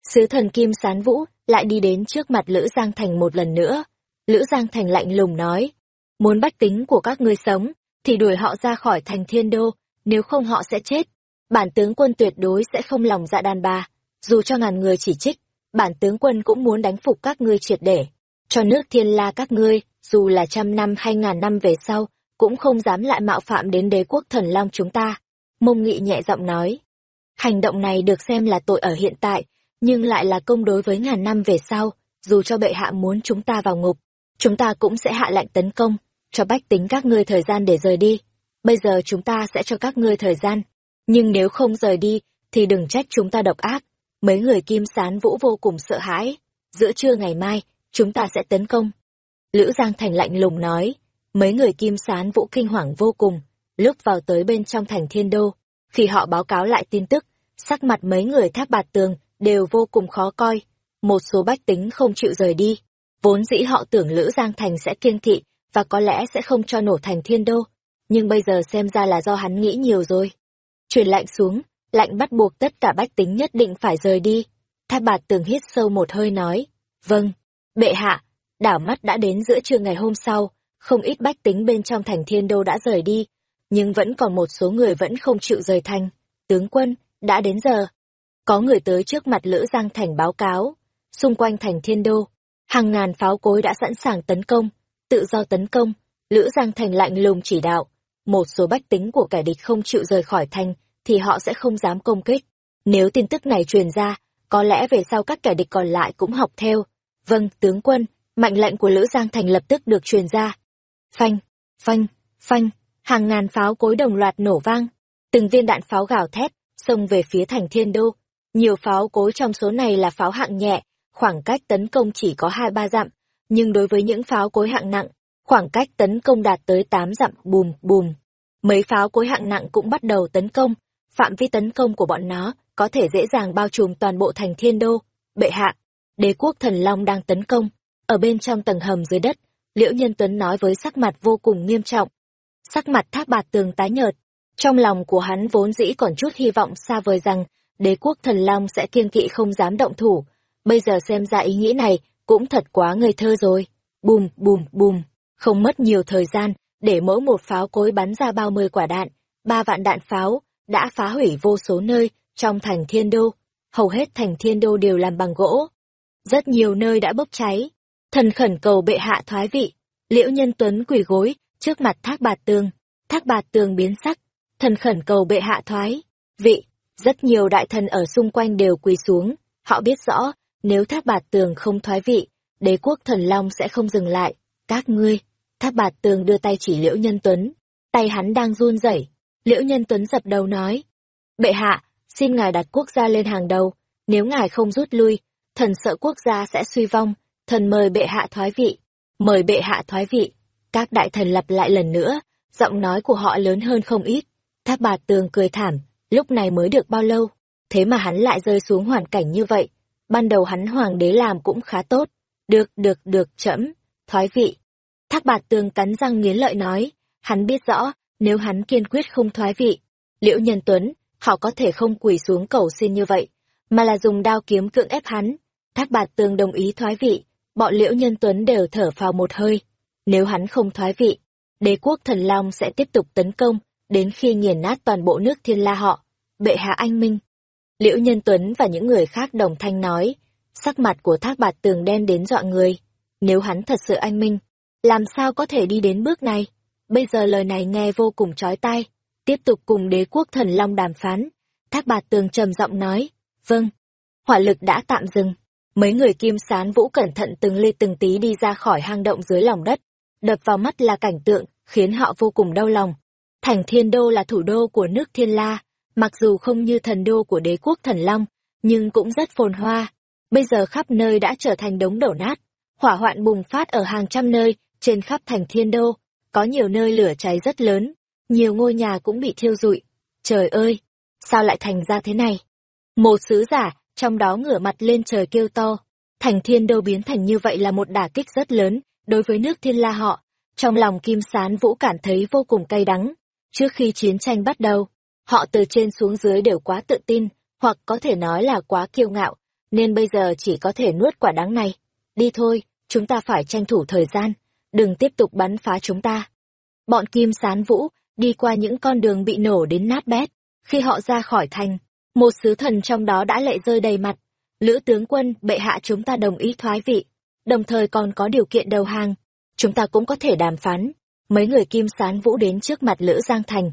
Sứ thần Kim Sán Vũ lại đi đến trước mặt Lữ Giang Thành một lần nữa. Lữ Giang Thành lạnh lùng nói, muốn bách tính của các ngươi sống, thì đuổi họ ra khỏi thành thiên đô, nếu không họ sẽ chết. Bản tướng quân tuyệt đối sẽ không lòng dạ đàn bà, dù cho ngàn người chỉ trích, bản tướng quân cũng muốn đánh phục các ngươi triệt để. Cho nước thiên la các ngươi, dù là trăm năm hay ngàn năm về sau, cũng không dám lại mạo phạm đến đế quốc thần long chúng ta. Mông Nghị nhẹ giọng nói. Hành động này được xem là tội ở hiện tại, nhưng lại là công đối với ngàn năm về sau, dù cho bệ hạ muốn chúng ta vào ngục, chúng ta cũng sẽ hạ lệnh tấn công, cho bách tính các ngươi thời gian để rời đi. Bây giờ chúng ta sẽ cho các ngươi thời gian, nhưng nếu không rời đi, thì đừng trách chúng ta độc ác. Mấy người kim sán vũ vô cùng sợ hãi. Giữa trưa ngày mai, chúng ta sẽ tấn công. Lữ Giang Thành lạnh lùng nói, mấy người kim sán vũ kinh hoàng vô cùng, lúc vào tới bên trong thành thiên đô. Khi họ báo cáo lại tin tức, sắc mặt mấy người tháp bạt tường đều vô cùng khó coi. Một số bách tính không chịu rời đi. Vốn dĩ họ tưởng Lữ Giang Thành sẽ kiêng thị và có lẽ sẽ không cho nổ thành thiên đô. Nhưng bây giờ xem ra là do hắn nghĩ nhiều rồi. Truyền lạnh xuống, lạnh bắt buộc tất cả bách tính nhất định phải rời đi. Tháp bạt tường hít sâu một hơi nói. Vâng, bệ hạ, đảo mắt đã đến giữa trưa ngày hôm sau, không ít bách tính bên trong thành thiên đô đã rời đi, nhưng vẫn còn một số người vẫn không chịu rời thành. Tướng quân, đã đến giờ. Có người tới trước mặt Lữ Giang Thành báo cáo, xung quanh thành thiên đô, hàng ngàn pháo cối đã sẵn sàng tấn công, tự do tấn công, Lữ Giang Thành lạnh lùng chỉ đạo, một số bách tính của kẻ địch không chịu rời khỏi thành, thì họ sẽ không dám công kích. Nếu tin tức này truyền ra, có lẽ về sau các kẻ địch còn lại cũng học theo. Vâng, tướng quân, mệnh lệnh của Lữ Giang Thành lập tức được truyền ra. Phanh, phanh, phanh, hàng ngàn pháo cối đồng loạt nổ vang. Từng viên đạn pháo gào thét, xông về phía thành thiên đô. Nhiều pháo cối trong số này là pháo hạng nhẹ, khoảng cách tấn công chỉ có hai ba dặm, nhưng đối với những pháo cối hạng nặng, khoảng cách tấn công đạt tới tám dặm bùm bùm. Mấy pháo cối hạng nặng cũng bắt đầu tấn công, phạm vi tấn công của bọn nó có thể dễ dàng bao trùm toàn bộ thành thiên đô. Bệ hạ, đế quốc thần long đang tấn công, ở bên trong tầng hầm dưới đất, Liễu Nhân Tuấn nói với sắc mặt vô cùng nghiêm trọng. Sắc mặt thác bạt tường tái nhợt, trong lòng của hắn vốn dĩ còn chút hy vọng xa vời rằng đế quốc thần long sẽ kiên kỵ không dám động thủ. Bây giờ xem ra ý nghĩ này cũng thật quá ngây thơ rồi. Bùm, bùm, bùm. Không mất nhiều thời gian để mỗi một pháo cối bắn ra bao mươi quả đạn. Ba vạn đạn pháo đã phá hủy vô số nơi trong thành thiên đô. hầu hết thành thiên đô đều làm bằng gỗ. Rất nhiều nơi đã bốc cháy. Thần khẩn cầu bệ hạ thoái vị. Liễu Nhân Tuấn quỳ gối trước mặt Thác Bạt Tường. Thác Bạt Tường biến sắc. Thần khẩn cầu bệ hạ thoái vị. Rất nhiều đại thần ở xung quanh đều quỳ xuống. Họ biết rõ, nếu Thác Bạt Tường không thoái vị, đế quốc thần long sẽ không dừng lại. Các ngươi, Thác Bạt Tường đưa tay chỉ Liễu Nhân Tuấn. Tay hắn đang run rẩy. Liễu Nhân Tuấn dập đầu nói. Bệ hạ, xin ngài đặt quốc gia lên hàng đầu. Nếu ngài không rút lui, thần sợ quốc gia sẽ suy vong. Thần mời bệ hạ thoái vị. Mời bệ hạ thoái vị. Các đại thần lặp lại lần nữa, giọng nói của họ lớn hơn không ít. Thác Bạt Tường cười thảm, lúc này mới được bao lâu, thế mà hắn lại rơi xuống hoàn cảnh như vậy. Ban đầu hắn hoàng đế làm cũng khá tốt. Được, được, được, chậm, thoái vị. Thác bạt tường cắn răng nghiến lợi nói, hắn biết rõ, nếu hắn kiên quyết không thoái vị, liễu nhân tuấn, họ có thể không quỳ xuống cầu xin như vậy, mà là dùng đao kiếm cưỡng ép hắn. Thác bạt tường đồng ý thoái vị, bọn liễu nhân tuấn đều thở phào một hơi. Nếu hắn không thoái vị, đế quốc thần long sẽ tiếp tục tấn công, đến khi nghiền nát toàn bộ nước thiên la họ. Bệ hạ anh minh. Liễu nhân tuấn và những người khác đồng thanh nói, sắc mặt của thác bạt tường đen đến dọa người. Nếu hắn thật sự anh minh, làm sao có thể đi đến bước này? Bây giờ lời này nghe vô cùng chói tai. Tiếp tục cùng đế quốc thần long đàm phán. Thác bạt tường trầm giọng nói, vâng. Hỏa lực đã tạm dừng. Mấy người kim sán vũ cẩn thận từng ly từng tí đi ra khỏi hang động dưới lòng đất. Đập vào mắt là cảnh tượng, khiến họ vô cùng đau lòng. Thành Thiên Đô là thủ đô của nước Thiên La, mặc dù không như thần đô của đế quốc thần Long, nhưng cũng rất phồn hoa. Bây giờ khắp nơi đã trở thành đống đổ nát. Hỏa hoạn bùng phát ở hàng trăm nơi, trên khắp thành Thiên Đô. Có nhiều nơi lửa cháy rất lớn, nhiều ngôi nhà cũng bị thiêu rụi. Trời ơi, sao lại thành ra thế này? Một sứ giả, trong đó ngửa mặt lên trời kêu to. Thành Thiên Đô biến thành như vậy là một đả kích rất lớn, đối với nước Thiên La họ. Trong lòng Kim Sán Vũ cảm thấy vô cùng cay đắng. Trước khi chiến tranh bắt đầu, họ từ trên xuống dưới đều quá tự tin, hoặc có thể nói là quá kiêu ngạo, nên bây giờ chỉ có thể nuốt quả đắng này. Đi thôi, chúng ta phải tranh thủ thời gian, đừng tiếp tục bắn phá chúng ta. Bọn Kim Sán Vũ đi qua những con đường bị nổ đến nát bét. Khi họ ra khỏi thành, một sứ thần trong đó đã lệ rơi đầy mặt. Lữ tướng quân, bệ hạ chúng ta đồng ý thoái vị, đồng thời còn có điều kiện đầu hàng. Chúng ta cũng có thể đàm phán. Mấy người Kim Sán Vũ đến trước mặt Lữ Giang Thành.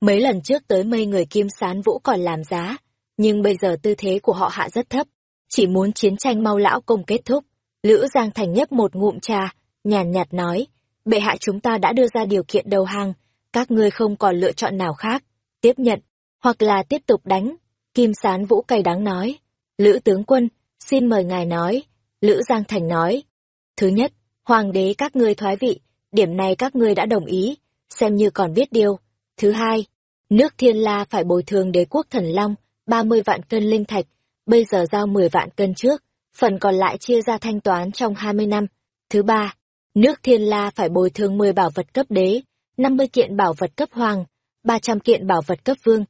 Mấy lần trước tới mây người Kim Sán Vũ còn làm giá, nhưng bây giờ tư thế của họ hạ rất thấp. Chỉ muốn chiến tranh mau lão công kết thúc. Lữ Giang Thành nhấp một ngụm trà, nhàn nhạt nói, bệ hạ chúng ta đã đưa ra điều kiện đầu hàng, các ngươi không còn lựa chọn nào khác, tiếp nhận, hoặc là tiếp tục đánh. Kim Sán Vũ cay đắng nói, Lữ tướng quân, xin mời ngài nói. Lữ Giang Thành nói, thứ nhất, hoàng đế các ngươi thoái vị, điểm này các ngươi đã đồng ý, xem như còn biết điều. Thứ hai, nước Thiên La phải bồi thường đế quốc thần Long, 30 vạn cân linh thạch, bây giờ giao 10 vạn cân trước, phần còn lại chia ra thanh toán trong 20 năm. Thứ ba, nước Thiên La phải bồi thường 10 bảo vật cấp đế, 50 kiện bảo vật cấp hoàng, 300 kiện bảo vật cấp vương.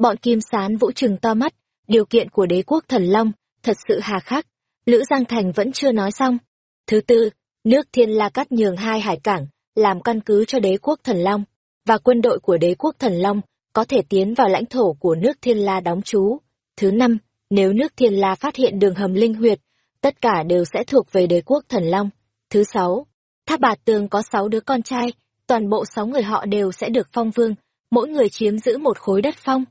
Bọn Kim Sán vũ trừng to mắt, điều kiện của đế quốc thần Long, thật sự hà khắc. Lữ Giang Thành vẫn chưa nói xong. Thứ tư, nước Thiên La cắt nhường hai hải cảng, làm căn cứ cho đế quốc thần Long, và quân đội của đế quốc thần Long có thể tiến vào lãnh thổ của nước Thiên La đóng trú. Thứ năm, nếu nước Thiên La phát hiện đường hầm linh huyệt, tất cả đều sẽ thuộc về đế quốc thần Long. Thứ sáu, Tháp Bạt Tường có sáu đứa con trai, toàn bộ sáu người họ đều sẽ được phong vương, mỗi người chiếm giữ một khối đất phong.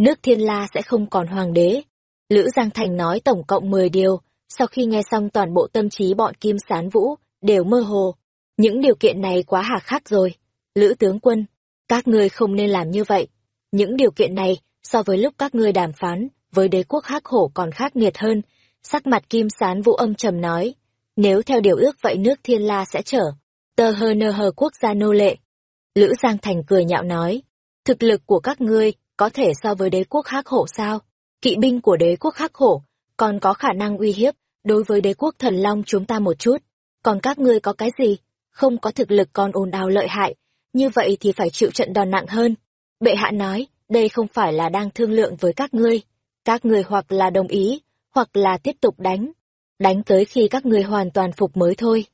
Nước Thiên La sẽ không còn hoàng đế. Lữ Giang Thành nói tổng cộng 10 điều, sau khi nghe xong toàn bộ tâm trí bọn Kim Sán Vũ, đều mơ hồ. Những điều kiện này quá hà khắc rồi. Lữ tướng quân, các ngươi không nên làm như vậy. Những điều kiện này, so với lúc các ngươi đàm phán, với đế quốc hắc hổ còn khắc nghiệt hơn. Sắc mặt Kim Sán Vũ âm trầm nói, nếu theo điều ước vậy nước Thiên La sẽ trở, tờ hờ nơ hờ quốc gia nô lệ. Lữ Giang Thành cười nhạo nói, thực lực của các ngươi có thể so với đế quốc hắc hổ sao? Kỵ binh của đế quốc hắc hổ còn có khả năng uy hiếp đối với đế quốc thần long chúng ta một chút. Còn các ngươi có cái gì? Không có thực lực còn ồn ào lợi hại, như vậy thì phải chịu trận đòn nặng hơn. Bệ hạ nói, đây không phải là đang thương lượng với các ngươi. Các ngươi hoặc là đồng ý, hoặc là tiếp tục đánh. Đánh tới khi các ngươi hoàn toàn phục mới thôi.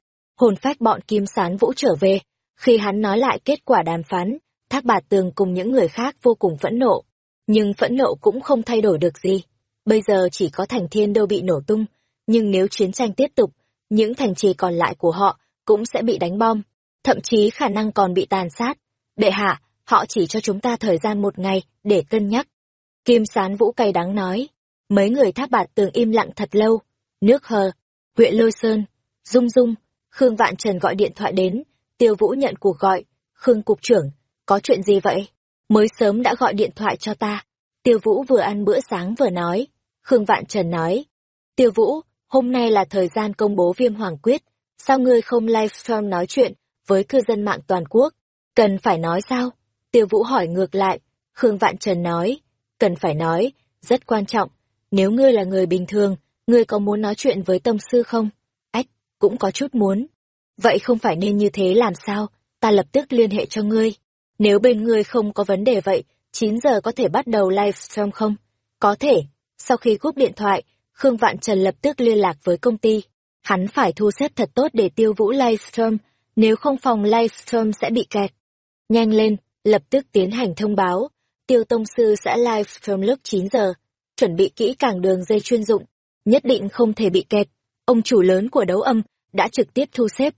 Hồn phách bọn kim sán vũ trở về. Khi hắn nói lại kết quả đàm phán, thác bạt tường cùng những người khác vô cùng phẫn nộ. Nhưng phẫn nộ cũng không thay đổi được gì. Bây giờ chỉ có thành thiên đô bị nổ tung, nhưng nếu chiến tranh tiếp tục, những thành trì còn lại của họ cũng sẽ bị đánh bom, thậm chí khả năng còn bị tàn sát. Đệ hạ, họ chỉ cho chúng ta thời gian một ngày để cân nhắc. Kim Sán Vũ cay đắng nói. Mấy người tháp bạt tường im lặng thật lâu. Nước hờ, huyện Lôi Sơn, Dung Dung, Khương Vạn Trần gọi điện thoại đến. Tiêu Vũ nhận cuộc gọi. Khương Cục trưởng, có chuyện gì vậy? Mới sớm đã gọi điện thoại cho ta. Tiêu Vũ vừa ăn bữa sáng vừa nói. Khương Vạn Trần nói. Tiêu Vũ, hôm nay là thời gian công bố viêm hoàng quyết. Sao ngươi không livestream nói chuyện với cư dân mạng toàn quốc? Cần phải nói sao? Tiêu Vũ hỏi ngược lại. Khương Vạn Trần nói. Cần phải nói, rất quan trọng. Nếu ngươi là người bình thường, ngươi có muốn nói chuyện với tông sư không? Ách, cũng có chút muốn. Vậy không phải nên như thế làm sao? Ta lập tức liên hệ cho ngươi. Nếu bên ngươi không có vấn đề vậy, 9 giờ có thể bắt đầu livestream không? Có thể. Sau khi cúp điện thoại, Khương Vạn Trần lập tức liên lạc với công ty. Hắn phải thu xếp thật tốt để tiêu vũ livestream, nếu không phòng livestream sẽ bị kẹt. Nhanh lên, lập tức tiến hành thông báo. Tiêu Tông Sư sẽ livestream lúc 9 giờ, chuẩn bị kỹ càng đường dây chuyên dụng, nhất định không thể bị kẹt. Ông chủ lớn của đấu âm đã trực tiếp thu xếp.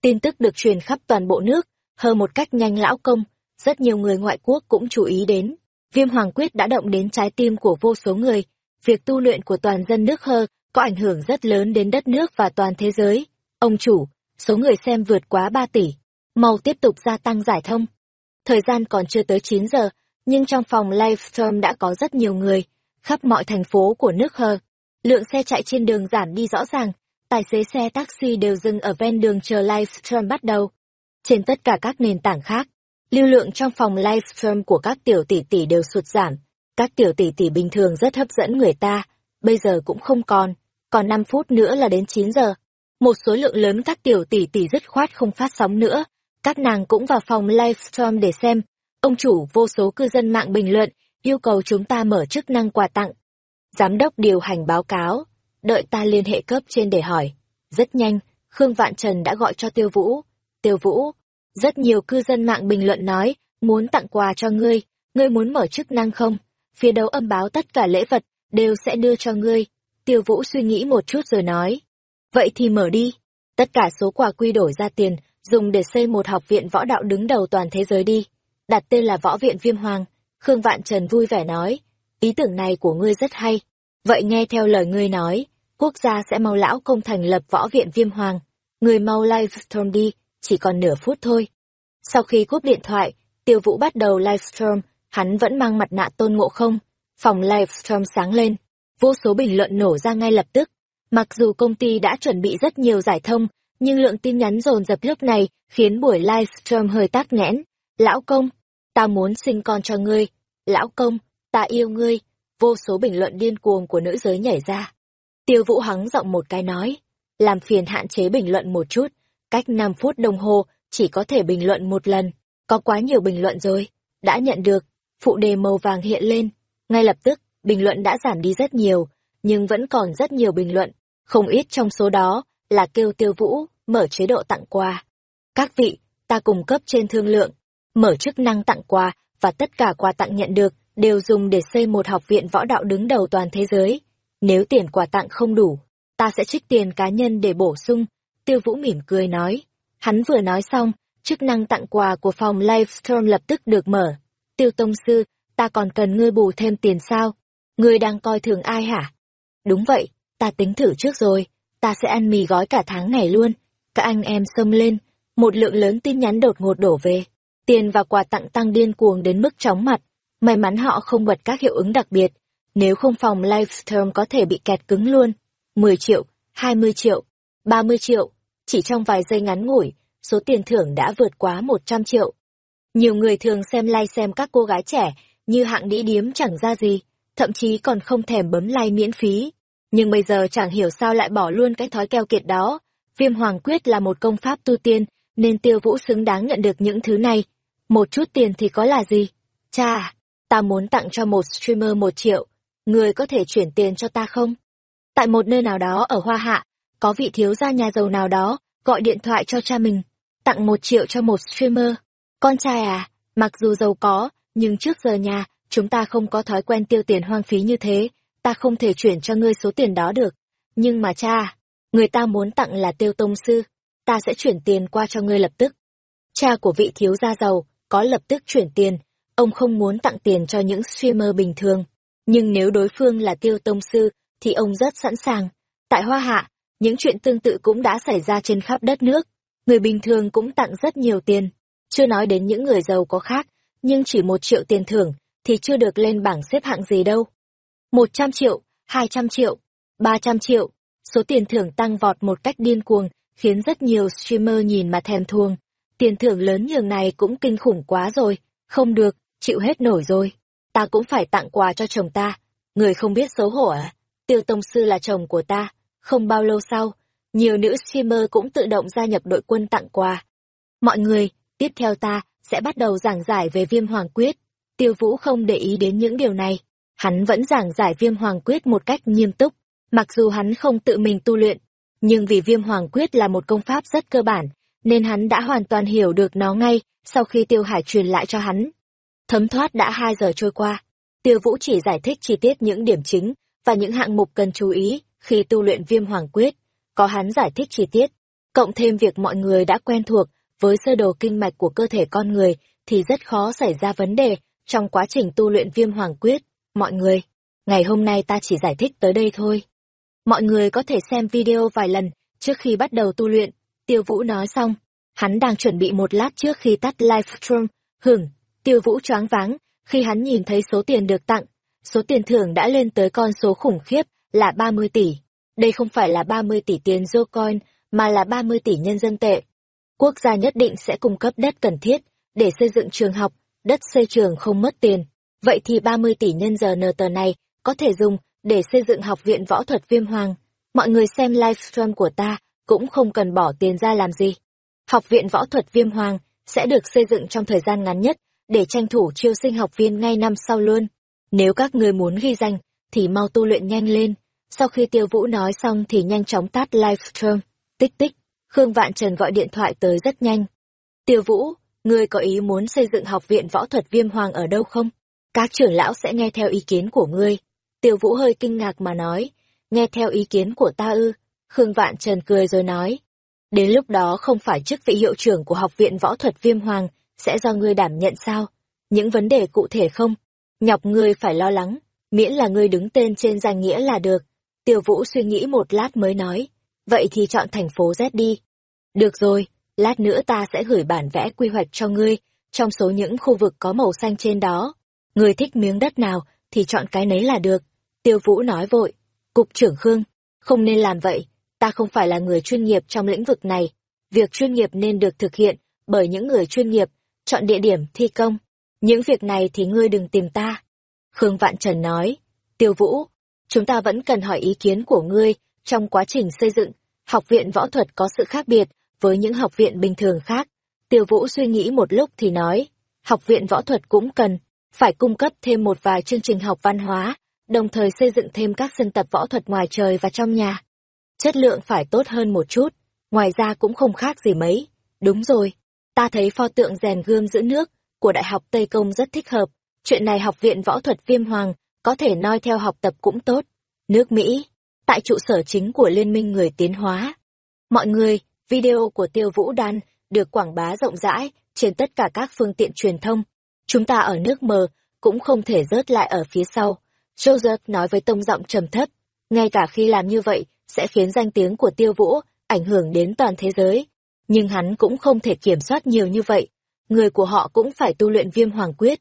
Tin tức được truyền khắp toàn bộ nước, hơ một cách nhanh lão công, rất nhiều người ngoại quốc cũng chú ý đến. Viêm Hoàng Quyết đã động đến trái tim của vô số người, việc tu luyện của toàn dân nước hơ có ảnh hưởng rất lớn đến đất nước và toàn thế giới. Ông chủ, số người xem vượt quá 3 tỷ, mau tiếp tục gia tăng giải thông. Thời gian còn chưa tới 9 giờ, nhưng trong phòng livestream đã có rất nhiều người, khắp mọi thành phố của nước hơ. Lượng xe chạy trên đường giảm đi rõ ràng, tài xế xe taxi đều dừng ở ven đường chờ livestream bắt đầu. Trên tất cả các nền tảng khác, lưu lượng trong phòng livestream của các tiểu tỷ tỷ đều sụt giảm. Các tiểu tỷ tỷ bình thường rất hấp dẫn người ta, bây giờ cũng không còn, còn 5 phút nữa là đến 9 giờ. Một số lượng lớn các tiểu tỷ tỷ dứt khoát không phát sóng nữa, các nàng cũng vào phòng livestream để xem. Ông chủ vô số cư dân mạng bình luận, yêu cầu chúng ta mở chức năng quà tặng. Giám đốc điều hành báo cáo, đợi ta liên hệ cấp trên để hỏi. Rất nhanh, Khương Vạn Trần đã gọi cho Tiêu Vũ. Tiêu Vũ, rất nhiều cư dân mạng bình luận nói, muốn tặng quà cho ngươi, ngươi muốn mở chức năng không? Phía đấu âm báo tất cả lễ vật, đều sẽ đưa cho ngươi. Tiêu Vũ suy nghĩ một chút rồi nói. Vậy thì mở đi. Tất cả số quà quy đổi ra tiền, dùng để xây một học viện võ đạo đứng đầu toàn thế giới đi. Đặt tên là Võ viện Viêm Hoàng. Khương Vạn Trần vui vẻ nói. Ý tưởng này của ngươi rất hay. Vậy nghe theo lời ngươi nói, quốc gia sẽ mau lão công thành lập Võ viện Viêm Hoàng. Người mau livestream đi, chỉ còn nửa phút thôi. Sau khi cúp điện thoại, Tiêu Vũ bắt đầu livestream, hắn vẫn mang mặt nạ tôn ngộ không. Phòng livestream sáng lên, vô số bình luận nổ ra ngay lập tức. Mặc dù công ty đã chuẩn bị rất nhiều giải thông, nhưng lượng tin nhắn dồn dập lúc này khiến buổi livestream hơi tắc nghẽn. Lão công, ta muốn sinh con cho ngươi. Lão công, ta yêu ngươi. Vô số bình luận điên cuồng của nữ giới nhảy ra. Tiêu Vũ hắng giọng một cái nói, làm phiền hạn chế bình luận một chút, cách 5 phút đồng hồ chỉ có thể bình luận một lần. Có quá nhiều bình luận rồi. Đã nhận được, phụ đề màu vàng hiện lên. Ngay lập tức, bình luận đã giảm đi rất nhiều, nhưng vẫn còn rất nhiều bình luận. Không ít trong số đó là kêu tiêu vũ, mở chế độ tặng quà. Các vị, ta cung cấp trên thương lượng, mở chức năng tặng quà và tất cả quà tặng nhận được đều dùng để xây một học viện võ đạo đứng đầu toàn thế giới. Nếu tiền quà tặng không đủ, ta sẽ trích tiền cá nhân để bổ sung. Tiêu Vũ mỉm cười nói. Hắn vừa nói xong, chức năng tặng quà của phòng Livestream lập tức được mở. Tiêu Tông Sư, ta còn cần ngươi bù thêm tiền sao? Ngươi đang coi thường ai hả? Đúng vậy, ta tính thử trước rồi, ta sẽ ăn mì gói cả tháng này luôn. Các anh em xông lên, một lượng lớn tin nhắn đột ngột đổ về. Tiền và quà tặng tăng điên cuồng đến mức chóng mặt. May mắn họ không bật các hiệu ứng đặc biệt. Nếu không phòng livestream có thể bị kẹt cứng luôn. 10 triệu, 20 triệu, 30 triệu. Chỉ trong vài giây ngắn ngủi, số tiền thưởng đã vượt quá 100 triệu. Nhiều người thường xem like xem các cô gái trẻ như hạng đĩ điếm chẳng ra gì, thậm chí còn không thèm bấm like miễn phí. Nhưng bây giờ chẳng hiểu sao lại bỏ luôn cái thói keo kiệt đó. Viêm Hoàng Quyết là một công pháp tu tiên, nên tiêu vũ xứng đáng nhận được những thứ này. Một chút tiền thì có là gì? Cha, ta muốn tặng cho một streamer một triệu, người có thể chuyển tiền cho ta không? Tại một nơi nào đó ở Hoa Hạ, có vị thiếu gia nhà giàu nào đó, gọi điện thoại cho cha mình, tặng một triệu cho một streamer. Con trai à, mặc dù giàu có, nhưng trước giờ nhà, chúng ta không có thói quen tiêu tiền hoang phí như thế, ta không thể chuyển cho ngươi số tiền đó được. Nhưng mà cha, người ta muốn tặng là tiêu tông sư, ta sẽ chuyển tiền qua cho ngươi lập tức. Cha của vị thiếu gia giàu, có lập tức chuyển tiền, ông không muốn tặng tiền cho những streamer bình thường. Nhưng nếu đối phương là tiêu tông sư, thì ông rất sẵn sàng. Tại Hoa Hạ, những chuyện tương tự cũng đã xảy ra trên khắp đất nước. Người bình thường cũng tặng rất nhiều tiền. Chưa nói đến những người giàu có khác, nhưng chỉ một triệu tiền thưởng, thì chưa được lên bảng xếp hạng gì đâu. Một trăm triệu, hai trăm triệu, ba trăm triệu, số tiền thưởng tăng vọt một cách điên cuồng, khiến rất nhiều streamer nhìn mà thèm thuồng. Tiền thưởng lớn nhường này cũng kinh khủng quá rồi, không được, chịu hết nổi rồi. Ta cũng phải tặng quà cho chồng ta, người không biết xấu hổ à? Tiêu Tông Sư là chồng của ta, không bao lâu sau, nhiều nữ streamer cũng tự động gia nhập đội quân tặng quà. Mọi người, tiếp theo ta, sẽ bắt đầu giảng giải về viêm hoàng quyết. Tiêu Vũ không để ý đến những điều này. Hắn vẫn giảng giải viêm hoàng quyết một cách nghiêm túc. Mặc dù hắn không tự mình tu luyện, nhưng vì viêm hoàng quyết là một công pháp rất cơ bản, nên hắn đã hoàn toàn hiểu được nó ngay sau khi Tiêu Hải truyền lại cho hắn. Thấm thoát đã hai giờ trôi qua. Tiêu Vũ chỉ giải thích chi tiết những điểm chính và những hạng mục cần chú ý khi tu luyện viêm hoàng quyết. Có hắn giải thích chi tiết, cộng thêm việc mọi người đã quen thuộc với sơ đồ kinh mạch của cơ thể con người thì rất khó xảy ra vấn đề trong quá trình tu luyện viêm hoàng quyết. Mọi người, ngày hôm nay ta chỉ giải thích tới đây thôi. Mọi người có thể xem video vài lần trước khi bắt đầu tu luyện. Tiêu Vũ nói xong, hắn đang chuẩn bị một lát trước khi tắt livestream. Hửng, Tiêu Vũ choáng váng khi hắn nhìn thấy số tiền được tặng. Số tiền thưởng đã lên tới con số khủng khiếp là 30 tỷ. Đây không phải là 30 tỷ tiền Zocoin, mà là 30 tỷ nhân dân tệ quốc gia nhất định sẽ cung cấp đất cần thiết để xây dựng trường học, đất xây trường không mất tiền. Vậy thì 30 tỷ nhân giờ nờ tờ này có thể dùng để xây dựng học viện võ thuật viêm hoàng. Mọi người xem livestream của ta cũng không cần bỏ tiền ra làm gì. Học viện võ thuật viêm hoàng sẽ được xây dựng trong thời gian ngắn nhất để tranh thủ chiêu sinh học viên ngay năm sau luôn. Nếu các người muốn ghi danh thì mau tu luyện nhanh lên. Sau khi tiêu vũ nói xong thì nhanh chóng tắt livestream. Tích tích. Khương Vạn Trần gọi điện thoại tới rất nhanh. Tiêu Vũ, ngươi có ý muốn xây dựng học viện võ thuật viêm hoàng ở đâu không? Các trưởng lão sẽ nghe theo ý kiến của ngươi. Tiêu Vũ hơi kinh ngạc mà nói, nghe theo ý kiến của ta ư. Khương Vạn Trần cười rồi nói, đến lúc đó không phải chức vị hiệu trưởng của học viện võ thuật viêm hoàng, sẽ do ngươi đảm nhận sao? Những vấn đề cụ thể không? Nhọc ngươi phải lo lắng, miễn là ngươi đứng tên trên danh nghĩa là được. Tiêu Vũ suy nghĩ một lát mới nói, vậy thì chọn thành phố Z đi. Được rồi, lát nữa ta sẽ gửi bản vẽ quy hoạch cho ngươi, trong số những khu vực có màu xanh trên đó. Ngươi thích miếng đất nào thì chọn cái nấy là được. Tiêu Vũ nói vội, Cục trưởng Khương, không nên làm vậy, ta không phải là người chuyên nghiệp trong lĩnh vực này. Việc chuyên nghiệp nên được thực hiện bởi những người chuyên nghiệp, chọn địa điểm thi công. Những việc này thì ngươi đừng tìm ta. Khương Vạn Trần nói, Tiêu Vũ, chúng ta vẫn cần hỏi ý kiến của ngươi trong quá trình xây dựng, học viện võ thuật có sự khác biệt với những học viện bình thường khác. Tiêu Vũ suy nghĩ một lúc thì nói, học viện võ thuật cũng cần, phải cung cấp thêm một vài chương trình học văn hóa, đồng thời xây dựng thêm các sân tập võ thuật ngoài trời và trong nhà. Chất lượng phải tốt hơn một chút, ngoài ra cũng không khác gì mấy. Đúng rồi, ta thấy pho tượng rèn gươm giữ nước của Đại học Tây Công rất thích hợp. Chuyện này học viện võ thuật viêm hoàng có thể noi theo học tập cũng tốt. Nước Mỹ, tại trụ sở chính của Liên minh Người Tiến Hóa. Mọi người, video của Tiêu Vũ Đan được quảng bá rộng rãi trên tất cả các phương tiện truyền thông. Chúng ta ở nước mờ cũng không thể rớt lại ở phía sau. Joseph nói với tông giọng trầm thấp, ngay cả khi làm như vậy sẽ khiến danh tiếng của Tiêu Vũ ảnh hưởng đến toàn thế giới. Nhưng hắn cũng không thể kiểm soát nhiều như vậy. Người của họ cũng phải tu luyện viêm hoàng quyết.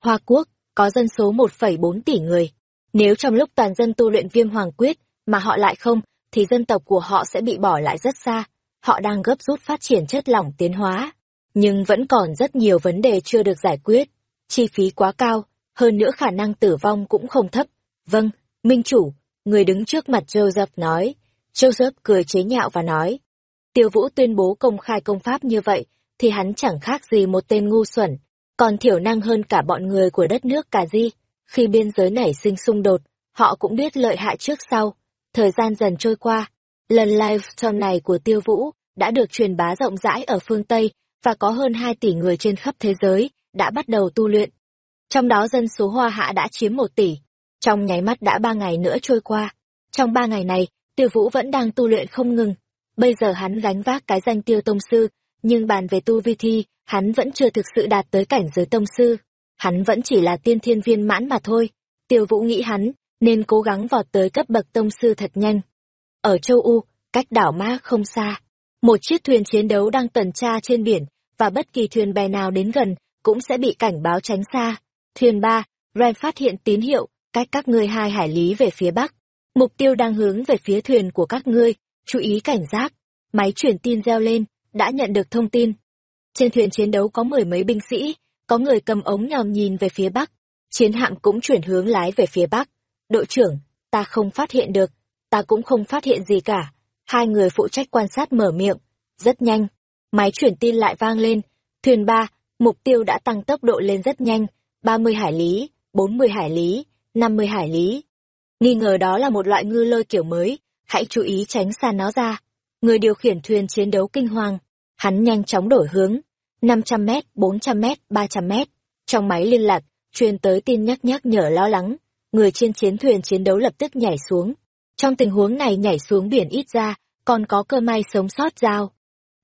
Hoa Quốc có dân số 1,4 tỷ người. Nếu trong lúc toàn dân tu luyện viêm hoàng quyết mà họ lại không, thì dân tộc của họ sẽ bị bỏ lại rất xa. Họ đang gấp rút phát triển chất lỏng tiến hóa, nhưng vẫn còn rất nhiều vấn đề chưa được giải quyết. Chi phí quá cao, hơn nữa khả năng tử vong cũng không thấp. Vâng, Minh Chủ, người đứng trước mặt Joseph nói. Joseph cười chế nhạo và nói. Tiêu Vũ tuyên bố công khai công pháp như vậy, thì hắn chẳng khác gì một tên ngu xuẩn, còn thiểu năng hơn cả bọn người của đất nước cả di. Khi biên giới nảy sinh xung đột, họ cũng biết lợi hại trước sau. Thời gian dần trôi qua, lần livestream này của Tiêu Vũ đã được truyền bá rộng rãi ở phương Tây và có hơn 2 tỷ người trên khắp thế giới đã bắt đầu tu luyện. Trong đó dân số Hoa Hạ đã chiếm 1 tỷ. Trong nháy mắt đã ba ngày nữa trôi qua. Trong ba ngày này, tiêu vũ vẫn đang tu luyện không ngừng. Bây giờ hắn gánh vác cái danh tiêu tông sư, nhưng bàn về tu vi thi, hắn vẫn chưa thực sự đạt tới cảnh giới tông sư. Hắn vẫn chỉ là tiên thiên viên mãn mà thôi. Tiêu vũ nghĩ hắn, nên cố gắng vọt tới cấp bậc tông sư thật nhanh. Ở châu U, cách đảo Ma không xa, một chiếc thuyền chiến đấu đang tuần tra trên biển, và bất kỳ thuyền bè nào đến gần cũng sẽ bị cảnh báo tránh xa. Thuyền ba, Ren phát hiện tín hiệu, cách các ngươi hai hải lý về phía bắc. Mục tiêu đang hướng về phía thuyền của các ngươi, chú ý cảnh giác. Máy truyền tin reo lên, đã nhận được thông tin. Trên thuyền chiến đấu có mười mấy binh sĩ, có người cầm ống nhòm nhìn về phía bắc. Chiến hạm cũng chuyển hướng lái về phía bắc. Đội trưởng, ta không phát hiện được, ta cũng không phát hiện gì cả. Hai người phụ trách quan sát mở miệng. Rất nhanh, máy truyền tin lại vang lên. Thuyền ba, mục tiêu đã tăng tốc độ lên rất nhanh, 30 hải lý, 40 hải lý, 50 hải lý. Nghi ngờ đó là một loại ngư lôi kiểu mới, hãy chú ý tránh xa nó ra. Người điều khiển thuyền chiến đấu kinh hoàng, hắn nhanh chóng đổi hướng, 500 mét, 400 mét, 300 mét. Trong máy liên lạc, truyền tới tin nhắc nhắc nhở lo lắng, người trên chiến thuyền chiến đấu lập tức nhảy xuống. Trong tình huống này nhảy xuống biển ít ra, còn có cơ may sống sót giao.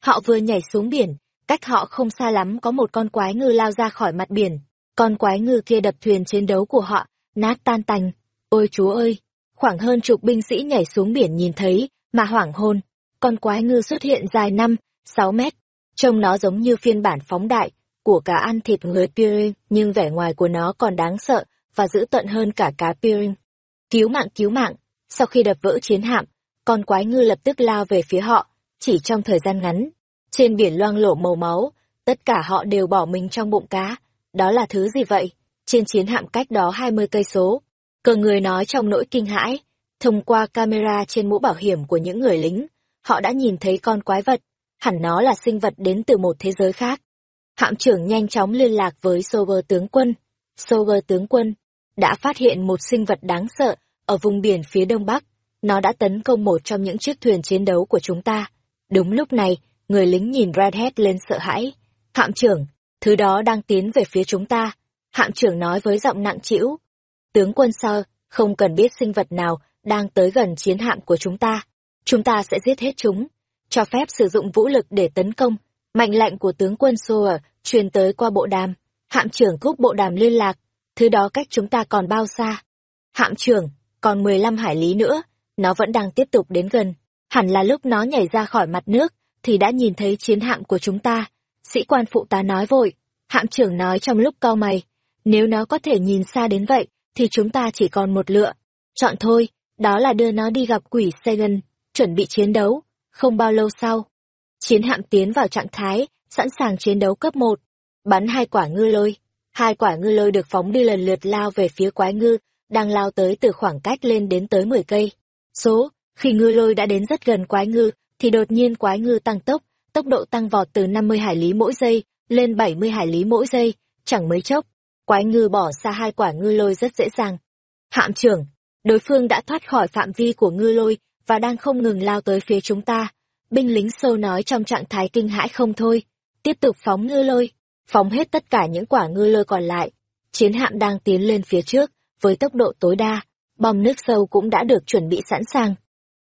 Họ vừa nhảy xuống biển, cách họ không xa lắm có một con quái ngư lao ra khỏi mặt biển. Con quái ngư kia đập thuyền chiến đấu của họ, nát tan tành. Ôi chúa ơi! Khoảng hơn chục binh sĩ nhảy xuống biển nhìn thấy, mà hoảng hôn. Con quái ngư xuất hiện dài năm 6 mét. Trông nó giống như phiên bản phóng đại của cá ăn thịt người Pyrin, nhưng vẻ ngoài của nó còn đáng sợ và dữ tợn hơn cả cá Pyrin. Cứu mạng cứu mạng! Sau khi đập vỡ chiến hạm, con quái ngư lập tức lao về phía họ, chỉ trong thời gian ngắn. Trên biển loang lổ màu máu, tất cả họ đều bỏ mình trong bụng cá. Đó là thứ gì vậy? Trên chiến hạm cách đó 20 cây số. Cờ người nói trong nỗi kinh hãi, thông qua camera trên mũ bảo hiểm của những người lính, họ đã nhìn thấy con quái vật, hẳn nó là sinh vật đến từ một thế giới khác. Hạm trưởng nhanh chóng liên lạc với Soger tướng quân. Soger tướng quân đã phát hiện một sinh vật đáng sợ ở vùng biển phía đông bắc. Nó đã tấn công một trong những chiếc thuyền chiến đấu của chúng ta. Đúng lúc này, người lính nhìn Redhead lên sợ hãi. Hạm trưởng, thứ đó đang tiến về phía chúng ta. Hạm trưởng nói với giọng nặng trĩu. Tướng quân sơ, không cần biết sinh vật nào đang tới gần chiến hạm của chúng ta. Chúng ta sẽ giết hết chúng. Cho phép sử dụng vũ lực để tấn công. Mạnh lệnh của tướng quân Soer truyền tới qua bộ đàm. Hạm trưởng cúc bộ đàm liên lạc. Thứ đó cách chúng ta còn bao xa? Hạm trưởng, còn 15 hải lý nữa, nó vẫn đang tiếp tục đến gần. Hẳn là lúc nó nhảy ra khỏi mặt nước, thì đã nhìn thấy chiến hạm của chúng ta. Sĩ quan phụ tá nói vội, hạm trưởng nói trong lúc cau mày, nếu nó có thể nhìn xa đến vậy, thì chúng ta chỉ còn một lựa. Chọn thôi, đó là đưa nó đi gặp quỷ Sagan, chuẩn bị chiến đấu. Không bao lâu sau, chiến hạm tiến vào trạng thái, sẵn sàng chiến đấu cấp 1. Bắn hai quả ngư lôi. Hai quả ngư lôi được phóng đi lần lượt lao về phía quái ngư, đang lao tới từ khoảng cách lên đến tới 10 cây. Số, khi ngư lôi đã đến rất gần quái ngư, thì đột nhiên quái ngư tăng tốc, tốc độ tăng vọt từ 50 hải lý mỗi giây lên 70 hải lý mỗi giây, chẳng mấy chốc, quái ngư bỏ xa hai quả ngư lôi rất dễ dàng. Hạm trưởng, đối phương đã thoát khỏi phạm vi của ngư lôi và đang không ngừng lao tới phía chúng ta. Binh lính sâu nói trong trạng thái kinh hãi không thôi, tiếp tục phóng ngư lôi, phóng hết tất cả những quả ngư lôi còn lại. Chiến hạm đang tiến lên phía trước, với tốc độ tối đa, bom nước sâu cũng đã được chuẩn bị sẵn sàng.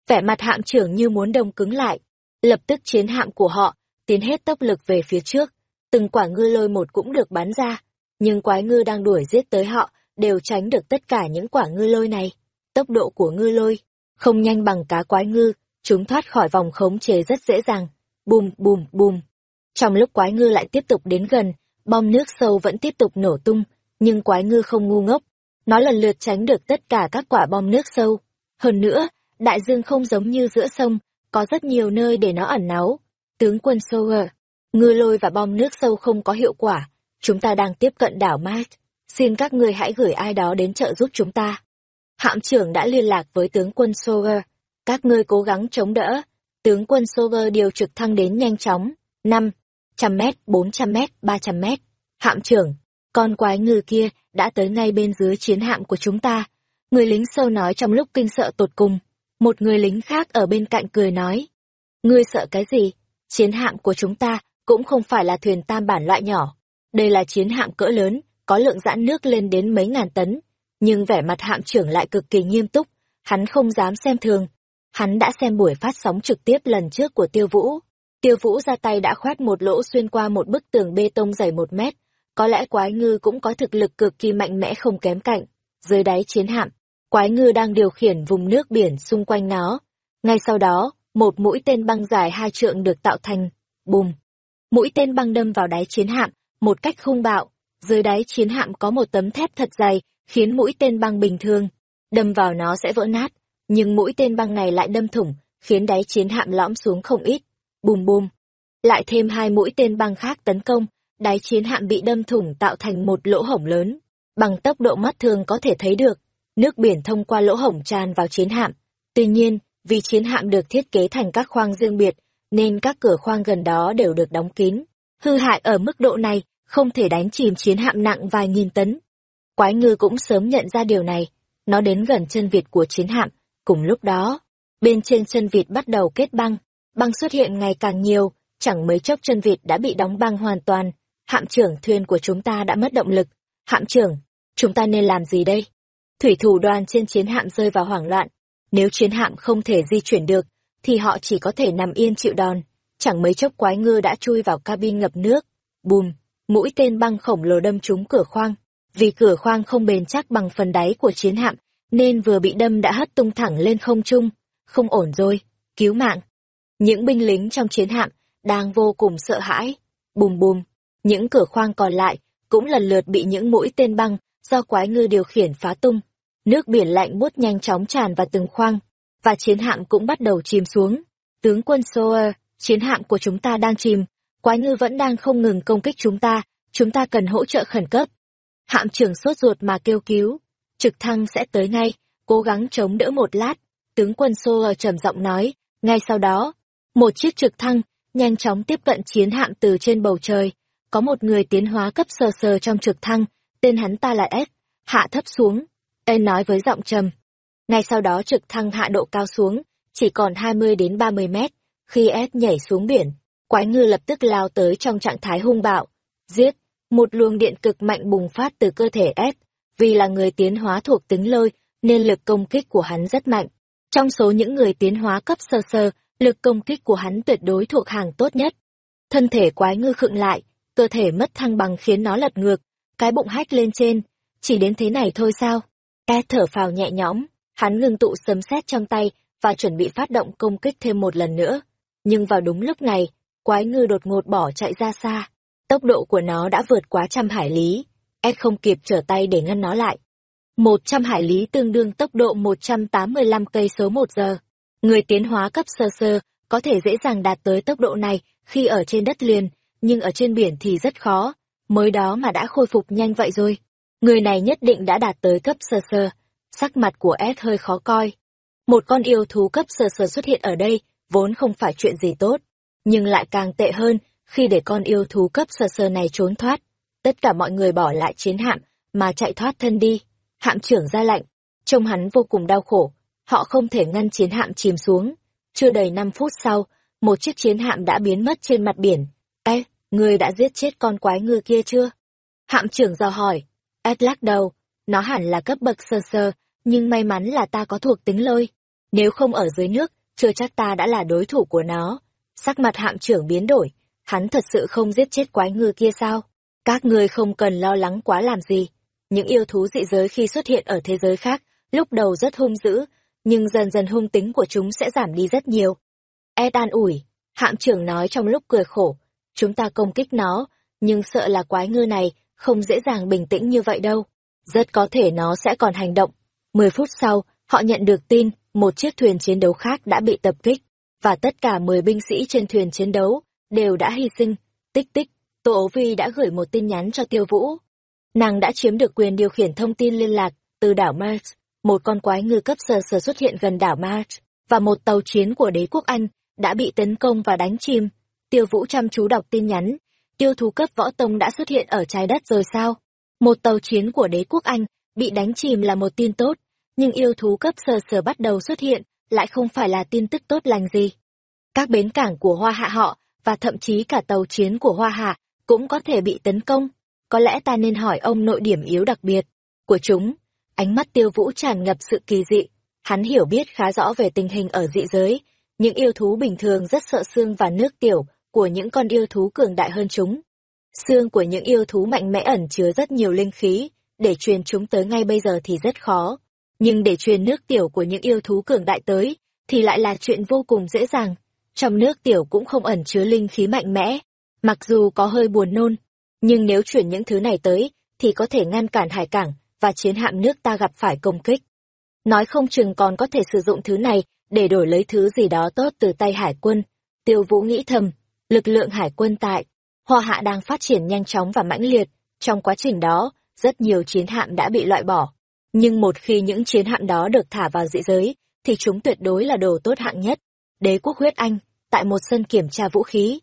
Vẻ mặt hạm trưởng như muốn đông cứng lại, lập tức chiến hạm của họ tiến hết tốc lực về phía trước, từng quả ngư lôi một cũng được bắn ra, nhưng quái ngư đang đuổi giết tới họ đều tránh được tất cả những quả ngư lôi này. Tốc độ của ngư lôi không nhanh bằng cá quái ngư, chúng thoát khỏi vòng khống chế rất dễ dàng. Bùm bùm bùm. Trong lúc quái ngư lại tiếp tục đến gần, bom nước sâu vẫn tiếp tục nổ tung, nhưng quái ngư không ngu ngốc, nó lần lượt tránh được tất cả các quả bom nước sâu. Hơn nữa, đại dương không giống như giữa sông, có rất nhiều nơi để nó ẩn náu. Tướng quân Sower, ngư lôi và bom nước sâu không có hiệu quả. Chúng ta đang tiếp cận đảo Mike. Xin các ngươi hãy gửi ai đó đến trợ giúp chúng ta. Hạm trưởng đã liên lạc với tướng quân Soger. Các ngươi cố gắng chống đỡ. Tướng quân Soger điều trực thăng đến nhanh chóng. năm trăm mét, bốn trăm mét, ba trăm mét. Hạm trưởng, con quái ngư kia đã tới ngay bên dưới chiến hạm của chúng ta. Người lính sâu nói trong lúc kinh sợ tột cùng. Một người lính khác ở bên cạnh cười nói. Ngươi sợ cái gì? Chiến hạm của chúng ta cũng không phải là thuyền tam bản loại nhỏ. Đây là chiến hạm cỡ lớn, có lượng giãn nước lên đến mấy ngàn tấn nhưng vẻ mặt hạm trưởng lại cực kỳ nghiêm túc, hắn không dám xem thường. Hắn đã xem buổi phát sóng trực tiếp lần trước của Tiêu Vũ. Tiêu Vũ ra tay đã khoét một lỗ xuyên qua một bức tường bê tông dày một mét. Có lẽ quái ngư cũng có thực lực cực kỳ mạnh mẽ không kém cạnh. Dưới đáy chiến hạm, quái ngư đang điều khiển vùng nước biển xung quanh nó. Ngay sau đó, một mũi tên băng dài hai trượng được tạo thành. Bùm! Mũi tên băng đâm vào đáy chiến hạm, một cách hung bạo. Dưới đáy chiến hạm có một tấm thép thật dày, khiến mũi tên băng bình thường. Đâm vào nó sẽ vỡ nát, nhưng mũi tên băng này lại đâm thủng, khiến đáy chiến hạm lõm xuống không ít. Bùm bùm! Lại thêm hai mũi tên băng khác tấn công, đáy chiến hạm bị đâm thủng tạo thành một lỗ hổng lớn. Bằng tốc độ mắt thường có thể thấy được, nước biển thông qua lỗ hổng tràn vào chiến hạm. Tuy nhiên, vì chiến hạm được thiết kế thành các khoang riêng biệt, nên các cửa khoang gần đó đều được đóng kín. Hư hại ở mức độ này, không thể đánh chìm chiến hạm nặng vài nghìn tấn. Quái ngư cũng sớm nhận ra điều này, nó đến gần chân vịt của chiến hạm, cùng lúc đó, bên trên chân vịt bắt đầu kết băng, băng xuất hiện ngày càng nhiều, chẳng mấy chốc chân vịt đã bị đóng băng hoàn toàn, hạm trưởng thuyền của chúng ta đã mất động lực. Hạm trưởng, chúng ta nên làm gì đây? Thủy thủ đoàn trên chiến hạm rơi vào hoảng loạn, nếu chiến hạm không thể di chuyển được, thì họ chỉ có thể nằm yên chịu đòn. Chẳng mấy chốc quái ngư đã chui vào cabin ngập nước. Bùm, mũi tên băng khổng lồ đâm trúng cửa khoang. Vì cửa khoang không bền chắc bằng phần đáy của chiến hạm, nên vừa bị đâm đã hất tung thẳng lên không trung. Không ổn rồi, cứu mạng. Những binh lính trong chiến hạm đang vô cùng sợ hãi. Bùm bùm, những cửa khoang còn lại cũng lần lượt bị những mũi tên băng do quái ngư điều khiển phá tung. Nước biển lạnh buốt nhanh chóng tràn vào từng khoang, và chiến hạm cũng bắt đầu chìm xuống. Tướng quân Soer, chiến hạm của chúng ta đang chìm, quái ngư vẫn đang không ngừng công kích chúng ta, chúng ta cần hỗ trợ khẩn cấp. Hạm trưởng sốt ruột mà kêu cứu, trực thăng sẽ tới ngay, cố gắng chống đỡ một lát. Tướng quân xô ở trầm giọng nói, ngay sau đó, một chiếc trực thăng nhanh chóng tiếp cận chiến hạm từ trên bầu trời. Có một người tiến hóa cấp sờ sờ trong trực thăng, tên hắn ta là S, hạ thấp xuống. Tên nói với giọng trầm, ngay sau đó trực thăng hạ độ cao xuống, chỉ còn 20 đến 30 mét. Khi S nhảy xuống biển, quái ngư lập tức lao tới trong trạng thái hung bạo. Giết! Một luồng điện cực mạnh bùng phát từ cơ thể S. Vì là người tiến hóa thuộc tính lôi, nên lực công kích của hắn rất mạnh. Trong số những người tiến hóa cấp sơ sơ, lực công kích của hắn tuyệt đối thuộc hàng tốt nhất. Thân thể quái ngư khựng lại, cơ thể mất thăng bằng khiến nó lật ngược, cái bụng hách lên trên. Chỉ đến thế này thôi sao? E thở phào nhẹ nhõm, Hắn ngưng tụ sấm sét trong tay và chuẩn bị phát động công kích thêm một lần nữa. Nhưng vào đúng lúc này, quái ngư đột ngột bỏ chạy ra xa. Tốc độ của nó đã vượt quá trăm hải lý. Ed không kịp trở tay để ngăn nó lại. Một trăm hải lý tương đương tốc độ một trăm tám mươi lăm cây số một giờ. Người tiến hóa cấp sơ sơ có thể dễ dàng đạt tới tốc độ này khi ở trên đất liền, nhưng ở trên biển thì rất khó. Mới đó mà đã khôi phục nhanh vậy rồi. Người này nhất định đã đạt tới cấp sơ sơ sắc mặt của Ed hơi khó coi. Một con yêu thú cấp sơ sơ xuất hiện ở đây, vốn không phải chuyện gì tốt, nhưng lại càng tệ hơn khi để con yêu thú cấp sơ sơ này trốn thoát. Tất cả mọi người bỏ lại chiến hạm, mà chạy thoát thân đi. Hạm trưởng ra lệnh, trông hắn vô cùng đau khổ, họ không thể ngăn chiến hạm chìm xuống. Chưa đầy 5 phút sau, một chiếc chiến hạm đã biến mất trên mặt biển. Ê, người đã giết chết con quái ngư kia chưa? Hạm trưởng dò hỏi. Ed lắc đầu, nó hẳn là cấp bậc sơ sơ, nhưng may mắn là ta có thuộc tính lôi. Nếu không ở dưới nước, chưa chắc ta đã là đối thủ của nó. Sắc mặt hạm trưởng biến đổi, hắn thật sự không giết chết quái ngư kia sao? Các ngươi không cần lo lắng quá làm gì. Những yêu thú dị giới khi xuất hiện ở thế giới khác, lúc đầu rất hung dữ, nhưng dần dần hung tính của chúng sẽ giảm đi rất nhiều. Ed an ủi, hạm trưởng nói trong lúc cười khổ, chúng ta công kích nó, nhưng sợ là quái ngư này không dễ dàng bình tĩnh như vậy đâu. Rất có thể nó sẽ còn hành động Mười phút sau, họ nhận được tin một chiếc thuyền chiến đấu khác đã bị tập kích, và tất cả mười binh sĩ trên thuyền chiến đấu đều đã hy sinh. Tích tích, Tô Ố Vi đã gửi một tin nhắn cho Tiêu Vũ. Nàng đã chiếm được quyền điều khiển thông tin liên lạc từ đảo Mars. Một con quái ngư cấp sờ sờ xuất hiện gần đảo Mars, và một tàu chiến của đế quốc Anh đã bị tấn công và đánh chìm. Tiêu Vũ chăm chú đọc tin nhắn. Tiêu thú cấp võ tông đã xuất hiện ở trái đất rồi sao? Một tàu chiến của đế quốc Anh bị đánh chìm là một tin tốt, nhưng yêu thú cấp sờ sờ bắt đầu xuất hiện, lại không phải là tin tức tốt lành gì. Các bến cảng của Hoa Hạ họ, và thậm chí cả tàu chiến của Hoa Hạ, cũng có thể bị tấn công. Có lẽ ta nên hỏi ông nội điểm yếu đặc biệt của chúng. ánh mắt tiêu vũ tràn ngập sự kỳ dị. Hắn hiểu biết khá rõ về tình hình ở dị giới. Những yêu thú bình thường rất sợ xương và nước tiểu của những con yêu thú cường đại hơn chúng. Xương của những yêu thú mạnh mẽ ẩn chứa rất nhiều linh khí, để truyền chúng tới ngay bây giờ thì rất khó. Nhưng để truyền nước tiểu của những yêu thú cường đại tới, thì lại là chuyện vô cùng dễ dàng. Trong nước tiểu cũng không ẩn chứa linh khí mạnh mẽ, mặc dù có hơi buồn nôn, nhưng nếu chuyển những thứ này tới, thì có thể ngăn cản hải cảng và chiến hạm nước ta gặp phải công kích. Nói không chừng còn có thể sử dụng thứ này để đổi lấy thứ gì đó tốt từ tay hải quân. Tiêu Vũ nghĩ thầm, lực lượng hải quân tại Hoa Hạ đang phát triển nhanh chóng và mãnh liệt, trong quá trình đó, rất nhiều chiến hạm đã bị loại bỏ. Nhưng một khi những chiến hạm đó được thả vào dị giới, thì chúng tuyệt đối là đồ tốt hạng nhất. Đế quốc huyết Anh, tại một sân kiểm tra vũ khí.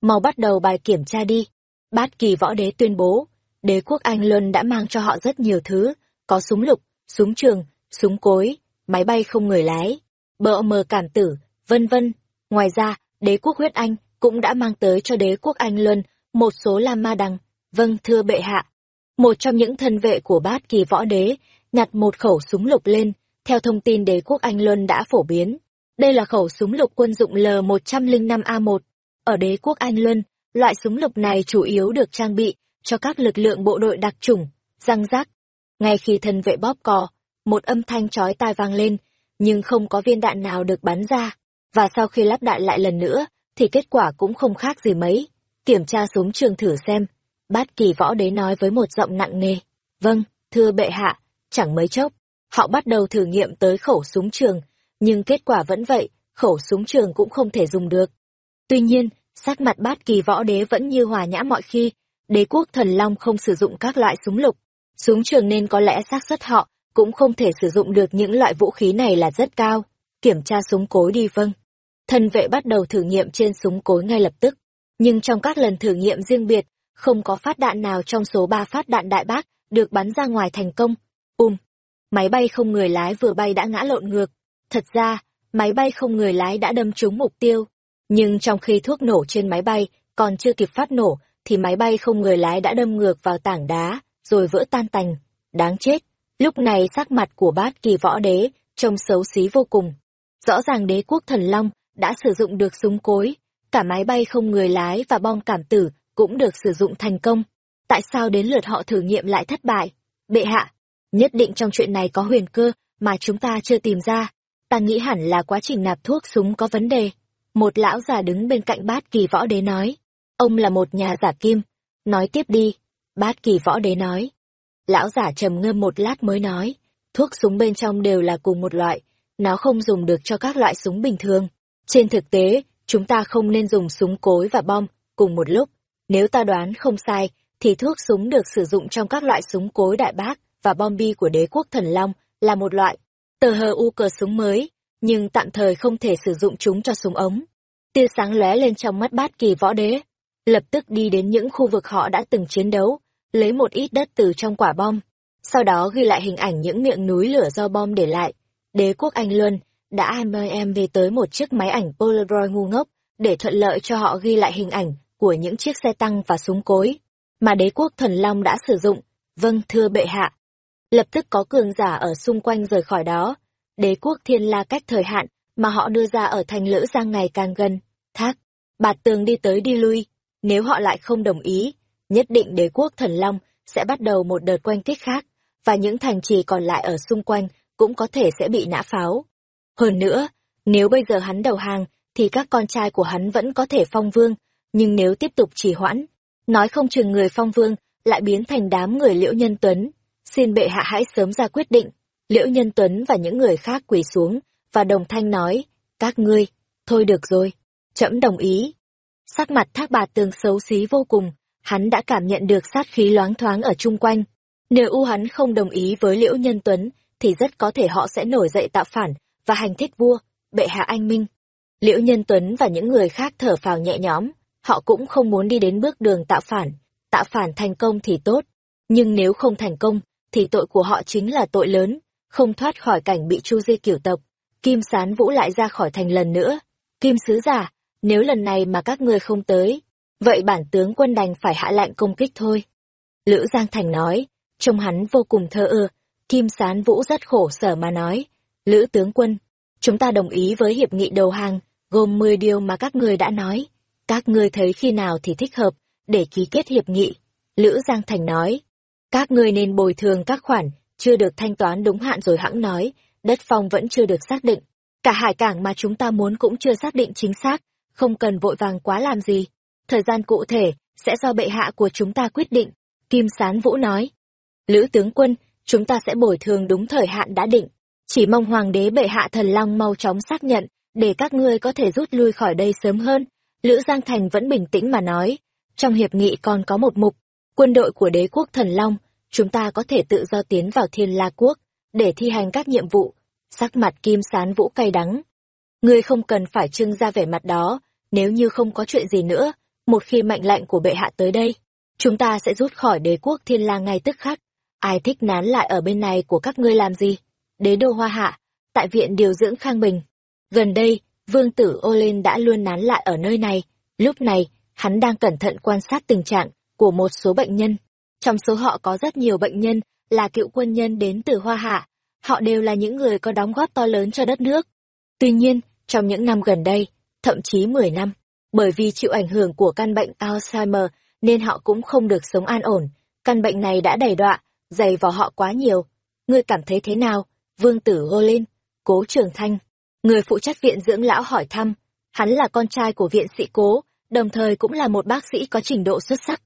Mau bắt đầu bài kiểm tra đi. Bát kỳ võ đế tuyên bố, đế quốc Anh Luân đã mang cho họ rất nhiều thứ, có súng lục, súng trường, súng cối, máy bay không người lái, bợ mờ cảm tử, vân vân. Ngoài ra, đế quốc huyết Anh cũng đã mang tới cho đế quốc Anh Luân một số lam ma đằng. Vâng, thưa bệ hạ. Một trong những thân vệ của bát kỳ võ đế nhặt một khẩu súng lục lên, theo thông tin đế quốc Anh Luân đã phổ biến. Đây là khẩu súng lục quân dụng L105A1. Ở đế quốc Anh Luân, loại súng lục này chủ yếu được trang bị cho các lực lượng bộ đội đặc chủng, răng rác. Ngay khi thân vệ bóp cò, một âm thanh chói tai vang lên, nhưng không có viên đạn nào được bắn ra. Và sau khi lắp đạn lại lần nữa, thì kết quả cũng không khác gì mấy. Kiểm tra súng trường thử xem. Bát kỳ võ đế nói với một giọng nặng nề. Vâng, thưa bệ hạ, chẳng mấy chốc. Họ bắt đầu thử nghiệm tới khẩu súng trường, nhưng kết quả vẫn vậy, khẩu súng trường cũng không thể dùng được. Tuy nhiên, sắc mặt bát kỳ võ đế vẫn như hòa nhã mọi khi, đế quốc thần long không sử dụng các loại súng lục. Súng trường nên có lẽ xác suất họ cũng không thể sử dụng được những loại vũ khí này là rất cao. Kiểm tra súng cối đi vâng. thần vệ bắt đầu thử nghiệm trên súng cối ngay lập tức. Nhưng trong các lần thử nghiệm riêng biệt, không có phát đạn nào trong số ba phát đạn đại bác được bắn ra ngoài thành công. Ùm! Máy bay không người lái vừa bay đã ngã lộn ngược. Thật ra, máy bay không người lái đã đâm trúng mục tiêu. Nhưng trong khi thuốc nổ trên máy bay còn chưa kịp phát nổ, thì máy bay không người lái đã đâm ngược vào tảng đá, rồi vỡ tan tành. Đáng chết! Lúc này sắc mặt của bát kỳ võ đế trông xấu xí vô cùng. Rõ ràng đế quốc thần long đã sử dụng được súng cối, cả máy bay không người lái và bom cảm tử cũng được sử dụng thành công. Tại sao đến lượt họ thử nghiệm lại thất bại? Bệ hạ, nhất định trong chuyện này có huyền cơ mà chúng ta chưa tìm ra. Ta nghĩ hẳn là quá trình nạp thuốc súng có vấn đề. Một lão già đứng bên cạnh bát kỳ võ đế nói. Ông là một nhà giả kim. Nói tiếp đi. Bát kỳ võ đế nói. Lão giả trầm ngâm một lát mới nói. Thuốc súng bên trong đều là cùng một loại. Nó không dùng được cho các loại súng bình thường. Trên thực tế, chúng ta không nên dùng súng cối và bom cùng một lúc. Nếu ta đoán không sai, thì thuốc súng được sử dụng trong các loại súng cối đại bác và bom bi của đế quốc thần long là một loại tờ hờ u cờ súng mới, nhưng tạm thời không thể sử dụng chúng cho súng ống. Tia sáng lóe lên trong mắt bát kỳ võ đế, lập tức đi đến những khu vực họ đã từng chiến đấu, lấy một ít đất từ trong quả bom, sau đó ghi lại hình ảnh những miệng núi lửa do bom để lại. Đế quốc Anh Luân đã em về tới một chiếc máy ảnh Polaroid ngu ngốc để thuận lợi cho họ ghi lại hình ảnh của những chiếc xe tăng và súng cối mà đế quốc thần long đã sử dụng. Vâng, thưa bệ hạ. Lập tức có cường giả ở xung quanh rời khỏi đó. Đế quốc thiên la cách thời hạn mà họ đưa ra ở thành lữ giang ngày càng gần. Thác, bạt tường đi tới đi lui. Nếu họ lại không đồng ý, nhất định đế quốc thần long sẽ bắt đầu một đợt quanh kích khác, và những thành trì còn lại ở xung quanh cũng có thể sẽ bị nã pháo. Hơn nữa, nếu bây giờ hắn đầu hàng, thì các con trai của hắn vẫn có thể phong vương, nhưng nếu tiếp tục trì hoãn, nói không chừng người phong vương lại biến thành đám người liễu nhân tuấn. Xin bệ hạ hãy sớm ra quyết định. Liễu nhân tuấn và những người khác quỳ xuống, và đồng thanh nói, các ngươi, thôi được rồi, trẫm đồng ý. Sắc mặt thác bà tường xấu xí vô cùng, hắn đã cảm nhận được sát khí loáng thoáng ở chung quanh. Nếu u hắn không đồng ý với liễu nhân tuấn, thì rất có thể họ sẽ nổi dậy tạo phản, và hành thích vua, bệ hạ anh minh. Liễu Nhân Tuấn và những người khác thở phào nhẹ nhõm, họ cũng không muốn đi đến bước đường tạo phản. Tạo phản thành công thì tốt, nhưng nếu không thành công, thì tội của họ chính là tội lớn, không thoát khỏi cảnh bị chu di kiểu tộc. Kim Sán Vũ lại ra khỏi thành lần nữa. Kim Sứ giả, nếu lần này mà các ngươi không tới, vậy bản tướng quân đành phải hạ lệnh công kích thôi. Lữ Giang Thành nói, trông hắn vô cùng thơ ơ, Kim Sán Vũ rất khổ sở mà nói, Lữ tướng quân, chúng ta đồng ý với hiệp nghị đầu hàng, gồm 10 điều mà các ngươi đã nói. Các ngươi thấy khi nào thì thích hợp, để ký kết hiệp nghị. Lữ Giang Thành nói, các ngươi nên bồi thường các khoản, chưa được thanh toán đúng hạn rồi hãng nói, đất phong vẫn chưa được xác định. Cả hải cảng mà chúng ta muốn cũng chưa xác định chính xác, không cần vội vàng quá làm gì. Thời gian cụ thể, sẽ do bệ hạ của chúng ta quyết định. Kim Sán Vũ nói, Lữ tướng quân, chúng ta sẽ bồi thường đúng thời hạn đã định. Chỉ mong hoàng đế bệ hạ thần long mau chóng xác nhận, để các ngươi có thể rút lui khỏi đây sớm hơn. Lữ Giang Thành vẫn bình tĩnh mà nói, trong hiệp nghị còn có một mục, quân đội của đế quốc thần long, chúng ta có thể tự do tiến vào thiên la quốc, để thi hành các nhiệm vụ. Sắc mặt kim sán vũ cay đắng. Ngươi không cần phải trưng ra vẻ mặt đó, nếu như không có chuyện gì nữa, một khi mệnh lệnh của bệ hạ tới đây, chúng ta sẽ rút khỏi đế quốc thiên la ngay tức khắc. Ai thích nán lại ở bên này của các ngươi làm gì? Đế đô hoa hạ, tại viện điều dưỡng Khang Bình. Gần đây, vương tử ô lên đã luôn nán lại ở nơi này. Lúc này, hắn đang cẩn thận quan sát tình trạng của một số bệnh nhân. Trong số họ có rất nhiều bệnh nhân là cựu quân nhân đến từ Hoa Hạ. Họ đều là những người có đóng góp to lớn cho đất nước. Tuy nhiên, trong những năm gần đây, thậm chí 10 năm, bởi vì chịu ảnh hưởng của căn bệnh Alzheimer nên họ cũng không được sống an ổn. Căn bệnh này đã đẩy đọa, dày vào họ quá nhiều. Ngươi cảm thấy thế nào? Vương tử hô lên. Cố Trường Thanh, người phụ trách viện dưỡng lão hỏi thăm. Hắn là con trai của viện sĩ Cố, đồng thời cũng là một bác sĩ có trình độ xuất sắc.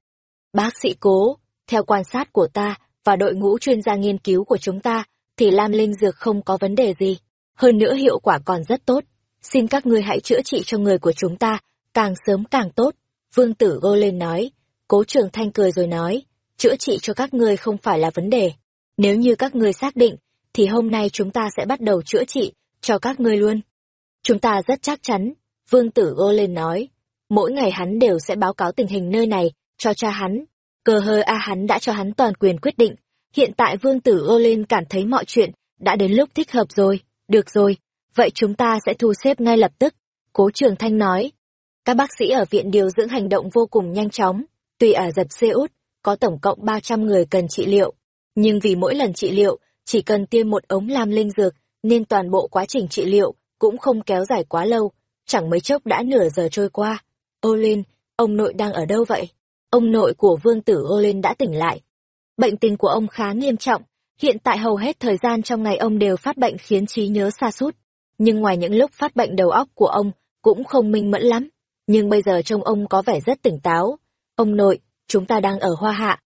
Bác sĩ Cố, theo quan sát của ta và đội ngũ chuyên gia nghiên cứu của chúng ta, thì Lam Linh Dược không có vấn đề gì. Hơn nữa hiệu quả còn rất tốt. Xin các ngươi hãy chữa trị cho người của chúng ta, càng sớm càng tốt. Vương tử gô lên nói. Cố Trường Thanh cười rồi nói, chữa trị cho các ngươi không phải là vấn đề. Nếu như các ngươi xác định, thì hôm nay chúng ta sẽ bắt đầu chữa trị cho các ngươi luôn. Chúng ta rất chắc chắn, Vương Tử Gô lên nói, mỗi ngày hắn đều sẽ báo cáo tình hình nơi này cho cha hắn. Cờ hơ A hắn đã cho hắn toàn quyền quyết định. Hiện tại Vương Tử ô lên cảm thấy mọi chuyện đã đến lúc thích hợp rồi. Được rồi, vậy chúng ta sẽ thu xếp ngay lập tức. Cố Trường Thanh nói. Các bác sĩ ở viện điều dưỡng hành động vô cùng nhanh chóng. Tuy Ả Rập Xê Út có tổng cộng 300 người cần trị liệu, nhưng vì mỗi lần trị liệu chỉ cần tiêm một ống lam linh dược, nên toàn bộ quá trình trị liệu cũng không kéo dài quá lâu, chẳng mấy chốc đã nửa giờ trôi qua. Ô Linh, ông nội đang ở đâu vậy? Ông nội của vương tử Ô lên đã tỉnh lại. Bệnh tình của ông khá nghiêm trọng, hiện tại hầu hết thời gian trong ngày ông đều phát bệnh khiến trí nhớ xa sút Nhưng ngoài những lúc phát bệnh đầu óc của ông cũng không minh mẫn lắm. Nhưng bây giờ trông ông có vẻ rất tỉnh táo. Ông nội, chúng ta đang ở Hoa Hạ.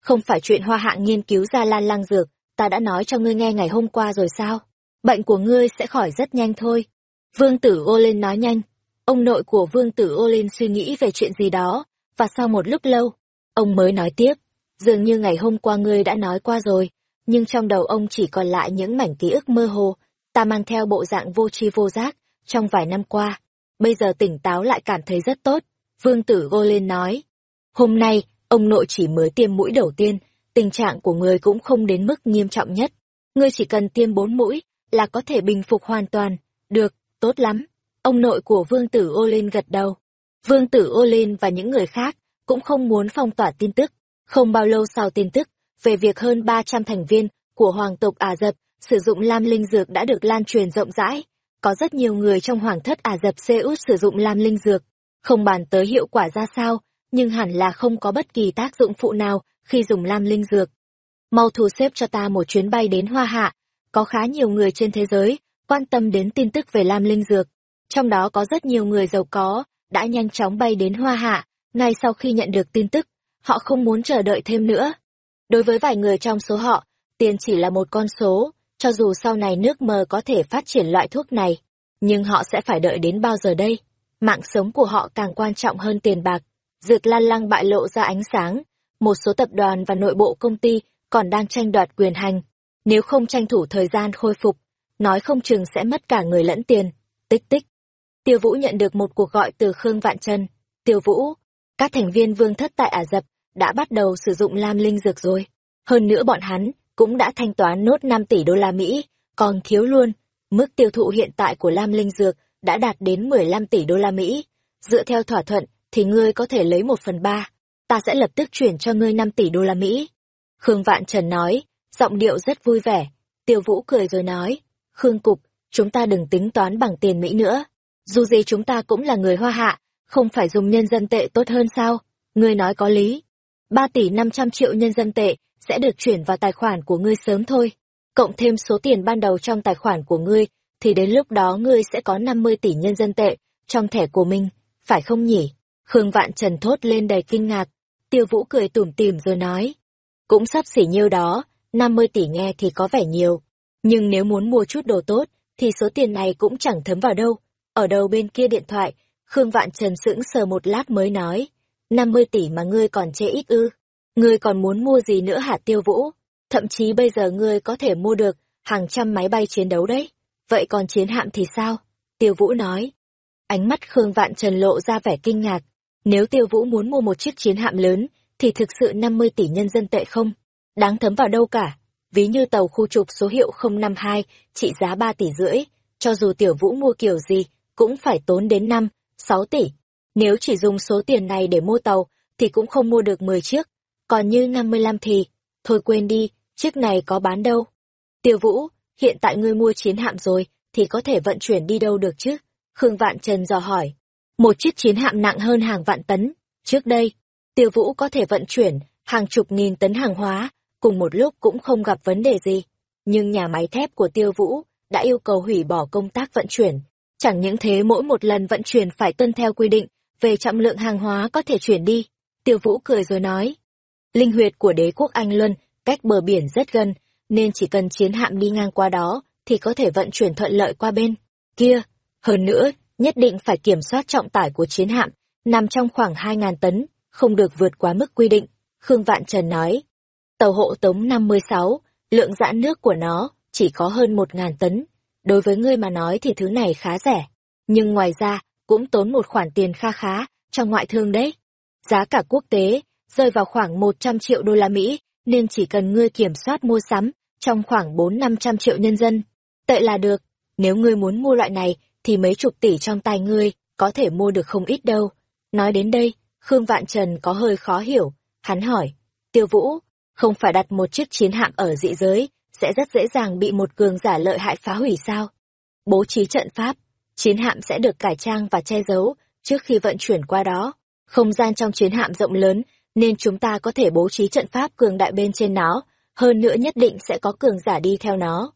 Không phải chuyện Hoa Hạ nghiên cứu ra lan lăng dược, ta đã nói cho ngươi nghe ngày hôm qua rồi sao? Bệnh của ngươi sẽ khỏi rất nhanh thôi. Vương tử ô lên nói nhanh. Ông nội của vương tử ô lên suy nghĩ về chuyện gì đó, và sau một lúc lâu, ông mới nói tiếp. Dường như ngày hôm qua ngươi đã nói qua rồi, nhưng trong đầu ông chỉ còn lại những mảnh ký ức mơ hồ, ta mang theo bộ dạng vô tri vô giác, trong vài năm qua. Bây giờ tỉnh táo lại cảm thấy rất tốt. Vương tử ô lên nói. Hôm nay, ông nội chỉ mới tiêm mũi đầu tiên, tình trạng của người cũng không đến mức nghiêm trọng nhất. Ngươi chỉ cần tiêm bốn mũi là có thể bình phục hoàn toàn. Được, tốt lắm. Ông nội của Vương tử Ô Lên gật đầu. Vương tử Ô và những người khác cũng không muốn phong tỏa tin tức. Không bao lâu sau tin tức về việc hơn 300 thành viên của Hoàng tộc Ả dập sử dụng lam linh dược đã được lan truyền rộng rãi. Có rất nhiều người trong Hoàng thất Ả dập Xê Út sử dụng lam linh dược. Không bàn tới hiệu quả ra sao, nhưng hẳn là không có bất kỳ tác dụng phụ nào khi dùng lam linh dược. Mau thu xếp cho ta một chuyến bay đến Hoa Hạ, có khá nhiều người trên thế giới quan tâm đến tin tức về lam linh dược. Trong đó có rất nhiều người giàu có, đã nhanh chóng bay đến Hoa Hạ, ngay sau khi nhận được tin tức, họ không muốn chờ đợi thêm nữa. Đối với vài người trong số họ, tiền chỉ là một con số, cho dù sau này nước mờ có thể phát triển loại thuốc này, nhưng họ sẽ phải đợi đến bao giờ đây? Mạng sống của họ càng quan trọng hơn tiền bạc. Dược lan lăng bại lộ ra ánh sáng, một số tập đoàn và nội bộ công ty còn đang tranh đoạt quyền hành. Nếu không tranh thủ thời gian khôi phục, nói không chừng sẽ mất cả người lẫn tiền. Tích tích. Tiêu Vũ nhận được một cuộc gọi từ Khương Vạn Trần. Tiêu Vũ, các thành viên vương thất tại Ả Rập đã bắt đầu sử dụng lam linh dược rồi. Hơn nữa bọn hắn cũng đã thanh toán nốt 5 tỷ đô la Mỹ, còn thiếu luôn. Mức tiêu thụ hiện tại của lam linh dược đã đạt đến 15 tỷ đô la Mỹ. Dựa theo thỏa thuận thì ngươi có thể lấy một phần ba ta sẽ lập tức chuyển cho ngươi 5 tỷ đô la Mỹ. Khương Vạn Trần nói, giọng điệu rất vui vẻ. Tiêu Vũ cười rồi nói, Khương Cục, chúng ta đừng tính toán bằng tiền Mỹ nữa. Dù gì chúng ta cũng là người hoa hạ, không phải dùng nhân dân tệ tốt hơn sao? Ngươi nói có lý. ba tỷ năm trăm triệu nhân dân tệ sẽ được chuyển vào tài khoản của ngươi sớm thôi. Cộng thêm số tiền ban đầu trong tài khoản của ngươi, thì đến lúc đó ngươi sẽ có năm mươi tỷ nhân dân tệ trong thẻ của mình, phải không nhỉ? Khương Vạn Trần thốt lên đầy kinh ngạc. Tiêu Vũ cười tủm tỉm rồi nói. Cũng sắp xỉ nhiêu đó, năm mươi tỷ nghe thì có vẻ nhiều. Nhưng nếu muốn mua chút đồ tốt, thì số tiền này cũng chẳng thấm vào đâu. Ở đầu bên kia điện thoại, Khương Vạn Trần sững sờ một lát mới nói. năm mươi tỷ mà ngươi còn chê ít ư. Ngươi còn muốn mua gì nữa hả Tiêu Vũ? Thậm chí bây giờ ngươi có thể mua được hàng trăm máy bay chiến đấu đấy. Vậy còn chiến hạm thì sao? Tiêu Vũ nói. Ánh mắt Khương Vạn Trần lộ ra vẻ kinh ngạc. Nếu Tiêu Vũ muốn mua một chiếc chiến hạm lớn, thì thực sự 50 tỷ nhân dân tệ không? Đáng thấm vào đâu cả. Ví như tàu khu trục số hiệu 052, trị giá 3 tỷ rưỡi, cho dù Tiểu Vũ mua kiểu gì, cũng phải tốn đến 5, 6 tỷ. Nếu chỉ dùng số tiền này để mua tàu, thì cũng không mua được 10 chiếc. Còn như 55 thì, thôi quên đi, chiếc này có bán đâu. Tiêu Vũ, hiện tại ngươi mua chiến hạm rồi, thì có thể vận chuyển đi đâu được chứ? Khương Vạn Trần dò hỏi. Một chiếc chiến hạm nặng hơn hàng vạn tấn. Trước đây, Tiêu Vũ có thể vận chuyển hàng chục nghìn tấn hàng hóa, cùng một lúc cũng không gặp vấn đề gì. Nhưng nhà máy thép của Tiêu Vũ đã yêu cầu hủy bỏ công tác vận chuyển. Chẳng những thế mỗi một lần vận chuyển phải tuân theo quy định về trọng lượng hàng hóa có thể chuyển đi. Tiêu Vũ cười rồi nói. Linh huyệt của đế quốc Anh Luân cách bờ biển rất gần, nên chỉ cần chiến hạm đi ngang qua đó thì có thể vận chuyển thuận lợi qua bên kia. Hơn nữa, nhất định phải kiểm soát trọng tải của chiến hạm, nằm trong khoảng 2.000 tấn, không được vượt quá mức quy định. Khương Vạn Trần nói. Tàu hộ tống 56, lượng giãn nước của nó chỉ có hơn 1.000 tấn. Đối với ngươi mà nói thì thứ này khá rẻ. Nhưng ngoài ra, cũng tốn một khoản tiền kha khá cho ngoại thương đấy. Giá cả quốc tế rơi vào khoảng 100 triệu đô la Mỹ, nên chỉ cần ngươi kiểm soát mua sắm trong khoảng 4-500 triệu nhân dân. Tệ là được, nếu ngươi muốn mua loại này thì mấy chục tỷ trong tay ngươi có thể mua được không ít đâu. Nói đến đây, Khương Vạn Trần có hơi khó hiểu, hắn hỏi, Tiêu Vũ, không phải đặt một chiếc chiến hạm ở dị giới, sẽ rất dễ dàng bị một cường giả lợi hại phá hủy sao? Bố trí trận pháp, chiến hạm sẽ được cải trang và che giấu trước khi vận chuyển qua đó. Không gian trong chiến hạm rộng lớn, nên chúng ta có thể bố trí trận pháp cường đại bên trên nó, hơn nữa nhất định sẽ có cường giả đi theo nó.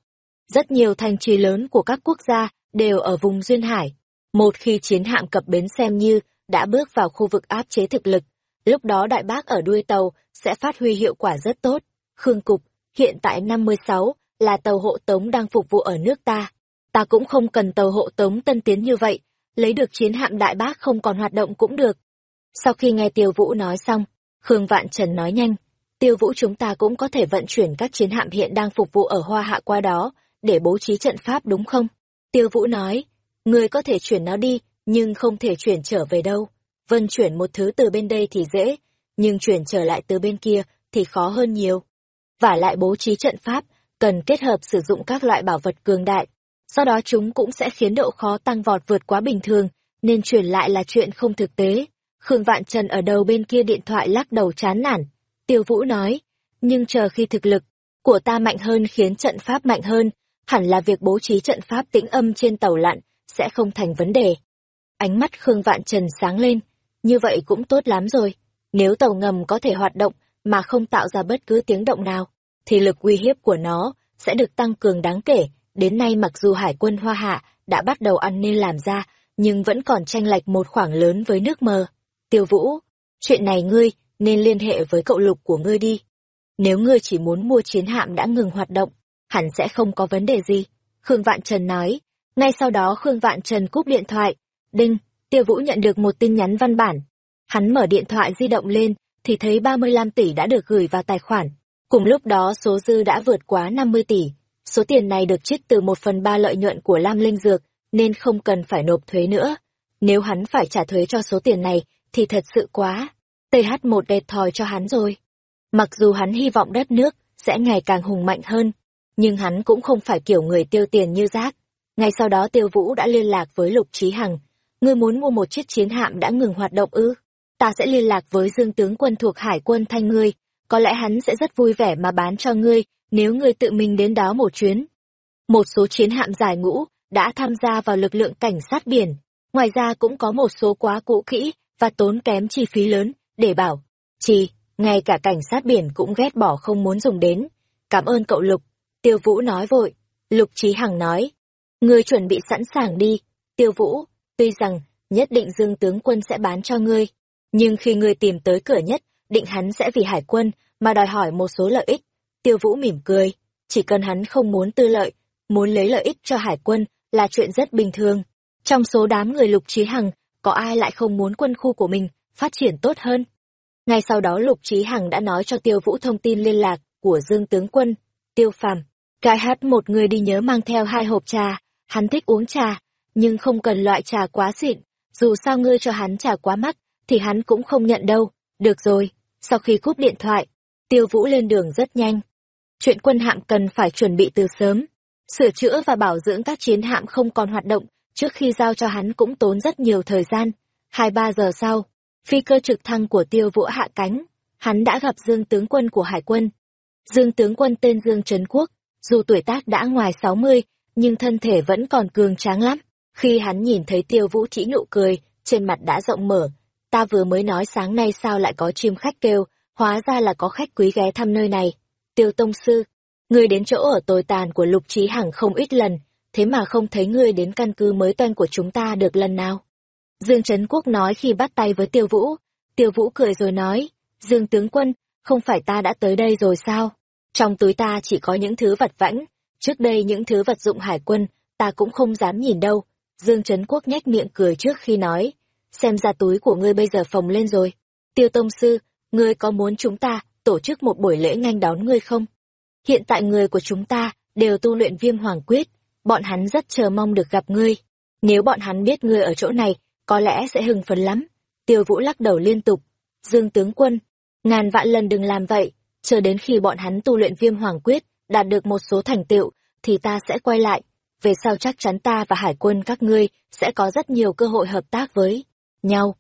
Rất nhiều thành trì lớn của các quốc gia đều ở vùng duyên hải. Một khi chiến hạm cập bến xem như đã bước vào khu vực áp chế thực lực, lúc đó đại bác ở đuôi tàu sẽ phát huy hiệu quả rất tốt. Khương Cục, hiện tại 56 là tàu hộ tống đang phục vụ ở nước ta. Ta cũng không cần tàu hộ tống tân tiến như vậy, lấy được chiến hạm đại bác không còn hoạt động cũng được. Sau khi nghe Tiêu Vũ nói xong, Khương Vạn Trần nói nhanh, Tiêu Vũ chúng ta cũng có thể vận chuyển các chiến hạm hiện đang phục vụ ở Hoa Hạ qua đó, để bố trí trận pháp đúng không? Tiêu Vũ nói, người có thể chuyển nó đi, nhưng không thể chuyển trở về đâu. Vân chuyển một thứ từ bên đây thì dễ, nhưng chuyển trở lại từ bên kia thì khó hơn nhiều. Và lại bố trí trận pháp, cần kết hợp sử dụng các loại bảo vật cường đại. Do đó chúng cũng sẽ khiến độ khó tăng vọt vượt quá bình thường, nên chuyển lại là chuyện không thực tế. Khương Vạn Trần ở đầu bên kia điện thoại lắc đầu chán nản. Tiêu Vũ nói, nhưng chờ khi thực lực của ta mạnh hơn khiến trận pháp mạnh hơn, hẳn là việc bố trí trận pháp tĩnh âm trên tàu lặn sẽ không thành vấn đề. Ánh mắt Khương Vạn Trần sáng lên, như vậy cũng tốt lắm rồi. Nếu tàu ngầm có thể hoạt động mà không tạo ra bất cứ tiếng động nào, thì lực uy hiếp của nó sẽ được tăng cường đáng kể. Đến nay mặc dù Hải quân Hoa Hạ đã bắt đầu ăn nên làm ra, nhưng vẫn còn tranh lệch một khoảng lớn với nước mờ. Tiêu Vũ, chuyện này ngươi nên liên hệ với cậu lục của ngươi đi. Nếu ngươi chỉ muốn mua chiến hạm đã ngừng hoạt động, hẳn sẽ không có vấn đề gì. Khương Vạn Trần nói. Ngay sau đó Khương Vạn Trần cúp điện thoại. Đinh, Tiêu Vũ nhận được một tin nhắn văn bản. Hắn mở điện thoại di động lên, thì thấy 35 tỷ đã được gửi vào tài khoản. Cùng lúc đó số dư đã vượt quá 50 tỷ. Số tiền này được trích từ một phần ba lợi nhuận của Lam Linh Dược, nên không cần phải nộp thuế nữa. Nếu hắn phải trả thuế cho số tiền này, thì thật sự quá. TH1 đệt thòi cho hắn rồi. Mặc dù hắn hy vọng đất nước sẽ ngày càng hùng mạnh hơn, nhưng hắn cũng không phải kiểu người tiêu tiền như rác. Ngay sau đó Tiêu Vũ đã liên lạc với Lục Trí Hằng. Ngươi muốn mua một chiếc chiến hạm đã ngừng hoạt động ư? Ta sẽ liên lạc với Dương tướng quân thuộc Hải quân Thanh ngươi. Có lẽ hắn sẽ rất vui vẻ mà bán cho ngươi nếu ngươi tự mình đến đó một chuyến. Một số chiến hạm giải ngũ đã tham gia vào lực lượng cảnh sát biển, ngoài ra cũng có một số quá cũ kỹ và tốn kém chi phí lớn để bảo trì, ngay cả cảnh sát biển cũng ghét bỏ không muốn dùng đến. Cảm ơn cậu Lục, Tiêu Vũ nói vội. Lục Trí Hằng nói, ngươi chuẩn bị sẵn sàng đi, Tiêu Vũ, tuy rằng nhất định Dương tướng quân sẽ bán cho ngươi, nhưng khi ngươi tìm tới cửa nhất, định hắn sẽ vì hải quân mà đòi hỏi một số lợi ích. Tiêu Vũ mỉm cười, chỉ cần hắn không muốn tư lợi, muốn lấy lợi ích cho hải quân là chuyện rất bình thường. Trong số đám người Lục Trí Hằng, có ai lại không muốn quân khu của mình phát triển tốt hơn? Ngay sau đó Lục Trí Hằng đã nói cho Tiêu Vũ thông tin liên lạc của Dương tướng quân, Tiêu Phàm. Cái hát một người đi nhớ mang theo hai hộp trà, hắn thích uống trà, nhưng không cần loại trà quá xịn, dù sao ngươi cho hắn trà quá mắc, thì hắn cũng không nhận đâu. Được rồi, sau khi cúp điện thoại, Tiêu Vũ lên đường rất nhanh. Chuyện quân hạm cần phải chuẩn bị từ sớm. Sửa chữa và bảo dưỡng các chiến hạm không còn hoạt động, trước khi giao cho hắn cũng tốn rất nhiều thời gian. Hai ba giờ sau, phi cơ trực thăng của Tiêu Vũ hạ cánh, hắn đã gặp Dương tướng quân của Hải quân. Dương tướng quân tên Dương Trấn Quốc, dù tuổi tác đã ngoài 60, nhưng thân thể vẫn còn cường tráng lắm. Khi hắn nhìn thấy Tiêu Vũ chỉ nụ cười, trên mặt đã rộng mở. Ta vừa mới nói sáng nay sao lại có chim khách kêu, hóa ra là có khách quý ghé thăm nơi này. Tiêu Tông Sư, ngươi đến chỗ ở tồi tàn của Lục Trí Hằng không ít lần, thế mà không thấy ngươi đến căn cứ mới toan của chúng ta được lần nào. Dương Trấn Quốc nói khi bắt tay với Tiêu Vũ. Tiêu Vũ cười rồi nói, Dương tướng quân, không phải ta đã tới đây rồi sao? Trong túi ta chỉ có những thứ vật vãnh, trước đây những thứ vật dụng hải quân, ta cũng không dám nhìn đâu. Dương Trấn Quốc nhếch miệng cười trước khi nói, xem ra túi của ngươi bây giờ phồng lên rồi. Tiêu Tông Sư, ngươi có muốn chúng ta tổ chức một buổi lễ nghênh đón ngươi không? Hiện tại người của chúng ta đều tu luyện viêm hoàng quyết, bọn hắn rất chờ mong được gặp ngươi. Nếu bọn hắn biết ngươi ở chỗ này, có lẽ sẽ hưng phấn lắm. Tiêu Vũ lắc đầu liên tục. Dương tướng quân, ngàn vạn lần đừng làm vậy, chờ đến khi bọn hắn tu luyện viêm hoàng quyết, đạt được một số thành tựu, thì ta sẽ quay lại. Về sau chắc chắn ta và hải quân các ngươi sẽ có rất nhiều cơ hội hợp tác với nhau.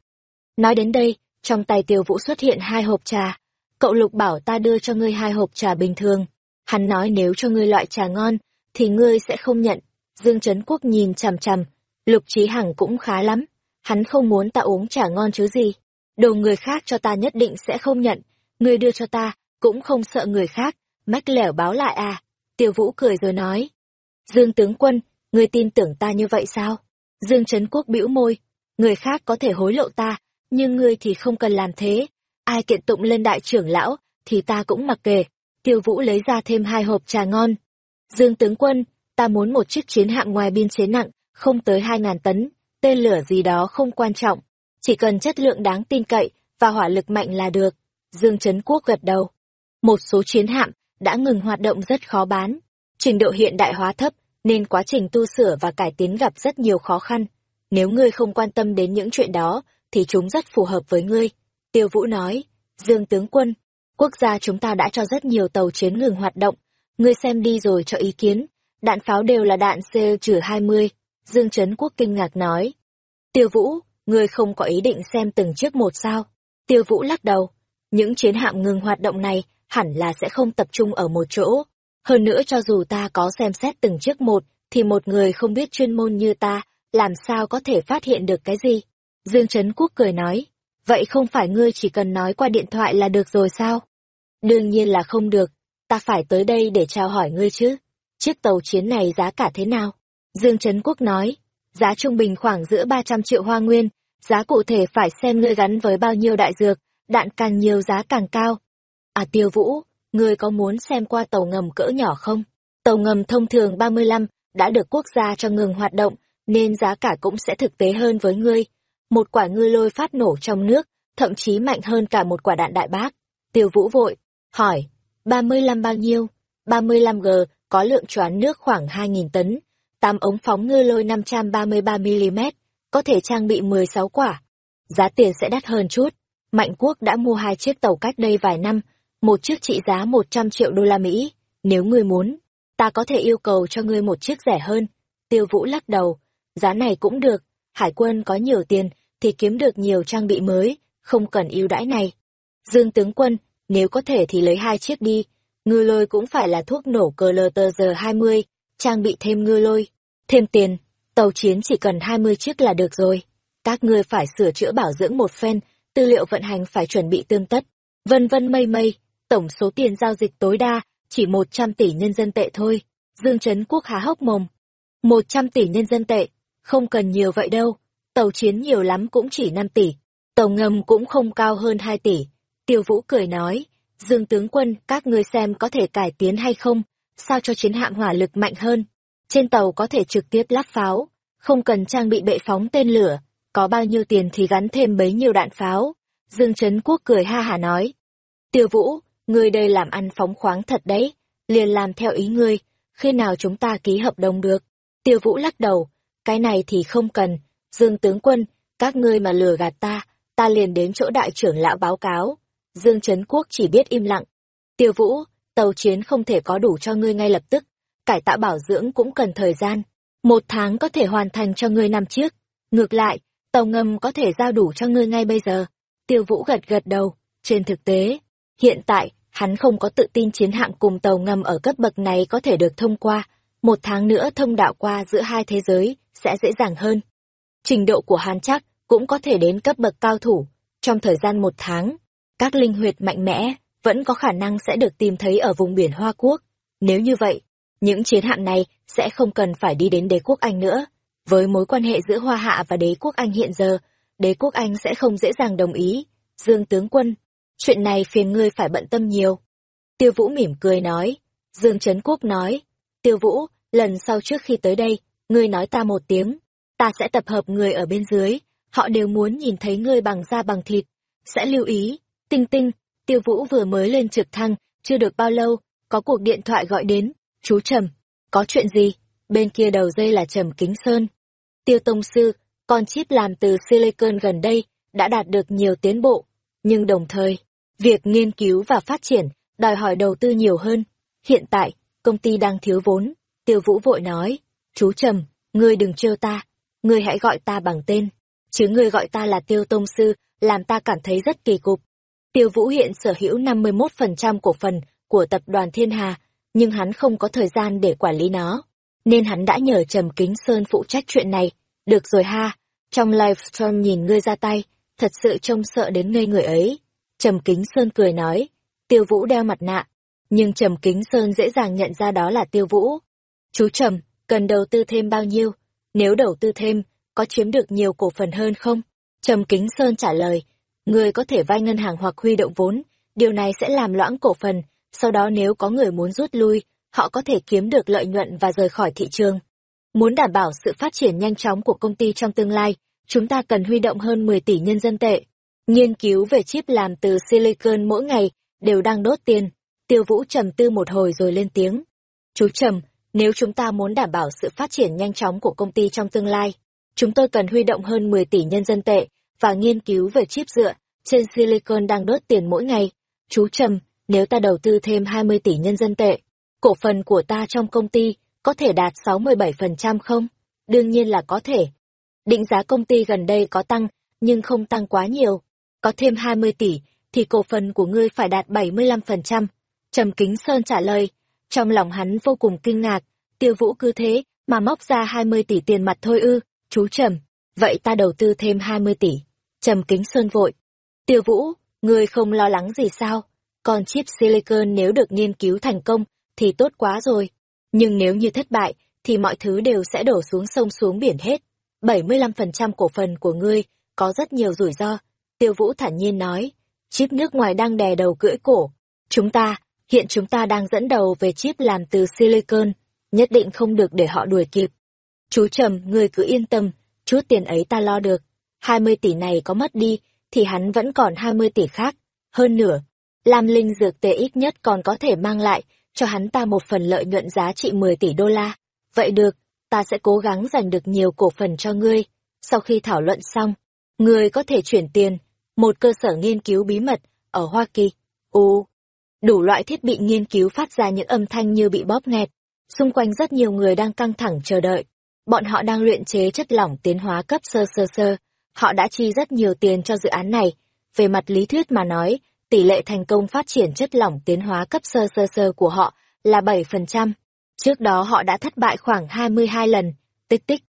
Nói đến đây, trong tay tiêu vũ xuất hiện hai hộp trà. Cậu Lục bảo ta đưa cho ngươi hai hộp trà bình thường. Hắn nói nếu cho ngươi loại trà ngon, thì ngươi sẽ không nhận. Dương Trấn Quốc nhìn chằm chằm, Lục Trí Hằng cũng khá lắm. Hắn không muốn ta uống trà ngon chứ gì. Đồ người khác cho ta nhất định sẽ không nhận. Ngươi đưa cho ta, cũng không sợ người khác. Mách lẻo báo lại à. Tiêu Vũ cười rồi nói. Dương tướng quân, ngươi tin tưởng ta như vậy sao? Dương Trấn Quốc bĩu môi. Người khác có thể hối lộ ta, nhưng ngươi thì không cần làm thế. Ai kiện tụng lên đại trưởng lão, thì ta cũng mặc kệ. Tiêu Vũ lấy ra thêm hai hộp trà ngon. Dương tướng quân, ta muốn một chiếc chiến hạm ngoài biên chế nặng, không tới hai ngàn tấn, tên lửa gì đó không quan trọng. Chỉ cần chất lượng đáng tin cậy và hỏa lực mạnh là được. Dương Trấn Quốc gật đầu. Một số chiến hạm đã ngừng hoạt động rất khó bán. Trình độ hiện đại hóa thấp, nên quá trình tu sửa và cải tiến gặp rất nhiều khó khăn. Nếu ngươi không quan tâm đến những chuyện đó, thì chúng rất phù hợp với ngươi. Tiêu Vũ nói, Dương tướng quân, quốc gia chúng ta đã cho rất nhiều tàu chiến ngừng hoạt động, ngươi xem đi rồi cho ý kiến, đạn pháo đều là đạn C-20, Dương Trấn Quốc kinh ngạc nói. Tiêu Vũ, ngươi không có ý định xem từng chiếc một sao? Tiêu Vũ lắc đầu, những chiến hạm ngừng hoạt động này hẳn là sẽ không tập trung ở một chỗ. Hơn nữa cho dù ta có xem xét từng chiếc một, thì một người không biết chuyên môn như ta, làm sao có thể phát hiện được cái gì? Dương Trấn Quốc cười nói, vậy không phải ngươi chỉ cần nói qua điện thoại là được rồi sao? Đương nhiên là không được, ta phải tới đây để chào hỏi ngươi chứ. Chiếc tàu chiến này giá cả thế nào? Dương Trấn Quốc nói, giá trung bình khoảng giữa 300 triệu hoa nguyên, giá cụ thể phải xem ngươi gắn với bao nhiêu đại dược, đạn càng nhiều giá càng cao. À tiêu vũ, ngươi có muốn xem qua tàu ngầm cỡ nhỏ không? Tàu ngầm thông thường 35 đã được quốc gia cho ngừng hoạt động, nên giá cả cũng sẽ thực tế hơn với ngươi một quả ngư lôi phát nổ trong nước, thậm chí mạnh hơn cả một quả đạn đại bác. Tiêu Vũ vội, hỏi, 35 bao nhiêu? 35G có lượng choán nước khoảng 2.000 tấn, 8 ống phóng ngư lôi 533mm, có thể trang bị 16 quả. Giá tiền sẽ đắt hơn chút. Mạnh Quốc đã mua hai chiếc tàu cách đây vài năm, một chiếc trị giá 100 triệu đô la Mỹ. Nếu ngươi muốn, ta có thể yêu cầu cho ngươi một chiếc rẻ hơn. Tiêu Vũ lắc đầu, giá này cũng được, hải quân có nhiều tiền thì kiếm được nhiều trang bị mới, không cần ưu đãi này. Dương tướng quân, nếu có thể thì lấy hai chiếc đi, ngư lôi cũng phải là thuốc nổ cờ lờ tờ giờ 20, trang bị thêm ngư lôi, thêm tiền, tàu chiến chỉ cần 20 chiếc là được rồi. Các ngươi phải sửa chữa bảo dưỡng một phen, tư liệu vận hành phải chuẩn bị tương tất. Vân vân mây mây, tổng số tiền giao dịch tối đa, chỉ 100 tỷ nhân dân tệ thôi. Dương Trấn Quốc há hốc mồm. 100 tỷ nhân dân tệ, không cần nhiều vậy đâu. Tàu chiến nhiều lắm cũng chỉ 5 tỷ. Tàu ngầm cũng không cao hơn 2 tỷ. Tiêu Vũ cười nói, Dương tướng quân, các ngươi xem có thể cải tiến hay không, sao cho chiến hạm hỏa lực mạnh hơn. Trên tàu có thể trực tiếp lắp pháo, không cần trang bị bệ phóng tên lửa, có bao nhiêu tiền thì gắn thêm bấy nhiêu đạn pháo. Dương Trấn Quốc cười ha hà nói. Tiêu Vũ, ngươi đây làm ăn phóng khoáng thật đấy, liền làm theo ý ngươi, khi nào chúng ta ký hợp đồng được. Tiêu Vũ lắc đầu, cái này thì không cần, Dương tướng quân, các ngươi mà lừa gạt ta, ta liền đến chỗ đại trưởng lão báo cáo. Dương Trấn Quốc chỉ biết im lặng. Tiêu Vũ, tàu chiến không thể có đủ cho ngươi ngay lập tức, cải tạo bảo dưỡng cũng cần thời gian. Một tháng có thể hoàn thành cho ngươi năm chiếc. Ngược lại, tàu ngầm có thể giao đủ cho ngươi ngay bây giờ. Tiêu Vũ gật gật đầu, trên thực tế, hiện tại, hắn không có tự tin chiến hạm cùng tàu ngầm ở cấp bậc này có thể được thông qua. Một tháng nữa thông đạo qua giữa hai thế giới sẽ dễ dàng hơn. Trình độ của hắn chắc cũng có thể đến cấp bậc cao thủ. Trong thời gian một tháng, các linh huyệt mạnh mẽ vẫn có khả năng sẽ được tìm thấy ở vùng biển Hoa Quốc. Nếu như vậy, những chiến hạm này sẽ không cần phải đi đến đế quốc Anh nữa. Với mối quan hệ giữa Hoa Hạ và đế quốc Anh hiện giờ, đế quốc Anh sẽ không dễ dàng đồng ý. Dương tướng quân, chuyện này phiền ngươi phải bận tâm nhiều. Tiêu Vũ mỉm cười nói. Dương Trấn Quốc nói, Tiêu Vũ, lần sau trước khi tới đây, ngươi nói ta một tiếng, ta sẽ tập hợp người ở bên dưới, họ đều muốn nhìn thấy ngươi bằng da bằng thịt, sẽ lưu ý. Tinh tinh, Tiêu Vũ vừa mới lên trực thăng, chưa được bao lâu, có cuộc điện thoại gọi đến, chú Trầm, có chuyện gì? Bên kia đầu dây là Trầm Kính Sơn. Tiêu Tông Sư, con chip làm từ silicon gần đây, đã đạt được nhiều tiến bộ, nhưng đồng thời, việc nghiên cứu và phát triển, đòi hỏi đầu tư nhiều hơn. Hiện tại, công ty đang thiếu vốn, Tiêu Vũ vội nói, chú Trầm, ngươi đừng trêu ta, ngươi hãy gọi ta bằng tên, chứ ngươi gọi ta là Tiêu Tông Sư, làm ta cảm thấy rất kỳ cục. Tiêu Vũ hiện sở hữu 51% cổ phần của tập đoàn Thiên Hà, nhưng hắn không có thời gian để quản lý nó, nên hắn đã nhờ Trầm Kính Sơn phụ trách chuyện này. Được rồi ha, trong livestream nhìn ngươi ra tay, thật sự trông sợ đến ngây người ấy. Trầm Kính Sơn cười nói, Tiêu Vũ đeo mặt nạ, nhưng Trầm Kính Sơn dễ dàng nhận ra đó là Tiêu Vũ. Chú Trầm, cần đầu tư thêm bao nhiêu? Nếu đầu tư thêm, có chiếm được nhiều cổ phần hơn không? Trầm Kính Sơn trả lời, người có thể vay ngân hàng hoặc huy động vốn, điều này sẽ làm loãng cổ phần, sau đó nếu có người muốn rút lui, họ có thể kiếm được lợi nhuận và rời khỏi thị trường. Muốn đảm bảo sự phát triển nhanh chóng của công ty trong tương lai, chúng ta cần huy động hơn 10 tỷ nhân dân tệ. Nghiên cứu về chip làm từ silicon mỗi ngày đều đang đốt tiền. Tiêu Vũ trầm tư một hồi rồi lên tiếng. Chú Trầm, nếu chúng ta muốn đảm bảo sự phát triển nhanh chóng của công ty trong tương lai, chúng tôi cần huy động hơn 10 tỷ nhân dân tệ và nghiên cứu về chip dựa trên silicon đang đốt tiền mỗi ngày. Chú Trầm, nếu ta đầu tư thêm 20 tỷ nhân dân tệ, cổ phần của ta trong công ty có thể đạt 67% không? Đương nhiên là có thể. Định giá công ty gần đây có tăng, nhưng không tăng quá nhiều. Có thêm 20 tỷ, thì cổ phần của ngươi phải đạt 75%. Trầm Kính Sơn trả lời, trong lòng hắn vô cùng kinh ngạc, tiêu vũ cứ thế, mà móc ra 20 tỷ tiền mặt thôi ư, chú Trầm, vậy ta đầu tư thêm 20 tỷ. Trầm Kính Sơn vội. Tiêu vũ, ngươi không lo lắng gì sao? Còn chip silicon nếu được nghiên cứu thành công, thì tốt quá rồi. Nhưng nếu như thất bại, thì mọi thứ đều sẽ đổ xuống sông xuống biển hết. 75% cổ phần của ngươi có rất nhiều rủi ro. Tiêu Vũ thản nhiên nói, chip nước ngoài đang đè đầu cưỡi cổ. Chúng ta, hiện chúng ta đang dẫn đầu về chip làm từ silicon, nhất định không được để họ đuổi kịp. Chú Trầm, ngươi cứ yên tâm, chút tiền ấy ta lo được. 20 tỷ này có mất đi, thì hắn vẫn còn 20 tỷ khác. Hơn nữa, Lam Linh dược tệ ít nhất còn có thể mang lại cho hắn ta một phần lợi nhuận giá trị 10 tỷ đô la. Vậy được, ta sẽ cố gắng giành được nhiều cổ phần cho ngươi. Sau khi thảo luận xong, ngươi có thể chuyển tiền, một cơ sở nghiên cứu bí mật ở Hoa Kỳ. Ồ, đủ loại thiết bị nghiên cứu phát ra những âm thanh như bị bóp nghẹt. Xung quanh rất nhiều người đang căng thẳng chờ đợi. Bọn họ đang luyện chế chất lỏng tiến hóa cấp sơ sơ sơ. Họ đã chi rất nhiều tiền cho dự án này. Về mặt lý thuyết mà nói, tỷ lệ thành công phát triển chất lỏng tiến hóa cấp sơ sơ sơ của họ là 7%. Trước đó họ đã thất bại khoảng 22 lần, tích tích.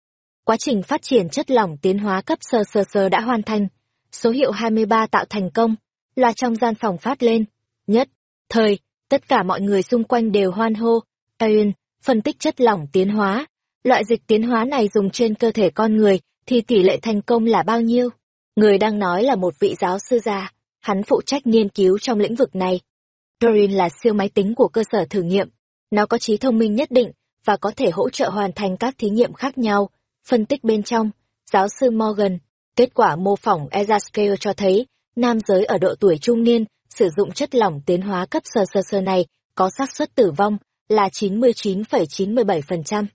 Quá trình phát triển chất lỏng tiến hóa cấp sơ sơ sơ đã hoàn thành. Số hiệu 23 tạo thành công, loa trong gian phòng phát lên. Nhất, thời, tất cả mọi người xung quanh đều hoan hô. Ayun phân tích chất lỏng tiến hóa. Loại dịch tiến hóa này dùng trên cơ thể con người, thì tỷ lệ thành công là bao nhiêu? Người đang nói là một vị giáo sư già, hắn phụ trách nghiên cứu trong lĩnh vực này. Dorin là siêu máy tính của cơ sở thử nghiệm. Nó có trí thông minh nhất định và có thể hỗ trợ hoàn thành các thí nghiệm khác nhau. Phân tích bên trong, giáo sư Morgan, kết quả mô phỏng Ezascale cho thấy, nam giới ở độ tuổi trung niên sử dụng chất lỏng tiến hóa cấp sơ sơ sơ này có xác suất tử vong là 99,97%.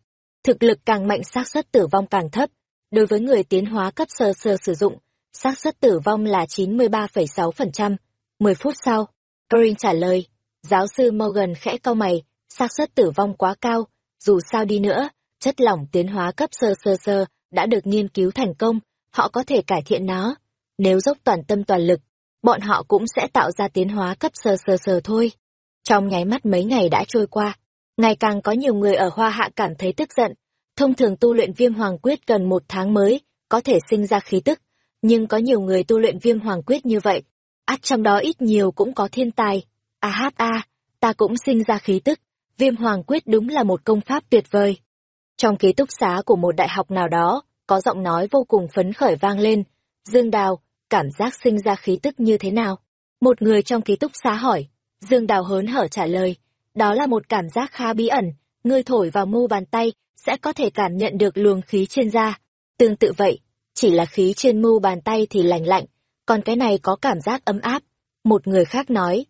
Thực lực càng mạnh xác suất tử vong càng thấp. Đối với người tiến hóa cấp sơ sơ sử dụng, xác suất tử vong là 93,6%. 10 phút sau, Corinne trả lời, giáo sư Morgan khẽ cau mày, xác suất tử vong quá cao, dù sao đi nữa, chất lỏng tiến hóa cấp sơ sơ sơ đã được nghiên cứu thành công, họ có thể cải thiện nó. Nếu dốc toàn tâm toàn lực, bọn họ cũng sẽ tạo ra tiến hóa cấp sơ sơ sơ thôi. Trong nháy mắt mấy ngày đã trôi qua, ngày càng có nhiều người ở Hoa Hạ cảm thấy tức giận. Thông thường tu luyện viêm hoàng quyết cần một tháng mới, có thể sinh ra khí tức, nhưng có nhiều người tu luyện viêm hoàng quyết như vậy, ắt trong đó ít nhiều cũng có thiên tài. À hát a, ta cũng sinh ra khí tức, viêm hoàng quyết đúng là một công pháp tuyệt vời. Trong ký túc xá của một đại học nào đó, có giọng nói vô cùng phấn khởi vang lên. Dương Đào, cảm giác sinh ra khí tức như thế nào? Một người trong ký túc xá hỏi. Dương Đào hớn hở trả lời. Đó là một cảm giác khá bí ẩn, ngươi thổi vào mu bàn tay, sẽ có thể cảm nhận được luồng khí trên da. Tương tự vậy, chỉ là khí trên mu bàn tay thì lạnh lạnh, còn cái này có cảm giác ấm áp. Một người khác nói.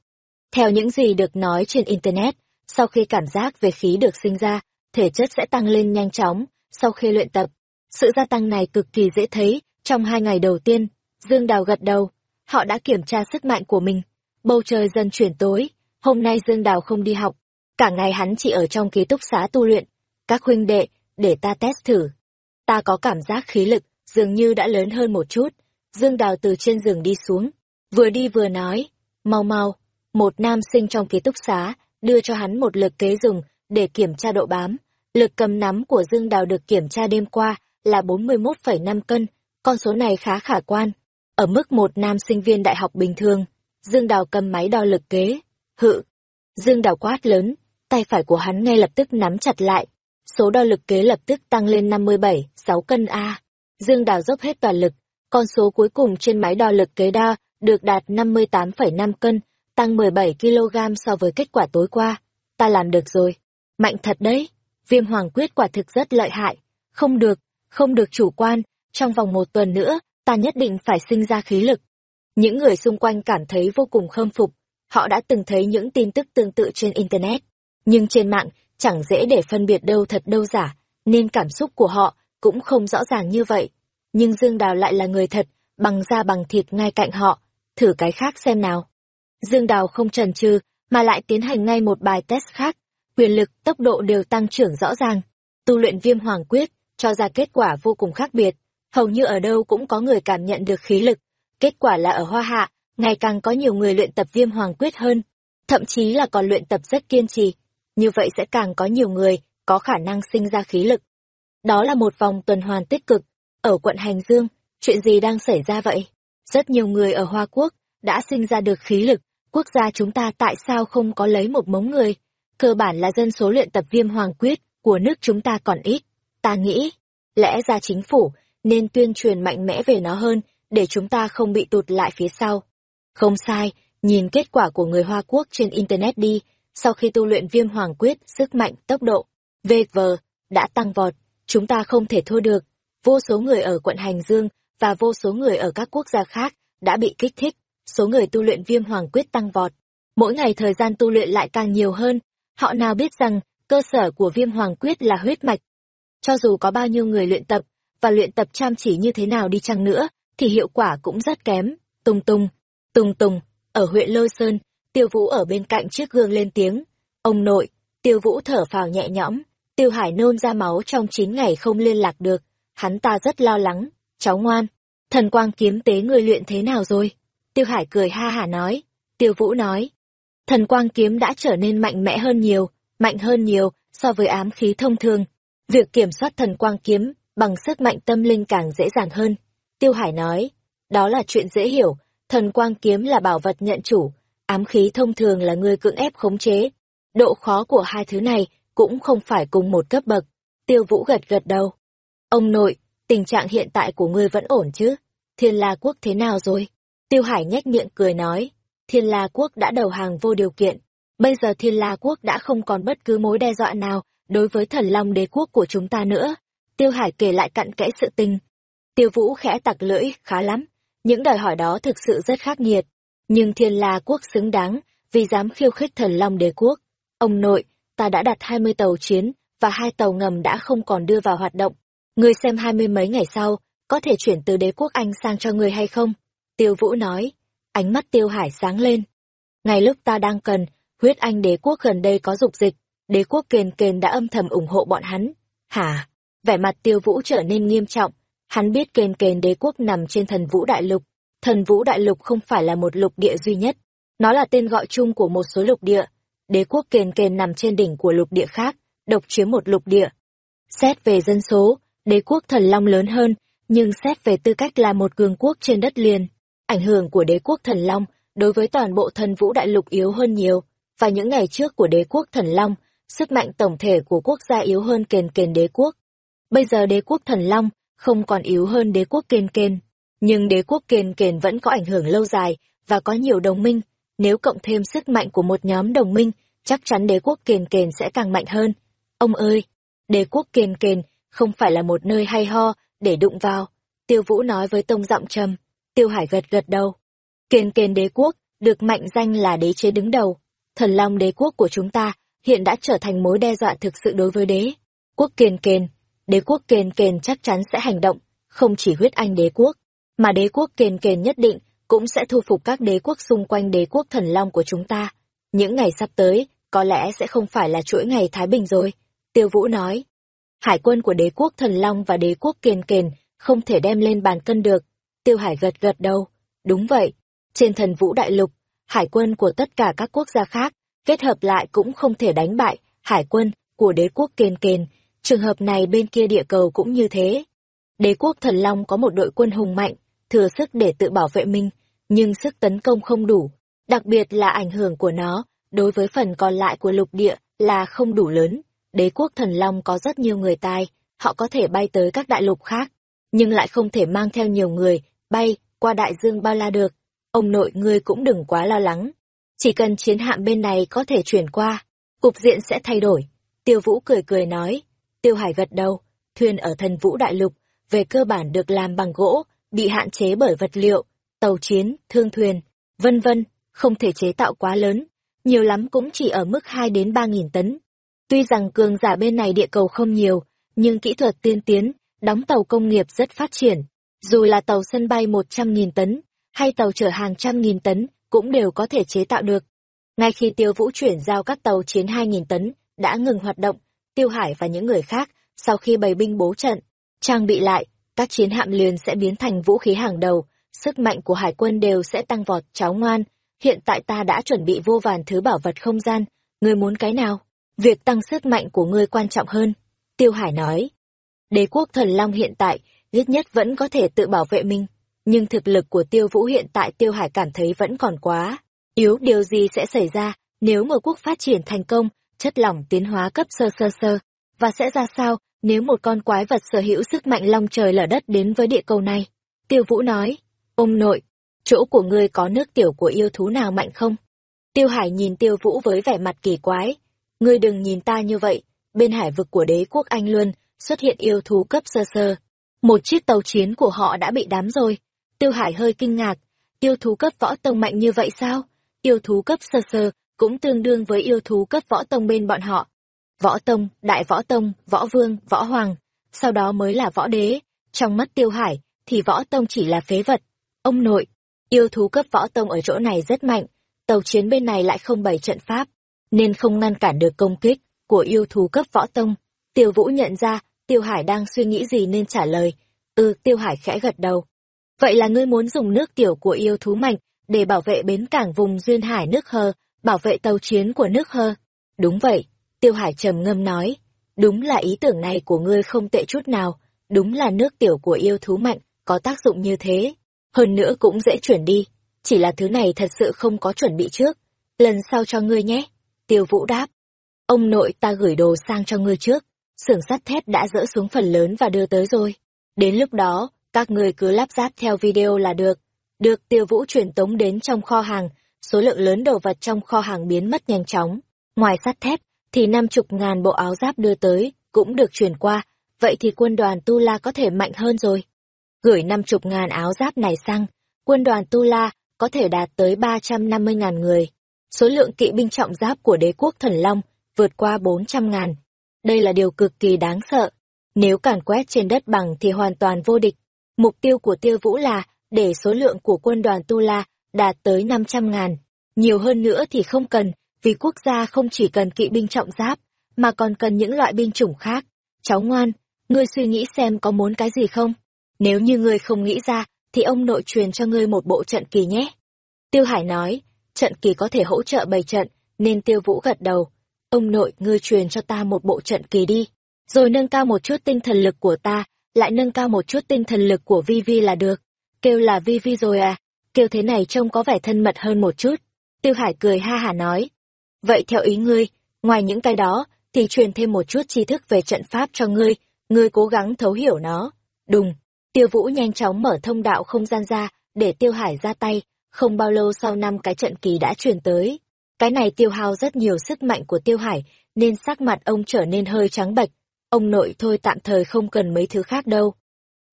Theo những gì được nói trên Internet, sau khi cảm giác về khí được sinh ra, thể chất sẽ tăng lên nhanh chóng, sau khi luyện tập. Sự gia tăng này cực kỳ dễ thấy, trong hai ngày đầu tiên, Dương Đào gật đầu, họ đã kiểm tra sức mạnh của mình. Bầu trời dần chuyển tối, hôm nay Dương Đào không đi học, cả ngày hắn chỉ ở trong ký túc xá tu luyện. Các huynh đệ, để ta test thử. Ta có cảm giác khí lực, dường như đã lớn hơn một chút. Dương Đào từ trên giường đi xuống, vừa đi vừa nói, mau mau, một nam sinh trong ký túc xá, đưa cho hắn một lực kế dùng để kiểm tra độ bám. Lực cầm nắm của Dương Đào được kiểm tra đêm qua là 41,5 cân, con số này khá khả quan. Ở mức một nam sinh viên đại học bình thường, Dương Đào cầm máy đo lực kế. Hự! Dương Đào quát lớn, tay phải của hắn ngay lập tức nắm chặt lại. Số đo lực kế lập tức tăng lên 57, 6 cân A. Dương Đào dốc hết toàn lực, con số cuối cùng trên máy đo lực kế đo được đạt 58,5 cân, tăng 17 kg so với kết quả tối qua. Ta làm được rồi. Mạnh thật đấy. Viêm hoàng quyết quả thực rất lợi hại. Không được, không được chủ quan. Trong vòng một tuần nữa, ta nhất định phải sinh ra khí lực. Những người xung quanh cảm thấy vô cùng khâm phục. Họ đã từng thấy những tin tức tương tự trên Internet. Nhưng trên mạng, chẳng dễ để phân biệt đâu thật đâu giả, nên cảm xúc của họ cũng không rõ ràng như vậy. Nhưng Dương Đào lại là người thật, bằng da bằng thịt ngay cạnh họ. Thử cái khác xem nào. Dương Đào không trần trừ, mà lại tiến hành ngay một bài test khác. Quyền lực, tốc độ đều tăng trưởng rõ ràng. Tu luyện viêm hoàng quyết, cho ra kết quả vô cùng khác biệt. Hầu như ở đâu cũng có người cảm nhận được khí lực. Kết quả là ở Hoa Hạ, ngày càng có nhiều người luyện tập viêm hoàng quyết hơn. Thậm chí là còn luyện tập rất kiên trì. Như vậy sẽ càng có nhiều người có khả năng sinh ra khí lực. Đó là một vòng tuần hoàn tích cực. Ở quận Hành Dương, chuyện gì đang xảy ra vậy? Rất nhiều người ở Hoa Quốc đã sinh ra được khí lực, quốc gia chúng ta tại sao không có lấy một mống người? Cơ bản là dân số luyện tập viêm hoàng quyết của nước chúng ta còn ít. Ta nghĩ, lẽ ra chính phủ nên tuyên truyền mạnh mẽ về nó hơn để chúng ta không bị tụt lại phía sau. Không sai, nhìn kết quả của người Hoa Quốc trên Internet đi, sau khi tu luyện viêm hoàng quyết, sức mạnh, tốc độ, VV, đã tăng vọt, chúng ta không thể thua được. Vô số người ở quận Hành Dương và vô số người ở các quốc gia khác đã bị kích thích, số người tu luyện viêm hoàng quyết tăng vọt. Mỗi ngày thời gian tu luyện lại càng nhiều hơn, họ nào biết rằng cơ sở của viêm hoàng quyết là huyết mạch. Cho dù có bao nhiêu người luyện tập, và luyện tập chăm chỉ như thế nào đi chăng nữa, thì hiệu quả cũng rất kém. Tung tung, tung tung, ở huyện Lôi Sơn, tiêu vũ ở bên cạnh chiếc gương lên tiếng. Ông nội, tiêu vũ thở phào nhẹ nhõm, tiêu hải nôn ra máu trong 9 ngày không liên lạc được, hắn ta rất lo lắng, cháu ngoan, thần quang kiếm tế người luyện thế nào rồi? Tiêu hải cười ha hả nói, Tiêu Vũ nói. Thần quang kiếm đã trở nên mạnh mẽ hơn nhiều, mạnh hơn nhiều so với ám khí thông thường. Việc kiểm soát thần quang kiếm bằng sức mạnh tâm linh càng dễ dàng hơn. Tiêu Hải nói, đó là chuyện dễ hiểu, thần quang kiếm là bảo vật nhận chủ, ám khí thông thường là người cưỡng ép khống chế. Độ khó của hai thứ này cũng không phải cùng một cấp bậc. Tiêu Vũ gật gật đầu. Ông nội, tình trạng hiện tại của ngươi vẫn ổn chứ? Thiên La Quốc thế nào rồi? Tiêu Hải nhếch miệng cười nói, Thiên La Quốc đã đầu hàng vô điều kiện. Bây giờ Thiên La Quốc đã không còn bất cứ mối đe dọa nào đối với thần long đế quốc của chúng ta nữa. Tiêu Hải kể lại cặn kẽ sự tình. Tiêu Vũ khẽ tặc lưỡi, khá lắm. Những đòi hỏi đó thực sự rất khắc nghiệt. Nhưng Thiên La Quốc xứng đáng vì dám khiêu khích thần long đế quốc. Ông nội, ta đã đặt 20 tàu chiến và hai tàu ngầm đã không còn đưa vào hoạt động. Ngươi xem hai mươi mấy ngày sau, có thể chuyển từ đế quốc Anh sang cho ngươi hay không? Tiêu Vũ nói, ánh mắt Tiêu Hải sáng lên. Ngay lúc ta đang cần, huyết anh đế quốc gần đây có dục dịch, đế quốc kền kền đã âm thầm ủng hộ bọn hắn. Hả? Vẻ mặt Tiêu Vũ trở nên nghiêm trọng, hắn biết kền kền đế quốc nằm trên thần vũ đại lục. Thần vũ đại lục không phải là một lục địa duy nhất, nó là tên gọi chung của một số lục địa. Đế quốc kền kền nằm trên đỉnh của lục địa khác, độc chiếm một lục địa. Xét về dân số, đế quốc thần long lớn hơn, nhưng xét về tư cách là một cường quốc trên đất liền, ảnh hưởng của đế quốc thần long đối với toàn bộ thần vũ đại lục yếu hơn nhiều, và những ngày trước của đế quốc thần long, sức mạnh tổng thể của quốc gia yếu hơn kền kền đế quốc. Bây giờ đế quốc thần long không còn yếu hơn đế quốc kiên kền, nhưng đế quốc kiên kền vẫn có ảnh hưởng lâu dài và có nhiều đồng minh, nếu cộng thêm sức mạnh của một nhóm đồng minh, chắc chắn đế quốc kiên kền sẽ càng mạnh hơn. Ông ơi, đế quốc kiên kền không phải là một nơi hay ho để đụng vào. Tiêu Vũ nói với tông giọng trầm. Tiêu Hải gật gật đầu. Kiên kền đế quốc, được mệnh danh là đế chế đứng đầu. Thần long đế quốc của chúng ta hiện đã trở thành mối đe dọa thực sự đối với đế. Quốc kiên kền, đế quốc kền kền chắc chắn sẽ hành động, không chỉ huyết anh đế quốc, mà đế quốc kền kền nhất định cũng sẽ thu phục các đế quốc xung quanh đế quốc thần long của chúng ta. Những ngày sắp tới, có lẽ sẽ không phải là chuỗi ngày Thái Bình rồi. Tiêu Vũ nói, hải quân của đế quốc thần long và đế quốc kền kền không thể đem lên bàn cân được. Tiêu Hải gật gật đầu. Đúng vậy, trên thần vũ đại lục, hải quân của tất cả các quốc gia khác, kết hợp lại cũng không thể đánh bại hải quân của đế quốc kền kền. Trường hợp này bên kia địa cầu cũng như thế. Đế quốc thần long có một đội quân hùng mạnh, thừa sức để tự bảo vệ mình, nhưng sức tấn công không đủ. Đặc biệt là ảnh hưởng của nó, đối với phần còn lại của lục địa, là không đủ lớn. Đế quốc thần long có rất nhiều người tài, họ có thể bay tới các đại lục khác, nhưng lại không thể mang theo nhiều người, bay, qua đại dương bao la được. Ông nội ngươi cũng đừng quá lo lắng. Chỉ cần chiến hạm bên này có thể chuyển qua, cục diện sẽ thay đổi. Tiêu Vũ cười cười nói. Tiêu Hải gật đầu, thuyền ở thần Vũ Đại Lục, về cơ bản được làm bằng gỗ, bị hạn chế bởi vật liệu, tàu chiến, thương thuyền, vân vân, không thể chế tạo quá lớn, nhiều lắm cũng chỉ ở mức 2 đến 3 nghìn tấn. Tuy rằng cường giả bên này địa cầu không nhiều, nhưng kỹ thuật tiên tiến, đóng tàu công nghiệp rất phát triển. Dù là tàu sân bay 100.000 tấn, hay tàu chở hàng trăm nghìn tấn, cũng đều có thể chế tạo được. Ngay khi Tiêu Vũ chuyển giao các tàu chiến 2.000 tấn, đã ngừng hoạt động, Tiêu Hải và những người khác, sau khi bày binh bố trận, trang bị lại, các chiến hạm liền sẽ biến thành vũ khí hàng đầu, sức mạnh của hải quân đều sẽ tăng vọt, cháu ngoan. Hiện tại ta đã chuẩn bị vô vàn thứ bảo vật không gian, ngươi muốn cái nào? Việc tăng sức mạnh của ngươi quan trọng hơn. Tiêu Hải nói. Đế quốc thần Long hiện tại, ít nhất vẫn có thể tự bảo vệ mình. Nhưng thực lực của Tiêu Vũ hiện tại Tiêu Hải cảm thấy vẫn còn quá. Yếu điều gì sẽ xảy ra nếu mở quốc phát triển thành công, chất lỏng tiến hóa cấp sơ sơ sơ. Và sẽ ra sao nếu một con quái vật sở hữu sức mạnh long trời lở đất đến với địa cầu này? Tiêu Vũ nói, ông nội, chỗ của ngươi có nước tiểu của yêu thú nào mạnh không? Tiêu Hải nhìn Tiêu Vũ với vẻ mặt kỳ quái. Ngươi đừng nhìn ta như vậy, bên hải vực của đế quốc Anh Luân xuất hiện yêu thú cấp sơ sơ. Một chiếc tàu chiến của họ đã bị đám rồi. Tiêu Hải hơi kinh ngạc, yêu thú cấp võ tông mạnh như vậy sao? Yêu thú cấp sơ sơ cũng tương đương với yêu thú cấp võ tông bên bọn họ. Võ tông, đại võ tông, võ vương, võ hoàng, sau đó mới là võ đế. Trong mắt Tiêu Hải, thì võ tông chỉ là phế vật. Ông nội, yêu thú cấp võ tông ở chỗ này rất mạnh, tàu chiến bên này lại không bày trận pháp, nên không ngăn cản được công kích của yêu thú cấp võ tông. Tiêu Vũ nhận ra, Tiêu Hải đang suy nghĩ gì nên trả lời. Ừ, Tiêu Hải khẽ gật đầu. Vậy là ngươi muốn dùng nước tiểu của yêu thú mạnh để bảo vệ bến cảng vùng duyên hải nước hờ bảo vệ tàu chiến của nước hơ. Đúng vậy, Tiêu Hải trầm ngâm nói, đúng là ý tưởng này của ngươi không tệ chút nào, đúng là nước tiểu của yêu thú mạnh, có tác dụng như thế. Hơn nữa cũng dễ chuyển đi, chỉ là thứ này thật sự không có chuẩn bị trước, lần sau cho ngươi nhé. Tiêu Vũ đáp, ông nội ta gửi đồ sang cho ngươi trước, xưởng sắt thép đã dỡ xuống phần lớn và đưa tới rồi. Đến lúc đó, các ngươi cứ lắp ráp theo video là được. Được tiêu vũ truyền tống đến trong kho hàng, số lượng lớn đồ vật trong kho hàng biến mất nhanh chóng. Ngoài sắt thép, thì năm chục ngàn bộ áo giáp đưa tới, cũng được chuyển qua, vậy thì quân đoàn Tu La có thể mạnh hơn rồi. Gửi năm chục ngàn áo giáp này sang, quân đoàn Tu La có thể đạt tới ba trăm năm mươi ngàn người. Số lượng kỵ binh trọng giáp của đế quốc Thần Long vượt qua bốn trăm ngàn. Đây là điều cực kỳ đáng sợ. Nếu càn quét trên đất bằng thì hoàn toàn vô địch. Mục tiêu của tiêu vũ là để số lượng của quân đoàn Tu La đạt tới 500 ngàn. Nhiều hơn nữa thì không cần, vì quốc gia không chỉ cần kỵ binh trọng giáp, mà còn cần những loại binh chủng khác. Cháu ngoan, ngươi suy nghĩ xem có muốn cái gì không? Nếu như ngươi không nghĩ ra, thì ông nội truyền cho ngươi một bộ trận kỳ nhé. Tiêu Hải nói, trận kỳ có thể hỗ trợ bày trận, nên Tiêu Vũ gật đầu. Ông nội, ngươi truyền cho ta một bộ trận kỳ đi, rồi nâng cao một chút tinh thần lực của ta, lại nâng cao một chút tinh thần lực của Vi Vi là được. Kêu là Vi Vi rồi à, kêu thế này trông có vẻ thân mật hơn một chút. Tiêu Hải cười ha hả nói. Vậy theo ý ngươi, ngoài những cái đó, thì truyền thêm một chút tri thức về trận pháp cho ngươi, ngươi cố gắng thấu hiểu nó. Đùng, Tiêu Vũ nhanh chóng mở thông đạo không gian ra, để Tiêu Hải ra tay, không bao lâu sau năm cái trận kỳ đã truyền tới. Cái này tiêu hao rất nhiều sức mạnh của Tiêu Hải, nên sắc mặt ông trở nên hơi trắng bệch. Ông nội thôi tạm thời không cần mấy thứ khác đâu.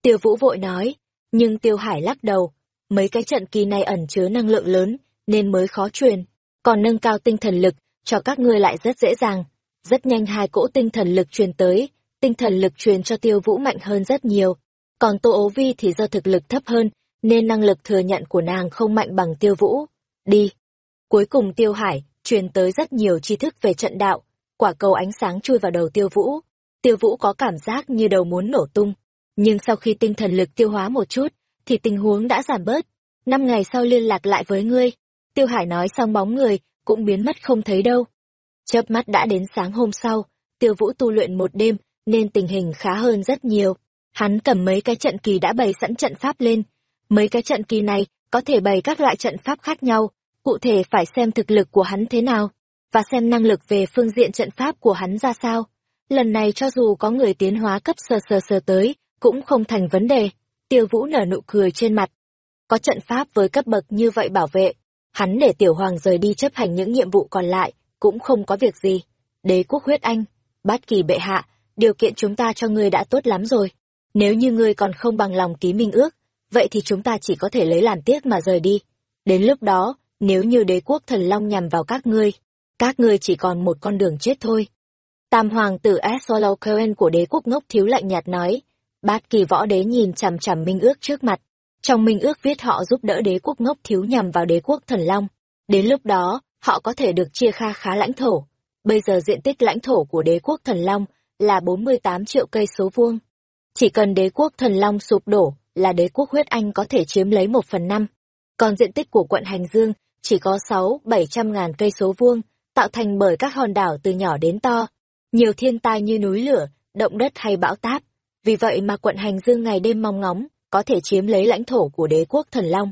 Tiêu Vũ vội nói, nhưng Tiêu Hải lắc đầu, mấy cái trận kỳ này ẩn chứa năng lượng lớn, nên mới khó truyền. Còn nâng cao tinh thần lực, cho các ngươi lại rất dễ dàng. Rất nhanh hai cỗ tinh thần lực truyền tới, tinh thần lực truyền cho Tiêu Vũ mạnh hơn rất nhiều. Còn Tô Ố Vi thì do thực lực thấp hơn, nên năng lực thừa nhận của nàng không mạnh bằng Tiêu Vũ. Đi. Cuối cùng Tiêu Hải truyền tới rất nhiều tri thức về trận đạo, quả cầu ánh sáng chui vào đầu Tiêu Vũ. Tiêu Vũ có cảm giác như đầu muốn nổ tung, nhưng sau khi tinh thần lực tiêu hóa một chút, thì tình huống đã giảm bớt. Năm ngày sau liên lạc lại với ngươi. Tiêu Hải nói xong bóng người, cũng biến mất không thấy đâu. Chớp mắt đã đến sáng hôm sau, Tiêu Vũ tu luyện một đêm, nên tình hình khá hơn rất nhiều. Hắn cầm mấy cái trận kỳ đã bày sẵn trận pháp lên. Mấy cái trận kỳ này có thể bày các loại trận pháp khác nhau, cụ thể phải xem thực lực của hắn thế nào, và xem năng lực về phương diện trận pháp của hắn ra sao. Lần này cho dù có người tiến hóa cấp sờ sơ sơ tới, cũng không thành vấn đề. Tiêu Vũ nở nụ cười trên mặt. Có trận pháp với cấp bậc như vậy bảo vệ, hắn để Tiểu Hoàng rời đi chấp hành những nhiệm vụ còn lại, cũng không có việc gì. Đế quốc huyết anh, bát kỳ bệ hạ, điều kiện chúng ta cho ngươi đã tốt lắm rồi. Nếu như ngươi còn không bằng lòng ký minh ước, vậy thì chúng ta chỉ có thể lấy làm tiếc mà rời đi. Đến lúc đó, nếu như đế quốc thần long nhằm vào các ngươi, các ngươi chỉ còn một con đường chết thôi. Tam hoàng tử Esolokoen của đế quốc ngốc thiếu lạnh nhạt nói, bát kỳ võ đế nhìn chằm chằm minh ước trước mặt. Trong minh ước viết họ giúp đỡ đế quốc ngốc thiếu nhằm vào đế quốc thần long. Đến lúc đó, họ có thể được chia kha khá lãnh thổ. Bây giờ diện tích lãnh thổ của đế quốc thần long là 48 triệu cây số vuông. Chỉ cần đế quốc thần long sụp đổ là đế quốc huyết anh có thể chiếm lấy một phần năm. Còn diện tích của quận Hành Dương chỉ có sáu bảy trăm ngàn cây số vuông, tạo thành bởi các hòn đảo từ nhỏ đến to. Nhiều thiên tai như núi lửa, động đất hay bão táp. Vì vậy mà quận Hành Dương ngày đêm mong ngóng, có thể chiếm lấy lãnh thổ của đế quốc thần long.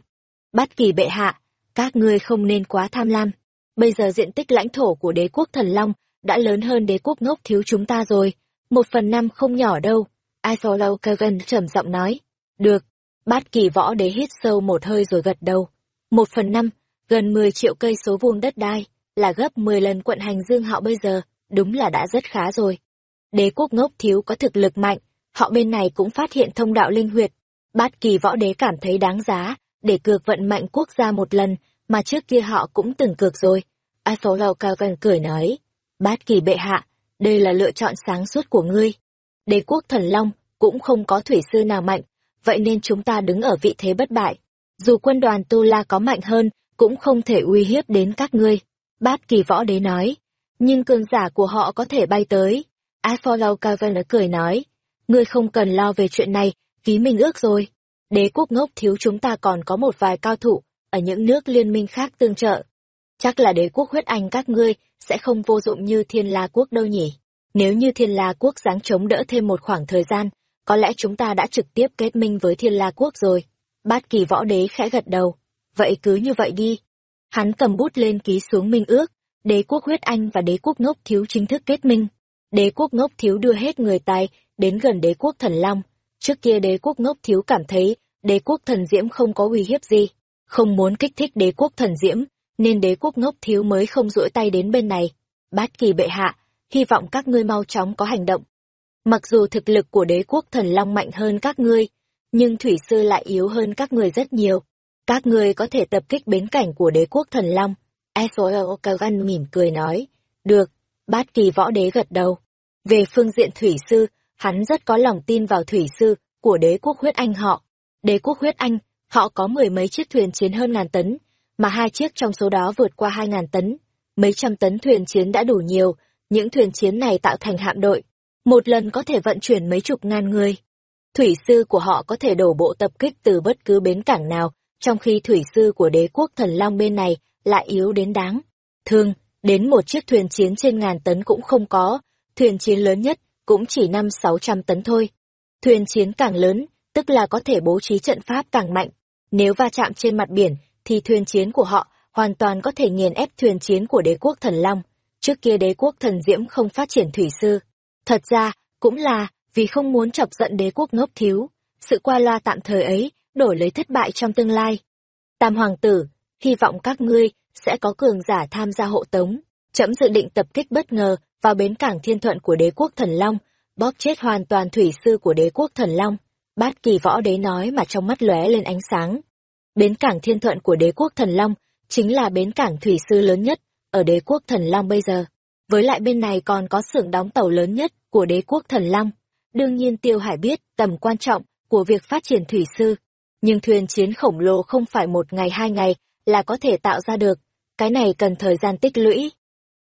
Bát kỳ bệ hạ, các ngươi không nên quá tham lam. Bây giờ diện tích lãnh thổ của đế quốc thần long đã lớn hơn đế quốc ngốc thiếu chúng ta rồi. Một phần năm không nhỏ đâu. Isolo Kagan trầm giọng nói. Được. Bát kỳ võ đế hít sâu một hơi rồi gật đầu. Một phần năm, gần 10 triệu cây số vuông đất đai, là gấp 10 lần quận hành dương họ bây giờ, đúng là đã rất khá rồi. Đế quốc ngốc thiếu có thực lực mạnh, họ bên này cũng phát hiện thông đạo linh huyệt. Bát kỳ võ đế cảm thấy đáng giá, để cược vận mạnh quốc gia một lần, mà trước kia họ cũng từng cược rồi. A số lầu cao gần cười nói, bát kỳ bệ hạ, đây là lựa chọn sáng suốt của ngươi. Đế quốc thần long cũng không có thủy sư nào mạnh, vậy nên chúng ta đứng ở vị thế bất bại. Dù quân đoàn Tu La có mạnh hơn, cũng không thể uy hiếp đến các ngươi. Bát kỳ võ đế nói, nhưng cường giả của họ có thể bay tới. Afollow Caverner cười nói, ngươi không cần lo về chuyện này, ký minh ước rồi. Đế quốc ngốc thiếu chúng ta còn có một vài cao thủ, ở những nước liên minh khác tương trợ. Chắc là đế quốc huyết anh các ngươi sẽ không vô dụng như thiên la quốc đâu nhỉ. Nếu như thiên la quốc dáng chống đỡ thêm một khoảng thời gian, có lẽ chúng ta đã trực tiếp kết minh với thiên la quốc rồi. Bát kỳ võ đế khẽ gật đầu. Vậy cứ như vậy đi. Hắn cầm bút lên ký xuống minh ước, đế quốc huyết anh và đế quốc ngốc thiếu chính thức kết minh. Đế quốc ngốc thiếu đưa hết người tài đến gần đế quốc thần long. Trước kia đế quốc ngốc thiếu cảm thấy đế quốc thần diễm không có uy hiếp gì, không muốn kích thích đế quốc thần diễm, nên đế quốc ngốc thiếu mới không duỗi tay đến bên này. Bát kỳ bệ hạ, hy vọng các ngươi mau chóng có hành động. Mặc dù thực lực của đế quốc thần long mạnh hơn các ngươi, nhưng thủy sư lại yếu hơn các ngươi rất nhiều. Các ngươi có thể tập kích bến cảnh của đế quốc thần long. Esoyokagan mỉm cười nói, được, bát kỳ võ đế gật đầu. Về phương diện thủy sư, hắn rất có lòng tin vào thủy sư của đế quốc huyết anh họ. Đế quốc huyết anh, họ có mười mấy chiếc thuyền chiến hơn ngàn tấn, mà hai chiếc trong số đó vượt qua hai ngàn tấn. Mấy trăm tấn thuyền chiến đã đủ nhiều, những thuyền chiến này tạo thành hạm đội. Một lần có thể vận chuyển mấy chục ngàn người. Thủy sư của họ có thể đổ bộ tập kích từ bất cứ bến cảng nào, trong khi thủy sư của đế quốc thần long bên này lại yếu đến đáng. Thương, đến một chiếc thuyền chiến trên ngàn tấn cũng không có, thuyền chiến lớn nhất cũng chỉ năm sáu trăm tấn thôi. Thuyền chiến càng lớn, tức là có thể bố trí trận pháp càng mạnh. Nếu va chạm trên mặt biển, thì thuyền chiến của họ hoàn toàn có thể nghiền ép thuyền chiến của đế quốc thần Long. Trước kia đế quốc thần Diễm không phát triển thủy sư. Thật ra, cũng là vì không muốn chọc giận đế quốc ngốc thiếu. Sự qua loa tạm thời ấy, đổi lấy thất bại trong tương lai. Tam hoàng tử, hy vọng các ngươi sẽ có cường giả tham gia hộ tống. Trẫm dự định tập kích bất ngờ vào bến cảng thiên thuận của đế quốc thần Long, bóp chết hoàn toàn thủy sư của đế quốc thần Long. Bát kỳ võ đế nói mà trong mắt lóe lên ánh sáng. Bến cảng thiên thuận của đế quốc thần Long chính là bến cảng thủy sư lớn nhất ở đế quốc thần Long bây giờ. Với lại bên này còn có xưởng đóng tàu lớn nhất của đế quốc thần Long. Đương nhiên Tiêu Hải biết tầm quan trọng của việc phát triển thủy sư. Nhưng thuyền chiến khổng lồ không phải một ngày hai ngày là có thể tạo ra được. Cái này cần thời gian tích lũy.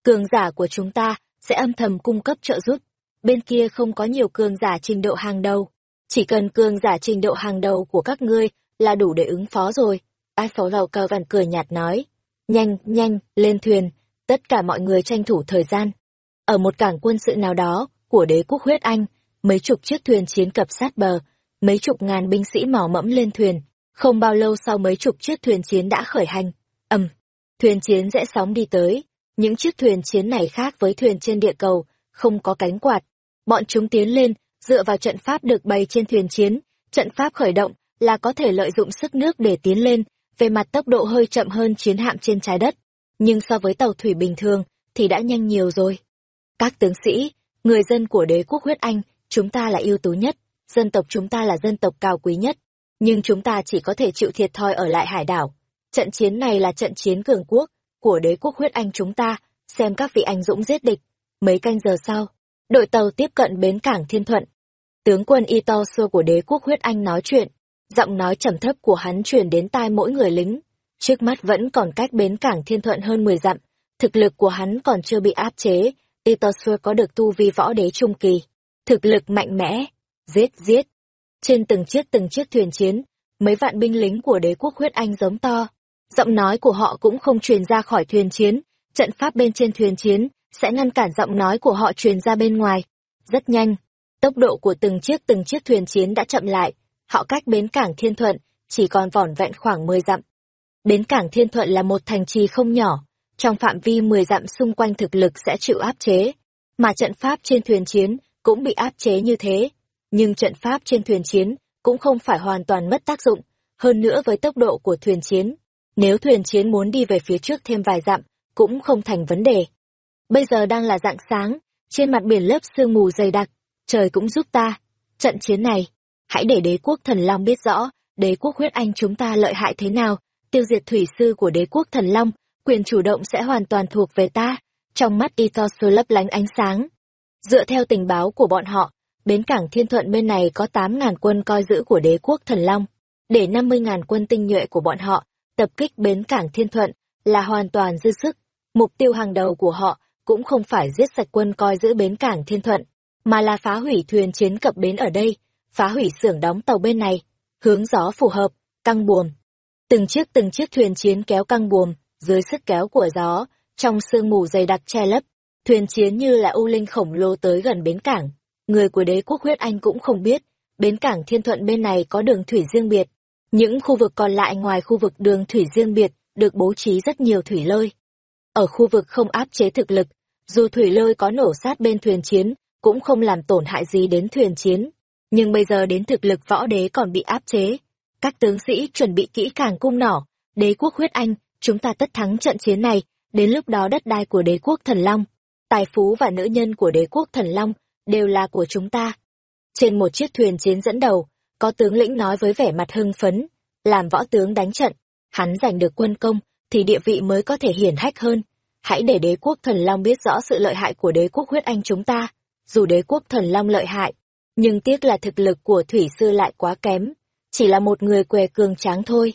Cường giả của chúng ta sẽ âm thầm cung cấp trợ giúp. Bên kia không có nhiều cường giả trình độ hàng đầu. Chỉ cần cường giả trình độ hàng đầu của các ngươi là đủ để ứng phó rồi. Ai phó lầu cờ vằn cười nhạt nói. Nhanh, nhanh, lên thuyền, tất cả mọi người tranh thủ thời gian. Ở một cảng quân sự nào đó, của đế quốc huyết Anh, mấy chục chiếc thuyền chiến cập sát bờ, mấy chục ngàn binh sĩ mỏ mẫm lên thuyền. Không bao lâu sau mấy chục chiếc thuyền chiến đã khởi hành. ầm, thuyền chiến rẽ sóng đi tới. Những chiếc thuyền chiến này khác với thuyền trên địa cầu, không có cánh quạt. Bọn chúng tiến lên, dựa vào trận pháp được bày trên thuyền chiến. Trận pháp khởi động, là có thể lợi dụng sức nước để tiến lên, về mặt tốc độ hơi chậm hơn chiến hạm trên trái đất, nhưng so với tàu thủy bình thường thì đã nhanh nhiều rồi. Các tướng sĩ, người dân của đế quốc huyết Anh, chúng ta là ưu tú nhất, dân tộc chúng ta là dân tộc cao quý nhất, nhưng chúng ta chỉ có thể chịu thiệt thòi ở lại hải đảo. Trận chiến này là trận chiến cường quốc của đế quốc huyết Anh chúng ta, xem các vị anh dũng giết địch. Mấy canh giờ sau, đội tàu tiếp cận bến cảng Thiên Thuận. Tướng quân Ito Xô của đế quốc huyết Anh nói chuyện, giọng nói trầm thấp của hắn truyền đến tai mỗi người lính. Trước mắt vẫn còn cách bến cảng thiên thuận hơn 10 dặm, thực lực của hắn còn chưa bị áp chế, ito Itosua có được tu vi võ đế trung kỳ, thực lực mạnh mẽ, giết giết. Trên từng chiếc từng chiếc thuyền chiến, mấy vạn binh lính của đế quốc huyết anh giống to. Giọng nói của họ cũng không truyền ra khỏi thuyền chiến, trận pháp bên trên thuyền chiến sẽ ngăn cản giọng nói của họ truyền ra bên ngoài. Rất nhanh, tốc độ của từng chiếc từng chiếc thuyền chiến đã chậm lại, họ cách bến cảng Thiên Thuận, chỉ còn vỏn vẹn khoảng 10 dặm. Bến cảng Thiên Thuận là một thành trì không nhỏ, trong phạm vi 10 dặm xung quanh thực lực sẽ chịu áp chế, mà trận pháp trên thuyền chiến cũng bị áp chế như thế. Nhưng trận pháp trên thuyền chiến cũng không phải hoàn toàn mất tác dụng, hơn nữa với tốc độ của thuyền chiến, nếu thuyền chiến muốn đi về phía trước thêm vài dặm, cũng không thành vấn đề. Bây giờ đang là dạng sáng, trên mặt biển lớp sương mù dày đặc, trời cũng giúp ta. Trận chiến này, hãy để đế quốc thần long biết rõ đế quốc huyết anh chúng ta lợi hại thế nào tiêu diệt thủy sư của đế quốc thần long quyền chủ động sẽ hoàn toàn thuộc về ta trong mắt itosu lấp lánh ánh sáng dựa theo tình báo của bọn họ bến cảng thiên thuận bên này có tám ngàn quân coi giữ của đế quốc thần long để năm mươi ngàn quân tinh nhuệ của bọn họ tập kích bến cảng thiên thuận là hoàn toàn dư sức mục tiêu hàng đầu của họ cũng không phải giết sạch quân coi giữ bến cảng thiên thuận mà là phá hủy thuyền chiến cập bến ở đây phá hủy xưởng đóng tàu bên này, hướng gió phù hợp, căng buồm. Từng chiếc từng chiếc thuyền chiến kéo căng buồm, dưới sức kéo của gió, trong sương mù dày đặc che lấp, thuyền chiến như là u linh khổng lồ tới gần bến cảng. Người của đế quốc huyết anh cũng không biết, bến cảng thiên thuận bên này có đường thủy riêng biệt. Những khu vực còn lại ngoài khu vực đường thủy riêng biệt, được bố trí rất nhiều thủy lôi. Ở khu vực không áp chế thực lực, dù thủy lôi có nổ sát bên thuyền chiến, cũng không làm tổn hại gì đến thuyền chiến. Nhưng bây giờ đến thực lực võ đế còn bị áp chế. Các tướng sĩ chuẩn bị kỹ càng cung nỏ, đế quốc huyết anh, chúng ta tất thắng trận chiến này, đến lúc đó đất đai của đế quốc thần long, tài phú và nữ nhân của đế quốc thần long đều là của chúng ta. Trên một chiếc thuyền chiến dẫn đầu, có tướng lĩnh nói với vẻ mặt hưng phấn, làm võ tướng đánh trận, hắn giành được quân công, thì địa vị mới có thể hiển hách hơn. Hãy để đế quốc thần long biết rõ sự lợi hại của đế quốc huyết anh chúng ta. Dù đế quốc thần long lợi hại, nhưng tiếc là thực lực của thủy sư lại quá kém, chỉ là một người què cường tráng thôi.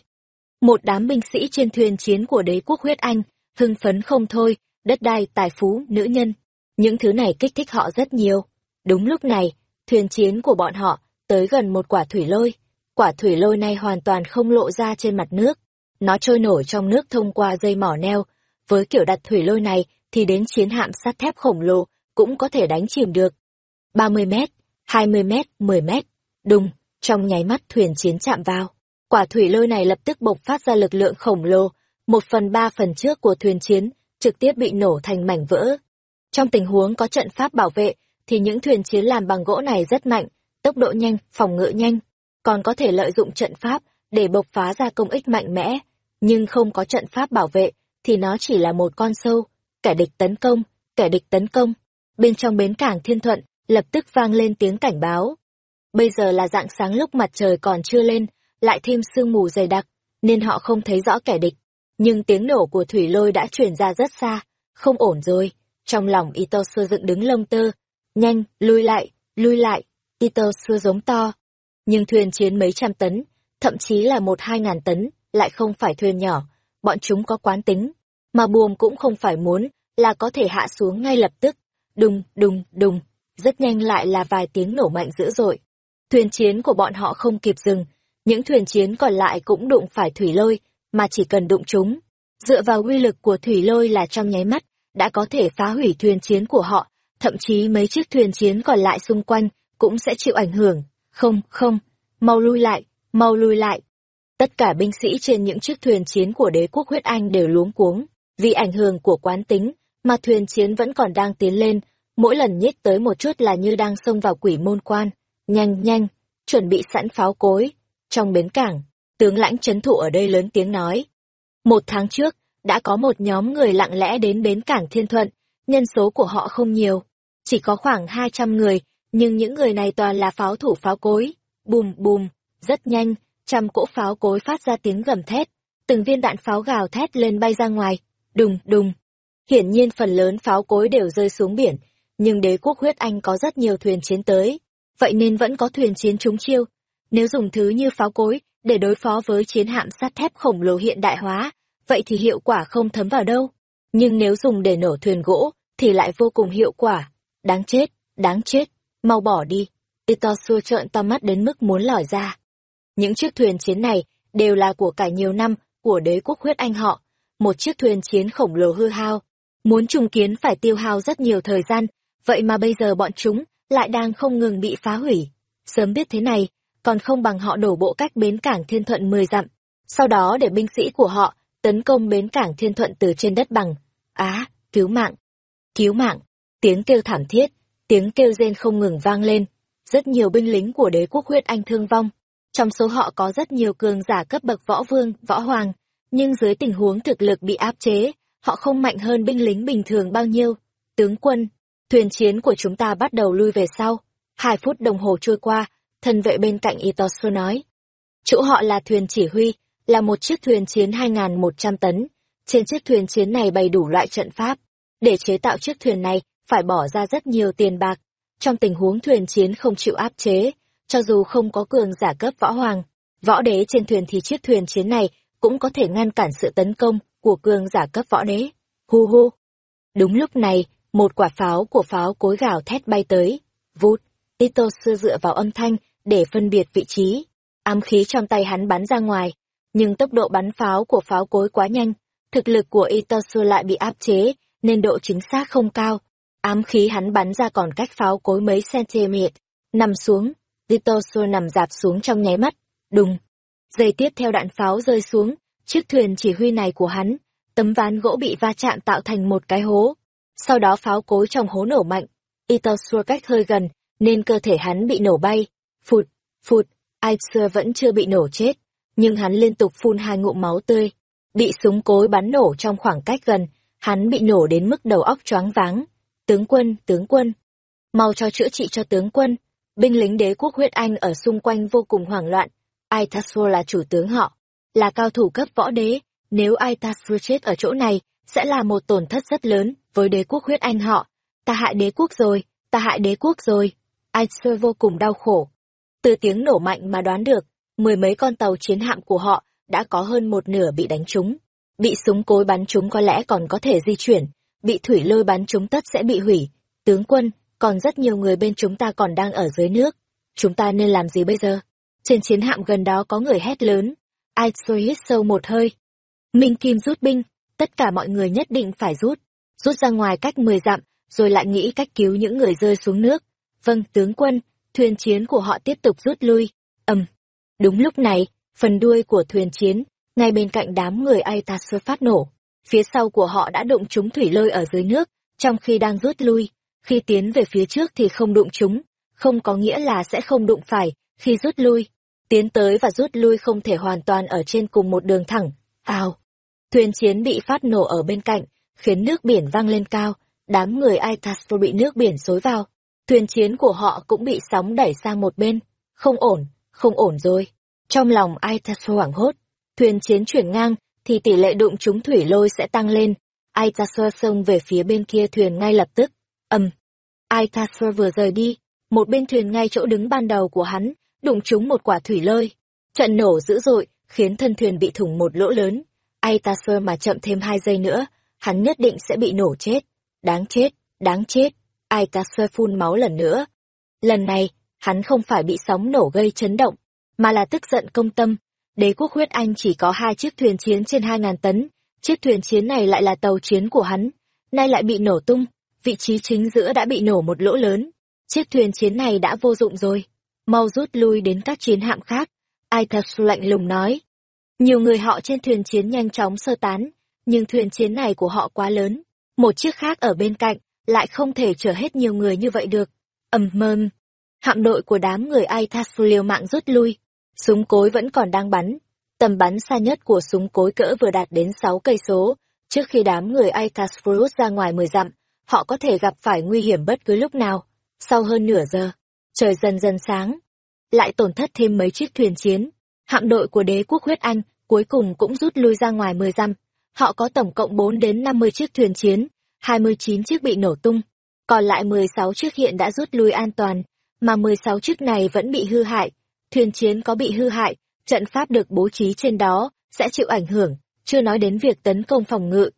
Một đám binh sĩ trên thuyền chiến của đế quốc huyết anh, hưng phấn không thôi, đất đai, tài phú, nữ nhân. Những thứ này kích thích họ rất nhiều. Đúng lúc này, thuyền chiến của bọn họ tới gần một quả thủy lôi. Quả thủy lôi này hoàn toàn không lộ ra trên mặt nước. Nó trôi nổi trong nước thông qua dây mỏ neo. Với kiểu đặt thủy lôi này thì đến chiến hạm sắt thép khổng lồ cũng có thể đánh chìm được. 30 mét, 20 mét, 10 mét. Đùng, trong nháy mắt thuyền chiến chạm vào. Quả thủy lôi này lập tức bộc phát ra lực lượng khổng lồ, một phần ba phần trước của thuyền chiến trực tiếp bị nổ thành mảnh vỡ. Trong tình huống có trận pháp bảo vệ, thì những thuyền chiến làm bằng gỗ này rất mạnh, tốc độ nhanh, phòng ngự nhanh, còn có thể lợi dụng trận pháp để bộc phá ra công ích mạnh mẽ, nhưng không có trận pháp bảo vệ thì nó chỉ là một con sâu, kẻ địch tấn công, kẻ địch tấn công. Bên trong bến cảng Thiên Thuận, lập tức vang lên tiếng cảnh báo. Bây giờ là dạng sáng lúc mặt trời còn chưa lên, lại thêm sương mù dày đặc, nên họ không thấy rõ kẻ địch. Nhưng tiếng nổ của thủy lôi đã truyền ra rất xa, không ổn rồi. Trong lòng Itosu dựng đứng lông tơ. Nhanh, lui lại, lui lại. Itosu giống to. Nhưng thuyền chiến mấy trăm tấn, thậm chí là một hai ngàn tấn, lại không phải thuyền nhỏ. Bọn chúng có quán tính. Mà buồm cũng không phải muốn, là có thể hạ xuống ngay lập tức. Đùng, đùng, đùng. Rất nhanh lại là vài tiếng nổ mạnh dữ dội. Thuyền chiến của bọn họ không kịp dừng. Những thuyền chiến còn lại cũng đụng phải thủy lôi, mà chỉ cần đụng chúng. Dựa vào uy lực của thủy lôi là trong nháy mắt, đã có thể phá hủy thuyền chiến của họ, thậm chí mấy chiếc thuyền chiến còn lại xung quanh cũng sẽ chịu ảnh hưởng. Không, không, mau lui lại, mau lui lại. Tất cả binh sĩ trên những chiếc thuyền chiến của đế quốc huyết Anh đều luống cuống, vì ảnh hưởng của quán tính, mà thuyền chiến vẫn còn đang tiến lên, mỗi lần nhích tới một chút là như đang xông vào quỷ môn quan. Nhanh, nhanh, chuẩn bị sẵn pháo cối. Trong bến cảng, tướng lãnh chấn thủ ở đây lớn tiếng nói. Một tháng trước, đã có một nhóm người lặng lẽ đến bến cảng Thiên Thuận, nhân số của họ không nhiều, chỉ có khoảng 200 người, nhưng những người này toàn là pháo thủ pháo cối. Bùm bùm, rất nhanh, trăm cỗ pháo cối phát ra tiếng gầm thét, từng viên đạn pháo gào thét lên bay ra ngoài, đùng đùng. Hiển nhiên phần lớn pháo cối đều rơi xuống biển, nhưng đế quốc huyết Anh có rất nhiều thuyền chiến tới, vậy nên vẫn có thuyền chiến trúng chiêu. Nếu dùng thứ như pháo cối để đối phó với chiến hạm sắt thép khổng lồ hiện đại hóa, vậy thì hiệu quả không thấm vào đâu. Nhưng nếu dùng để nổ thuyền gỗ, thì lại vô cùng hiệu quả. Đáng chết, đáng chết, mau bỏ đi. Itosu trợn to mắt đến mức muốn lòi ra. Những chiếc thuyền chiến này đều là của cải nhiều năm của đế quốc huyết anh họ. Một chiếc thuyền chiến khổng lồ hư hao. Muốn trùng kiến phải tiêu hao rất nhiều thời gian, vậy mà bây giờ bọn chúng lại đang không ngừng bị phá hủy. Sớm biết thế này, còn không bằng họ đổ bộ cách bến cảng thiên thuận 10 dặm. Sau đó để binh sĩ của họ tấn công bến cảng thiên thuận từ trên đất bằng. Á, cứu mạng! Cứu mạng! Tiếng kêu thảm thiết, tiếng kêu rên không ngừng vang lên. Rất nhiều binh lính của đế quốc huyết anh thương vong. Trong số họ có rất nhiều cường giả cấp bậc võ vương, võ hoàng, nhưng dưới tình huống thực lực bị áp chế, họ không mạnh hơn binh lính bình thường bao nhiêu. Tướng quân, thuyền chiến của chúng ta bắt đầu lui về sau. Hai phút đồng hồ trôi qua, thần vệ bên cạnh Itosu nói. Chỗ họ là thuyền chỉ huy, là một chiếc thuyền chiến 2.100 tấn. Trên chiếc thuyền chiến này bày đủ loại trận pháp. Để chế tạo chiếc thuyền này, phải bỏ ra rất nhiều tiền bạc. Trong tình huống thuyền chiến không chịu áp chế, cho dù không có cường giả cấp võ hoàng, võ đế trên thuyền thì chiếc thuyền chiến này cũng có thể ngăn cản sự tấn công của cường giả cấp võ đế. Hu hu. Đúng lúc này, một quả pháo của pháo cối gào thét bay tới. Vút, Itosu dựa vào âm thanh để phân biệt vị trí. Ám khí trong tay hắn bắn ra ngoài. nhưng tốc độ bắn pháo của pháo cối quá nhanh, thực lực của Itosu lại bị áp chế, nên độ chính xác không cao. Ám khí hắn bắn ra còn cách pháo cối mấy cm, nằm xuống, Itosu nằm dạp xuống trong nháy mắt, đùng. Giây tiếp theo đạn pháo rơi xuống, chiếc thuyền chỉ huy này của hắn, tấm ván gỗ bị va chạm tạo thành một cái hố. Sau đó pháo cối trong hố nổ mạnh, Itosu cách hơi gần, nên cơ thể hắn bị nổ bay. Phụt, phụt, Aitsur vẫn chưa bị nổ chết, nhưng hắn liên tục phun hai ngụm máu tươi. Bị súng cối bắn nổ trong khoảng cách gần, hắn bị nổ đến mức đầu óc choáng váng. Tướng quân, tướng quân, mau cho chữa trị cho tướng quân. Binh lính đế quốc huyết Anh ở xung quanh vô cùng hoảng loạn. Aitasur là chủ tướng họ, là cao thủ cấp võ đế. Nếu Aitasur chết ở chỗ này, sẽ là một tổn thất rất lớn với đế quốc huyết Anh họ. Ta hại đế quốc rồi, ta hại đế quốc rồi. Aitasur vô cùng đau khổ. Từ tiếng nổ mạnh mà đoán được, mười mấy con tàu chiến hạm của họ đã có hơn một nửa bị đánh trúng. Bị súng cối bắn trúng có lẽ còn có thể di chuyển, bị thủy lôi bắn chúng tất sẽ bị hủy. Tướng quân, còn rất nhiều người bên chúng ta còn đang ở dưới nước. Chúng ta nên làm gì bây giờ? Trên chiến hạm gần đó có người hét lớn. Ai hít sâu một hơi. Minh Kim rút binh, tất cả mọi người nhất định phải rút. Rút ra ngoài cách 10 dặm, rồi lại nghĩ cách cứu những người rơi xuống nước. Vâng, tướng quân, thuyền chiến của họ tiếp tục rút lui. ầm, Đúng lúc này, phần đuôi của thuyền chiến, ngay bên cạnh đám người Aitasur phát nổ. Phía sau của họ đã đụng trúng thủy lôi ở dưới nước, trong khi đang rút lui. Khi tiến về phía trước thì không đụng trúng, không có nghĩa là sẽ không đụng phải khi rút lui. Tiến tới và rút lui không thể hoàn toàn ở trên cùng một đường thẳng. Ào! Thuyền chiến bị phát nổ ở bên cạnh, khiến nước biển vang lên cao, đám người Aitasur bị nước biển xối vào. Thuyền chiến của họ cũng bị sóng đẩy sang một bên. Không ổn, không ổn rồi. Trong lòng Aitasur hoảng hốt, thuyền chiến chuyển ngang, thì tỷ lệ đụng trúng thủy lôi sẽ tăng lên. Aitasur xông về phía bên kia thuyền ngay lập tức. ầm, Aitasur vừa rời đi, một bên thuyền ngay chỗ đứng ban đầu của hắn, đụng trúng một quả thủy lôi. Trận nổ dữ dội, khiến thân thuyền bị thủng một lỗ lớn. Aitasur mà chậm thêm hai giây nữa, hắn nhất định sẽ bị nổ chết. Đáng chết, đáng chết. Aitasur phun máu lần nữa. Lần này, hắn không phải bị sóng nổ gây chấn động, mà là tức giận công tâm. Đế quốc huyết Anh chỉ có hai chiếc thuyền chiến trên hai ngàn tấn, chiếc thuyền chiến này lại là tàu chiến của hắn, nay lại bị nổ tung, vị trí chính giữa đã bị nổ một lỗ lớn. Chiếc thuyền chiến này đã vô dụng rồi, mau rút lui đến các chiến hạm khác. Ai thật lạnh lùng nói. Nhiều người họ trên thuyền chiến nhanh chóng sơ tán, nhưng thuyền chiến này của họ quá lớn. Một chiếc khác ở bên cạnh, lại không thể chở hết nhiều người như vậy được. ầm mơm. Hạm đội của đám người Aitatsu liều mạng rút lui, Súng cối vẫn còn đang bắn. Tầm bắn xa nhất của súng cối cỡ vừa đạt đến 6 cây số. Trước khi đám người Aitasfurus ra ngoài 10 dặm, họ có thể gặp phải nguy hiểm bất cứ lúc nào. Sau hơn nửa giờ, trời dần dần sáng. Lại tổn thất thêm mấy chiếc thuyền chiến. Hạm đội của đế quốc huyết Anh cuối cùng cũng rút lui ra ngoài 10 dặm. Họ có tổng cộng 4 đến 50 chiếc thuyền chiến, 29 chiếc bị nổ tung. Còn lại 16 chiếc hiện đã rút lui an toàn, mà 16 chiếc này vẫn bị hư hại thuyền chiến có bị hư hại, trận pháp được bố trí trên đó sẽ chịu ảnh hưởng, chưa nói đến việc tấn công phòng ngự.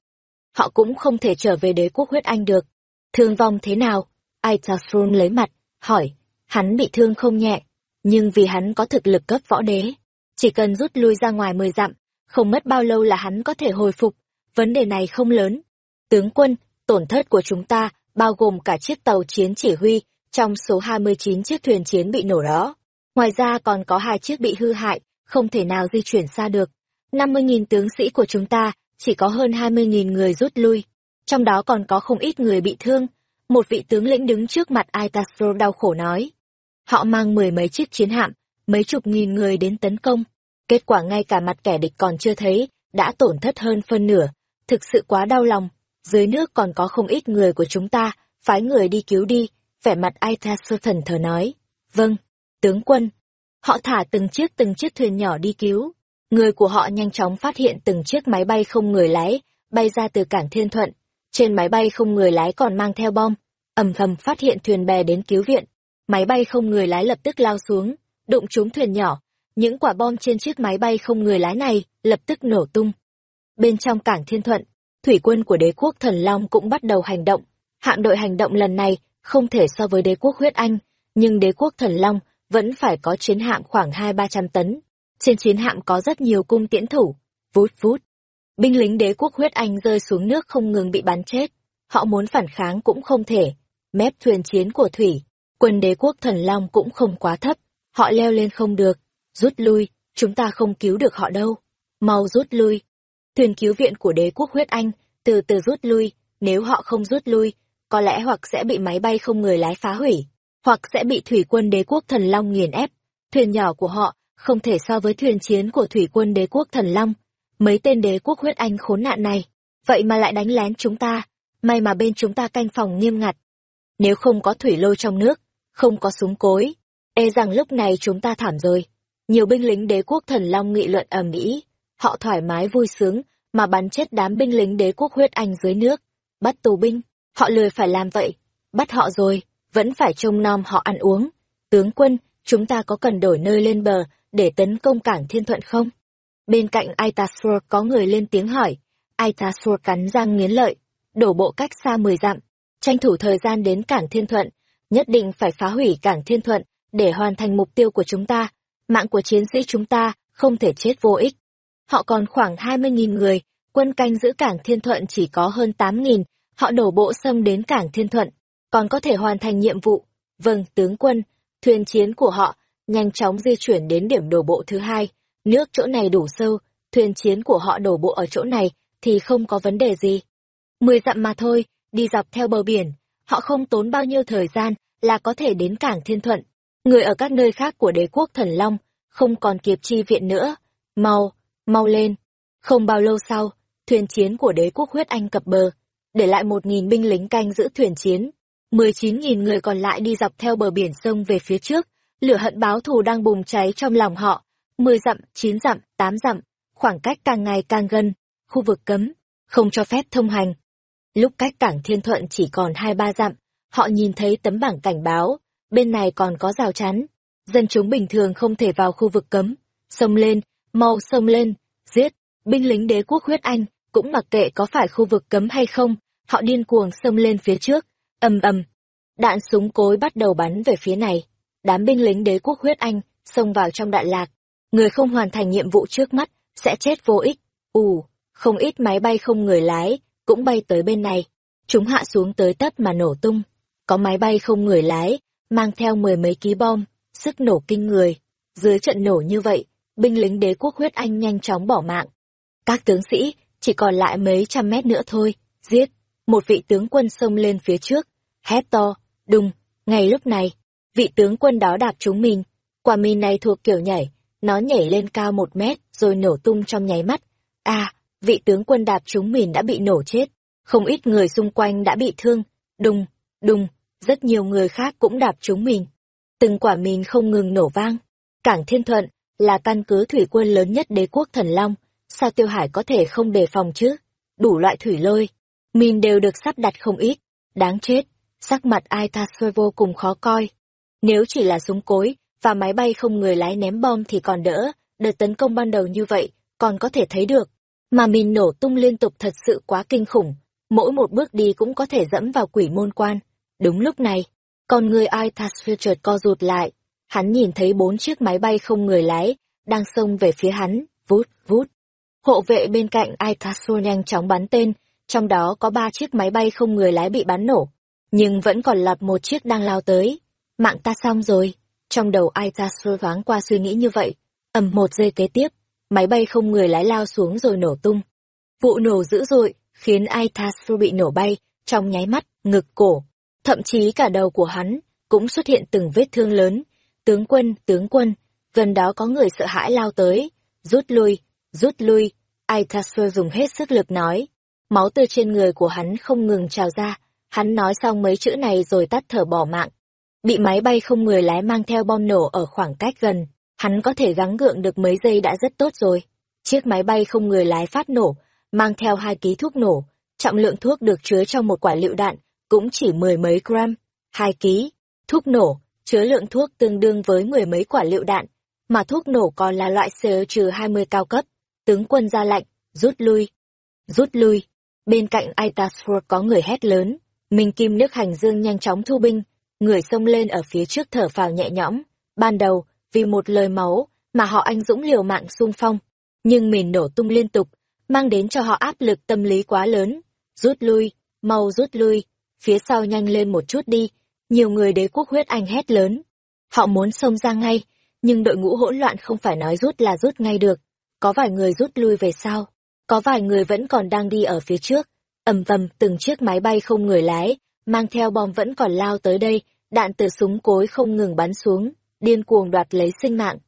Họ cũng không thể trở về đế quốc huyết anh được. Thương vong thế nào? Aitafrun lấy mặt, hỏi. Hắn bị thương không nhẹ, nhưng vì hắn có thực lực cấp võ đế. Chỉ cần rút lui ra ngoài mười dặm, không mất bao lâu là hắn có thể hồi phục. Vấn đề này không lớn. Tướng quân, tổn thất của chúng ta bao gồm cả chiếc tàu chiến chỉ huy trong số 29 chiếc thuyền chiến bị nổ đó. Ngoài ra còn có hai chiếc bị hư hại, không thể nào di chuyển xa được. 50.000 tướng sĩ của chúng ta, chỉ có hơn 20.000 người rút lui. Trong đó còn có không ít người bị thương. Một vị tướng lĩnh đứng trước mặt Aitasro đau khổ nói. Họ mang mười mấy chiếc chiến hạm, mấy chục nghìn người đến tấn công. Kết quả ngay cả mặt kẻ địch còn chưa thấy, đã tổn thất hơn phân nửa. Thực sự quá đau lòng. Dưới nước còn có không ít người của chúng ta, phái người đi cứu đi. Vẻ mặt Aitasro thần thờ nói. Vâng, tướng quân. Họ thả từng chiếc từng chiếc thuyền nhỏ đi cứu. Người của họ nhanh chóng phát hiện từng chiếc máy bay không người lái, bay ra từ cảng Thiên Thuận. Trên máy bay không người lái còn mang theo bom. ầm thầm phát hiện thuyền bè đến cứu viện. Máy bay không người lái lập tức lao xuống, đụng trúng thuyền nhỏ. Những quả bom trên chiếc máy bay không người lái này lập tức nổ tung. Bên trong cảng Thiên Thuận, thủy quân của đế quốc Thần Long cũng bắt đầu hành động. Hạm đội hành động lần này không thể so với đế quốc huyết Anh, nhưng đế quốc Thần Long vẫn phải có chiến hạm khoảng hai ba trăm tấn. Trên chiến hạm có rất nhiều cung tiễn thủ. Vút vút. Binh lính đế quốc huyết anh rơi xuống nước không ngừng bị bắn chết. Họ muốn phản kháng cũng không thể. Mép thuyền chiến của thủy, quân đế quốc thần long cũng không quá thấp. Họ leo lên không được. Rút lui, chúng ta không cứu được họ đâu. Mau rút lui. Thuyền cứu viện của đế quốc huyết anh từ từ rút lui. Nếu họ không rút lui, có lẽ hoặc sẽ bị máy bay không người lái phá hủy, hoặc sẽ bị thủy quân đế quốc thần long nghiền ép. Thuyền nhỏ của họ không thể so với thuyền chiến của thủy quân đế quốc thần long. Mấy tên đế quốc huyết anh khốn nạn này, vậy mà lại đánh lén chúng ta, may mà bên chúng ta canh phòng nghiêm ngặt. Nếu không có thủy lôi trong nước, không có súng cối, e rằng lúc này chúng ta thảm rồi. Nhiều binh lính đế quốc thần long nghị luận ầm ĩ, họ thoải mái vui sướng mà bắn chết đám binh lính đế quốc huyết anh dưới nước, bắt tù binh, họ lười phải làm vậy, bắt họ rồi, vẫn phải trông nom họ ăn uống. Tướng quân, chúng ta có cần đổi nơi lên bờ để tấn công cảng Thiên Thuận không? Bên cạnh Aitasur có người lên tiếng hỏi. Aitasur cắn răng nghiến lợi, đổ bộ cách xa 10 dặm, tranh thủ thời gian đến cảng Thiên Thuận, nhất định phải phá hủy cảng Thiên Thuận để hoàn thành mục tiêu của chúng ta. Mạng của chiến sĩ chúng ta không thể chết vô ích. Họ còn khoảng 20.000 người, quân canh giữ cảng Thiên Thuận chỉ có hơn 8.000, họ đổ bộ xâm đến cảng Thiên Thuận, còn có thể hoàn thành nhiệm vụ. Vâng, tướng quân, thuyền chiến của họ nhanh chóng di chuyển đến điểm đổ bộ thứ hai. Nước chỗ này đủ sâu, thuyền chiến của họ đổ bộ ở chỗ này thì không có vấn đề gì. Mười dặm mà thôi, đi dọc theo bờ biển, họ không tốn bao nhiêu thời gian là có thể đến cảng Thiên Thuận. Người ở các nơi khác của đế quốc Thần Long không còn kịp chi viện nữa. Mau, mau lên. Không bao lâu sau, thuyền chiến của đế quốc huyết anh cập bờ, để lại một nghìn binh lính canh giữ thuyền chiến mười chín nghìn người còn lại đi dọc theo bờ biển sông về phía trước, lửa hận báo thù đang bùng cháy trong lòng họ. Mười dặm, chín dặm, tám dặm, khoảng cách càng ngày càng gần, khu vực cấm, không cho phép thông hành. Lúc cách cảng Thiên Thuận chỉ còn hai ba dặm, họ nhìn thấy tấm bảng cảnh báo, bên này còn có rào chắn. Dân chúng bình thường không thể vào khu vực cấm. Xông lên, mau xông lên, giết, binh lính đế quốc huyết anh, cũng mặc kệ có phải khu vực cấm hay không, họ điên cuồng xông lên phía trước, ầm ầm. Đạn súng cối bắt đầu bắn về phía này. Đám binh lính đế quốc huyết anh xông vào trong đạn lạc. Người không hoàn thành nhiệm vụ trước mắt sẽ chết vô ích. Ù, không ít máy bay không người lái cũng bay tới bên này. Chúng hạ xuống tới tấp mà nổ tung. Có máy bay không người lái, mang theo mười mấy ký bom, sức nổ kinh người. Dưới trận nổ như vậy, binh lính đế quốc huyết anh nhanh chóng bỏ mạng. Các tướng sĩ, chỉ còn lại mấy trăm mét nữa thôi, giết. Một vị tướng quân xông lên phía trước, hét to, đùng, ngay lúc này, vị tướng quân đó đạp trúng mình. Quả mìn này thuộc kiểu nhảy, nó nhảy lên cao một mét rồi nổ tung trong nháy mắt. À, vị tướng quân đạp trúng mình đã bị nổ chết. Không ít người xung quanh đã bị thương. Đùng, đùng, rất nhiều người khác cũng đạp trúng mình, Từng quả mìn không ngừng nổ vang. Cảng Thiên Thuận là căn cứ thủy quân lớn nhất đế quốc Thần Long. Sao Tiêu Hải có thể không đề phòng chứ? Đủ loại thủy lôi. Mìn đều được sắp đặt không ít. Đáng chết. Sắc mặt Aitasoi vô cùng khó coi. Nếu chỉ là súng cối và máy bay không người lái ném bom thì còn đỡ. Đợt tấn công ban đầu như vậy còn có thể thấy được mà mìn nổ tung liên tục thật sự quá kinh khủng, mỗi một bước đi cũng có thể dẫm vào quỷ môn quan. Đúng lúc này, con người Aitasphir chợt co rụt lại, hắn nhìn thấy bốn chiếc máy bay không người lái, đang xông về phía hắn, vút, vút. Hộ vệ bên cạnh Aitasphir nhanh chóng bắn tên, trong đó có ba chiếc máy bay không người lái bị bắn nổ, nhưng vẫn còn lọt một chiếc đang lao tới. Mạng ta xong rồi. Trong đầu Aitasphir thoáng qua suy nghĩ như vậy, ầm một giây kế tiếp, máy bay không người lái lao xuống rồi nổ tung. Vụ nổ dữ dội, khiến Aitasfu bị nổ bay, trong nháy mắt, ngực cổ. Thậm chí cả đầu của hắn, cũng xuất hiện từng vết thương lớn. Tướng quân, tướng quân, gần đó có người sợ hãi lao tới. Rút lui, rút lui. Aitasfu dùng hết sức lực nói. Máu từ trên người của hắn không ngừng trào ra. Hắn nói xong mấy chữ này rồi tắt thở bỏ mạng. Bị máy bay không người lái mang theo bom nổ ở khoảng cách gần hắn có thể gắng gượng được mấy giây đã rất tốt rồi. Chiếc máy bay không người lái phát nổ, mang theo hai ký thuốc nổ, trọng lượng thuốc được chứa trong một quả lựu đạn, cũng chỉ mười mấy gram, hai ký. Thuốc nổ, chứa lượng thuốc tương đương với mười mấy quả lựu đạn, mà thuốc nổ còn là loại CR-20 cao cấp. Tướng quân ra lệnh, rút lui. Rút lui. Bên cạnh Aitasford có người hét lớn, Minh Kim nước hành dương nhanh chóng thu binh, người xông lên ở phía trước thở phào nhẹ nhõm. Ban đầu, vì một lời máu mà họ anh dũng liều mạng xung phong. Nhưng mìn nổ tung liên tục, mang đến cho họ áp lực tâm lý quá lớn. Rút lui, mau rút lui, phía sau nhanh lên một chút đi. Nhiều người đế quốc huyết anh hét lớn. Họ muốn xông ra ngay, nhưng đội ngũ hỗn loạn không phải nói rút là rút ngay được. Có vài người rút lui về sau, có vài người vẫn còn đang đi ở phía trước. ầm vầm từng chiếc máy bay không người lái, mang theo bom vẫn còn lao tới đây, đạn từ súng cối không ngừng bắn xuống, điên cuồng đoạt lấy sinh mạng.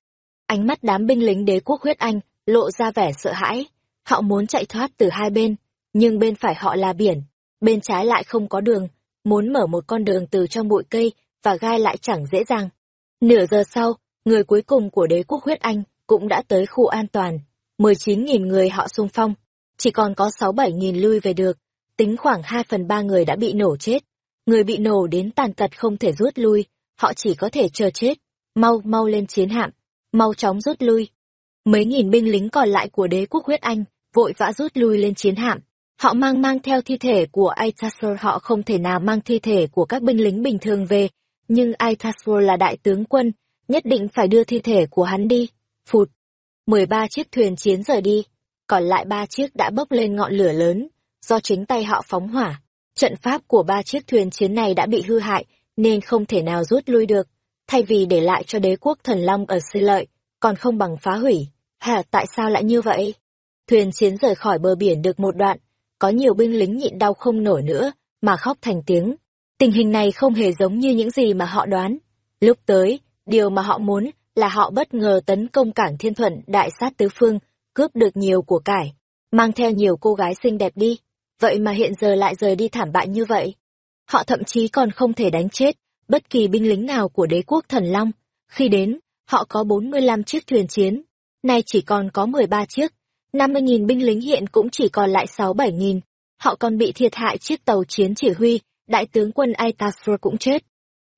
Ánh mắt đám binh lính đế quốc huyết Anh lộ ra vẻ sợ hãi. Họ muốn chạy thoát từ hai bên, nhưng bên phải họ là biển, bên trái lại không có đường, muốn mở một con đường từ trong bụi cây và gai lại chẳng dễ dàng. Nửa giờ sau, người cuối cùng của đế quốc huyết Anh cũng đã tới khu an toàn. 19.000 người họ xung phong, chỉ còn có 6-7.000 lui về được, tính khoảng 2 phần 3 người đã bị nổ chết. Người bị nổ đến tàn tật không thể rút lui, họ chỉ có thể chờ chết. Mau, mau lên chiến hạm, mau chóng rút lui. Mấy nghìn binh lính còn lại của đế quốc huyết Anh vội vã rút lui lên chiến hạm. Họ mang mang theo thi thể của Aitasur họ không thể nào mang thi thể của các binh lính bình thường về, nhưng Aitasur là đại tướng quân, nhất định phải đưa thi thể của hắn đi. Phụt. 13 chiếc thuyền chiến rời đi, còn lại ba chiếc đã bốc lên ngọn lửa lớn, do chính tay họ phóng hỏa. Trận pháp của ba chiếc thuyền chiến này đã bị hư hại, nên không thể nào rút lui được. Thay vì để lại cho đế quốc thần long ở sư lợi, còn không bằng phá hủy. Hả, tại sao lại như vậy? Thuyền chiến rời khỏi bờ biển được một đoạn, có nhiều binh lính nhịn đau không nổi nữa, mà khóc thành tiếng. Tình hình này không hề giống như những gì mà họ đoán. Lúc tới, điều mà họ muốn là họ bất ngờ tấn công cảng thiên thuận đại sát tứ phương, cướp được nhiều của cải, mang theo nhiều cô gái xinh đẹp đi. Vậy mà hiện giờ lại rời đi thảm bại như vậy. Họ thậm chí còn không thể đánh chết bất kỳ binh lính nào của đế quốc thần long. Khi đến, họ có 45 chiếc thuyền chiến, nay chỉ còn có 13 chiếc. 50.000 binh lính hiện cũng chỉ còn lại 6-7.000. Họ còn bị thiệt hại chiếc tàu chiến chỉ huy, đại tướng quân Aitasur cũng chết.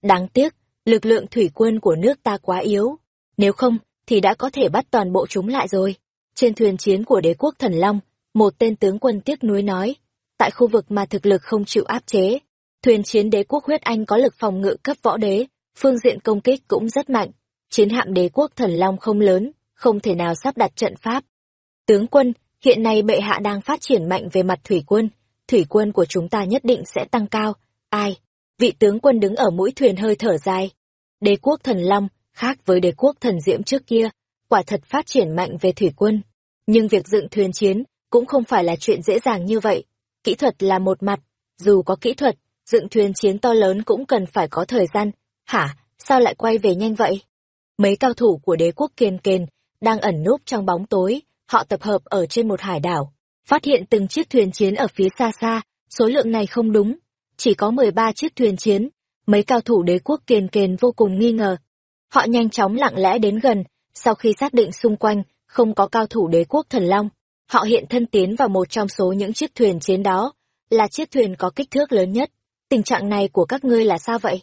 Đáng tiếc, lực lượng thủy quân của nước ta quá yếu. Nếu không, thì đã có thể bắt toàn bộ chúng lại rồi. Trên thuyền chiến của đế quốc thần Long, một tên tướng quân tiếc nuối nói, tại khu vực mà thực lực không chịu áp chế, thuyền chiến đế quốc huyết Anh có lực phòng ngự cấp võ đế, phương diện công kích cũng rất mạnh. Chiến hạm đế quốc thần Long không lớn, không thể nào sắp đặt trận pháp. Tướng quân, hiện nay bệ hạ đang phát triển mạnh về mặt thủy quân, thủy quân của chúng ta nhất định sẽ tăng cao. Ai? Vị tướng quân đứng ở mũi thuyền hơi thở dài. Đế quốc thần Long, khác với đế quốc thần diễm trước kia, quả thật phát triển mạnh về thủy quân. Nhưng việc dựng thuyền chiến cũng không phải là chuyện dễ dàng như vậy. Kỹ thuật là một mặt, dù có kỹ thuật, dựng thuyền chiến to lớn cũng cần phải có thời gian. Hả, sao lại quay về nhanh vậy? Mấy cao thủ của đế quốc kiên kền đang ẩn núp trong bóng tối, họ tập hợp ở trên một hải đảo, phát hiện từng chiếc thuyền chiến ở phía xa xa, số lượng này không đúng, chỉ có 13 chiếc thuyền chiến. Mấy cao thủ đế quốc kiền kền vô cùng nghi ngờ. Họ nhanh chóng lặng lẽ đến gần, sau khi xác định xung quanh không có cao thủ đế quốc thần long, họ hiện thân tiến vào một trong số những chiếc thuyền chiến đó, là chiếc thuyền có kích thước lớn nhất. Tình trạng này của các ngươi là sao vậy?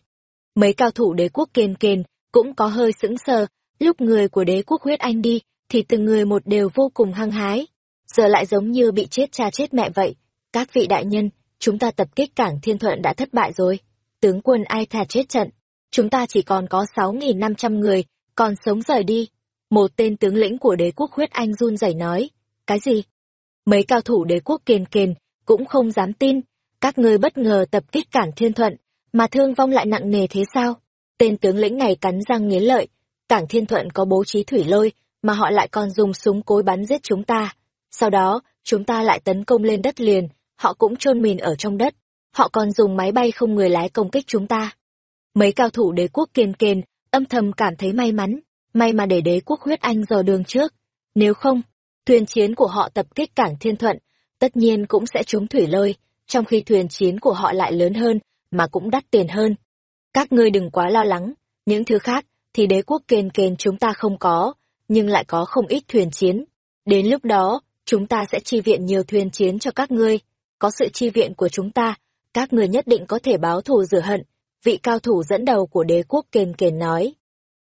Mấy cao thủ đế quốc kền kền cũng có hơi sững sờ, lúc người của đế quốc huyết anh đi, thì từng người một đều vô cùng hăng hái. Giờ lại giống như bị chết cha chết mẹ vậy. Các vị đại nhân, chúng ta tập kích cảng thiên thuận đã thất bại rồi. Tướng quân ai thà chết trận. Chúng ta chỉ còn có 6.500 người, còn sống rời đi. Một tên tướng lĩnh của đế quốc huyết anh run rẩy nói. Cái gì? Mấy cao thủ đế quốc kền kền, cũng không dám tin. Các ngươi bất ngờ tập kích cản thiên thuận, mà thương vong lại nặng nề thế sao? Tên tướng lĩnh này cắn răng nghiến lợi. Cảng thiên thuận có bố trí thủy lôi, mà họ lại còn dùng súng cối bắn giết chúng ta. Sau đó, chúng ta lại tấn công lên đất liền, họ cũng chôn mìn ở trong đất. Họ còn dùng máy bay không người lái công kích chúng ta. Mấy cao thủ đế quốc kiên kền, âm thầm cảm thấy may mắn, may mà để đế quốc huyết anh dò đường trước. Nếu không, thuyền chiến của họ tập kích cảng thiên thuận, tất nhiên cũng sẽ trúng thủy lôi, trong khi thuyền chiến của họ lại lớn hơn, mà cũng đắt tiền hơn. Các ngươi đừng quá lo lắng, những thứ khác thì đế quốc kền kền chúng ta không có, nhưng lại có không ít thuyền chiến. Đến lúc đó, chúng ta sẽ chi viện nhiều thuyền chiến cho các ngươi. Có sự chi viện của chúng ta, các ngươi nhất định có thể báo thù rửa hận, vị cao thủ dẫn đầu của đế quốc kền kền nói.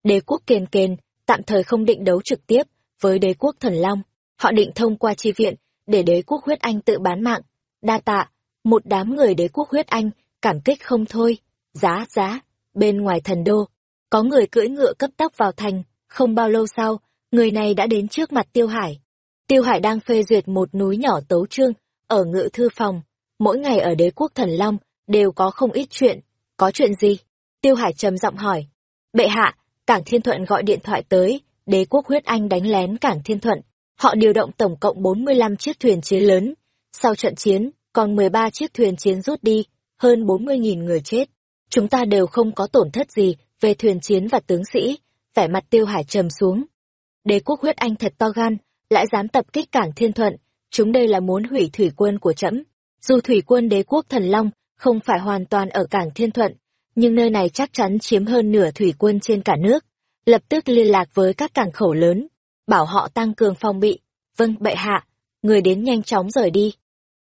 Đế quốc kền kền, tạm thời không định đấu trực tiếp với đế quốc thần long. Họ định thông qua chi viện, để đế quốc huyết anh tự bán mạng. Đa tạ, một đám người đế quốc huyết anh, cảm kích không thôi. Giá, giá, bên ngoài thần đô, có người cưỡi ngựa cấp tốc vào thành, không bao lâu sau, người này đã đến trước mặt Tiêu Hải. Tiêu Hải đang phê duyệt một núi nhỏ tấu trương, ở ngự thư phòng. Mỗi ngày ở đế quốc thần Long, đều có không ít chuyện. Có chuyện gì? Tiêu Hải trầm giọng hỏi. Bệ hạ, Cảng Thiên Thuận gọi điện thoại tới, đế quốc huyết anh đánh lén Cảng Thiên Thuận. Họ điều động tổng cộng 45 chiếc thuyền chiến lớn. Sau trận chiến, còn 13 chiếc thuyền chiến rút đi, hơn 40.000 người chết. Chúng ta đều không có tổn thất gì về thuyền chiến và tướng sĩ, vẻ mặt tiêu hải trầm xuống. Đế quốc huyết anh thật to gan, lại dám tập kích cảng thiên thuận, chúng đây là muốn hủy thủy quân của trẫm. Dù thủy quân đế quốc thần long không phải hoàn toàn ở cảng thiên thuận, nhưng nơi này chắc chắn chiếm hơn nửa thủy quân trên cả nước. Lập tức liên lạc với các cảng khẩu lớn, bảo họ tăng cường phòng bị. Vâng, bệ hạ, người đến nhanh chóng rời đi.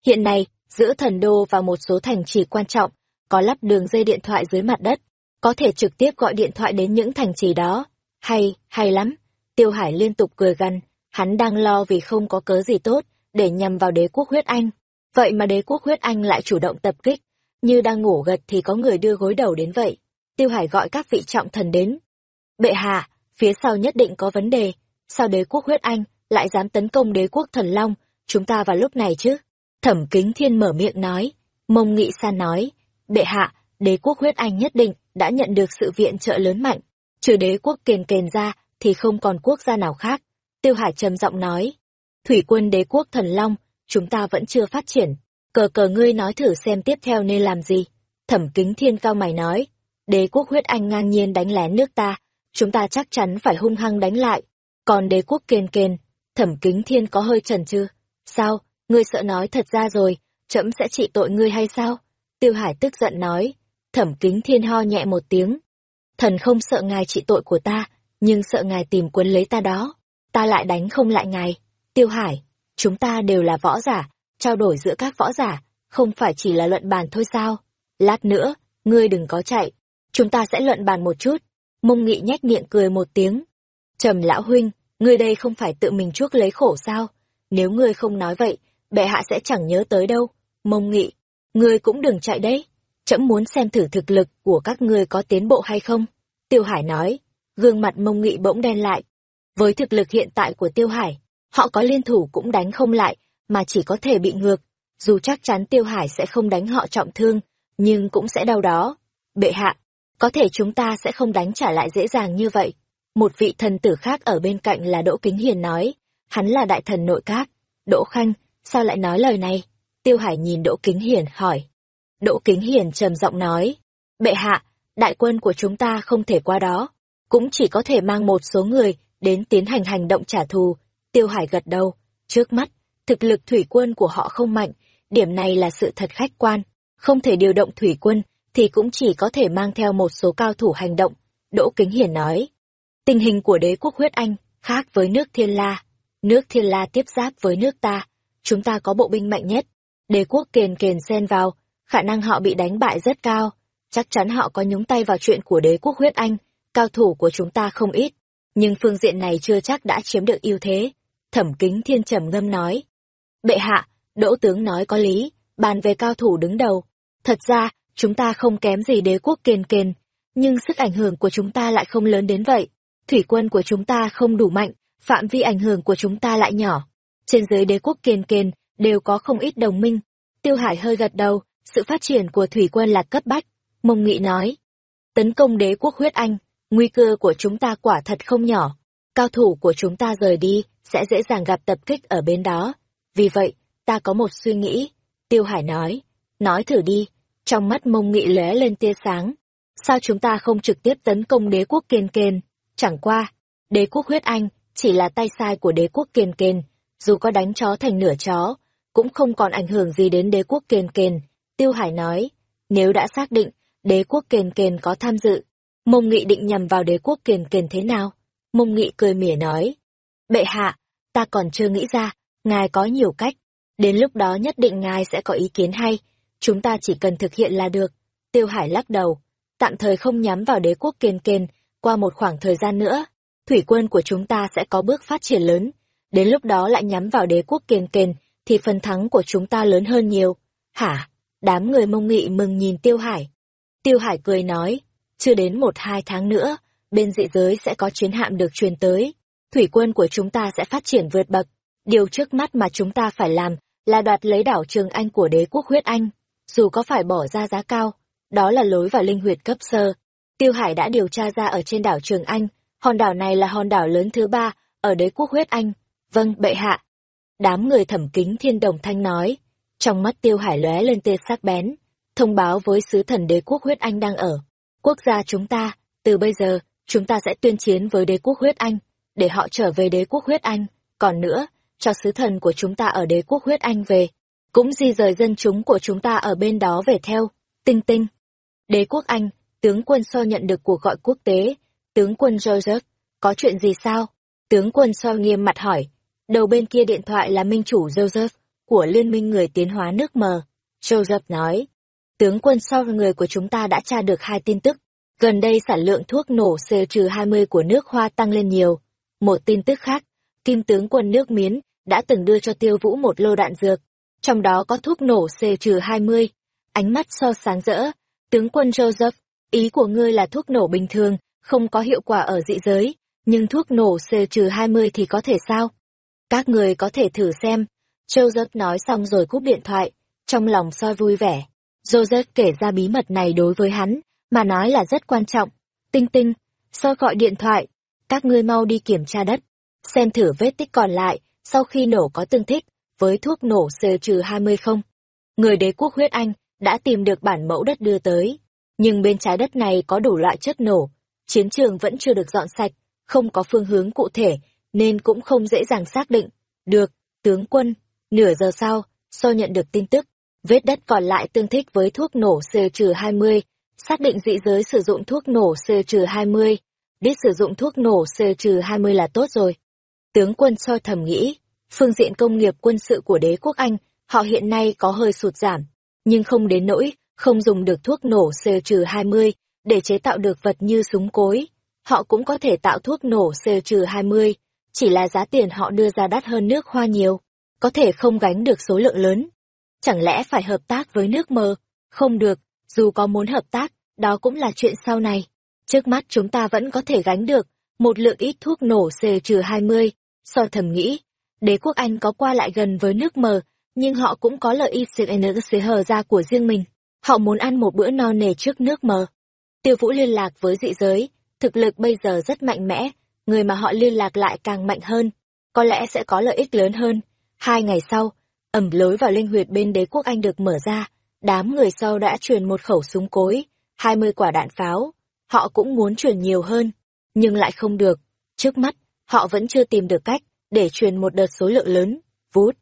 Hiện nay, giữa thần đô và một số thành trì quan trọng, có lắp đường dây điện thoại dưới mặt đất, có thể trực tiếp gọi điện thoại đến những thành trì đó. Hay, hay lắm. Tiêu Hải liên tục cười gằn, hắn đang lo vì không có cớ gì tốt để nhằm vào đế quốc huyết anh. Vậy mà đế quốc huyết anh lại chủ động tập kích, như đang ngủ gật thì có người đưa gối đầu đến vậy. Tiêu Hải gọi các vị trọng thần đến. Bệ hạ, phía sau nhất định có vấn đề, sao đế quốc huyết anh lại dám tấn công đế quốc thần long, chúng ta vào lúc này chứ? Thẩm kính thiên mở miệng nói, mông nghị san nói, bệ hạ, đế quốc huyết anh nhất định đã nhận được sự viện trợ lớn mạnh, trừ đế quốc kền kền ra thì không còn quốc gia nào khác. Tiêu Hải trầm giọng nói, thủy quân đế quốc thần long, chúng ta vẫn chưa phát triển, cờ cờ ngươi nói thử xem tiếp theo nên làm gì. Thẩm kính thiên cao mày nói, đế quốc huyết anh ngang nhiên đánh lén nước ta, chúng ta chắc chắn phải hung hăng đánh lại. Còn đế quốc kền kền, thẩm kính thiên có hơi chần chừ. Sao, ngươi sợ nói thật ra rồi, trẫm sẽ trị tội ngươi hay sao? Tiêu Hải tức giận nói, thẩm kính thiên ho nhẹ một tiếng. Thần không sợ ngài trị tội của ta, nhưng sợ ngài tìm quấn lấy ta đó. Ta lại đánh không lại ngài. Tiêu Hải, chúng ta đều là võ giả, trao đổi giữa các võ giả, không phải chỉ là luận bàn thôi sao? Lát nữa, ngươi đừng có chạy, chúng ta sẽ luận bàn một chút. Mông nghị nhếch miệng cười một tiếng. Trầm lão huynh, ngươi đây không phải tự mình chuốc lấy khổ sao? Nếu ngươi không nói vậy, bệ hạ sẽ chẳng nhớ tới đâu. Mông nghị, ngươi cũng đừng chạy đấy. Trẫm muốn xem thử thực lực của các ngươi có tiến bộ hay không. Tiêu Hải nói, gương mặt mông nghị bỗng đen lại. Với thực lực hiện tại của Tiêu Hải, họ có liên thủ cũng đánh không lại, mà chỉ có thể bị ngược. Dù chắc chắn Tiêu Hải sẽ không đánh họ trọng thương, nhưng cũng sẽ đau đó. Bệ hạ, có thể chúng ta sẽ không đánh trả lại dễ dàng như vậy. Một vị thần tử khác ở bên cạnh là Đỗ Kính Hiền nói, hắn là đại thần nội các. Đỗ Khanh, sao lại nói lời này? Tiêu Hải nhìn Đỗ Kính Hiền hỏi. Đỗ Kính Hiền trầm giọng nói, bệ hạ, đại quân của chúng ta không thể qua đó, cũng chỉ có thể mang một số người đến tiến hành hành động trả thù. Tiêu Hải gật đầu, trước mắt, thực lực thủy quân của họ không mạnh, điểm này là sự thật khách quan, không thể điều động thủy quân, thì cũng chỉ có thể mang theo một số cao thủ hành động. Đỗ Kính Hiển nói, tình hình của đế quốc huyết Anh khác với nước Thiên La. Nước Thiên La tiếp giáp với nước ta, chúng ta có bộ binh mạnh nhất. Đế quốc kền kền xen vào, khả năng họ bị đánh bại rất cao. Chắc chắn họ có nhúng tay vào chuyện của đế quốc huyết Anh, cao thủ của chúng ta không ít. Nhưng phương diện này chưa chắc đã chiếm được ưu thế. Thẩm kính thiên trầm ngâm nói. Bệ hạ, đỗ tướng nói có lý, bàn về cao thủ đứng đầu. Thật ra, chúng ta không kém gì đế quốc kiền kiền, nhưng sức ảnh hưởng của chúng ta lại không lớn đến vậy. Thủy quân của chúng ta không đủ mạnh, phạm vi ảnh hưởng của chúng ta lại nhỏ. Trên dưới đế quốc kiền kiền đều có không ít đồng minh. Tiêu Hải hơi gật đầu, sự phát triển của thủy quân là cấp bách. Mông Nghị nói, tấn công đế quốc huyết anh, nguy cơ của chúng ta quả thật không nhỏ. Cao thủ của chúng ta rời đi, sẽ dễ dàng gặp tập kích ở bên đó. Vì vậy, ta có một suy nghĩ. Tiêu Hải nói, nói thử đi. Trong mắt mông nghị lóe lên tia sáng. Sao chúng ta không trực tiếp tấn công đế quốc kiên kền? Chẳng qua, đế quốc huyết anh chỉ là tay sai của đế quốc kiên kền. Dù có đánh chó thành nửa chó, cũng không còn ảnh hưởng gì đến đế quốc kiên kền. Tiêu Hải nói, nếu đã xác định đế quốc kiên kền có tham dự, mông nghị định nhằm vào đế quốc kiên kền thế nào? Mông nghị cười mỉa nói, bệ hạ, ta còn chưa nghĩ ra, ngài có nhiều cách. Đến lúc đó nhất định ngài sẽ có ý kiến hay, chúng ta chỉ cần thực hiện là được. Tiêu Hải lắc đầu, tạm thời không nhắm vào đế quốc kiên kền, qua một khoảng thời gian nữa, thủy quân của chúng ta sẽ có bước phát triển lớn. Đến lúc đó lại nhắm vào đế quốc kiên kền, thì phần thắng của chúng ta lớn hơn nhiều. Hả? Đám người mông nghị mừng nhìn Tiêu Hải. Tiêu Hải cười nói, chưa đến một hai tháng nữa, bên dị giới sẽ có chiến hạm được truyền tới. thủy quân của chúng ta sẽ phát triển vượt bậc. Điều trước mắt mà chúng ta phải làm là đoạt lấy đảo Trường Anh của đế quốc huyết Anh, dù có phải bỏ ra giá cao, đó là lối vào linh huyệt cấp sơ. Tiêu Hải đã điều tra ra ở trên đảo Trường Anh, hòn đảo này là hòn đảo lớn thứ ba ở đế quốc huyết Anh. Vâng, bệ hạ. Đám người thẩm kính thiên đồng thanh nói, trong mắt Tiêu Hải lóe lên tia sắc bén, thông báo với sứ thần đế quốc huyết Anh đang ở. Quốc gia chúng ta, từ bây giờ, chúng ta sẽ tuyên chiến với đế quốc huyết Anh, để họ trở về đế quốc huyết Anh. Còn nữa, cho sứ thần của chúng ta ở đế quốc huyết Anh về, cũng di rời dân chúng của chúng ta ở bên đó về theo. Tinh tinh. Đế quốc Anh, tướng quân so nhận được cuộc gọi quốc tế. Tướng quân Joseph, có chuyện gì sao? Tướng quân so nghiêm mặt hỏi. Đầu bên kia điện thoại là minh chủ Joseph, của Liên minh người tiến hóa nước mờ. Joseph nói. Tướng quân so người của chúng ta đã tra được hai tin tức. Gần đây sản lượng thuốc nổ C-20 của nước Hoa tăng lên nhiều. Một tin tức khác, Kim tướng quân nước Miến đã từng đưa cho Tiêu Vũ một lô đạn dược, trong đó có thuốc nổ C-20. Ánh mắt so sáng rỡ, tướng quân Joseph, ý của ngươi là thuốc nổ bình thường, không có hiệu quả ở dị giới, nhưng thuốc nổ C-20 thì có thể sao? Các người có thể thử xem. Joseph nói xong rồi cúp điện thoại, trong lòng soi vui vẻ. Joseph kể ra bí mật này đối với hắn, mà nói là rất quan trọng. Tinh tinh, soi gọi điện thoại, các ngươi mau đi kiểm tra đất, xem thử vết tích còn lại, sau khi nổ có tương thích, với thuốc nổ C-20 không. Người đế quốc huyết Anh đã tìm được bản mẫu đất đưa tới, nhưng bên trái đất này có đủ loại chất nổ, chiến trường vẫn chưa được dọn sạch, không có phương hướng cụ thể, nên cũng không dễ dàng xác định. Được, tướng quân, nửa giờ sau, so nhận được tin tức, vết đất còn lại tương thích với thuốc nổ C-20, xác định dị giới sử dụng thuốc nổ C-20, biết sử dụng thuốc nổ C-20 là tốt rồi. Tướng quân soi thầm nghĩ, phương diện công nghiệp quân sự của đế quốc Anh, họ hiện nay có hơi sụt giảm, nhưng không đến nỗi, không dùng được thuốc nổ C-20 để chế tạo được vật như súng cối. Họ cũng có thể tạo thuốc nổ C-20, chỉ là giá tiền họ đưa ra đắt hơn nước hoa nhiều, có thể không gánh được số lượng lớn. Chẳng lẽ phải hợp tác với nước mờ? Không được, dù có muốn hợp tác, đó cũng là chuyện sau này. Trước mắt chúng ta vẫn có thể gánh được một lượng ít thuốc nổ C-20. So thầm nghĩ, đế quốc Anh có qua lại gần với nước mờ, nhưng họ cũng có lợi ích CNC hờ ra của riêng mình. Họ muốn ăn một bữa no nề trước nước mờ. Tiêu Vũ liên lạc với dị giới, thực lực bây giờ rất mạnh mẽ, người mà họ liên lạc lại càng mạnh hơn, có lẽ sẽ có lợi ích lớn hơn. Hai ngày sau, ẩm lối vào linh huyệt bên đế quốc Anh được mở ra, đám người sau đã truyền một khẩu súng cối, hai mươi quả đạn pháo. Họ cũng muốn truyền nhiều hơn, nhưng lại không được. Trước mắt, họ vẫn chưa tìm được cách để truyền một đợt số lượng lớn. Vút.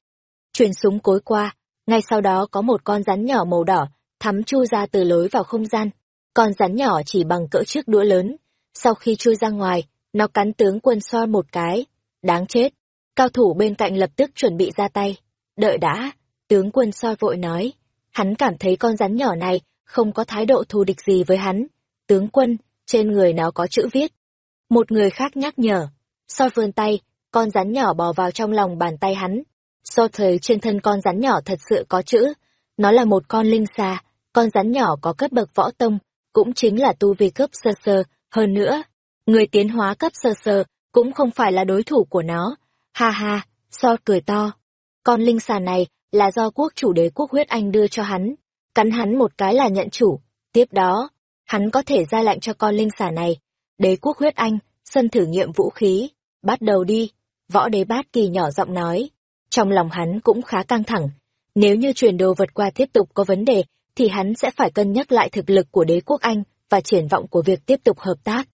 Truyền súng cối qua, ngay sau đó có một con rắn nhỏ màu đỏ thắm chui ra từ lối vào không gian. Con rắn nhỏ chỉ bằng cỡ chiếc đũa lớn. Sau khi chui ra ngoài, nó cắn tướng quân soi một cái. Đáng chết. Cao thủ bên cạnh lập tức chuẩn bị ra tay. Đợi đã, tướng quân soi vội nói. Hắn cảm thấy con rắn nhỏ này không có thái độ thù địch gì với hắn. Tướng quân, trên người nó có chữ viết. Một người khác nhắc nhở. Soi vươn tay, con rắn nhỏ bò vào trong lòng bàn tay hắn. So thời trên thân con rắn nhỏ thật sự có chữ. Nó là một con linh xà, con rắn nhỏ có cấp bậc võ tông, cũng chính là tu vi cấp sơ sơ. Hơn nữa, người tiến hóa cấp sơ sơ cũng không phải là đối thủ của nó. Ha ha, so cười to. Con linh xà này là do quốc chủ đế quốc huyết anh đưa cho hắn. Cắn hắn một cái là nhận chủ. Tiếp đó, hắn có thể ra lệnh cho con linh xà này. Đế quốc huyết anh, sân thử nghiệm vũ khí. Bắt đầu đi. Võ đế bát kỳ nhỏ giọng nói. Trong lòng hắn cũng khá căng thẳng. Nếu như chuyển đồ vật qua tiếp tục có vấn đề, thì hắn sẽ phải cân nhắc lại thực lực của đế quốc Anh và triển vọng của việc tiếp tục hợp tác.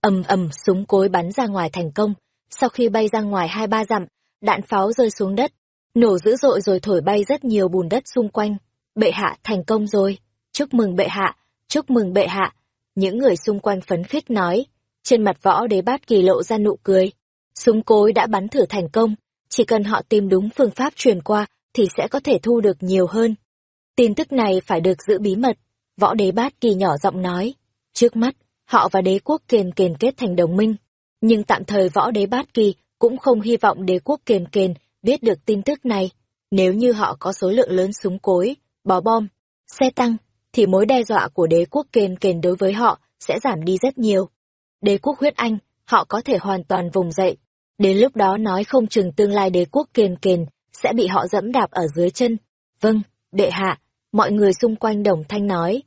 ầm ầm súng cối bắn ra ngoài thành công, sau khi bay ra ngoài hai ba dặm, đạn pháo rơi xuống đất, nổ dữ dội rồi thổi bay rất nhiều bùn đất xung quanh. Bệ hạ thành công rồi, chúc mừng bệ hạ, chúc mừng bệ hạ. Những người xung quanh phấn khích nói, trên mặt võ đế bát kỳ lộ ra nụ cười. Súng cối đã bắn thử thành công, chỉ cần họ tìm đúng phương pháp truyền qua thì sẽ có thể thu được nhiều hơn. Tin tức này phải được giữ bí mật, võ đế bát kỳ nhỏ giọng nói. Trước mắt, họ và đế quốc kền kền kết thành đồng minh. Nhưng tạm thời võ đế bát kỳ cũng không hy vọng đế quốc kền kền biết được tin tức này. Nếu như họ có số lượng lớn súng cối, bó bom, xe tăng, thì mối đe dọa của đế quốc kền kền đối với họ sẽ giảm đi rất nhiều. Đế quốc huyết Anh, họ có thể hoàn toàn vùng dậy. Đến lúc đó nói không chừng tương lai đế quốc kiền kiền sẽ bị họ dẫm đạp ở dưới chân. Vâng, đệ hạ, mọi người xung quanh đồng thanh nói.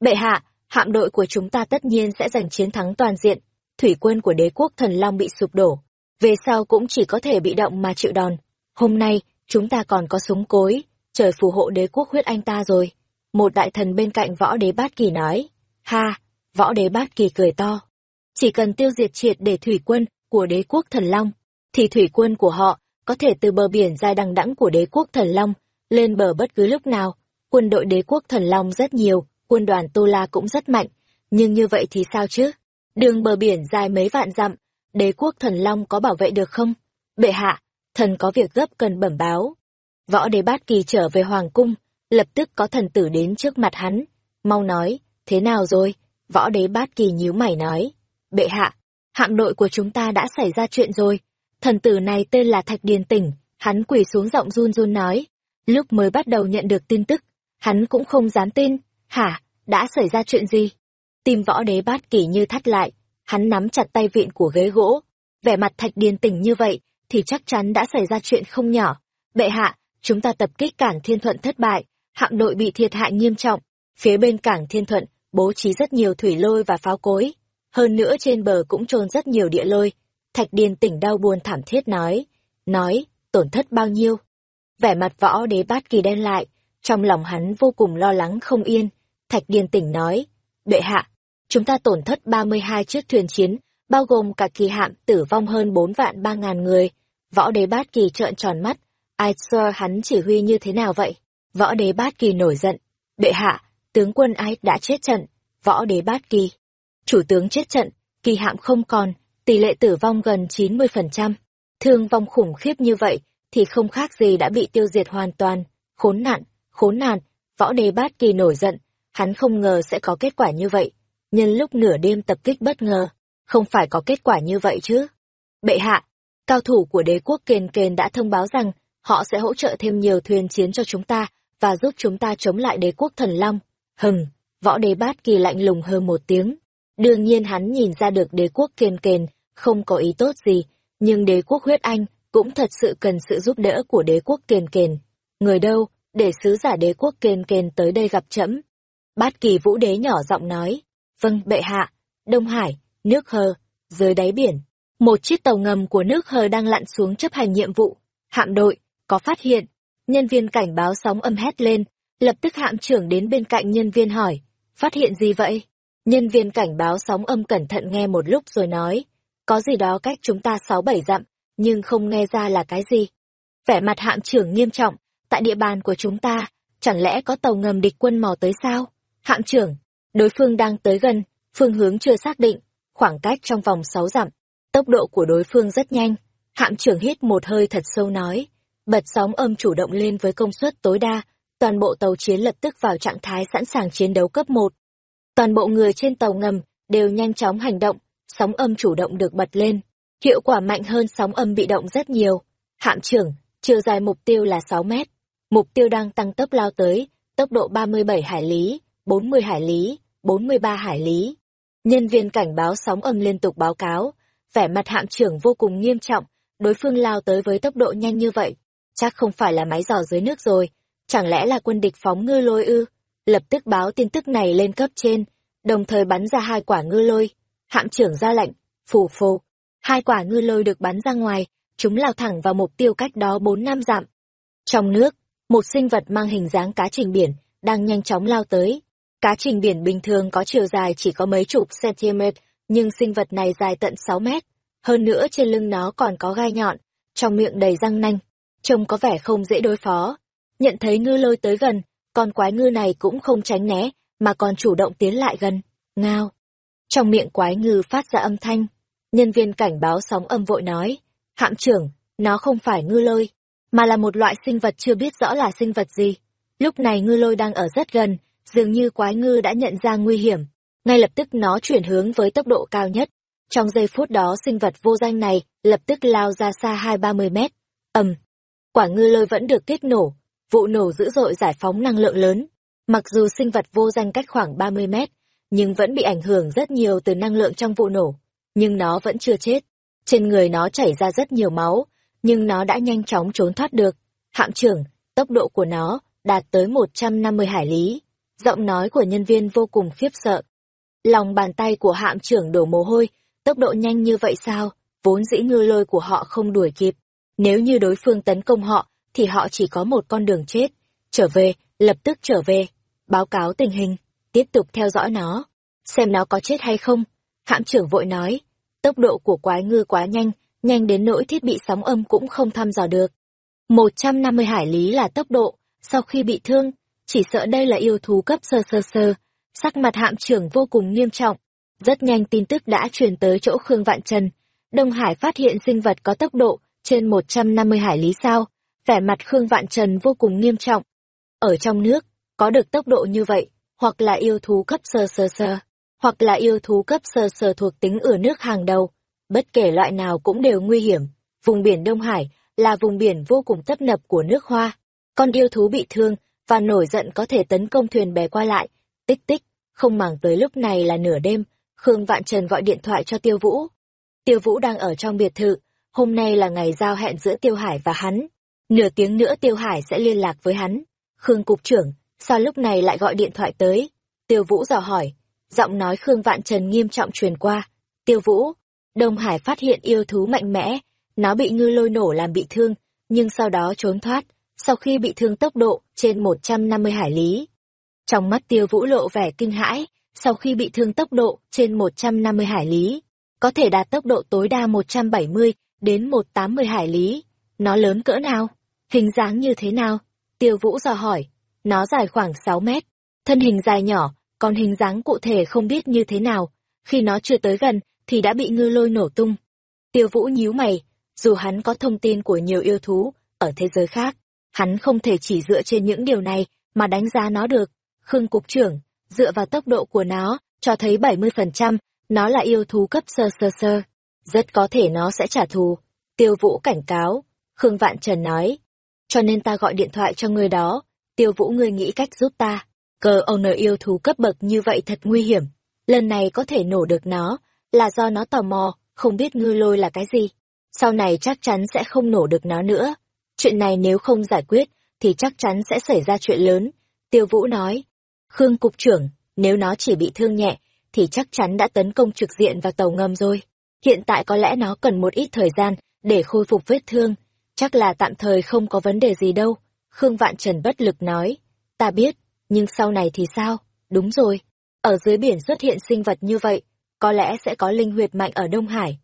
Bệ hạ, hạm đội của chúng ta tất nhiên sẽ giành chiến thắng toàn diện. Thủy quân của đế quốc thần long bị sụp đổ. Về sau cũng chỉ có thể bị động mà chịu đòn. Hôm nay, chúng ta còn có súng cối. Trời phù hộ đế quốc huyết anh ta rồi. Một đại thần bên cạnh võ đế bát kỳ nói. Ha, võ đế bát kỳ cười to. Chỉ cần tiêu diệt triệt để thủy quân của đế quốc thần long, thì thủy quân của họ có thể từ bờ biển dài đằng đẵng của đế quốc thần long lên bờ bất cứ lúc nào. Quân đội đế quốc thần long rất nhiều, quân đoàn Tô La cũng rất mạnh, nhưng như vậy thì sao chứ? Đường bờ biển dài mấy vạn dặm, đế quốc thần long có bảo vệ được không? Bệ hạ, thần có việc gấp cần bẩm báo. Võ đế bát kỳ trở về hoàng cung, lập tức có thần tử đến trước mặt hắn. Mau nói, thế nào rồi? Võ đế bát kỳ nhíu mày nói. Bệ hạ, hạm đội của chúng ta đã xảy ra chuyện rồi. Thần tử này tên là Thạch Điền Tỉnh, hắn quỳ xuống giọng run run nói. Lúc mới bắt đầu nhận được tin tức, hắn cũng không dám tin. Hả, đã xảy ra chuyện gì? Tim võ đế bát kỳ như thắt lại, hắn nắm chặt tay vịn của ghế gỗ. Vẻ mặt Thạch Điền Tỉnh như vậy, thì chắc chắn đã xảy ra chuyện không nhỏ. Bệ hạ, chúng ta tập kích cảng thiên thuận thất bại, hạm đội bị thiệt hại nghiêm trọng. Phía bên cảng thiên thuận, bố trí rất nhiều thủy lôi và pháo cối. Hơn nữa trên bờ cũng trôn rất nhiều địa lôi. Thạch Điền tỉnh đau buồn thảm thiết nói. Nói, tổn thất bao nhiêu? Vẻ mặt võ đế bát kỳ đen lại, trong lòng hắn vô cùng lo lắng không yên. Thạch Điền tỉnh nói, bệ hạ, chúng ta tổn thất 32 chiếc thuyền chiến, bao gồm cả kỳ hạm tử vong hơn 4 vạn 3 ngàn người. Võ đế bát kỳ trợn tròn mắt, ai sơ hắn chỉ huy như thế nào vậy? Võ đế bát kỳ nổi giận, bệ hạ, tướng quân ai đã chết trận, võ đế bát kỳ. Chủ tướng chết trận, kỳ hạm không còn, tỷ lệ tử vong gần 90%. Thương vong khủng khiếp như vậy, thì không khác gì đã bị tiêu diệt hoàn toàn. Khốn nạn, khốn nạn, võ đế bát kỳ nổi giận, hắn không ngờ sẽ có kết quả như vậy. Nhân lúc nửa đêm tập kích bất ngờ, không phải có kết quả như vậy chứ. Bệ hạ, cao thủ của đế quốc kền kền đã thông báo rằng họ sẽ hỗ trợ thêm nhiều thuyền chiến cho chúng ta và giúp chúng ta chống lại đế quốc thần long. Hừng, võ đế bát kỳ lạnh lùng hơn một tiếng. Đương nhiên hắn nhìn ra được đế quốc kiên kền không có ý tốt gì, nhưng đế quốc huyết anh cũng thật sự cần sự giúp đỡ của đế quốc kiên kền. Người đâu, để sứ giả đế quốc kiên kền tới đây gặp trẫm Bát kỳ vũ đế nhỏ giọng nói, vâng bệ hạ, Đông Hải, nước hờ, dưới đáy biển, một chiếc tàu ngầm của nước hờ đang lặn xuống chấp hành nhiệm vụ, hạm đội, có phát hiện, nhân viên cảnh báo sóng âm hét lên, lập tức hạm trưởng đến bên cạnh nhân viên hỏi, phát hiện gì vậy? Nhân viên cảnh báo sóng âm cẩn thận nghe một lúc rồi nói, có gì đó cách chúng ta sáu bảy dặm, nhưng không nghe ra là cái gì. Vẻ mặt hạm trưởng nghiêm trọng, tại địa bàn của chúng ta, chẳng lẽ có tàu ngầm địch quân mò tới sao? Hạm trưởng, đối phương đang tới gần, phương hướng chưa xác định, khoảng cách trong vòng sáu dặm, tốc độ của đối phương rất nhanh. Hạm trưởng hít một hơi thật sâu nói, bật sóng âm chủ động lên với công suất tối đa, toàn bộ tàu chiến lập tức vào trạng thái sẵn sàng chiến đấu cấp 1. Toàn bộ người trên tàu ngầm đều nhanh chóng hành động, sóng âm chủ động được bật lên, hiệu quả mạnh hơn sóng âm bị động rất nhiều. Hạm trưởng, chiều dài mục tiêu là 6 mét, mục tiêu đang tăng tốc lao tới, tốc độ 37 hải lý, 40 hải lý, 43 hải lý. Nhân viên cảnh báo sóng âm liên tục báo cáo, vẻ mặt hạm trưởng vô cùng nghiêm trọng, đối phương lao tới với tốc độ nhanh như vậy, chắc không phải là máy dò dưới nước rồi, chẳng lẽ là quân địch phóng ngư lôi ư? Lập tức báo tin tức này lên cấp trên, đồng thời bắn ra hai quả ngư lôi. Hạm trưởng ra lệnh, phù phù, hai quả ngư lôi được bắn ra ngoài, chúng lao thẳng vào mục tiêu cách đó bốn năm dặm. Trong nước, một sinh vật mang hình dáng cá trình biển đang nhanh chóng lao tới. Cá trình biển bình thường có chiều dài chỉ có mấy chục cm, nhưng sinh vật này dài tận 6 mét. Hơn nữa trên lưng nó còn có gai nhọn, trong miệng đầy răng nanh, trông có vẻ không dễ đối phó. Nhận thấy ngư lôi tới gần, con quái ngư này cũng không tránh né, mà còn chủ động tiến lại gần. Ngao. Trong miệng quái ngư phát ra âm thanh. Nhân viên cảnh báo sóng âm vội nói. Hạm trưởng, nó không phải ngư lôi, mà là một loại sinh vật chưa biết rõ là sinh vật gì. Lúc này ngư lôi đang ở rất gần, dường như quái ngư đã nhận ra nguy hiểm. Ngay lập tức nó chuyển hướng với tốc độ cao nhất. Trong giây phút đó sinh vật vô danh này lập tức lao ra xa hai ba mươi mét. ầm, quả ngư lôi vẫn được kích nổ, vụ nổ dữ dội giải phóng năng lượng lớn. Mặc dù sinh vật vô danh cách khoảng ba mươi mét, nhưng vẫn bị ảnh hưởng rất nhiều từ năng lượng trong vụ nổ. Nhưng nó vẫn chưa chết. Trên người nó chảy ra rất nhiều máu, nhưng nó đã nhanh chóng trốn thoát được. Hạm trưởng, tốc độ của nó đạt tới 150 hải lý. Giọng nói của nhân viên vô cùng khiếp sợ. Lòng bàn tay của hạm trưởng đổ mồ hôi, tốc độ nhanh như vậy sao? Vốn dĩ ngư lôi của họ không đuổi kịp. Nếu như đối phương tấn công họ, thì họ chỉ có một con đường chết. Trở về, lập tức trở về. Báo cáo tình hình, tiếp tục theo dõi nó. Xem nó có chết hay không. Hạm trưởng vội nói, tốc độ của quái ngư quá nhanh, nhanh đến nỗi thiết bị sóng âm cũng không thăm dò được. 150 hải lý là tốc độ, sau khi bị thương, chỉ sợ đây là yêu thú cấp sơ sơ sơ. Sắc mặt hạm trưởng vô cùng nghiêm trọng. Rất nhanh tin tức đã truyền tới chỗ Khương Vạn Trần. Đông Hải phát hiện sinh vật có tốc độ trên 150 hải lý sao. Vẻ mặt Khương Vạn Trần vô cùng nghiêm trọng. Ở trong nước, có được tốc độ như vậy, hoặc là yêu thú cấp sơ sơ sơ, hoặc là yêu thú cấp sơ sơ thuộc tính ở nước hàng đầu. Bất kể loại nào cũng đều nguy hiểm. Vùng biển Đông Hải là vùng biển vô cùng tấp nập của nước Hoa. Con yêu thú bị thương và nổi giận có thể tấn công thuyền bè qua lại. Tích tích, không màng tới lúc này là nửa đêm, Khương Vạn Trần gọi điện thoại cho Tiêu Vũ. Tiêu Vũ đang ở trong biệt thự, hôm nay là ngày giao hẹn giữa Tiêu Hải và hắn. Nửa tiếng nữa Tiêu Hải sẽ liên lạc với hắn. Khương Cục trưởng, sao lúc này lại gọi điện thoại tới? Tiêu Vũ dò hỏi, giọng nói Khương Vạn Trần nghiêm trọng truyền qua. Tiêu Vũ, Đông Hải phát hiện yêu thú mạnh mẽ, nó bị ngư lôi nổ làm bị thương, nhưng sau đó trốn thoát, sau khi bị thương tốc độ trên 150 hải lý. Trong mắt tiêu vũ lộ vẻ kinh hãi, sau khi bị thương tốc độ trên 150 hải lý, có thể đạt tốc độ tối đa 170 đến 180 hải lý. Nó lớn cỡ nào? Hình dáng như thế nào? Tiêu vũ dò hỏi. Nó dài khoảng 6 mét, thân hình dài nhỏ, còn hình dáng cụ thể không biết như thế nào. Khi nó chưa tới gần, thì đã bị ngư lôi nổ tung. Tiêu vũ nhíu mày, dù hắn có thông tin của nhiều yêu thú ở thế giới khác, hắn không thể chỉ dựa trên những điều này mà đánh giá nó được. Khương Cục trưởng, dựa vào tốc độ của nó, cho thấy 70%, nó là yêu thú cấp sơ sơ sơ. Rất có thể nó sẽ trả thù. Tiêu Vũ cảnh cáo. Khương Vạn Trần nói. Cho nên ta gọi điện thoại cho người đó. Tiêu Vũ ngươi nghĩ cách giúp ta. Cờ owner yêu thú cấp bậc như vậy thật nguy hiểm. Lần này có thể nổ được nó, là do nó tò mò, không biết ngư lôi là cái gì. Sau này chắc chắn sẽ không nổ được nó nữa. Chuyện này nếu không giải quyết, thì chắc chắn sẽ xảy ra chuyện lớn. Tiêu Vũ nói, Khương Cục trưởng, nếu nó chỉ bị thương nhẹ, thì chắc chắn đã tấn công trực diện vào tàu ngầm rồi. Hiện tại có lẽ nó cần một ít thời gian để khôi phục vết thương. Chắc là tạm thời không có vấn đề gì đâu. Khương Vạn Trần bất lực nói, ta biết, nhưng sau này thì sao? Đúng rồi, ở dưới biển xuất hiện sinh vật như vậy, có lẽ sẽ có linh huyệt mạnh ở Đông Hải.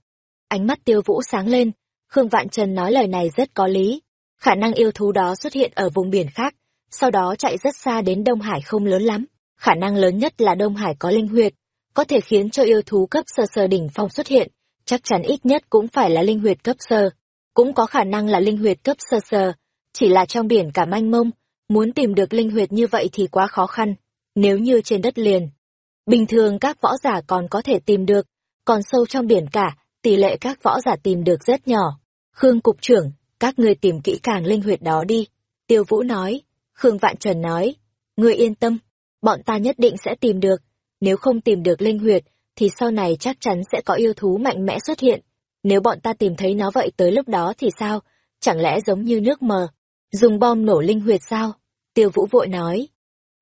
Ánh mắt tiêu vũ sáng lên, Khương Vạn Trần nói lời này rất có lý. Khả năng yêu thú đó xuất hiện ở vùng biển khác, sau đó chạy rất xa đến Đông Hải không lớn lắm. Khả năng lớn nhất là Đông Hải có linh huyệt, có thể khiến cho yêu thú cấp sơ sơ đỉnh phong xuất hiện, chắc chắn ít nhất cũng phải là linh huyệt cấp sơ. Cũng có khả năng là linh huyệt cấp sơ sơ, chỉ là trong biển cả manh mông, muốn tìm được linh huyệt như vậy thì quá khó khăn. Nếu như trên đất liền, bình thường các võ giả còn có thể tìm được, còn sâu trong biển cả, tỷ lệ các võ giả tìm được rất nhỏ. Khương Cục trưởng, các ngươi tìm kỹ càng linh huyệt đó đi. Tiêu Vũ nói, Khương Vạn Trần nói, ngươi yên tâm, bọn ta nhất định sẽ tìm được. Nếu không tìm được linh huyệt, thì sau này chắc chắn sẽ có yêu thú mạnh mẽ xuất hiện. Nếu bọn ta tìm thấy nó vậy tới lúc đó thì sao? Chẳng lẽ giống như nước mờ? Dùng bom nổ linh huyệt sao? Tiêu Vũ vội nói.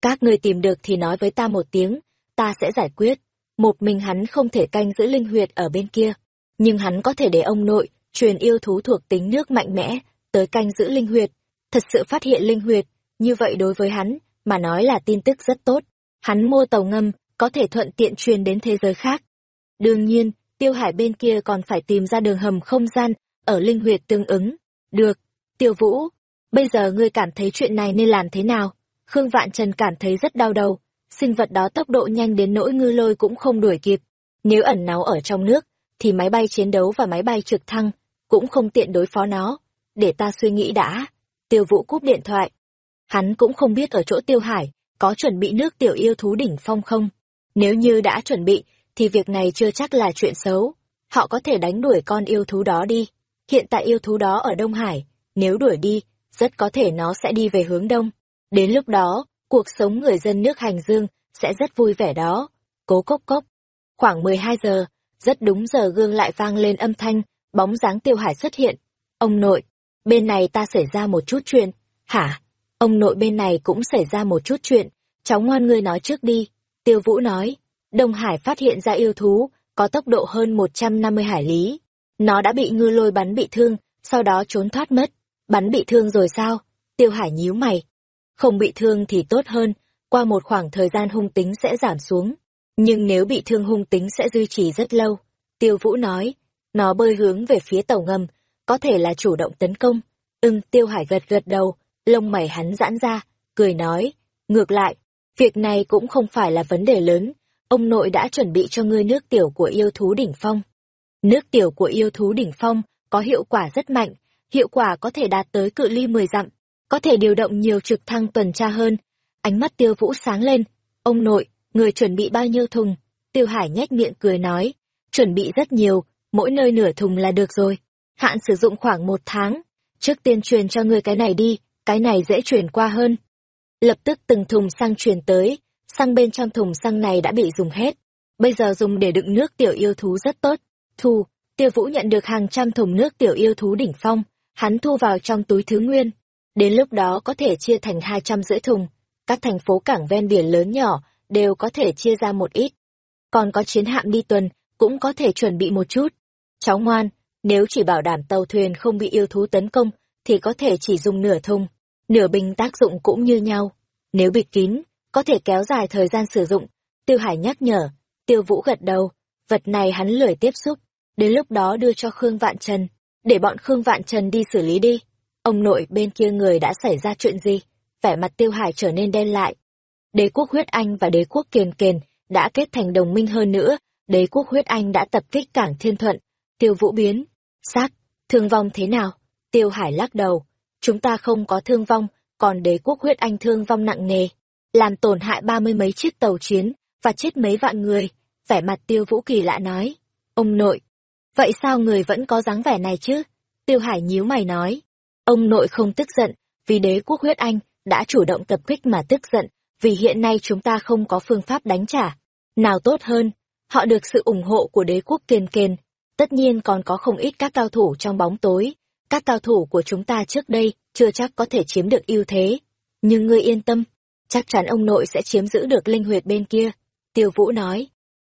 Các ngươi tìm được thì nói với ta một tiếng, ta sẽ giải quyết. Một mình hắn không thể canh giữ linh huyệt ở bên kia. Nhưng hắn có thể để ông nội, truyền yêu thú thuộc tính nước mạnh mẽ, tới canh giữ linh huyệt. Thật sự phát hiện linh huyệt, như vậy đối với hắn, mà nói là tin tức rất tốt. Hắn mua tàu ngâm, có thể thuận tiện truyền đến thế giới khác. Đương nhiên, tiêu hải bên kia còn phải tìm ra đường hầm không gian, ở linh huyệt tương ứng. Được, tiêu vũ, bây giờ ngươi cảm thấy chuyện này nên làm thế nào? Khương Vạn Trần cảm thấy rất đau đầu, sinh vật đó tốc độ nhanh đến nỗi ngư lôi cũng không đuổi kịp. Nếu ẩn náu ở trong nước, thì máy bay chiến đấu và máy bay trực thăng cũng không tiện đối phó nó. Để ta suy nghĩ đã. Tiêu vũ cúp điện thoại. Hắn cũng không biết ở chỗ tiêu hải, có chuẩn bị nước tiểu yêu thú đỉnh phong không. Nếu như đã chuẩn bị, thì việc này chưa chắc là chuyện xấu. Họ có thể đánh đuổi con yêu thú đó đi. Hiện tại yêu thú đó ở Đông Hải, nếu đuổi đi, rất có thể nó sẽ đi về hướng Đông. Đến lúc đó, cuộc sống người dân nước Hành Dương sẽ rất vui vẻ đó. Cố cốc cốc. Khoảng 12 giờ, rất đúng giờ gương lại vang lên âm thanh bóng dáng tiêu hải xuất hiện. Ông nội, bên này ta xảy ra một chút chuyện. Hả? Ông nội bên này cũng xảy ra một chút chuyện. Cháu ngoan ngươi nói trước đi. Tiêu Vũ nói. Đông Hải phát hiện ra yêu thú, có tốc độ hơn 150 hải lý. Nó đã bị ngư lôi bắn bị thương, sau đó trốn thoát mất. Bắn bị thương rồi sao? Tiêu Hải nhíu mày. Không bị thương thì tốt hơn, qua một khoảng thời gian hung tính sẽ giảm xuống. Nhưng nếu bị thương hung tính sẽ duy trì rất lâu. Tiêu Vũ nói, nó bơi hướng về phía tàu ngầm, có thể là chủ động tấn công. Ưng, Tiêu Hải gật gật đầu, lông mày hắn giãn ra, cười nói, ngược lại, việc này cũng không phải là vấn đề lớn, ông nội đã chuẩn bị cho ngươi nước tiểu của yêu thú đỉnh phong. Nước tiểu của yêu thú đỉnh phong có hiệu quả rất mạnh, hiệu quả có thể đạt tới cự ly 10 dặm, có thể điều động nhiều trực thăng tuần tra hơn. Ánh mắt tiêu vũ sáng lên, ông nội, người chuẩn bị bao nhiêu thùng? Tiêu Hải nhếch miệng cười nói, chuẩn bị rất nhiều, mỗi nơi nửa thùng là được rồi. Hạn sử dụng khoảng một tháng. Trước tiên truyền cho ngươi cái này đi, cái này dễ chuyển qua hơn. Lập tức từng thùng sang truyền tới, xăng bên trong thùng xăng này đã bị dùng hết. Bây giờ dùng để đựng nước tiểu yêu thú rất tốt. Thu, tiêu vũ nhận được hàng trăm thùng nước tiểu yêu thú đỉnh phong, hắn thu vào trong túi thứ nguyên. Đến lúc đó có thể chia thành hai trăm rưỡi thùng. Các thành phố cảng ven biển lớn nhỏ đều có thể chia ra một ít. Còn có chiến hạm đi tuần, cũng có thể chuẩn bị một chút. Cháu ngoan, nếu chỉ bảo đảm tàu thuyền không bị yêu thú tấn công, thì có thể chỉ dùng nửa thùng, nửa bình tác dụng cũng như nhau. Nếu bịt kín, có thể kéo dài thời gian sử dụng. Tiêu Hải nhắc nhở, Tiêu Vũ gật đầu, vật này hắn lười tiếp xúc, đến lúc đó đưa cho Khương Vạn Trần, để bọn Khương Vạn Trần đi xử lý đi. Ông nội bên kia người đã xảy ra chuyện gì? Vẻ mặt Tiêu Hải trở nên đen lại. Đế quốc huyết Anh và đế quốc kiền kiền đã kết thành đồng minh hơn nữa, đế quốc huyết Anh đã tập kích cảng Thiên Thuận. Tiêu Vũ biến, sát, thương vong thế nào? Tiêu Hải lắc đầu, chúng ta không có thương vong, còn đế quốc huyết Anh thương vong nặng nề, làm tổn hại ba mươi mấy chiếc tàu chiến, và chết mấy vạn người. Vẻ mặt Tiêu Vũ kỳ lạ nói, ông nội, vậy sao người vẫn có dáng vẻ này chứ? Tiêu Hải nhíu mày nói, ông nội không tức giận, vì đế quốc huyết Anh đã chủ động tập kích mà tức giận, vì hiện nay chúng ta không có phương pháp đánh trả. Nào tốt hơn, họ được sự ủng hộ của đế quốc kiên kiên, tất nhiên còn có không ít các cao thủ trong bóng tối. Các cao thủ của chúng ta trước đây chưa chắc có thể chiếm được ưu thế. Nhưng ngươi yên tâm, chắc chắn ông nội sẽ chiếm giữ được linh huyệt bên kia. Tiêu Vũ nói,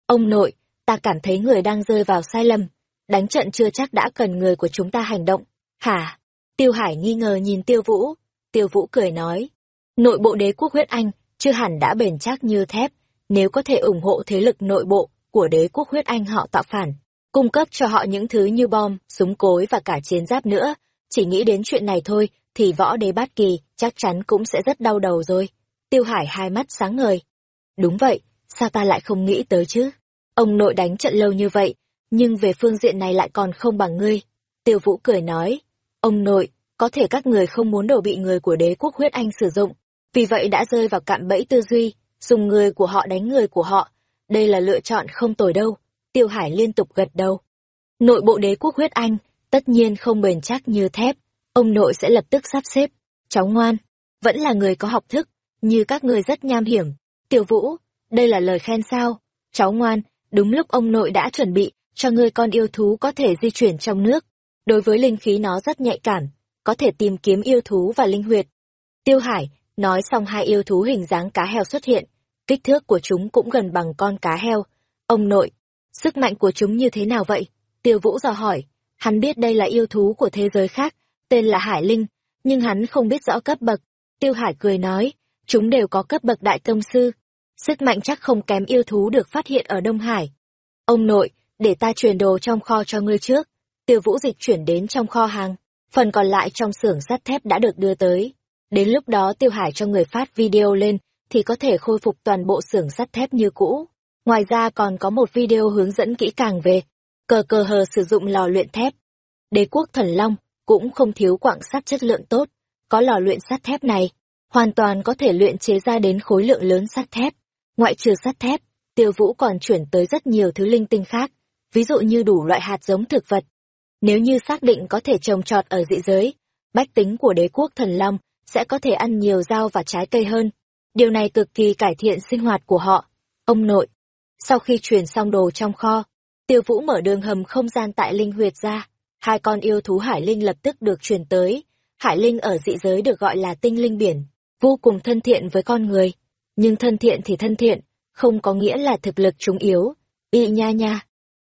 ông nội, ta cảm thấy người đang rơi vào sai lầm. Đánh trận chưa chắc đã cần người của chúng ta hành động. Hả? Tiêu Hải nghi ngờ nhìn Tiêu Vũ. Tiêu Vũ cười nói, nội bộ đế quốc huyết Anh chưa hẳn đã bền chắc như thép, nếu có thể ủng hộ thế lực nội bộ của đế quốc huyết Anh họ tạo phản, cung cấp cho họ những thứ như bom, súng cối và cả chiến giáp nữa, chỉ nghĩ đến chuyện này thôi thì võ đế bát kỳ chắc chắn cũng sẽ rất đau đầu rồi. Tiêu Hải hai mắt sáng ngời. Đúng vậy, sao ta lại không nghĩ tới chứ? Ông nội đánh trận lâu như vậy, nhưng về phương diện này lại còn không bằng ngươi. Tiêu Vũ cười nói, ông nội, có thể các người không muốn đổ bị người của đế quốc huyết anh sử dụng, vì vậy đã rơi vào cạm bẫy tư duy, dùng người của họ đánh người của họ. Đây là lựa chọn không tồi đâu. Tiêu Hải liên tục gật đầu. Nội bộ đế quốc huyết anh, tất nhiên không bền chắc như thép. Ông nội sẽ lập tức sắp xếp. Cháu ngoan, vẫn là người có học thức, như các người rất nham hiểm. Tiểu Vũ, đây là lời khen sao? Cháu ngoan, đúng lúc ông nội đã chuẩn bị cho ngươi con yêu thú có thể di chuyển trong nước. Đối với linh khí nó rất nhạy cảm, có thể tìm kiếm yêu thú và linh huyệt. Tiêu Hải, nói xong hai yêu thú hình dáng cá heo xuất hiện, kích thước của chúng cũng gần bằng con cá heo. Ông nội, sức mạnh của chúng như thế nào vậy? Tiêu Vũ dò hỏi, hắn biết đây là yêu thú của thế giới khác, tên là Hải Linh, nhưng hắn không biết rõ cấp bậc. Tiêu Hải cười nói, chúng đều có cấp bậc đại công sư. Sức mạnh chắc không kém yêu thú được phát hiện ở Đông Hải. Ông nội, để ta truyền đồ trong kho cho ngươi trước. Tiêu Vũ dịch chuyển đến trong kho hàng, phần còn lại trong xưởng sắt thép đã được đưa tới. Đến lúc đó Tiêu Hải cho người phát video lên, thì có thể khôi phục toàn bộ xưởng sắt thép như cũ. Ngoài ra còn có một video hướng dẫn kỹ càng về cờ cờ hờ sử dụng lò luyện thép. Đế quốc thần long cũng không thiếu quạng sắt chất lượng tốt, có lò luyện sắt thép này, hoàn toàn có thể luyện chế ra đến khối lượng lớn sắt thép. Ngoại trừ sắt thép, tiêu vũ còn chuyển tới rất nhiều thứ linh tinh khác, ví dụ như đủ loại hạt giống thực vật. Nếu như xác định có thể trồng trọt ở dị giới, bách tính của đế quốc thần long sẽ có thể ăn nhiều rau và trái cây hơn. Điều này cực kỳ cải thiện sinh hoạt của họ. Ông nội, sau khi chuyển xong đồ trong kho, tiêu vũ mở đường hầm không gian tại linh huyệt ra. hai con yêu thú hải linh lập tức được chuyển tới. Hải linh ở dị giới được gọi là tinh linh biển, vô cùng thân thiện với con người. Nhưng thân thiện thì thân thiện, không có nghĩa là thực lực chúng yếu. Y nha nha.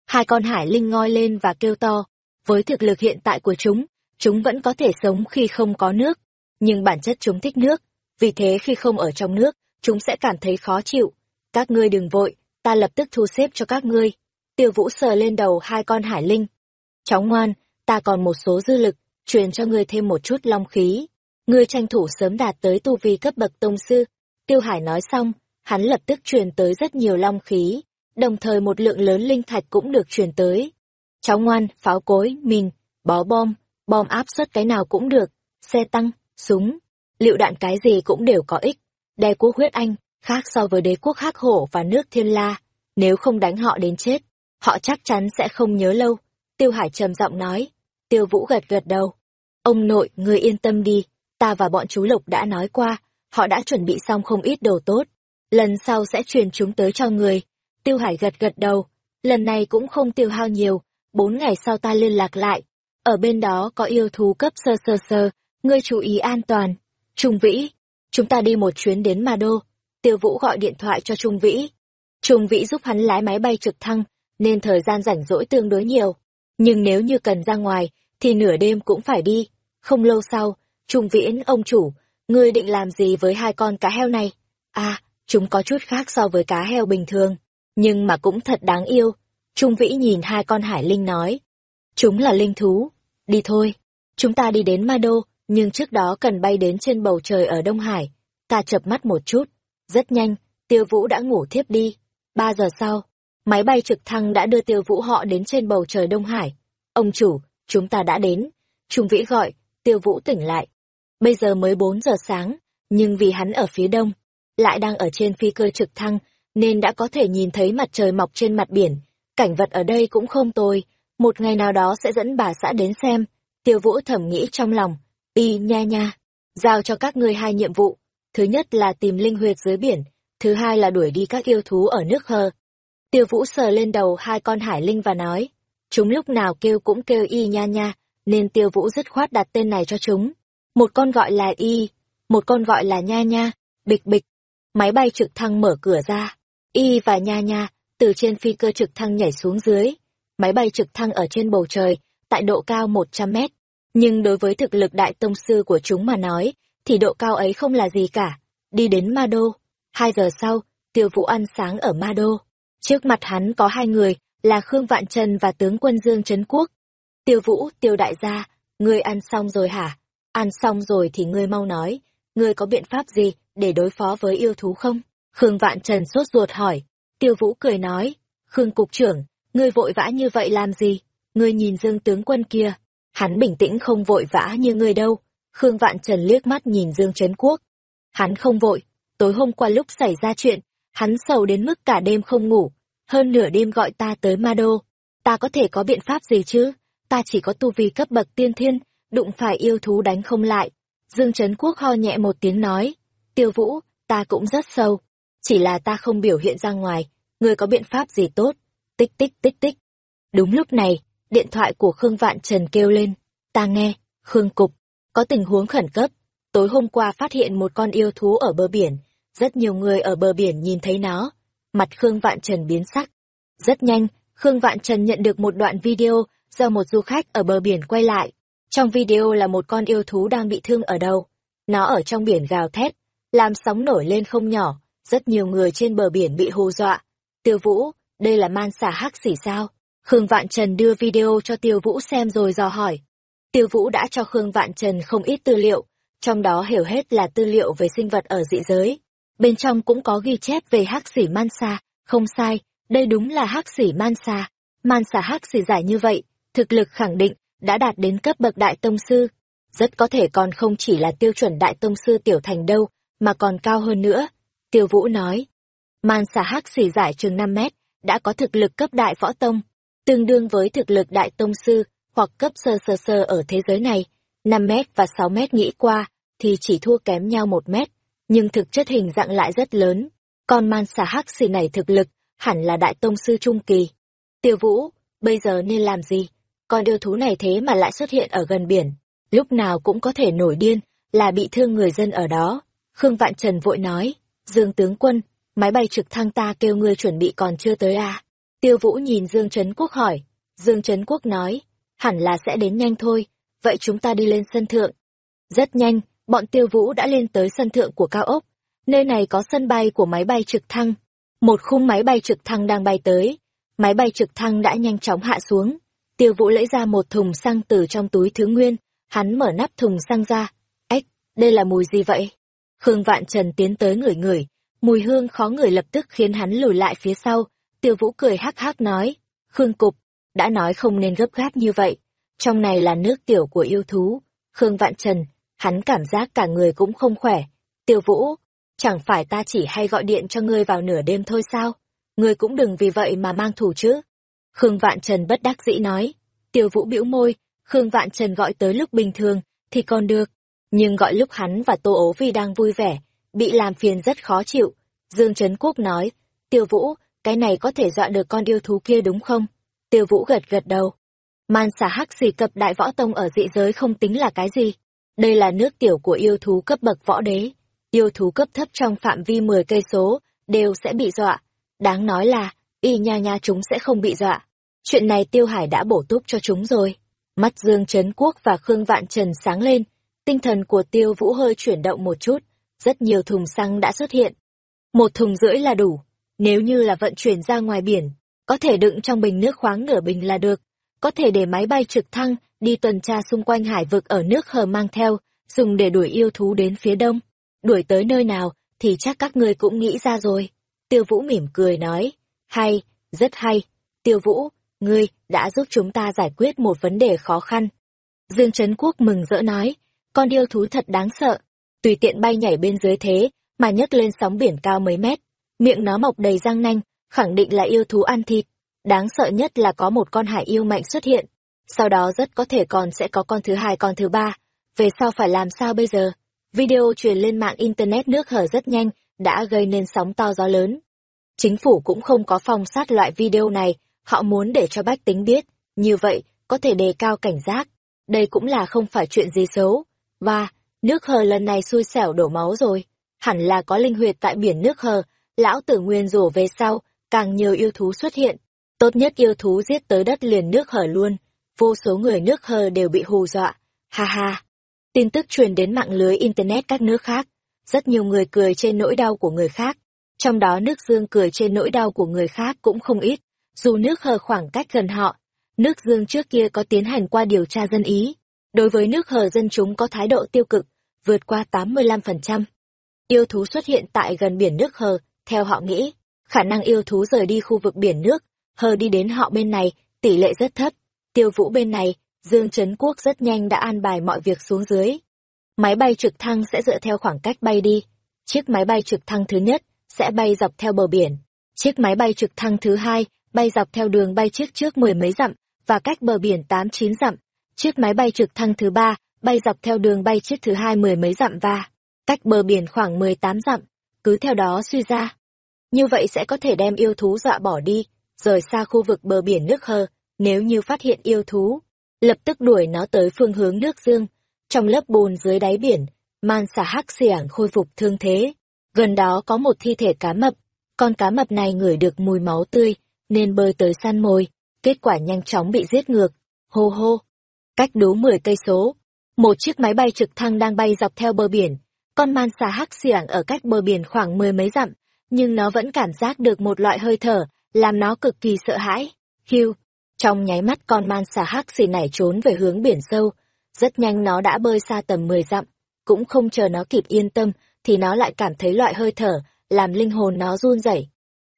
Hai con hải linh ngoi lên và kêu to. Với thực lực hiện tại của chúng, chúng vẫn có thể sống khi không có nước. Nhưng bản chất chúng thích nước, vì thế khi không ở trong nước, chúng sẽ cảm thấy khó chịu. Các ngươi đừng vội, ta lập tức thu xếp cho các ngươi. Tiêu vũ sờ lên đầu hai con hải linh. Cháu ngoan, ta còn một số dư lực, truyền cho ngươi thêm một chút long khí. Ngươi tranh thủ sớm đạt tới tu vi cấp bậc tông sư. Tiêu hải nói xong, hắn lập tức truyền tới rất nhiều long khí, đồng thời một lượng lớn linh thạch cũng được truyền tới. Cháu ngoan, pháo cối, mìn, bó bom, bom áp suất cái nào cũng được, xe tăng, súng, liệu đạn cái gì cũng đều có ích. Đế quốc huyết anh, khác so với đế quốc hắc hổ và nước thiên la, nếu không đánh họ đến chết, họ chắc chắn sẽ không nhớ lâu. Tiêu Hải trầm giọng nói, Tiêu Vũ gật gật đầu. Ông nội, người yên tâm đi, ta và bọn chú Lộc đã nói qua, họ đã chuẩn bị xong không ít đồ tốt. Lần sau sẽ truyền chúng tới cho người. Tiêu Hải gật gật đầu, lần này cũng không tiêu hao nhiều, bốn ngày sau ta liên lạc lại. Ở bên đó có yêu thú cấp sơ sơ sơ, ngươi chú ý an toàn. Trung Vĩ, chúng ta đi một chuyến đến Ma Đô. Tiêu Vũ gọi điện thoại cho Trung Vĩ. Trung Vĩ giúp hắn lái máy bay trực thăng, nên thời gian rảnh rỗi tương đối nhiều. Nhưng nếu như cần ra ngoài, thì nửa đêm cũng phải đi. Không lâu sau, Trung Viễn, ông chủ, ngươi định làm gì với hai con cá heo này? À, chúng có chút khác so với cá heo bình thường, nhưng mà cũng thật đáng yêu. Trung Vĩ nhìn hai con hải linh nói. Chúng là linh thú. Đi thôi. Chúng ta đi đến Ma Đô, nhưng trước đó cần bay đến trên bầu trời ở Đông Hải. Ta chập mắt một chút. Rất nhanh, Tiêu Vũ đã ngủ thiếp đi. Ba giờ sau, máy bay trực thăng đã đưa Tiêu Vũ họ đến trên bầu trời Đông Hải. Ông chủ, chúng ta đã đến. Trung Vĩ gọi, Tiêu Vũ tỉnh lại. Bây giờ mới bốn giờ sáng, nhưng vì hắn ở phía đông, lại đang ở trên phi cơ trực thăng, nên đã có thể nhìn thấy mặt trời mọc trên mặt biển. Cảnh vật ở đây cũng không tồi, một ngày nào đó sẽ dẫn bà xã đến xem. Tiêu Vũ thầm nghĩ trong lòng, y nha nha, giao cho các ngươi hai nhiệm vụ. Thứ nhất là tìm linh huyệt dưới biển, thứ hai là đuổi đi các yêu thú ở nước hờ. Tiêu Vũ sờ lên đầu hai con hải linh và nói, chúng lúc nào kêu cũng kêu y nha nha, nên Tiêu Vũ dứt khoát đặt tên này cho chúng. Một con gọi là y, một con gọi là nha nha, bịch bịch. Máy bay trực thăng mở cửa ra, y và nha nha từ trên phi cơ trực thăng nhảy xuống dưới. Máy bay trực thăng ở trên bầu trời, tại độ cao 100 mét. Nhưng đối với thực lực đại tông sư của chúng mà nói, thì độ cao ấy không là gì cả. Đi đến Ma Đô. Hai giờ sau, tiêu vũ ăn sáng ở Ma Đô. Trước mặt hắn có hai người, là Khương Vạn Trần và tướng quân Dương Trấn Quốc. Tiêu vũ, tiêu đại gia, ngươi ăn xong rồi hả? Ăn xong rồi thì ngươi mau nói, ngươi có biện pháp gì để đối phó với yêu thú không? Khương Vạn Trần sốt ruột hỏi. Tiêu Vũ cười nói, Khương Cục trưởng, ngươi vội vã như vậy làm gì? Ngươi nhìn Dương tướng quân kia, hắn bình tĩnh không vội vã như ngươi đâu. Khương Vạn Trần liếc mắt nhìn Dương Trấn Quốc. Hắn không vội, tối hôm qua lúc xảy ra chuyện, hắn sầu đến mức cả đêm không ngủ, hơn nửa đêm gọi ta tới Ma Đô. Ta có thể có biện pháp gì chứ? Ta chỉ có tu vi cấp bậc tiên thiên, đụng phải yêu thú đánh không lại. Dương Trấn Quốc ho nhẹ một tiếng nói, tiêu vũ, ta cũng rất sâu, chỉ là ta không biểu hiện ra ngoài, ngươi có biện pháp gì tốt, tích tích tích tích. Đúng lúc này, điện thoại của Khương Vạn Trần kêu lên, ta nghe, Khương Cục, có tình huống khẩn cấp, tối hôm qua phát hiện một con yêu thú ở bờ biển, rất nhiều người ở bờ biển nhìn thấy nó, mặt Khương Vạn Trần biến sắc. Rất nhanh, Khương Vạn Trần nhận được một đoạn video do một du khách ở bờ biển quay lại. Trong video là một con yêu thú đang bị thương ở đầu. Nó ở trong biển gào thét, làm sóng nổi lên không nhỏ, rất nhiều người trên bờ biển bị hù dọa. Tiêu Vũ, đây là man xà hắc xỉ sao? Khương Vạn Trần đưa video cho Tiêu Vũ xem rồi dò hỏi. Tiêu Vũ đã cho Khương Vạn Trần không ít tư liệu, trong đó hiểu hết là tư liệu về sinh vật ở dị giới. Bên trong cũng có ghi chép về hắc xỉ man xà, không sai, đây đúng là hắc xỉ man xà. Man xà hắc xỉ giải như vậy, thực lực khẳng định đã đạt đến cấp bậc đại tông sư. Rất có thể còn không chỉ là tiêu chuẩn đại tông sư tiểu thành đâu, mà còn cao hơn nữa. Tiêu Vũ nói, man xà hắc xỉ giải chừng 5 mét, đã có thực lực cấp đại võ tông, tương đương với thực lực đại tông sư hoặc cấp sơ sơ sơ ở thế giới này. 5 mét và 6 mét nghĩ qua, thì chỉ thua kém nhau 1 mét, nhưng thực chất hình dạng lại rất lớn. Còn man xà hắc xỉ này thực lực, hẳn là đại tông sư trung kỳ. Tiêu Vũ, bây giờ nên làm gì? Con yêu thú này thế mà lại xuất hiện ở gần biển, lúc nào cũng có thể nổi điên, là bị thương người dân ở đó. Khương Vạn Trần vội nói, Dương tướng quân, máy bay trực thăng ta kêu ngươi chuẩn bị còn chưa tới à? Tiêu Vũ nhìn Dương Trấn Quốc hỏi, Dương Trấn Quốc nói, hẳn là sẽ đến nhanh thôi, vậy chúng ta đi lên sân thượng. Rất nhanh, bọn Tiêu Vũ đã lên tới sân thượng của cao ốc, nơi này có sân bay của máy bay trực thăng. Một khung máy bay trực thăng đang bay tới, máy bay trực thăng đã nhanh chóng hạ xuống. Tiêu Vũ lấy ra một thùng xăng từ trong túi thứ nguyên, hắn mở nắp thùng xăng ra. Ếch, đây là mùi gì vậy? Khương Vạn Trần tiến tới ngửi ngửi, mùi hương khó ngửi lập tức khiến hắn lùi lại phía sau. Tiêu Vũ cười hắc hắc nói, Khương Cục, đã nói không nên gấp gáp như vậy. Trong này là nước tiểu của yêu thú. Khương Vạn Trần, hắn cảm giác cả người cũng không khỏe. Tiêu Vũ, chẳng phải ta chỉ hay gọi điện cho ngươi vào nửa đêm thôi sao? Ngươi cũng đừng vì vậy mà mang thủ chứ. Khương Vạn Trần bất đắc dĩ nói. Tiêu Vũ bĩu môi, Khương Vạn Trần gọi tới lúc bình thường, thì còn được. Nhưng gọi lúc hắn và Tô Ố Vi đang vui vẻ, bị làm phiền rất khó chịu. Dương Trấn Quốc nói, Tiêu Vũ, cái này có thể dọa được con yêu thú kia đúng không? Tiêu Vũ gật gật đầu. Man xà hắc xì cập đại võ tông ở dị giới không tính là cái gì. Đây là nước tiểu của yêu thú cấp bậc võ đế. Yêu thú cấp thấp trong phạm vi 10 cây số đều sẽ bị dọa. Đáng nói là, y nha nha chúng sẽ không bị dọa. Chuyện này Tiêu Hải đã bổ túc cho chúng rồi. Mắt Dương Trấn Quốc và Khương Vạn Trần sáng lên, tinh thần của Tiêu Vũ hơi chuyển động một chút, rất nhiều thùng xăng đã xuất hiện. Một thùng rưỡi là đủ, nếu như là vận chuyển ra ngoài biển, có thể đựng trong bình nước khoáng nửa bình là được, có thể để máy bay trực thăng đi tuần tra xung quanh hải vực ở nước hờ mang theo, dùng để đuổi yêu thú đến phía đông. Đuổi tới nơi nào thì chắc các ngươi cũng nghĩ ra rồi. Tiêu Vũ mỉm cười nói, hay, rất hay. Tiêu Vũ, ngươi đã giúp chúng ta giải quyết một vấn đề khó khăn. Dương Trấn Quốc mừng rỡ nói, con yêu thú thật đáng sợ, tùy tiện bay nhảy bên dưới thế, mà nhấc lên sóng biển cao mấy mét, miệng nó mọc đầy răng nanh, khẳng định là yêu thú ăn thịt. Đáng sợ nhất là có một con hải yêu mạnh xuất hiện, sau đó rất có thể còn sẽ có con thứ hai con thứ ba. Về sau phải làm sao bây giờ? Video truyền lên mạng Internet nước hở rất nhanh, đã gây nên sóng to gió lớn. Chính phủ cũng không có phong sát loại video này, họ muốn để cho bách tính biết, như vậy, có thể đề cao cảnh giác. Đây cũng là không phải chuyện gì xấu. Và, nước hờ lần này xui xẻo đổ máu rồi. Hẳn là có linh huyệt tại biển nước hờ, lão tử nguyên rủ về sau, càng nhiều yêu thú xuất hiện. Tốt nhất yêu thú giết tới đất liền nước hờ luôn. Vô số người nước hờ đều bị hù dọa. Ha ha. Tin tức truyền đến mạng lưới Internet các nước khác. Rất nhiều người cười trên nỗi đau của người khác. Trong đó nước dương cười trên nỗi đau của người khác cũng không ít. Dù nước hờ khoảng cách gần họ, nước dương trước kia có tiến hành qua điều tra dân ý. Đối với nước hờ dân chúng có thái độ tiêu cực, vượt qua 85%. Yêu thú xuất hiện tại gần biển nước hờ, theo họ nghĩ, khả năng yêu thú rời đi khu vực biển nước, hờ đi đến họ bên này, tỷ lệ rất thấp. Tiêu vũ bên này, Dương Trấn Quốc rất nhanh đã an bài mọi việc xuống dưới. Máy bay trực thăng sẽ dựa theo khoảng cách bay đi. Chiếc máy bay trực thăng thứ nhất sẽ bay dọc theo bờ biển. Chiếc máy bay trực thăng thứ hai bay dọc theo đường bay chiếc trước mười mấy dặm và cách bờ biển tám chín dặm. Chiếc máy bay trực thăng thứ ba bay dọc theo đường bay chiếc thứ hai mười mấy dặm và cách bờ biển khoảng mười tám dặm. Cứ theo đó suy ra. Như vậy sẽ có thể đem yêu thú dọa bỏ đi, rời xa khu vực bờ biển nước hờ, nếu như phát hiện yêu thú, lập tức đuổi nó tới phương hướng nước dương. Trong lớp bùn dưới đáy biển, man xà hắc xỉa khôi phục thương thế. Gần đó có một thi thể cá mập, con cá mập này ngửi được mùi máu tươi, nên bơi tới săn mồi, kết quả nhanh chóng bị giết ngược. Hô hô! Cách đố 10 cây số, một chiếc máy bay trực thăng đang bay dọc theo bờ biển. Con man xà hắc xiảng ở cách bờ biển khoảng mười mấy dặm, nhưng nó vẫn cảm giác được một loại hơi thở, làm nó cực kỳ sợ hãi. Hiu! Trong nháy mắt con man xà hắc xì nảy trốn về hướng biển sâu, rất nhanh nó đã bơi xa tầm 10 dặm, cũng không chờ nó kịp yên tâm, thì nó lại cảm thấy loại hơi thở, làm linh hồn nó run rẩy.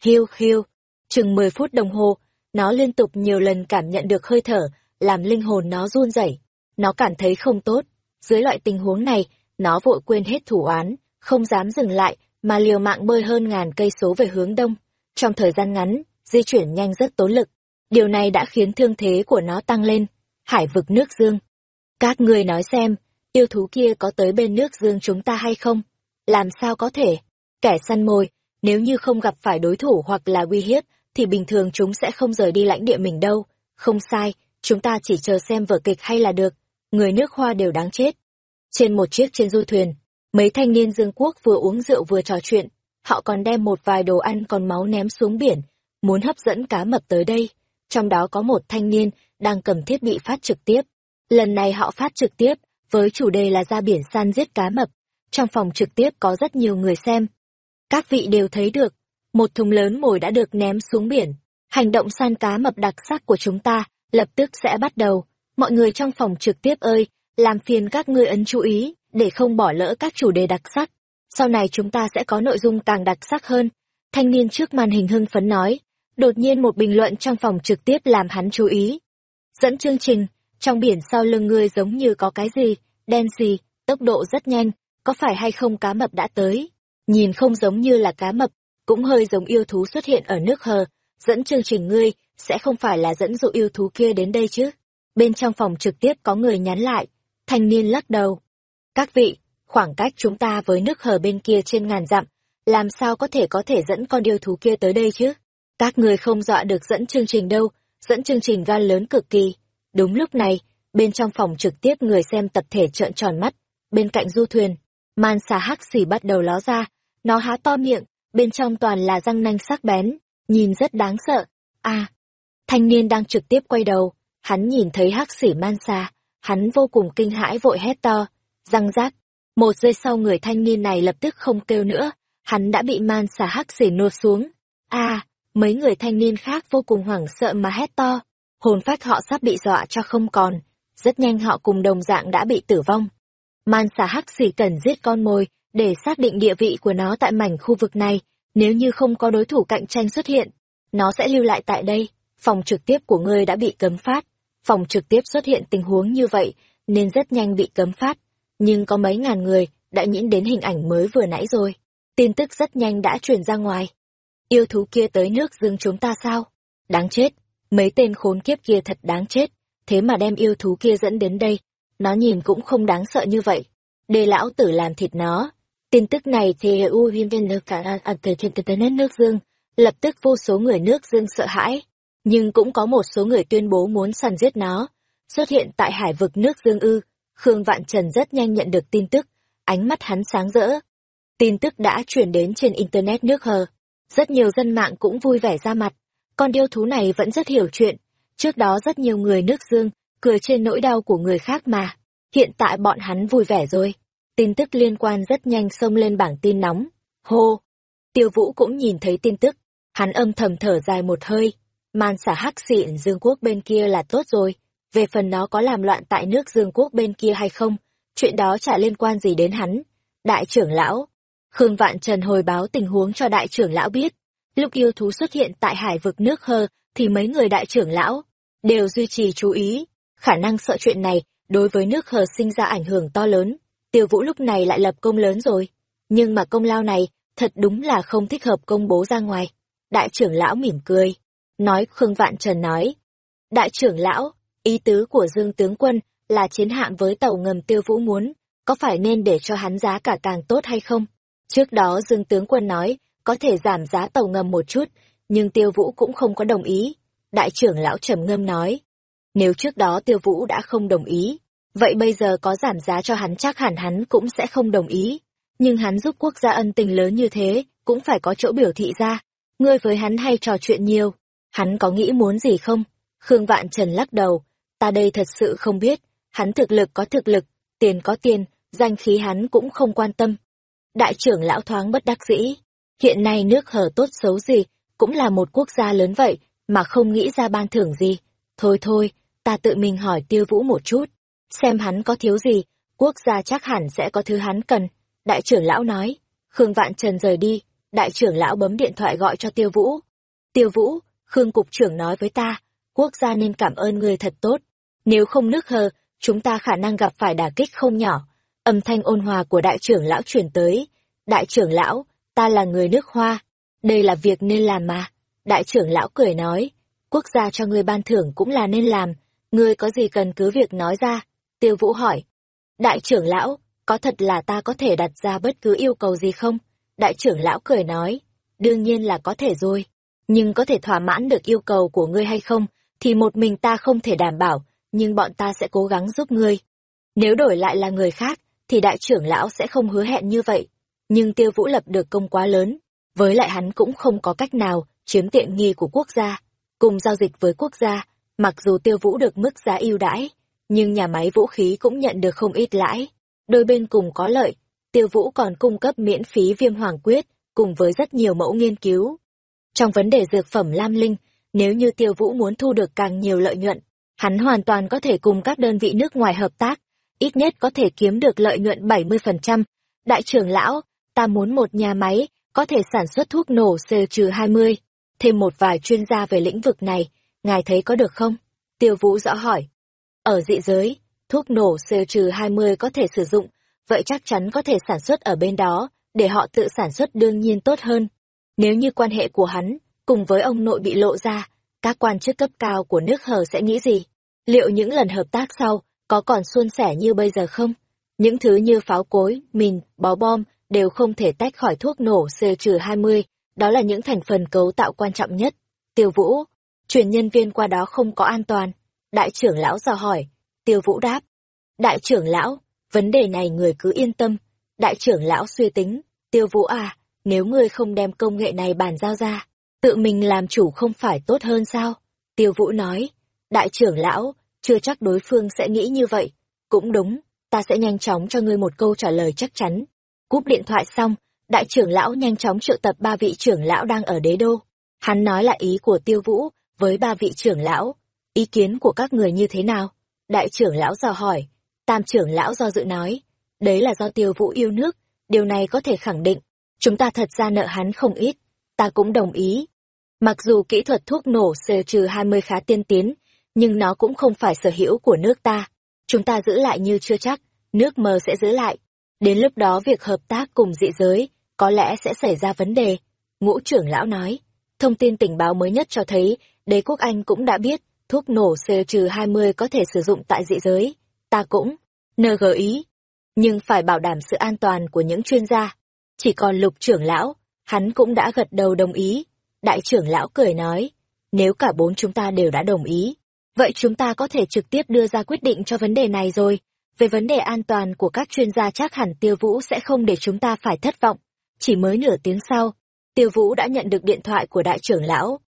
Hiu hiu, chừng 10 phút đồng hồ, nó liên tục nhiều lần cảm nhận được hơi thở, làm linh hồn nó run rẩy. Nó cảm thấy không tốt. Dưới loại tình huống này, nó vội quên hết thủ án, không dám dừng lại, mà liều mạng bơi hơn ngàn cây số về hướng đông. Trong thời gian ngắn, di chuyển nhanh rất tốn lực. Điều này đã khiến thương thế của nó tăng lên. Hải vực nước dương. Các người nói xem, yêu thú kia có tới bên nước dương chúng ta hay không? Làm sao có thể? Kẻ săn mồi, nếu như không gặp phải đối thủ hoặc là uy hiếp, thì bình thường chúng sẽ không rời đi lãnh địa mình đâu. Không sai, chúng ta chỉ chờ xem vở kịch hay là được, người nước hoa đều đáng chết. Trên một chiếc trên du thuyền, mấy thanh niên Dương Quốc vừa uống rượu vừa trò chuyện, họ còn đem một vài đồ ăn còn máu ném xuống biển, muốn hấp dẫn cá mập tới đây. Trong đó có một thanh niên đang cầm thiết bị phát trực tiếp. Lần này họ phát trực tiếp, với chủ đề là ra biển săn giết cá mập. Trong phòng trực tiếp có rất nhiều người xem. Các vị đều thấy được, một thùng lớn mồi đã được ném xuống biển. Hành động săn cá mập đặc sắc của chúng ta lập tức sẽ bắt đầu. Mọi người trong phòng trực tiếp ơi, làm phiền các ngươi ấn chú ý, để không bỏ lỡ các chủ đề đặc sắc. Sau này chúng ta sẽ có nội dung càng đặc sắc hơn. Thanh niên trước màn hình hưng phấn nói. Đột nhiên một bình luận trong phòng trực tiếp làm hắn chú ý. Dẫn chương trình, trong biển sau lưng ngươi giống như có cái gì, đen gì, tốc độ rất nhanh, có phải hay không cá mập đã tới? Nhìn không giống như là cá mập, cũng hơi giống yêu thú xuất hiện ở nước hờ, dẫn chương trình ngươi, sẽ không phải là dẫn dụ yêu thú kia đến đây chứ? Bên trong phòng trực tiếp có người nhắn lại, thanh niên lắc đầu. Các vị, khoảng cách chúng ta với nước hờ bên kia trên ngàn dặm, làm sao có thể có thể dẫn con yêu thú kia tới đây chứ? Các người không dọa được dẫn chương trình đâu, dẫn chương trình gan lớn cực kỳ. Đúng lúc này, bên trong phòng trực tiếp người xem tập thể trợn tròn mắt, bên cạnh du thuyền, man xà hắc xỉ bắt đầu ló ra, nó há to miệng, bên trong toàn là răng nanh sắc bén, nhìn rất đáng sợ. À, thanh niên đang trực tiếp quay đầu, hắn nhìn thấy hắc xỉ man xà, hắn vô cùng kinh hãi vội hét to, răng rác. Một giây sau người thanh niên này lập tức không kêu nữa, hắn đã bị man xà hắc xỉ nuốt xuống. À, mấy người thanh niên khác vô cùng hoảng sợ mà hét to, hồn phách họ sắp bị dọa cho không còn, rất nhanh họ cùng đồng dạng đã bị tử vong. Man xà hắc xỉ cần giết con mồi, để xác định địa vị của nó tại mảnh khu vực này, nếu như không có đối thủ cạnh tranh xuất hiện, nó sẽ lưu lại tại đây. Phòng trực tiếp của ngươi đã bị cấm phát. Phòng trực tiếp xuất hiện tình huống như vậy, nên rất nhanh bị cấm phát. Nhưng có mấy ngàn người đã nhĩn đến hình ảnh mới vừa nãy rồi. Tin tức rất nhanh đã truyền ra ngoài. Yêu thú kia tới nước dương chúng ta sao? Đáng chết, mấy tên khốn kiếp kia thật đáng chết, thế mà đem yêu thú kia dẫn đến đây. Nó nhìn cũng không đáng sợ như vậy. Để lão tử làm thịt nó. Tin tức này thì U Huyên Viên Lực cả trên Internet nước dương, lập tức vô số người nước dương sợ hãi. Nhưng cũng có một số người tuyên bố muốn săn giết nó. Xuất hiện tại hải vực nước dương ư, Khương Vạn Trần rất nhanh nhận được tin tức, ánh mắt hắn sáng rỡ. Tin tức đã truyền đến trên Internet nước hờ. Rất nhiều dân mạng cũng vui vẻ ra mặt. Con điêu thú này vẫn rất hiểu chuyện. Trước đó rất nhiều người nước dương, cười trên nỗi đau của người khác mà. Hiện tại bọn hắn vui vẻ rồi. Tin tức liên quan rất nhanh xông lên bảng tin nóng. Hô! Tiêu Vũ cũng nhìn thấy tin tức. Hắn âm thầm thở dài một hơi. Man xả hắc xịn Dương Quốc bên kia là tốt rồi. Về phần nó có làm loạn tại nước Dương Quốc bên kia hay không, chuyện đó chả liên quan gì đến hắn. Đại trưởng lão, Khương Vạn Trần hồi báo tình huống cho đại trưởng lão biết. Lúc yêu thú xuất hiện tại hải vực nước hơ, thì mấy người đại trưởng lão đều duy trì chú ý. Khả năng sợ chuyện này đối với nước hờ sinh ra ảnh hưởng to lớn. Tiêu Vũ lúc này lại lập công lớn rồi. Nhưng mà công lao này thật đúng là không thích hợp công bố ra ngoài. Đại trưởng lão mỉm cười. Nói Khương Vạn Trần nói. Đại trưởng lão, ý tứ của Dương Tướng Quân là chiến hạm với tàu ngầm Tiêu Vũ muốn, có phải nên để cho hắn giá cả càng tốt hay không? Trước đó Dương Tướng Quân nói, có thể giảm giá tàu ngầm một chút, nhưng Tiêu Vũ cũng không có đồng ý. Đại trưởng lão trầm ngâm nói, nếu trước đó Tiêu Vũ đã không đồng ý, vậy bây giờ có giảm giá cho hắn chắc hẳn hắn cũng sẽ không đồng ý. Nhưng hắn giúp quốc gia ân tình lớn như thế, cũng phải có chỗ biểu thị ra. Ngươi với hắn hay trò chuyện nhiều, hắn có nghĩ muốn gì không? Khương Vạn Trần lắc đầu, ta đây thật sự không biết, hắn thực lực có thực lực, tiền có tiền, danh khí hắn cũng không quan tâm. Đại trưởng lão thoáng bất đắc dĩ. Hiện nay nước hở tốt xấu gì, cũng là một quốc gia lớn vậy, mà không nghĩ ra ban thưởng gì. Thôi thôi, ta tự mình hỏi tiêu vũ một chút, xem hắn có thiếu gì, quốc gia chắc hẳn sẽ có thứ hắn cần. Đại trưởng lão nói, Khương Vạn Trần rời đi, đại trưởng lão bấm điện thoại gọi cho tiêu vũ. Tiêu vũ, Khương Cục trưởng nói với ta, quốc gia nên cảm ơn người thật tốt. Nếu không nước hờ, chúng ta khả năng gặp phải đả kích không nhỏ âm thanh ôn hòa của đại trưởng lão truyền tới. Đại trưởng lão, ta là người nước hoa, đây là việc nên làm mà. Đại trưởng lão cười nói, quốc gia cho người ban thưởng cũng là nên làm, ngươi có gì cần cứ việc nói ra. Tiêu vũ hỏi, đại trưởng lão, có thật là ta có thể đặt ra bất cứ yêu cầu gì không? Đại trưởng lão cười nói, đương nhiên là có thể rồi, nhưng có thể thỏa mãn được yêu cầu của ngươi hay không, thì một mình ta không thể đảm bảo, nhưng bọn ta sẽ cố gắng giúp ngươi. Nếu đổi lại là người khác, thì đại trưởng lão sẽ không hứa hẹn như vậy. Nhưng tiêu vũ lập được công quá lớn, với lại hắn cũng không có cách nào chiếm tiện nghi của quốc gia. Cùng giao dịch với quốc gia, mặc dù tiêu vũ được mức giá ưu đãi, nhưng nhà máy vũ khí cũng nhận được không ít lãi. Đôi bên cùng có lợi, tiêu vũ còn cung cấp miễn phí viêm hoàng quyết, cùng với rất nhiều mẫu nghiên cứu. Trong vấn đề dược phẩm Lam Linh, nếu như tiêu vũ muốn thu được càng nhiều lợi nhuận, hắn hoàn toàn có thể cùng các đơn vị nước ngoài hợp tác, ít nhất có thể kiếm được lợi nhuận 70%. Đại trưởng lão, ta muốn một nhà máy, có thể sản xuất thuốc nổ C-20, thêm một vài chuyên gia về lĩnh vực này, ngài thấy có được không? Tiêu Vũ rõ hỏi. Ở dị giới, thuốc nổ C-20 có thể sử dụng, vậy chắc chắn có thể sản xuất ở bên đó, để họ tự sản xuất đương nhiên tốt hơn. Nếu như quan hệ của hắn, cùng với ông nội bị lộ ra, các quan chức cấp cao của nước hờ sẽ nghĩ gì? Liệu những lần hợp tác sau, có còn suôn sẻ như bây giờ không? Những thứ như pháo cối, mìn, bó bom, đều không thể tách khỏi thuốc nổ C-20, đó là những thành phần cấu tạo quan trọng nhất. Tiêu Vũ, chuyển nhân viên qua đó không có an toàn. Đại trưởng lão dò hỏi, Tiêu Vũ đáp. Đại trưởng lão, vấn đề này người cứ yên tâm. Đại trưởng lão suy tính, Tiêu Vũ à, nếu ngươi không đem công nghệ này bàn giao ra, tự mình làm chủ không phải tốt hơn sao? Tiêu Vũ nói, đại trưởng lão, chưa chắc đối phương sẽ nghĩ như vậy. Cũng đúng, ta sẽ nhanh chóng cho ngươi một câu trả lời chắc chắn. Cúp điện thoại xong, đại trưởng lão nhanh chóng triệu tập ba vị trưởng lão đang ở đế đô. Hắn nói là ý của tiêu vũ với ba vị trưởng lão. Ý kiến của các người như thế nào? Đại trưởng lão dò hỏi. Tam trưởng lão do dự nói. Đấy là do tiêu vũ yêu nước. Điều này có thể khẳng định. Chúng ta thật ra nợ hắn không ít. Ta cũng đồng ý. Mặc dù kỹ thuật thuốc nổ C-20 khá tiên tiến, nhưng nó cũng không phải sở hữu của nước ta. Chúng ta giữ lại như chưa chắc, nước mờ sẽ giữ lại. Đến lúc đó việc hợp tác cùng dị giới có lẽ sẽ xảy ra vấn đề. Ngũ trưởng lão nói, thông tin tình báo mới nhất cho thấy đế quốc Anh cũng đã biết thuốc nổ C-20 có thể sử dụng tại dị giới. Ta cũng, nờ gợi ý. Nhưng phải bảo đảm sự an toàn của những chuyên gia. Chỉ còn lục trưởng lão, hắn cũng đã gật đầu đồng ý. Đại trưởng lão cười nói, nếu cả bốn chúng ta đều đã đồng ý, vậy chúng ta có thể trực tiếp đưa ra quyết định cho vấn đề này rồi. Về vấn đề an toàn của các chuyên gia chắc hẳn Tiêu Vũ sẽ không để chúng ta phải thất vọng. Chỉ mới nửa tiếng sau, Tiêu Vũ đã nhận được điện thoại của đại trưởng lão.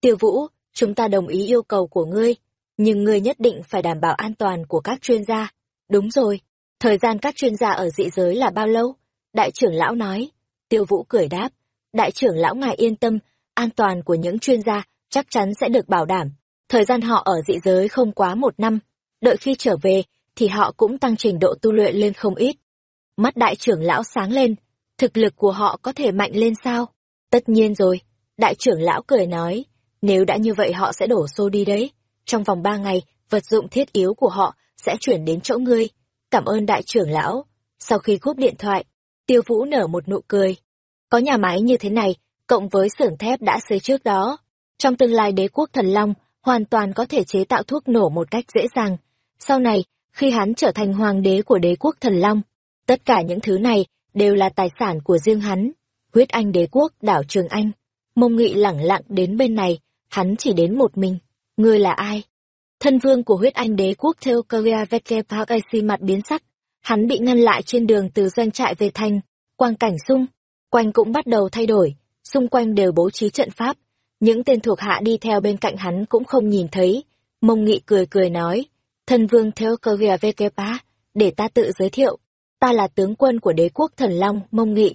Tiêu Vũ, chúng ta đồng ý yêu cầu của ngươi, nhưng ngươi nhất định phải đảm bảo an toàn của các chuyên gia. Đúng rồi, thời gian các chuyên gia ở dị giới là bao lâu? Đại trưởng lão nói. Tiêu Vũ cười đáp. Đại trưởng lão ngài yên tâm, an toàn của những chuyên gia chắc chắn sẽ được bảo đảm. Thời gian họ ở dị giới không quá một năm. Đợi khi trở về, thì họ cũng tăng trình độ tu luyện lên không ít. Mắt đại trưởng lão sáng lên, thực lực của họ có thể mạnh lên sao? Tất nhiên rồi, đại trưởng lão cười nói, nếu đã như vậy họ sẽ đổ xô đi đấy. Trong vòng ba ngày, vật dụng thiết yếu của họ sẽ chuyển đến chỗ ngươi. Cảm ơn đại trưởng lão. Sau khi cúp điện thoại, tiêu vũ nở một nụ cười. Có nhà máy như thế này, cộng với xưởng thép đã xây trước đó. Trong tương lai đế quốc thần long, hoàn toàn có thể chế tạo thuốc nổ một cách dễ dàng. Sau này, khi hắn trở thành hoàng đế của đế quốc thần long. Tất cả những thứ này đều là tài sản của riêng hắn. Huyết Anh đế quốc đảo Trường Anh. Mông Nghị lẳng lặng đến bên này, hắn chỉ đến một mình. Ngươi là ai? Thân vương của huyết Anh đế quốc Theokaria Vekepagaisi mặt biến sắc. Hắn bị ngăn lại trên đường từ doanh trại về thành. Quang cảnh sung. Quanh cũng bắt đầu thay đổi. Xung quanh đều bố trí trận pháp. Những tên thuộc hạ đi theo bên cạnh hắn cũng không nhìn thấy. Mông Nghị cười cười nói thân vương Theokogia Vekepa, để ta tự giới thiệu. Ta là tướng quân của đế quốc thần long, Mông Nghị.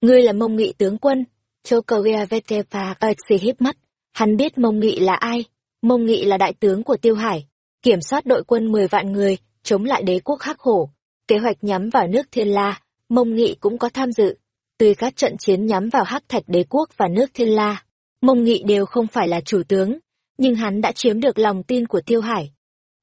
Ngươi là Mông Nghị tướng quân. Theokogia Vekepa Axi híp mắt. Hắn biết Mông Nghị là ai. Mông Nghị là đại tướng của Tiêu Hải, kiểm soát đội quân 10 vạn người, chống lại đế quốc hắc hổ. Kế hoạch nhắm vào nước Thiên La, Mông Nghị cũng có tham dự. Tuy các trận chiến nhắm vào hắc thạch đế quốc và nước Thiên La, Mông Nghị đều không phải là chủ tướng, nhưng hắn đã chiếm được lòng tin của Tiêu Hải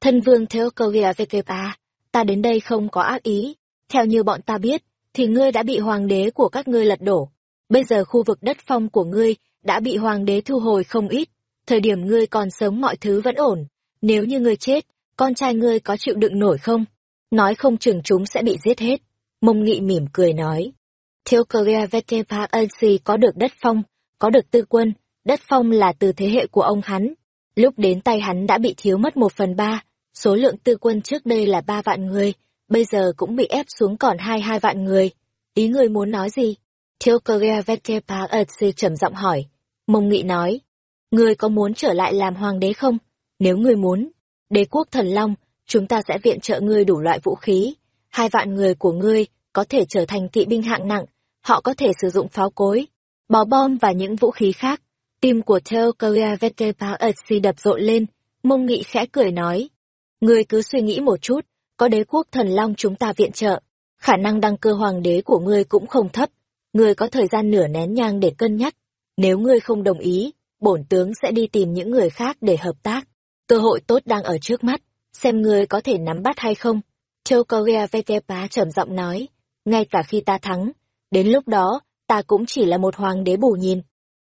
Thân vương Theokogia Vekepa, ta đến đây không có ác ý. Theo như bọn ta biết, thì ngươi đã bị hoàng đế của các ngươi lật đổ. Bây giờ khu vực đất phong của ngươi đã bị hoàng đế thu hồi không ít. Thời điểm ngươi còn sống mọi thứ vẫn ổn. Nếu như ngươi chết, con trai ngươi có chịu đựng nổi không? Nói không chừng chúng sẽ bị giết hết. Mông nghị mỉm cười nói. Theo Vekepa Ansi có được đất phong, có được tư quân. Đất phong là từ thế hệ của ông hắn. Lúc đến tay hắn đã bị thiếu mất một phần ba, số lượng tư quân trước đây là ba vạn người, bây giờ cũng bị ép xuống còn hai hai vạn người. Ý người muốn nói gì? Thiếu Korea Vekepa Ertsi trầm giọng hỏi. Mông Nghị nói, Ngươi có muốn trở lại làm hoàng đế không? Nếu ngươi muốn, đế quốc thần long, chúng ta sẽ viện trợ ngươi đủ loại vũ khí. Hai vạn người của ngươi có thể trở thành kỵ binh hạng nặng, họ có thể sử dụng pháo cối, bó bom và những vũ khí khác. Tim của Theo Korea Vekepa Ertsi đập rộn lên, Mông Nghị khẽ cười nói. Ngươi cứ suy nghĩ một chút, có đế quốc thần long chúng ta viện trợ, khả năng đăng cơ hoàng đế của ngươi cũng không thấp. Ngươi có thời gian nửa nén nhang để cân nhắc. Nếu ngươi không đồng ý, bổn tướng sẽ đi tìm những người khác để hợp tác. Cơ hội tốt đang ở trước mắt, xem ngươi có thể nắm bắt hay không. Châu Korea Vekepa trầm giọng nói, ngay cả khi ta thắng, đến lúc đó, ta cũng chỉ là một hoàng đế bù nhìn.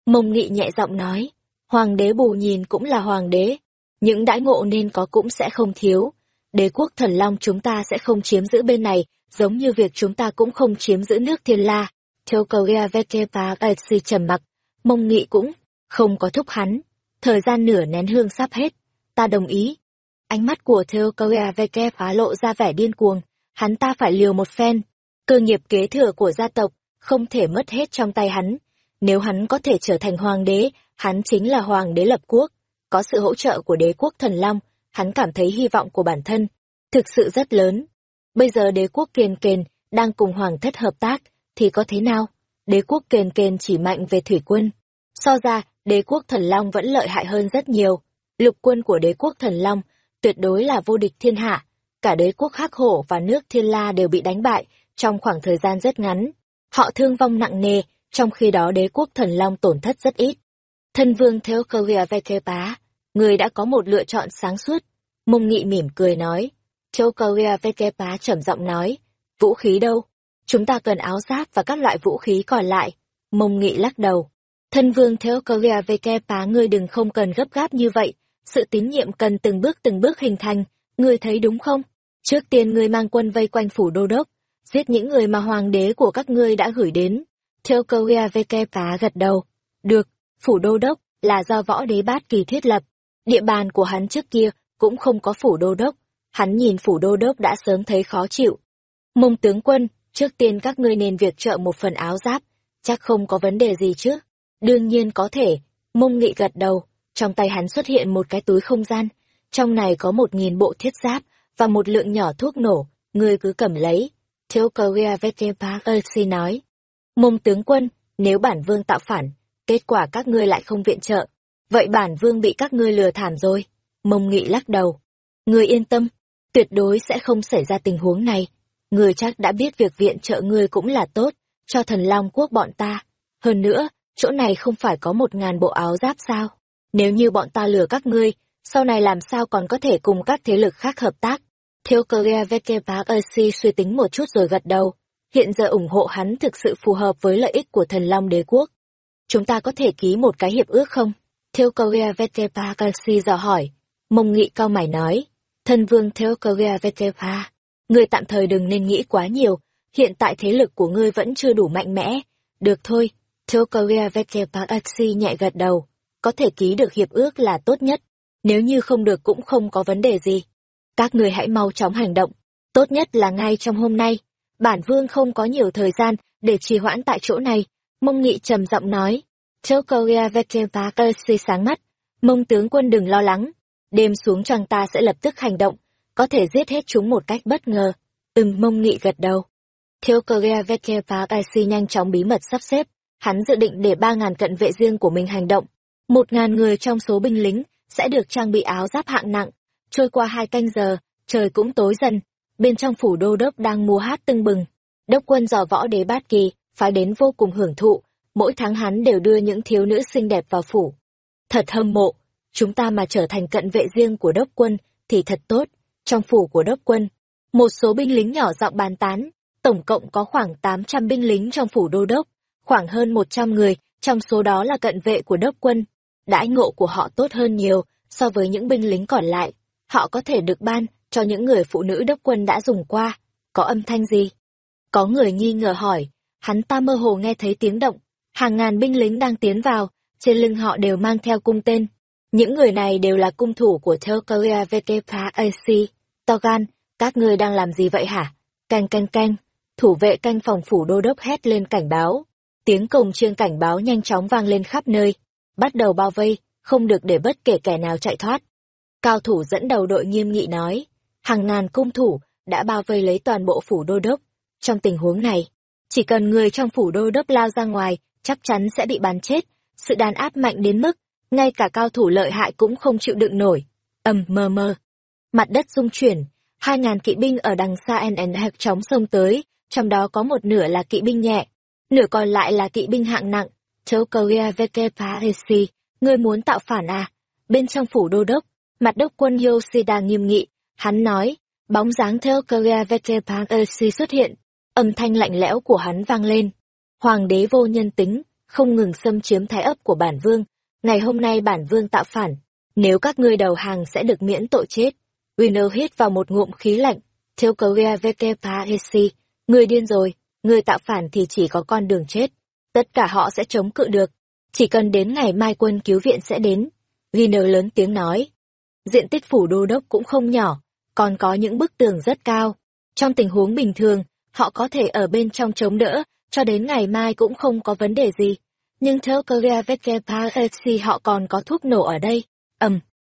Mông Nghị nhẹ giọng nói, hoàng đế bù nhìn cũng là hoàng đế, những đãi ngộ nên có cũng sẽ không thiếu. Đế quốc thần long chúng ta sẽ không chiếm giữ bên này, giống như việc chúng ta cũng không chiếm giữ nước thiên la. Theo cầu và Vekepa trầm mặc, mông nghị cũng không có thúc hắn. Thời gian nửa nén hương sắp hết, ta đồng ý. Ánh mắt của Theo cầu Gea phá lộ ra vẻ điên cuồng, hắn ta phải liều một phen. Cơ nghiệp kế thừa của gia tộc, không thể mất hết trong tay hắn. Nếu hắn có thể trở thành hoàng đế, hắn chính là hoàng đế lập quốc có sự hỗ trợ của đế quốc thần long, hắn cảm thấy hy vọng của bản thân thực sự rất lớn. Bây giờ đế quốc kiền kền đang cùng hoàng thất hợp tác, thì có thế nào? Đế quốc kền kền chỉ mạnh về thủy quân. So ra, đế quốc thần long vẫn lợi hại hơn rất nhiều. Lục quân của đế quốc thần long tuyệt đối là vô địch thiên hạ. Cả đế quốc Hắc Hổ và nước Thiên La đều bị đánh bại trong khoảng thời gian rất ngắn. Họ thương vong nặng nề, trong khi đó đế quốc thần long tổn thất rất ít. Thân vương theo Theokogia Vekepa người đã có một lựa chọn sáng suốt. Mông Nghị mỉm cười nói. Châu Korea trầm giọng nói. Vũ khí đâu? Chúng ta cần áo giáp và các loại vũ khí còn lại. Mông Nghị lắc đầu. Thân vương theo Korea Vekepa ngươi đừng không cần gấp gáp như vậy. Sự tín nhiệm cần từng bước từng bước hình thành. Ngươi thấy đúng không? Trước tiên ngươi mang quân vây quanh phủ đô đốc. Giết những người mà hoàng đế của các ngươi đã gửi đến. Theo Korea Vekepa gật đầu. Được, phủ đô đốc là do võ đế bát kỳ thiết lập Địa bàn của hắn trước kia cũng không có phủ đô đốc, hắn nhìn phủ đô đốc đã sớm thấy khó chịu. Mông tướng quân, trước tiên các ngươi nên việc trợ một phần áo giáp, chắc không có vấn đề gì chứ. Đương nhiên có thể, mông nghị gật đầu, trong tay hắn xuất hiện một cái túi không gian, trong này có một nghìn bộ thiết giáp và một lượng nhỏ thuốc nổ, ngươi cứ cầm lấy. Thiếu Korea Vekepa nói. Mông tướng quân, nếu bản vương tạo phản, kết quả các ngươi lại không viện trợ, Vậy bản vương bị các ngươi lừa thảm rồi. Mông nghị lắc đầu. Ngươi yên tâm, tuyệt đối sẽ không xảy ra tình huống này. Ngươi chắc đã biết việc viện trợ ngươi cũng là tốt, cho thần Long quốc bọn ta. Hơn nữa, chỗ này không phải có một ngàn bộ áo giáp sao? Nếu như bọn ta lừa các ngươi, sau này làm sao còn có thể cùng các thế lực khác hợp tác? Thiếu Korea Vekepak suy tính một chút rồi gật đầu. Hiện giờ ủng hộ hắn thực sự phù hợp với lợi ích của thần Long đế quốc. Chúng ta có thể ký một cái hiệp ước không? Theo cơ Vetepa dò hỏi. Mông nghị cao mày nói. Thân vương Theo Korea Vetepa. Ngươi tạm thời đừng nên nghĩ quá nhiều. Hiện tại thế lực của ngươi vẫn chưa đủ mạnh mẽ. Được thôi. Theo Vekepaxi nhẹ gật đầu. Có thể ký được hiệp ước là tốt nhất. Nếu như không được cũng không có vấn đề gì. Các người hãy mau chóng hành động. Tốt nhất là ngay trong hôm nay. Bản vương không có nhiều thời gian để trì hoãn tại chỗ này. Mông nghị trầm giọng nói. Chokoria Vekepaxi sáng mắt, mông tướng quân đừng lo lắng, đêm xuống chàng ta sẽ lập tức hành động, có thể giết hết chúng một cách bất ngờ. Ừm mông nghị gật đầu. thiếu cơ ghe veke phá tài Kersi nhanh chóng bí mật sắp xếp, hắn dự định để ba ngàn cận vệ riêng của mình hành động. Một ngàn người trong số binh lính sẽ được trang bị áo giáp hạng nặng. Trôi qua hai canh giờ, trời cũng tối dần, bên trong phủ đô đốc đang múa hát tưng bừng. Đốc quân dò võ đế bát kỳ, phái đến vô cùng hưởng thụ, mỗi tháng hắn đều đưa những thiếu nữ xinh đẹp vào phủ. Thật hâm mộ, chúng ta mà trở thành cận vệ riêng của đốc quân thì thật tốt. Trong phủ của đốc quân, một số binh lính nhỏ giọng bàn tán, tổng cộng có khoảng 800 binh lính trong phủ đô đốc, khoảng hơn 100 người, trong số đó là cận vệ của đốc quân. Đãi ngộ của họ tốt hơn nhiều so với những binh lính còn lại. Họ có thể được ban cho những người phụ nữ đốc quân đã dùng qua. Có âm thanh gì? Có người nghi ngờ hỏi, hắn ta mơ hồ nghe thấy tiếng động, hàng ngàn binh lính đang tiến vào, trên lưng họ đều mang theo cung tên. Những người này đều là cung thủ của Telkoria VKPAC. Togan, các ngươi đang làm gì vậy hả? Canh canh canh, thủ vệ canh phòng phủ đô đốc hét lên cảnh báo. Tiếng cồng chiêng cảnh báo nhanh chóng vang lên khắp nơi, bắt đầu bao vây, không được để bất kể kẻ nào chạy thoát. Cao thủ dẫn đầu đội nghiêm nghị nói, hàng ngàn cung thủ đã bao vây lấy toàn bộ phủ đô đốc. Trong tình huống này, chỉ cần người trong phủ đô đốc lao ra ngoài, chắc chắn sẽ bị bắn chết. Sự đàn áp mạnh đến mức, ngay cả cao thủ lợi hại cũng không chịu đựng nổi. ầm mờ mờ, Mặt đất rung chuyển, hai ngàn kỵ binh ở đằng xa NN hẹp chóng sông tới, trong đó có một nửa là kỵ binh nhẹ, nửa còn lại là kỵ binh hạng nặng. Châu Korea VK paresi ngươi muốn tạo phản à? Bên trong phủ đô đốc, mặt đốc quân Yoshida nghiêm nghị, hắn nói, bóng dáng theo Korea VK paresi xuất hiện, âm thanh lạnh lẽo của hắn vang lên. Hoàng đế vô nhân tính, không ngừng xâm chiếm thái ấp của bản vương. Ngày hôm nay bản vương tạo phản, nếu các ngươi đầu hàng sẽ được miễn tội chết. Winner hít vào một ngụm khí lạnh, theo Korea VK ngươi điên rồi, ngươi tạo phản thì chỉ có con đường chết. Tất cả họ sẽ chống cự được. Chỉ cần đến ngày mai quân cứu viện sẽ đến. Winner lớn tiếng nói. Diện tích phủ đô đốc cũng không nhỏ, còn có những bức tường rất cao. Trong tình huống bình thường, họ có thể ở bên trong chống đỡ, cho đến ngày mai cũng không có vấn đề gì. Nhưng theo Korea VKPFC họ còn có thuốc nổ ở đây. ầm,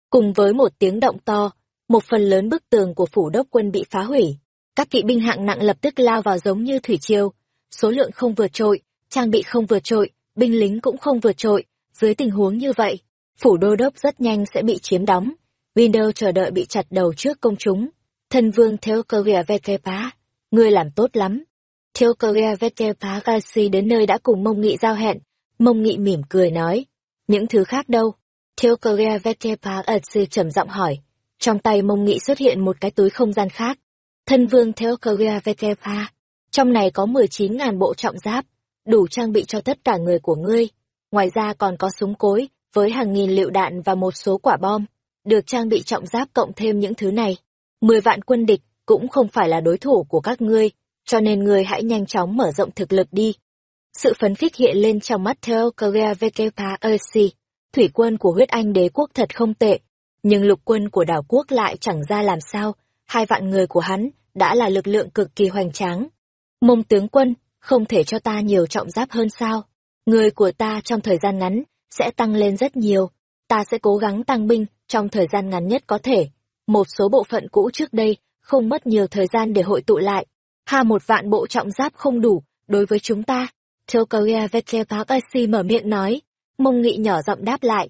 cùng với một tiếng động to, một phần lớn bức tường của phủ đốc quân bị phá hủy. Các kỵ binh hạng nặng lập tức lao vào giống như thủy triều, số lượng không vượt trội, trang bị không vượt trội, binh lính cũng không vượt trội. Dưới tình huống như vậy, phủ đô đốc rất nhanh sẽ bị chiếm đóng. Windows chờ đợi bị chặt đầu trước công chúng. Thân vương theo Korea VKPA, ngươi làm tốt lắm. Theo Korea VKPA Gassi đến nơi đã cùng mông nghị giao hẹn, mông nghị mỉm cười nói. Những thứ khác đâu? Theo Korea VKPA Galaxy trầm giọng hỏi. Trong tay mông nghị xuất hiện một cái túi không gian khác. Thân vương theo ghe Vetepa. Trong này có 19.000 bộ trọng giáp, đủ trang bị cho tất cả người của ngươi. Ngoài ra còn có súng cối, với hàng nghìn lựu đạn và một số quả bom được trang bị trọng giáp cộng thêm những thứ này. Mười vạn quân địch cũng không phải là đối thủ của các ngươi, cho nên ngươi hãy nhanh chóng mở rộng thực lực đi. Sự phấn khích hiện lên trong mắt theo Korea Vekepa Ersi, thủy quân của huyết anh đế quốc thật không tệ, nhưng lục quân của đảo quốc lại chẳng ra làm sao, hai vạn người của hắn đã là lực lượng cực kỳ hoành tráng. Mông tướng quân, không thể cho ta nhiều trọng giáp hơn sao? Người của ta trong thời gian ngắn sẽ tăng lên rất nhiều, ta sẽ cố gắng tăng binh trong thời gian ngắn nhất có thể. Một số bộ phận cũ trước đây không mất nhiều thời gian để hội tụ lại. Hà một vạn bộ trọng giáp không đủ đối với chúng ta. Chokoria Vekepakasi mở miệng nói. Mông nghị nhỏ giọng đáp lại.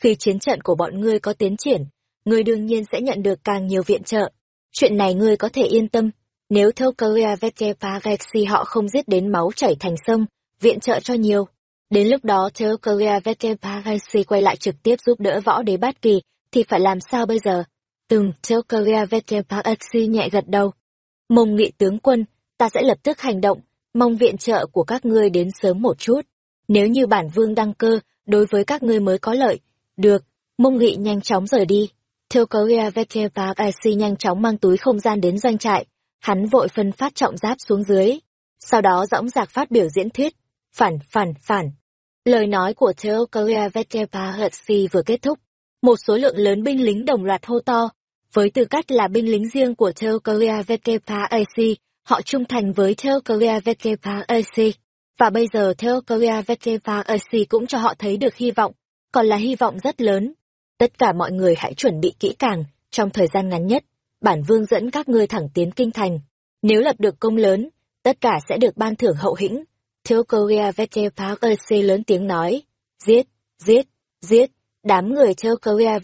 Khi chiến trận của bọn ngươi có tiến triển, ngươi đương nhiên sẽ nhận được càng nhiều viện trợ. Chuyện này ngươi có thể yên tâm. Nếu Chokoria Vekepakasi họ không giết đến máu chảy thành sông, viện trợ cho nhiều, Đến lúc đó Theo Korea Vekepagasi quay lại trực tiếp giúp đỡ võ đế bát kỳ, thì phải làm sao bây giờ? Từng Theo Korea Vekepagasi nhẹ gật đầu. Mông nghị tướng quân, ta sẽ lập tức hành động, mong viện trợ của các ngươi đến sớm một chút. Nếu như bản vương đăng cơ, đối với các ngươi mới có lợi. Được, mông nghị nhanh chóng rời đi. Theo Korea Vekepagasi nhanh chóng mang túi không gian đến doanh trại. Hắn vội phân phát trọng giáp xuống dưới. Sau đó dõng dạc phát biểu diễn thuyết. Phản, phản, phản. Lời nói của Theo Korea Vekepa Hutsi vừa kết thúc. Một số lượng lớn binh lính đồng loạt hô to. Với tư cách là binh lính riêng của Theo Korea Vekepa AC, họ trung thành với Theo Vekepa AC. Và bây giờ Theo Vekepa AC cũng cho họ thấy được hy vọng, còn là hy vọng rất lớn. Tất cả mọi người hãy chuẩn bị kỹ càng, trong thời gian ngắn nhất, bản vương dẫn các ngươi thẳng tiến kinh thành. Nếu lập được công lớn, tất cả sẽ được ban thưởng hậu hĩnh. Thiếu Korea lớn tiếng nói, giết, giết, giết, đám người Thiếu Korea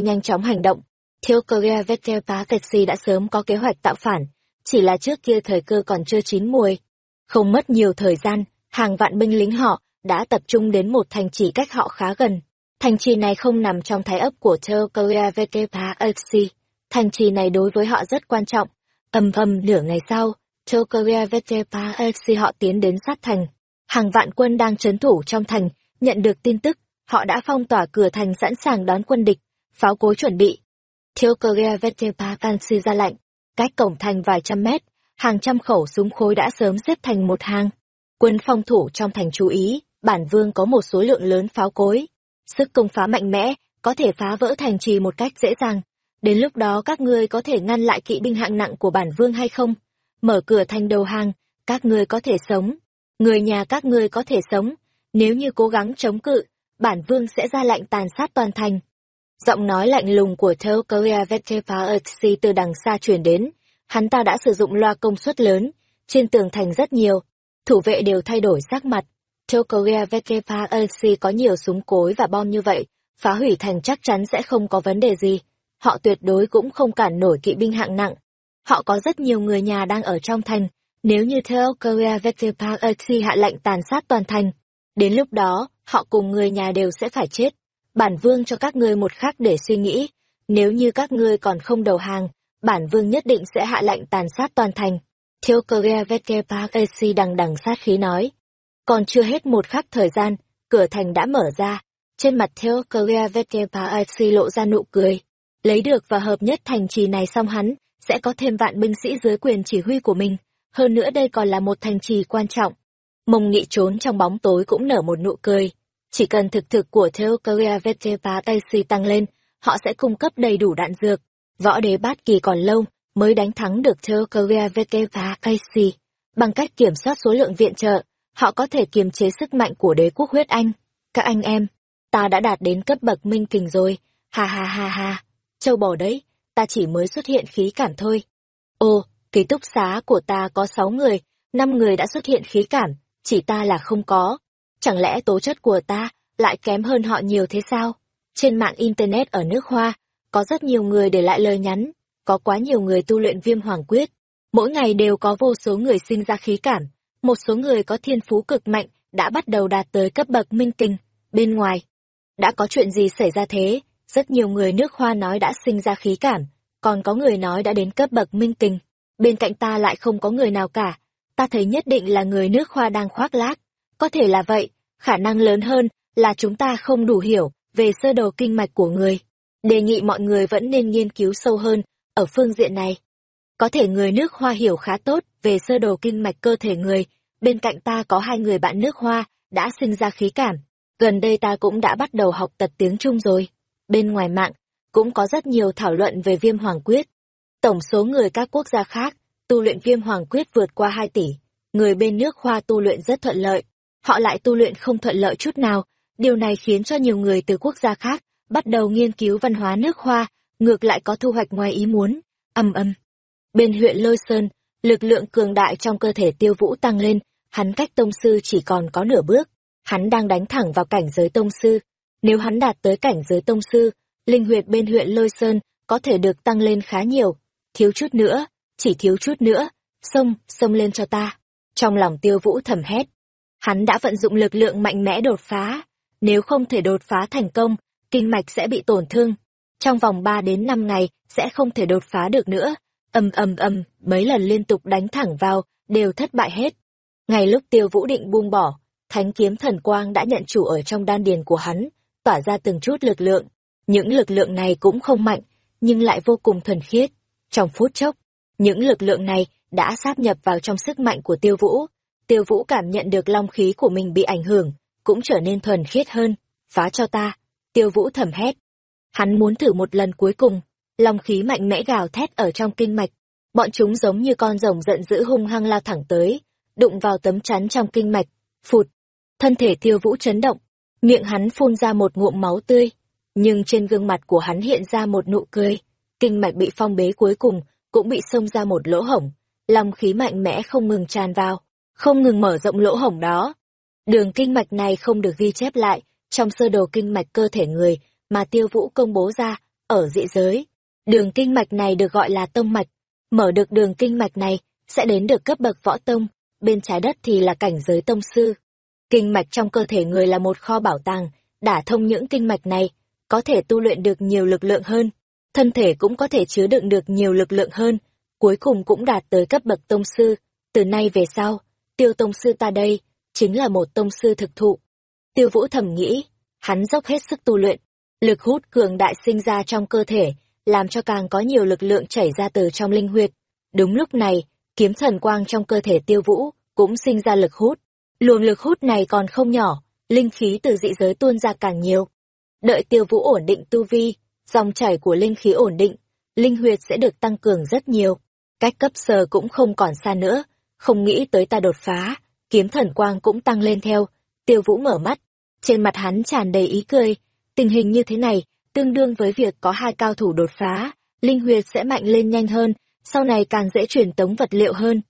nhanh chóng hành động. Thiếu Korea đã sớm có kế hoạch tạo phản, chỉ là trước kia thời cơ còn chưa chín muồi. Không mất nhiều thời gian, hàng vạn binh lính họ đã tập trung đến một thành trì cách họ khá gần. Thành trì này không nằm trong thái ấp của Thiếu Korea Thành trì này đối với họ rất quan trọng. Ầm ầm nửa ngày sau, Chokoria Vetepa họ tiến đến sát thành. Hàng vạn quân đang trấn thủ trong thành, nhận được tin tức, họ đã phong tỏa cửa thành sẵn sàng đón quân địch, pháo cối chuẩn bị. Chokoria Vetepa ra lệnh, cách cổng thành vài trăm mét, hàng trăm khẩu súng khối đã sớm xếp thành một hàng. Quân phong thủ trong thành chú ý, bản vương có một số lượng lớn pháo cối. sức công phá mạnh mẽ, có thể phá vỡ thành trì một cách dễ dàng. Đến lúc đó các ngươi có thể ngăn lại kỵ binh hạng nặng của bản vương hay không? Mở cửa thành đầu hàng, các ngươi có thể sống. Người nhà các ngươi có thể sống. Nếu như cố gắng chống cự, bản vương sẽ ra lệnh tàn sát toàn thành. Giọng nói lạnh lùng của Theokoria Vetkepaerxi từ đằng xa truyền đến. Hắn ta đã sử dụng loa công suất lớn, trên tường thành rất nhiều. Thủ vệ đều thay đổi sắc mặt. Theokoria Vetkepaerxi có nhiều súng cối và bom như vậy, phá hủy thành chắc chắn sẽ không có vấn đề gì. Họ tuyệt đối cũng không cản nổi kỵ binh hạng nặng. Họ có rất nhiều người nhà đang ở trong thành. Nếu như Theokoria Vetkepaerxi hạ lệnh tàn sát toàn thành, đến lúc đó, họ cùng người nhà đều sẽ phải chết bản vương cho các ngươi một khắc để suy nghĩ, nếu như các ngươi còn không đầu hàng, bản vương nhất định sẽ hạ lệnh tàn sát toàn thành. Thiếu Korea Vetkeparesi đằng đằng sát khí nói. Còn chưa hết một khắc thời gian, cửa thành đã mở ra. Trên mặt Thiếu Korea Vetkeparesi lộ ra nụ cười. Lấy được và hợp nhất thành trì này xong hắn, sẽ có thêm vạn binh sĩ dưới quyền chỉ huy của mình. Hơn nữa đây còn là một thành trì quan trọng. Mông nghị trốn trong bóng tối cũng nở một nụ cười. Chỉ cần thực thực của Theokoria Vetepa Taisi tăng lên, họ sẽ cung cấp đầy đủ đạn dược. Võ đế bát kỳ còn lâu mới đánh thắng được Theokoria Vetepa Taisi. Bằng cách kiểm soát số lượng viện trợ, họ có thể kiềm chế sức mạnh của đế quốc huyết Anh. Các anh em, ta đã đạt đến cấp bậc minh kình rồi. Ha ha ha ha. Châu bò đấy, ta chỉ mới xuất hiện khí cảm thôi. Ồ, ký túc xá của ta có sáu người, năm người đã xuất hiện khí cảm, chỉ ta là không có chẳng lẽ tố chất của ta lại kém hơn họ nhiều thế sao? Trên mạng Internet ở nước Hoa, có rất nhiều người để lại lời nhắn, có quá nhiều người tu luyện viêm hoàng quyết. Mỗi ngày đều có vô số người sinh ra khí cảm, một số người có thiên phú cực mạnh đã bắt đầu đạt tới cấp bậc minh kinh. Bên ngoài, đã có chuyện gì xảy ra thế? Rất nhiều người nước Hoa nói đã sinh ra khí cảm, còn có người nói đã đến cấp bậc minh kinh. Bên cạnh ta lại không có người nào cả, ta thấy nhất định là người nước Hoa đang khoác lác. Có thể là vậy, khả năng lớn hơn là chúng ta không đủ hiểu về sơ đồ kinh mạch của người. Đề nghị mọi người vẫn nên nghiên cứu sâu hơn ở phương diện này. Có thể người nước Hoa hiểu khá tốt về sơ đồ kinh mạch cơ thể người, bên cạnh ta có hai người bạn nước Hoa đã sinh ra khí cảm. Gần đây ta cũng đã bắt đầu học tập tiếng Trung rồi. Bên ngoài mạng, cũng có rất nhiều thảo luận về viêm hoàng quyết. Tổng số người các quốc gia khác tu luyện viêm hoàng quyết vượt qua 2 tỷ. Người bên nước Hoa tu luyện rất thuận lợi, họ lại tu luyện không thuận lợi chút nào. Điều này khiến cho nhiều người từ quốc gia khác bắt đầu nghiên cứu văn hóa nước hoa, ngược lại có thu hoạch ngoài ý muốn. Âm âm. Bên huyện Lôi Sơn, lực lượng cường đại trong cơ thể tiêu vũ tăng lên, hắn cách tông sư chỉ còn có nửa bước. Hắn đang đánh thẳng vào cảnh giới tông sư. Nếu hắn đạt tới cảnh giới tông sư, linh huyệt bên huyện Lôi Sơn có thể được tăng lên khá nhiều. Thiếu chút nữa, chỉ thiếu chút nữa, xông, xông lên cho ta. Trong lòng tiêu vũ thầm hét, Hắn đã vận dụng lực lượng mạnh mẽ đột phá. Nếu không thể đột phá thành công, kinh mạch sẽ bị tổn thương. Trong vòng 3 đến 5 ngày sẽ không thể đột phá được nữa. Ầm ầm ầm, mấy lần liên tục đánh thẳng vào, đều thất bại hết. Ngay lúc Tiêu Vũ định buông bỏ, Thánh kiếm thần quang đã nhận chủ ở trong đan điền của hắn, tỏa ra từng chút lực lượng. Những lực lượng này cũng không mạnh, nhưng lại vô cùng thuần khiết. Trong phút chốc, những lực lượng này đã sáp nhập vào trong sức mạnh của Tiêu Vũ, Tiêu Vũ cảm nhận được long khí của mình bị ảnh hưởng, cũng trở nên thuần khiết hơn. Phá cho ta. Tiêu Vũ thầm hét. Hắn muốn thử một lần cuối cùng. Long khí mạnh mẽ gào thét ở trong kinh mạch. Bọn chúng giống như con rồng giận dữ hung hăng lao thẳng tới, đụng vào tấm chắn trong kinh mạch. Phụt. Thân thể Tiêu Vũ chấn động. Miệng hắn phun ra một ngụm máu tươi. Nhưng trên gương mặt của hắn hiện ra một nụ cười. Kinh mạch bị phong bế cuối cùng, cũng bị xông ra một lỗ hổng. Long khí mạnh mẽ không ngừng tràn vào không ngừng mở rộng lỗ hổng đó. Đường kinh mạch này không được ghi chép lại trong sơ đồ kinh mạch cơ thể người mà tiêu vũ công bố ra ở dị giới. Đường kinh mạch này được gọi là tông mạch. Mở được đường kinh mạch này sẽ đến được cấp bậc võ tông, bên trái đất thì là cảnh giới tông sư. Kinh mạch trong cơ thể người là một kho bảo tàng, đả thông những kinh mạch này, có thể tu luyện được nhiều lực lượng hơn, thân thể cũng có thể chứa đựng được nhiều lực lượng hơn, cuối cùng cũng đạt tới cấp bậc tông sư. Từ nay về sau, tiêu tông sư ta đây, chính là một tông sư thực thụ. Tiêu vũ thầm nghĩ, hắn dốc hết sức tu luyện, lực hút cường đại sinh ra trong cơ thể, làm cho càng có nhiều lực lượng chảy ra từ trong linh huyệt. Đúng lúc này, kiếm thần quang trong cơ thể tiêu vũ cũng sinh ra lực hút. Luồng lực hút này còn không nhỏ, linh khí từ dị giới tuôn ra càng nhiều. Đợi tiêu vũ ổn định tu vi, dòng chảy của linh khí ổn định, linh huyệt sẽ được tăng cường rất nhiều. Cách cấp sờ cũng không còn xa nữa, không nghĩ tới ta đột phá, kiếm thần quang cũng tăng lên theo. Tiêu vũ mở mắt, trên mặt hắn tràn đầy ý cười. Tình hình như thế này, tương đương với việc có hai cao thủ đột phá, linh huyệt sẽ mạnh lên nhanh hơn, sau này càng dễ chuyển tống vật liệu hơn.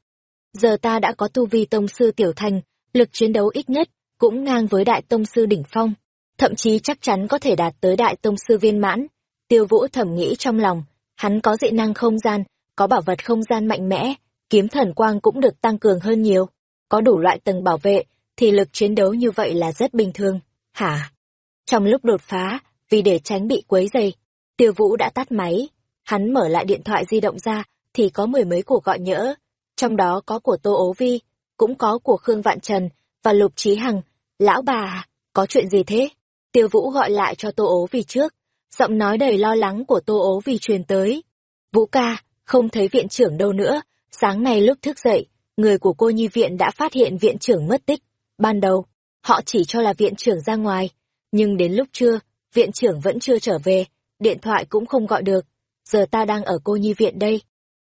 Giờ ta đã có tu vi tông sư tiểu thành, lực chiến đấu ít nhất, cũng ngang với đại tông sư đỉnh phong, thậm chí chắc chắn có thể đạt tới đại tông sư viên mãn. Tiêu Vũ thẩm nghĩ trong lòng, hắn có dị năng không gian, có bảo vật không gian mạnh mẽ, kiếm thần quang cũng được tăng cường hơn nhiều, có đủ loại tầng bảo vệ, thì lực chiến đấu như vậy là rất bình thường. Hả? Trong lúc đột phá, vì để tránh bị quấy dày, Tiêu Vũ đã tắt máy, hắn mở lại điện thoại di động ra, thì có mười mấy cuộc gọi nhỡ, trong đó có của Tô Ố Vi, cũng có của Khương Vạn Trần và Lục Trí Hằng. Lão bà, có chuyện gì thế? Tiêu Vũ gọi lại cho Tô Ố Vi trước, giọng nói đầy lo lắng của Tô Ố Vi truyền tới. Vũ ca, không thấy viện trưởng đâu nữa, sáng nay lúc thức dậy, người của cô nhi viện đã phát hiện viện trưởng mất tích. Ban đầu, họ chỉ cho là viện trưởng ra ngoài, nhưng đến lúc trưa, viện trưởng vẫn chưa trở về, điện thoại cũng không gọi được. Giờ ta đang ở cô nhi viện đây.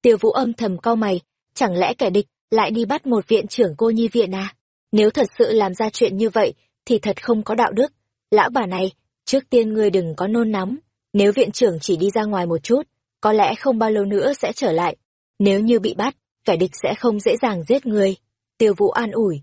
Tiêu Vũ âm thầm cau mày, chẳng lẽ kẻ địch lại đi bắt một viện trưởng cô nhi viện à? Nếu thật sự làm ra chuyện như vậy, thì thật không có đạo đức. Lão bà này, trước tiên ngươi đừng có nôn nóng, nếu viện trưởng chỉ đi ra ngoài một chút, có lẽ không bao lâu nữa sẽ trở lại. Nếu như bị bắt, kẻ địch sẽ không dễ dàng giết người. Tiêu Vũ an ủi.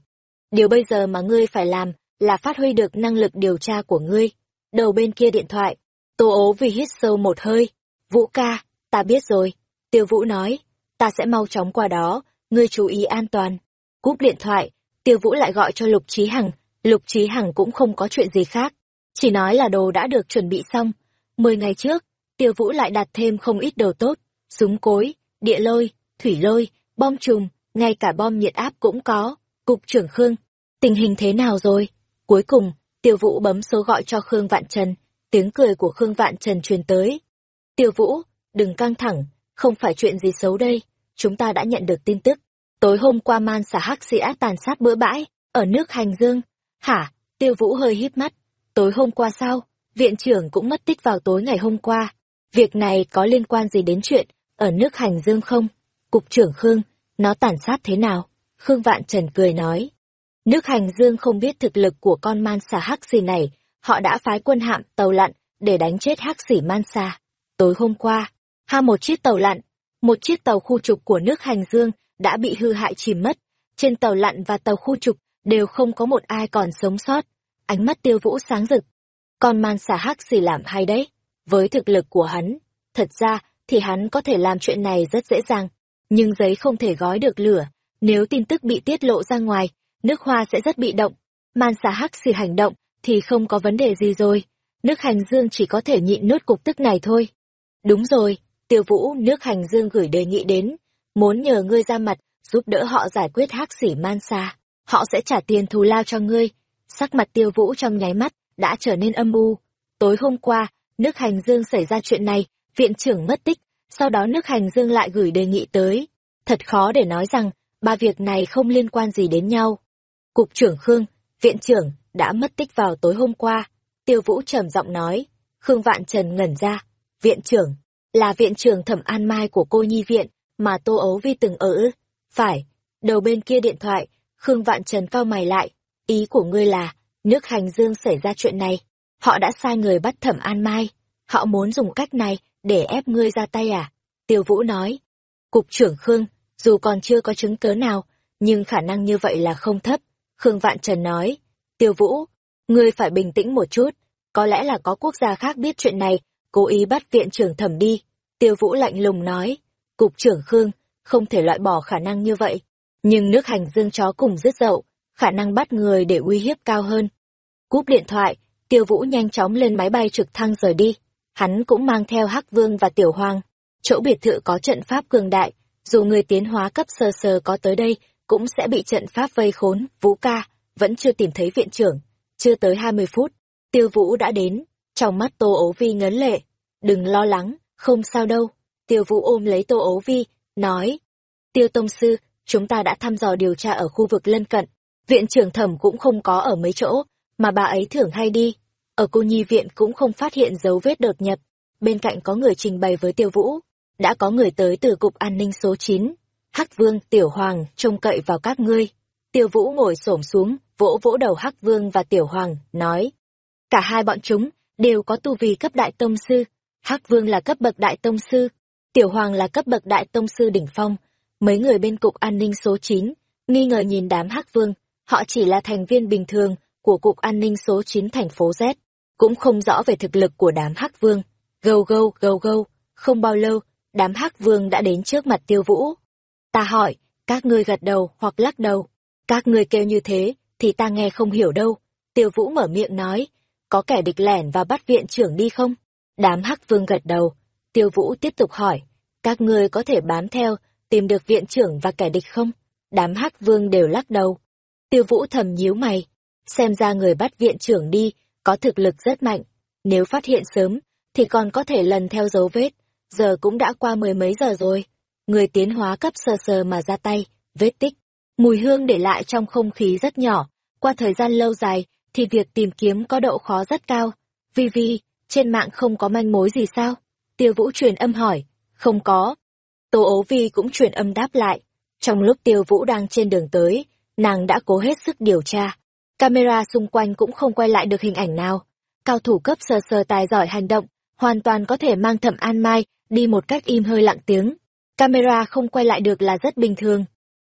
Điều bây giờ mà ngươi phải làm là phát huy được năng lực điều tra của ngươi. Đầu bên kia điện thoại, Tô ố vì hít sâu một hơi. Vũ ca, ta biết rồi. Tiêu Vũ nói, ta sẽ mau chóng qua đó, ngươi chú ý an toàn. Cúp điện thoại, Tiêu Vũ lại gọi cho Lục Trí Hằng, Lục Trí Hằng cũng không có chuyện gì khác, chỉ nói là đồ đã được chuẩn bị xong. Mười ngày trước, Tiêu Vũ lại đặt thêm không ít đồ tốt, súng cối, địa lôi, thủy lôi, bom trùng, ngay cả bom nhiệt áp cũng có. Cục trưởng Khương, tình hình thế nào rồi? Cuối cùng, Tiêu Vũ bấm số gọi cho Khương Vạn Trần, tiếng cười của Khương Vạn Trần truyền tới. Tiêu Vũ, đừng căng thẳng, không phải chuyện gì xấu đây, chúng ta đã nhận được tin tức. Tối hôm qua man xà hắc sĩ ác tàn sát bữa bãi, ở nước Hành Dương. Hả? Tiêu Vũ hơi híp mắt. Tối hôm qua sao? Viện trưởng cũng mất tích vào tối ngày hôm qua. Việc này có liên quan gì đến chuyện ở nước Hành Dương không? Cục trưởng Khương, nó tàn sát thế nào? Khương Vạn Trần cười nói. Nước Hành Dương không biết thực lực của con man xà hắc xì này, họ đã phái quân hạm tàu lặn để đánh chết hắc xỉ man xà. Tối hôm qua, ha một chiếc tàu lặn, một chiếc tàu khu trục của nước Hành Dương đã bị hư hại chìm mất. Trên tàu lặn và tàu khu trục đều không có một ai còn sống sót. Ánh mắt tiêu vũ sáng rực. Con man xà hắc xì làm hay đấy. Với thực lực của hắn, thật ra thì hắn có thể làm chuyện này rất dễ dàng. Nhưng giấy không thể gói được lửa. Nếu tin tức bị tiết lộ ra ngoài, nước hoa sẽ rất bị động. Man xà hắc xì hành động thì không có vấn đề gì rồi. Nước hành dương chỉ có thể nhịn nuốt cục tức này thôi. Đúng rồi, tiêu vũ nước hành dương gửi đề nghị đến, muốn nhờ ngươi ra mặt, giúp đỡ họ giải quyết hắc xỉ man xa. Họ sẽ trả tiền thù lao cho ngươi. Sắc mặt tiêu vũ trong nháy mắt, đã trở nên âm u. Tối hôm qua, nước hành dương xảy ra chuyện này, viện trưởng mất tích, sau đó nước hành dương lại gửi đề nghị tới. Thật khó để nói rằng, ba việc này không liên quan gì đến nhau. Cục trưởng Khương, viện trưởng, đã mất tích vào tối hôm qua. Tiêu Vũ trầm giọng nói. Khương Vạn Trần ngẩn ra. Viện trưởng, là viện trưởng thẩm an mai của cô nhi viện, mà Tô Ấu Vi từng ở? Phải. Đầu bên kia điện thoại, Khương Vạn Trần cao mày lại. Ý của ngươi là, nước hành dương xảy ra chuyện này. Họ đã sai người bắt thẩm an mai. Họ muốn dùng cách này để ép ngươi ra tay à? Tiêu Vũ nói. Cục trưởng Khương, dù còn chưa có chứng cớ nào, nhưng khả năng như vậy là không thấp. Khương Vạn Trần nói. Tiêu Vũ, ngươi phải bình tĩnh một chút. Có lẽ là có quốc gia khác biết chuyện này, cố ý bắt viện trưởng thẩm đi. Tiêu Vũ lạnh lùng nói. Cục trưởng Khương, không thể loại bỏ khả năng như vậy. Nhưng nước hành dương chó cùng rất dậu, khả năng bắt người để uy hiếp cao hơn. Cúp điện thoại, Tiêu Vũ nhanh chóng lên máy bay trực thăng rời đi. Hắn cũng mang theo Hắc Vương và Tiểu Hoàng. Chỗ biệt thự có trận pháp cường đại, dù người tiến hóa cấp sơ sơ có tới đây, cũng sẽ bị trận pháp vây khốn. Vũ ca, vẫn chưa tìm thấy viện trưởng. Chưa tới 20 phút, Tiêu Vũ đã đến. Trong mắt Tô ấu Vi ngấn lệ. Đừng lo lắng, không sao đâu. Tiêu Vũ ôm lấy Tô ấu Vi, nói. Tiêu Tông Sư, chúng ta đã thăm dò điều tra ở khu vực lân cận. Viện trưởng thẩm cũng không có ở mấy chỗ, mà bà ấy thường hay đi ở cô nhi viện cũng không phát hiện dấu vết đột nhập. Bên cạnh có người trình bày với Tiêu Vũ. Đã có người tới từ Cục An ninh số 9. Hắc Vương, Tiểu Hoàng, trông cậy vào các ngươi. Tiêu Vũ ngồi xổm xuống, vỗ vỗ đầu Hắc Vương và Tiểu Hoàng, nói. Cả hai bọn chúng đều có tu vi cấp đại tông sư. Hắc Vương là cấp bậc đại tông sư, Tiểu Hoàng là cấp bậc đại tông sư đỉnh phong. Mấy người bên cục an ninh số 9, nghi ngờ nhìn đám Hắc Vương, họ chỉ là thành viên bình thường của cục an ninh số 9 thành phố Z, cũng không rõ về thực lực của đám Hắc Vương. Gâu gâu, gâu gâu, không bao lâu, đám Hắc Vương đã đến trước mặt Tiêu Vũ. Ta hỏi, các ngươi gật đầu hoặc lắc đầu. Các ngươi kêu như thế, thì ta nghe không hiểu đâu. Tiêu Vũ mở miệng nói, có kẻ địch lẻn và bắt viện trưởng đi không? Đám Hắc Vương gật đầu. Tiêu Vũ tiếp tục hỏi, các ngươi có thể bám theo, tìm được viện trưởng và kẻ địch không? Đám Hắc Vương đều lắc đầu. Tiêu Vũ thầm nhíu mày, xem ra người bắt viện trưởng đi, có thực lực rất mạnh. Nếu phát hiện sớm, thì còn có thể lần theo dấu vết. Giờ cũng đã qua mười mấy giờ rồi. Người tiến hóa cấp sờ sờ mà ra tay, vết tích. Mùi hương để lại trong không khí rất nhỏ. Qua thời gian lâu dài, thì việc tìm kiếm có độ khó rất cao. Vì vì, trên mạng không có manh mối gì sao? Tiêu Vũ truyền âm hỏi. Không có. Tô ố vi cũng truyền âm đáp lại. Trong lúc Tiêu Vũ đang trên đường tới, nàng đã cố hết sức điều tra. Camera xung quanh cũng không quay lại được hình ảnh nào. Cao thủ cấp sờ sờ tài giỏi hành động, hoàn toàn có thể mang thẩm an mai đi một cách im hơi lặng tiếng. Camera không quay lại được là rất bình thường.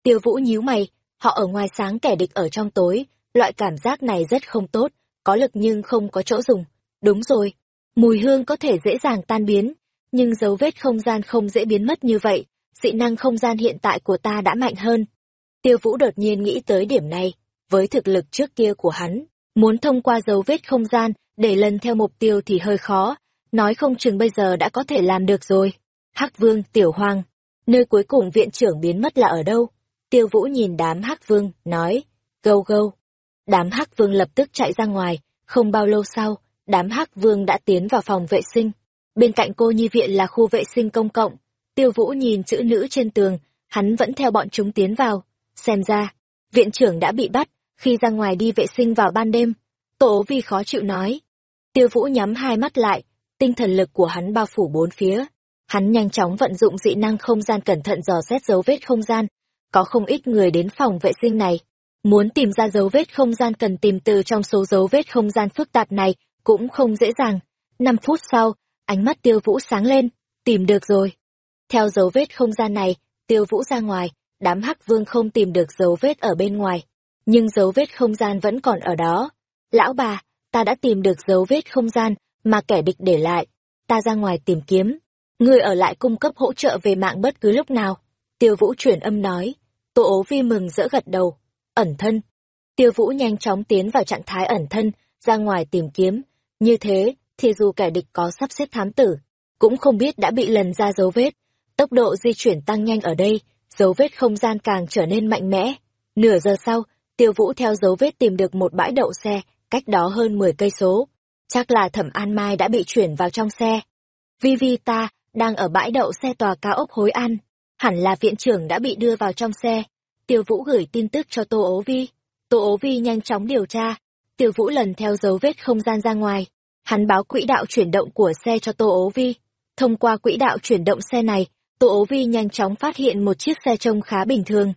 Tiêu Vũ nhíu mày, họ ở ngoài sáng kẻ địch ở trong tối, loại cảm giác này rất không tốt, có lực nhưng không có chỗ dùng. Đúng rồi, mùi hương có thể dễ dàng tan biến, nhưng dấu vết không gian không dễ biến mất như vậy, dị năng không gian hiện tại của ta đã mạnh hơn. Tiêu Vũ đột nhiên nghĩ tới điểm này, với thực lực trước kia của hắn, muốn thông qua dấu vết không gian để lần theo mục tiêu thì hơi khó, nói không chừng bây giờ đã có thể làm được rồi. Hắc Vương, Tiểu Hoàng, nơi cuối cùng viện trưởng biến mất là ở đâu? Tiêu Vũ nhìn đám Hắc Vương, nói, gâu gâu. Đám Hắc Vương lập tức chạy ra ngoài, không bao lâu sau, đám Hắc Vương đã tiến vào phòng vệ sinh. Bên cạnh cô nhi viện là khu vệ sinh công cộng. Tiêu Vũ nhìn chữ nữ trên tường, hắn vẫn theo bọn chúng tiến vào. Xem ra, viện trưởng đã bị bắt, khi ra ngoài đi vệ sinh vào ban đêm. Tổ vi khó chịu nói. Tiêu Vũ nhắm hai mắt lại, tinh thần lực của hắn bao phủ bốn phía. Hắn nhanh chóng vận dụng dị năng không gian cẩn thận dò xét dấu vết không gian. Có không ít người đến phòng vệ sinh này. Muốn tìm ra dấu vết không gian cần tìm từ trong số dấu vết không gian phức tạp này cũng không dễ dàng. Năm phút sau, ánh mắt tiêu vũ sáng lên, tìm được rồi. Theo dấu vết không gian này, tiêu vũ ra ngoài, đám hắc vương không tìm được dấu vết ở bên ngoài. Nhưng dấu vết không gian vẫn còn ở đó. Lão bà, ta đã tìm được dấu vết không gian mà kẻ địch để lại. Ta ra ngoài tìm kiếm. Người ở lại cung cấp hỗ trợ về mạng bất cứ lúc nào. Tiêu vũ chuyển âm nói. Tô ố vi mừng rỡ gật đầu. Ẩn thân. Tiêu vũ nhanh chóng tiến vào trạng thái ẩn thân, ra ngoài tìm kiếm. Như thế, thì dù kẻ địch có sắp xếp thám tử, cũng không biết đã bị lần ra dấu vết. Tốc độ di chuyển tăng nhanh ở đây, dấu vết không gian càng trở nên mạnh mẽ. Nửa giờ sau, Tiêu Vũ theo dấu vết tìm được một bãi đậu xe, cách đó hơn 10 cây số. Chắc là Thẩm An Mai đã bị chuyển vào trong xe. Vi Vi ta đang ở bãi đậu xe tòa cao ốc Hối An, hẳn là viện trưởng đã bị đưa vào trong xe. Tiêu Vũ gửi tin tức cho Tô Ố Vi. Tô Ố Vi nhanh chóng điều tra. Tiêu Vũ lần theo dấu vết không gian ra ngoài, Hắn báo quỹ đạo chuyển động của xe cho Tô Ố Vi. Thông qua quỹ đạo chuyển động xe này, Tô Ố Vi nhanh chóng phát hiện một chiếc xe trông khá bình thường.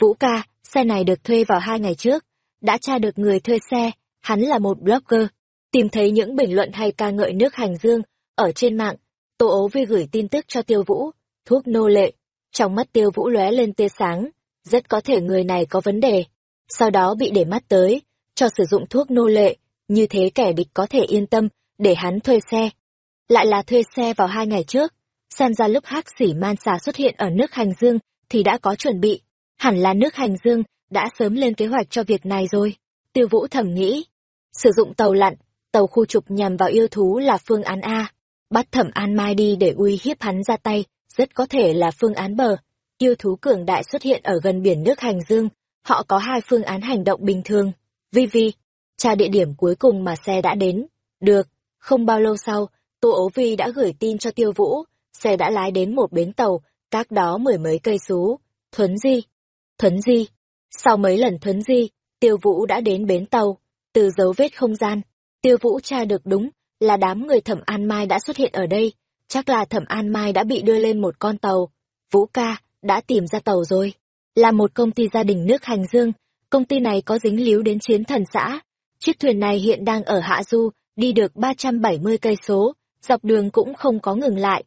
Vũ ca, xe này được thuê vào hai ngày trước. Đã tra được người thuê xe, hắn là một blogger. Tìm thấy những bình luận hay ca ngợi nước hành dương ở trên mạng. Tô Ố Vi gửi tin tức cho Tiêu Vũ, thuốc nô lệ. Trong mắt Tiêu Vũ lóe lên tia sáng, rất có thể người này có vấn đề. Sau đó bị để mắt tới, cho sử dụng thuốc nô lệ như thế kẻ địch có thể yên tâm để hắn thuê xe. Lại là thuê xe vào hai ngày trước, xem ra lúc hắc xỉ man xà xuất hiện ở nước hành dương thì đã có chuẩn bị, hẳn là nước hành dương đã sớm lên kế hoạch cho việc này rồi. Tiêu Vũ thầm nghĩ, sử dụng tàu lặn, tàu khu trục nhằm vào yêu thú là phương án A, bắt thẩm an mai đi để uy hiếp hắn ra tay, rất có thể là phương án bờ. Yêu thú cường đại xuất hiện ở gần biển nước hành dương, họ có hai phương án hành động bình thường. Vi Vi, tra địa điểm cuối cùng mà xe đã đến. Được, không bao lâu sau, Tô Ố Vi đã gửi tin cho Tiêu Vũ, xe đã lái đến một bến tàu, các đó mười mấy cây số. Thuấn Di. Thuấn Di. Sau mấy lần thuấn di, Tiêu Vũ đã đến bến tàu, từ dấu vết không gian. Tiêu Vũ tra được đúng là đám người Thẩm An Mai đã xuất hiện ở đây, chắc là Thẩm An Mai đã bị đưa lên một con tàu. Vũ ca, đã tìm ra tàu rồi. Là một công ty gia đình nước Hành Dương, công ty này có dính líu đến chiến thần xã. Chiếc thuyền này hiện đang ở Hạ Du, đi được 370 cây số, dọc đường cũng không có ngừng lại.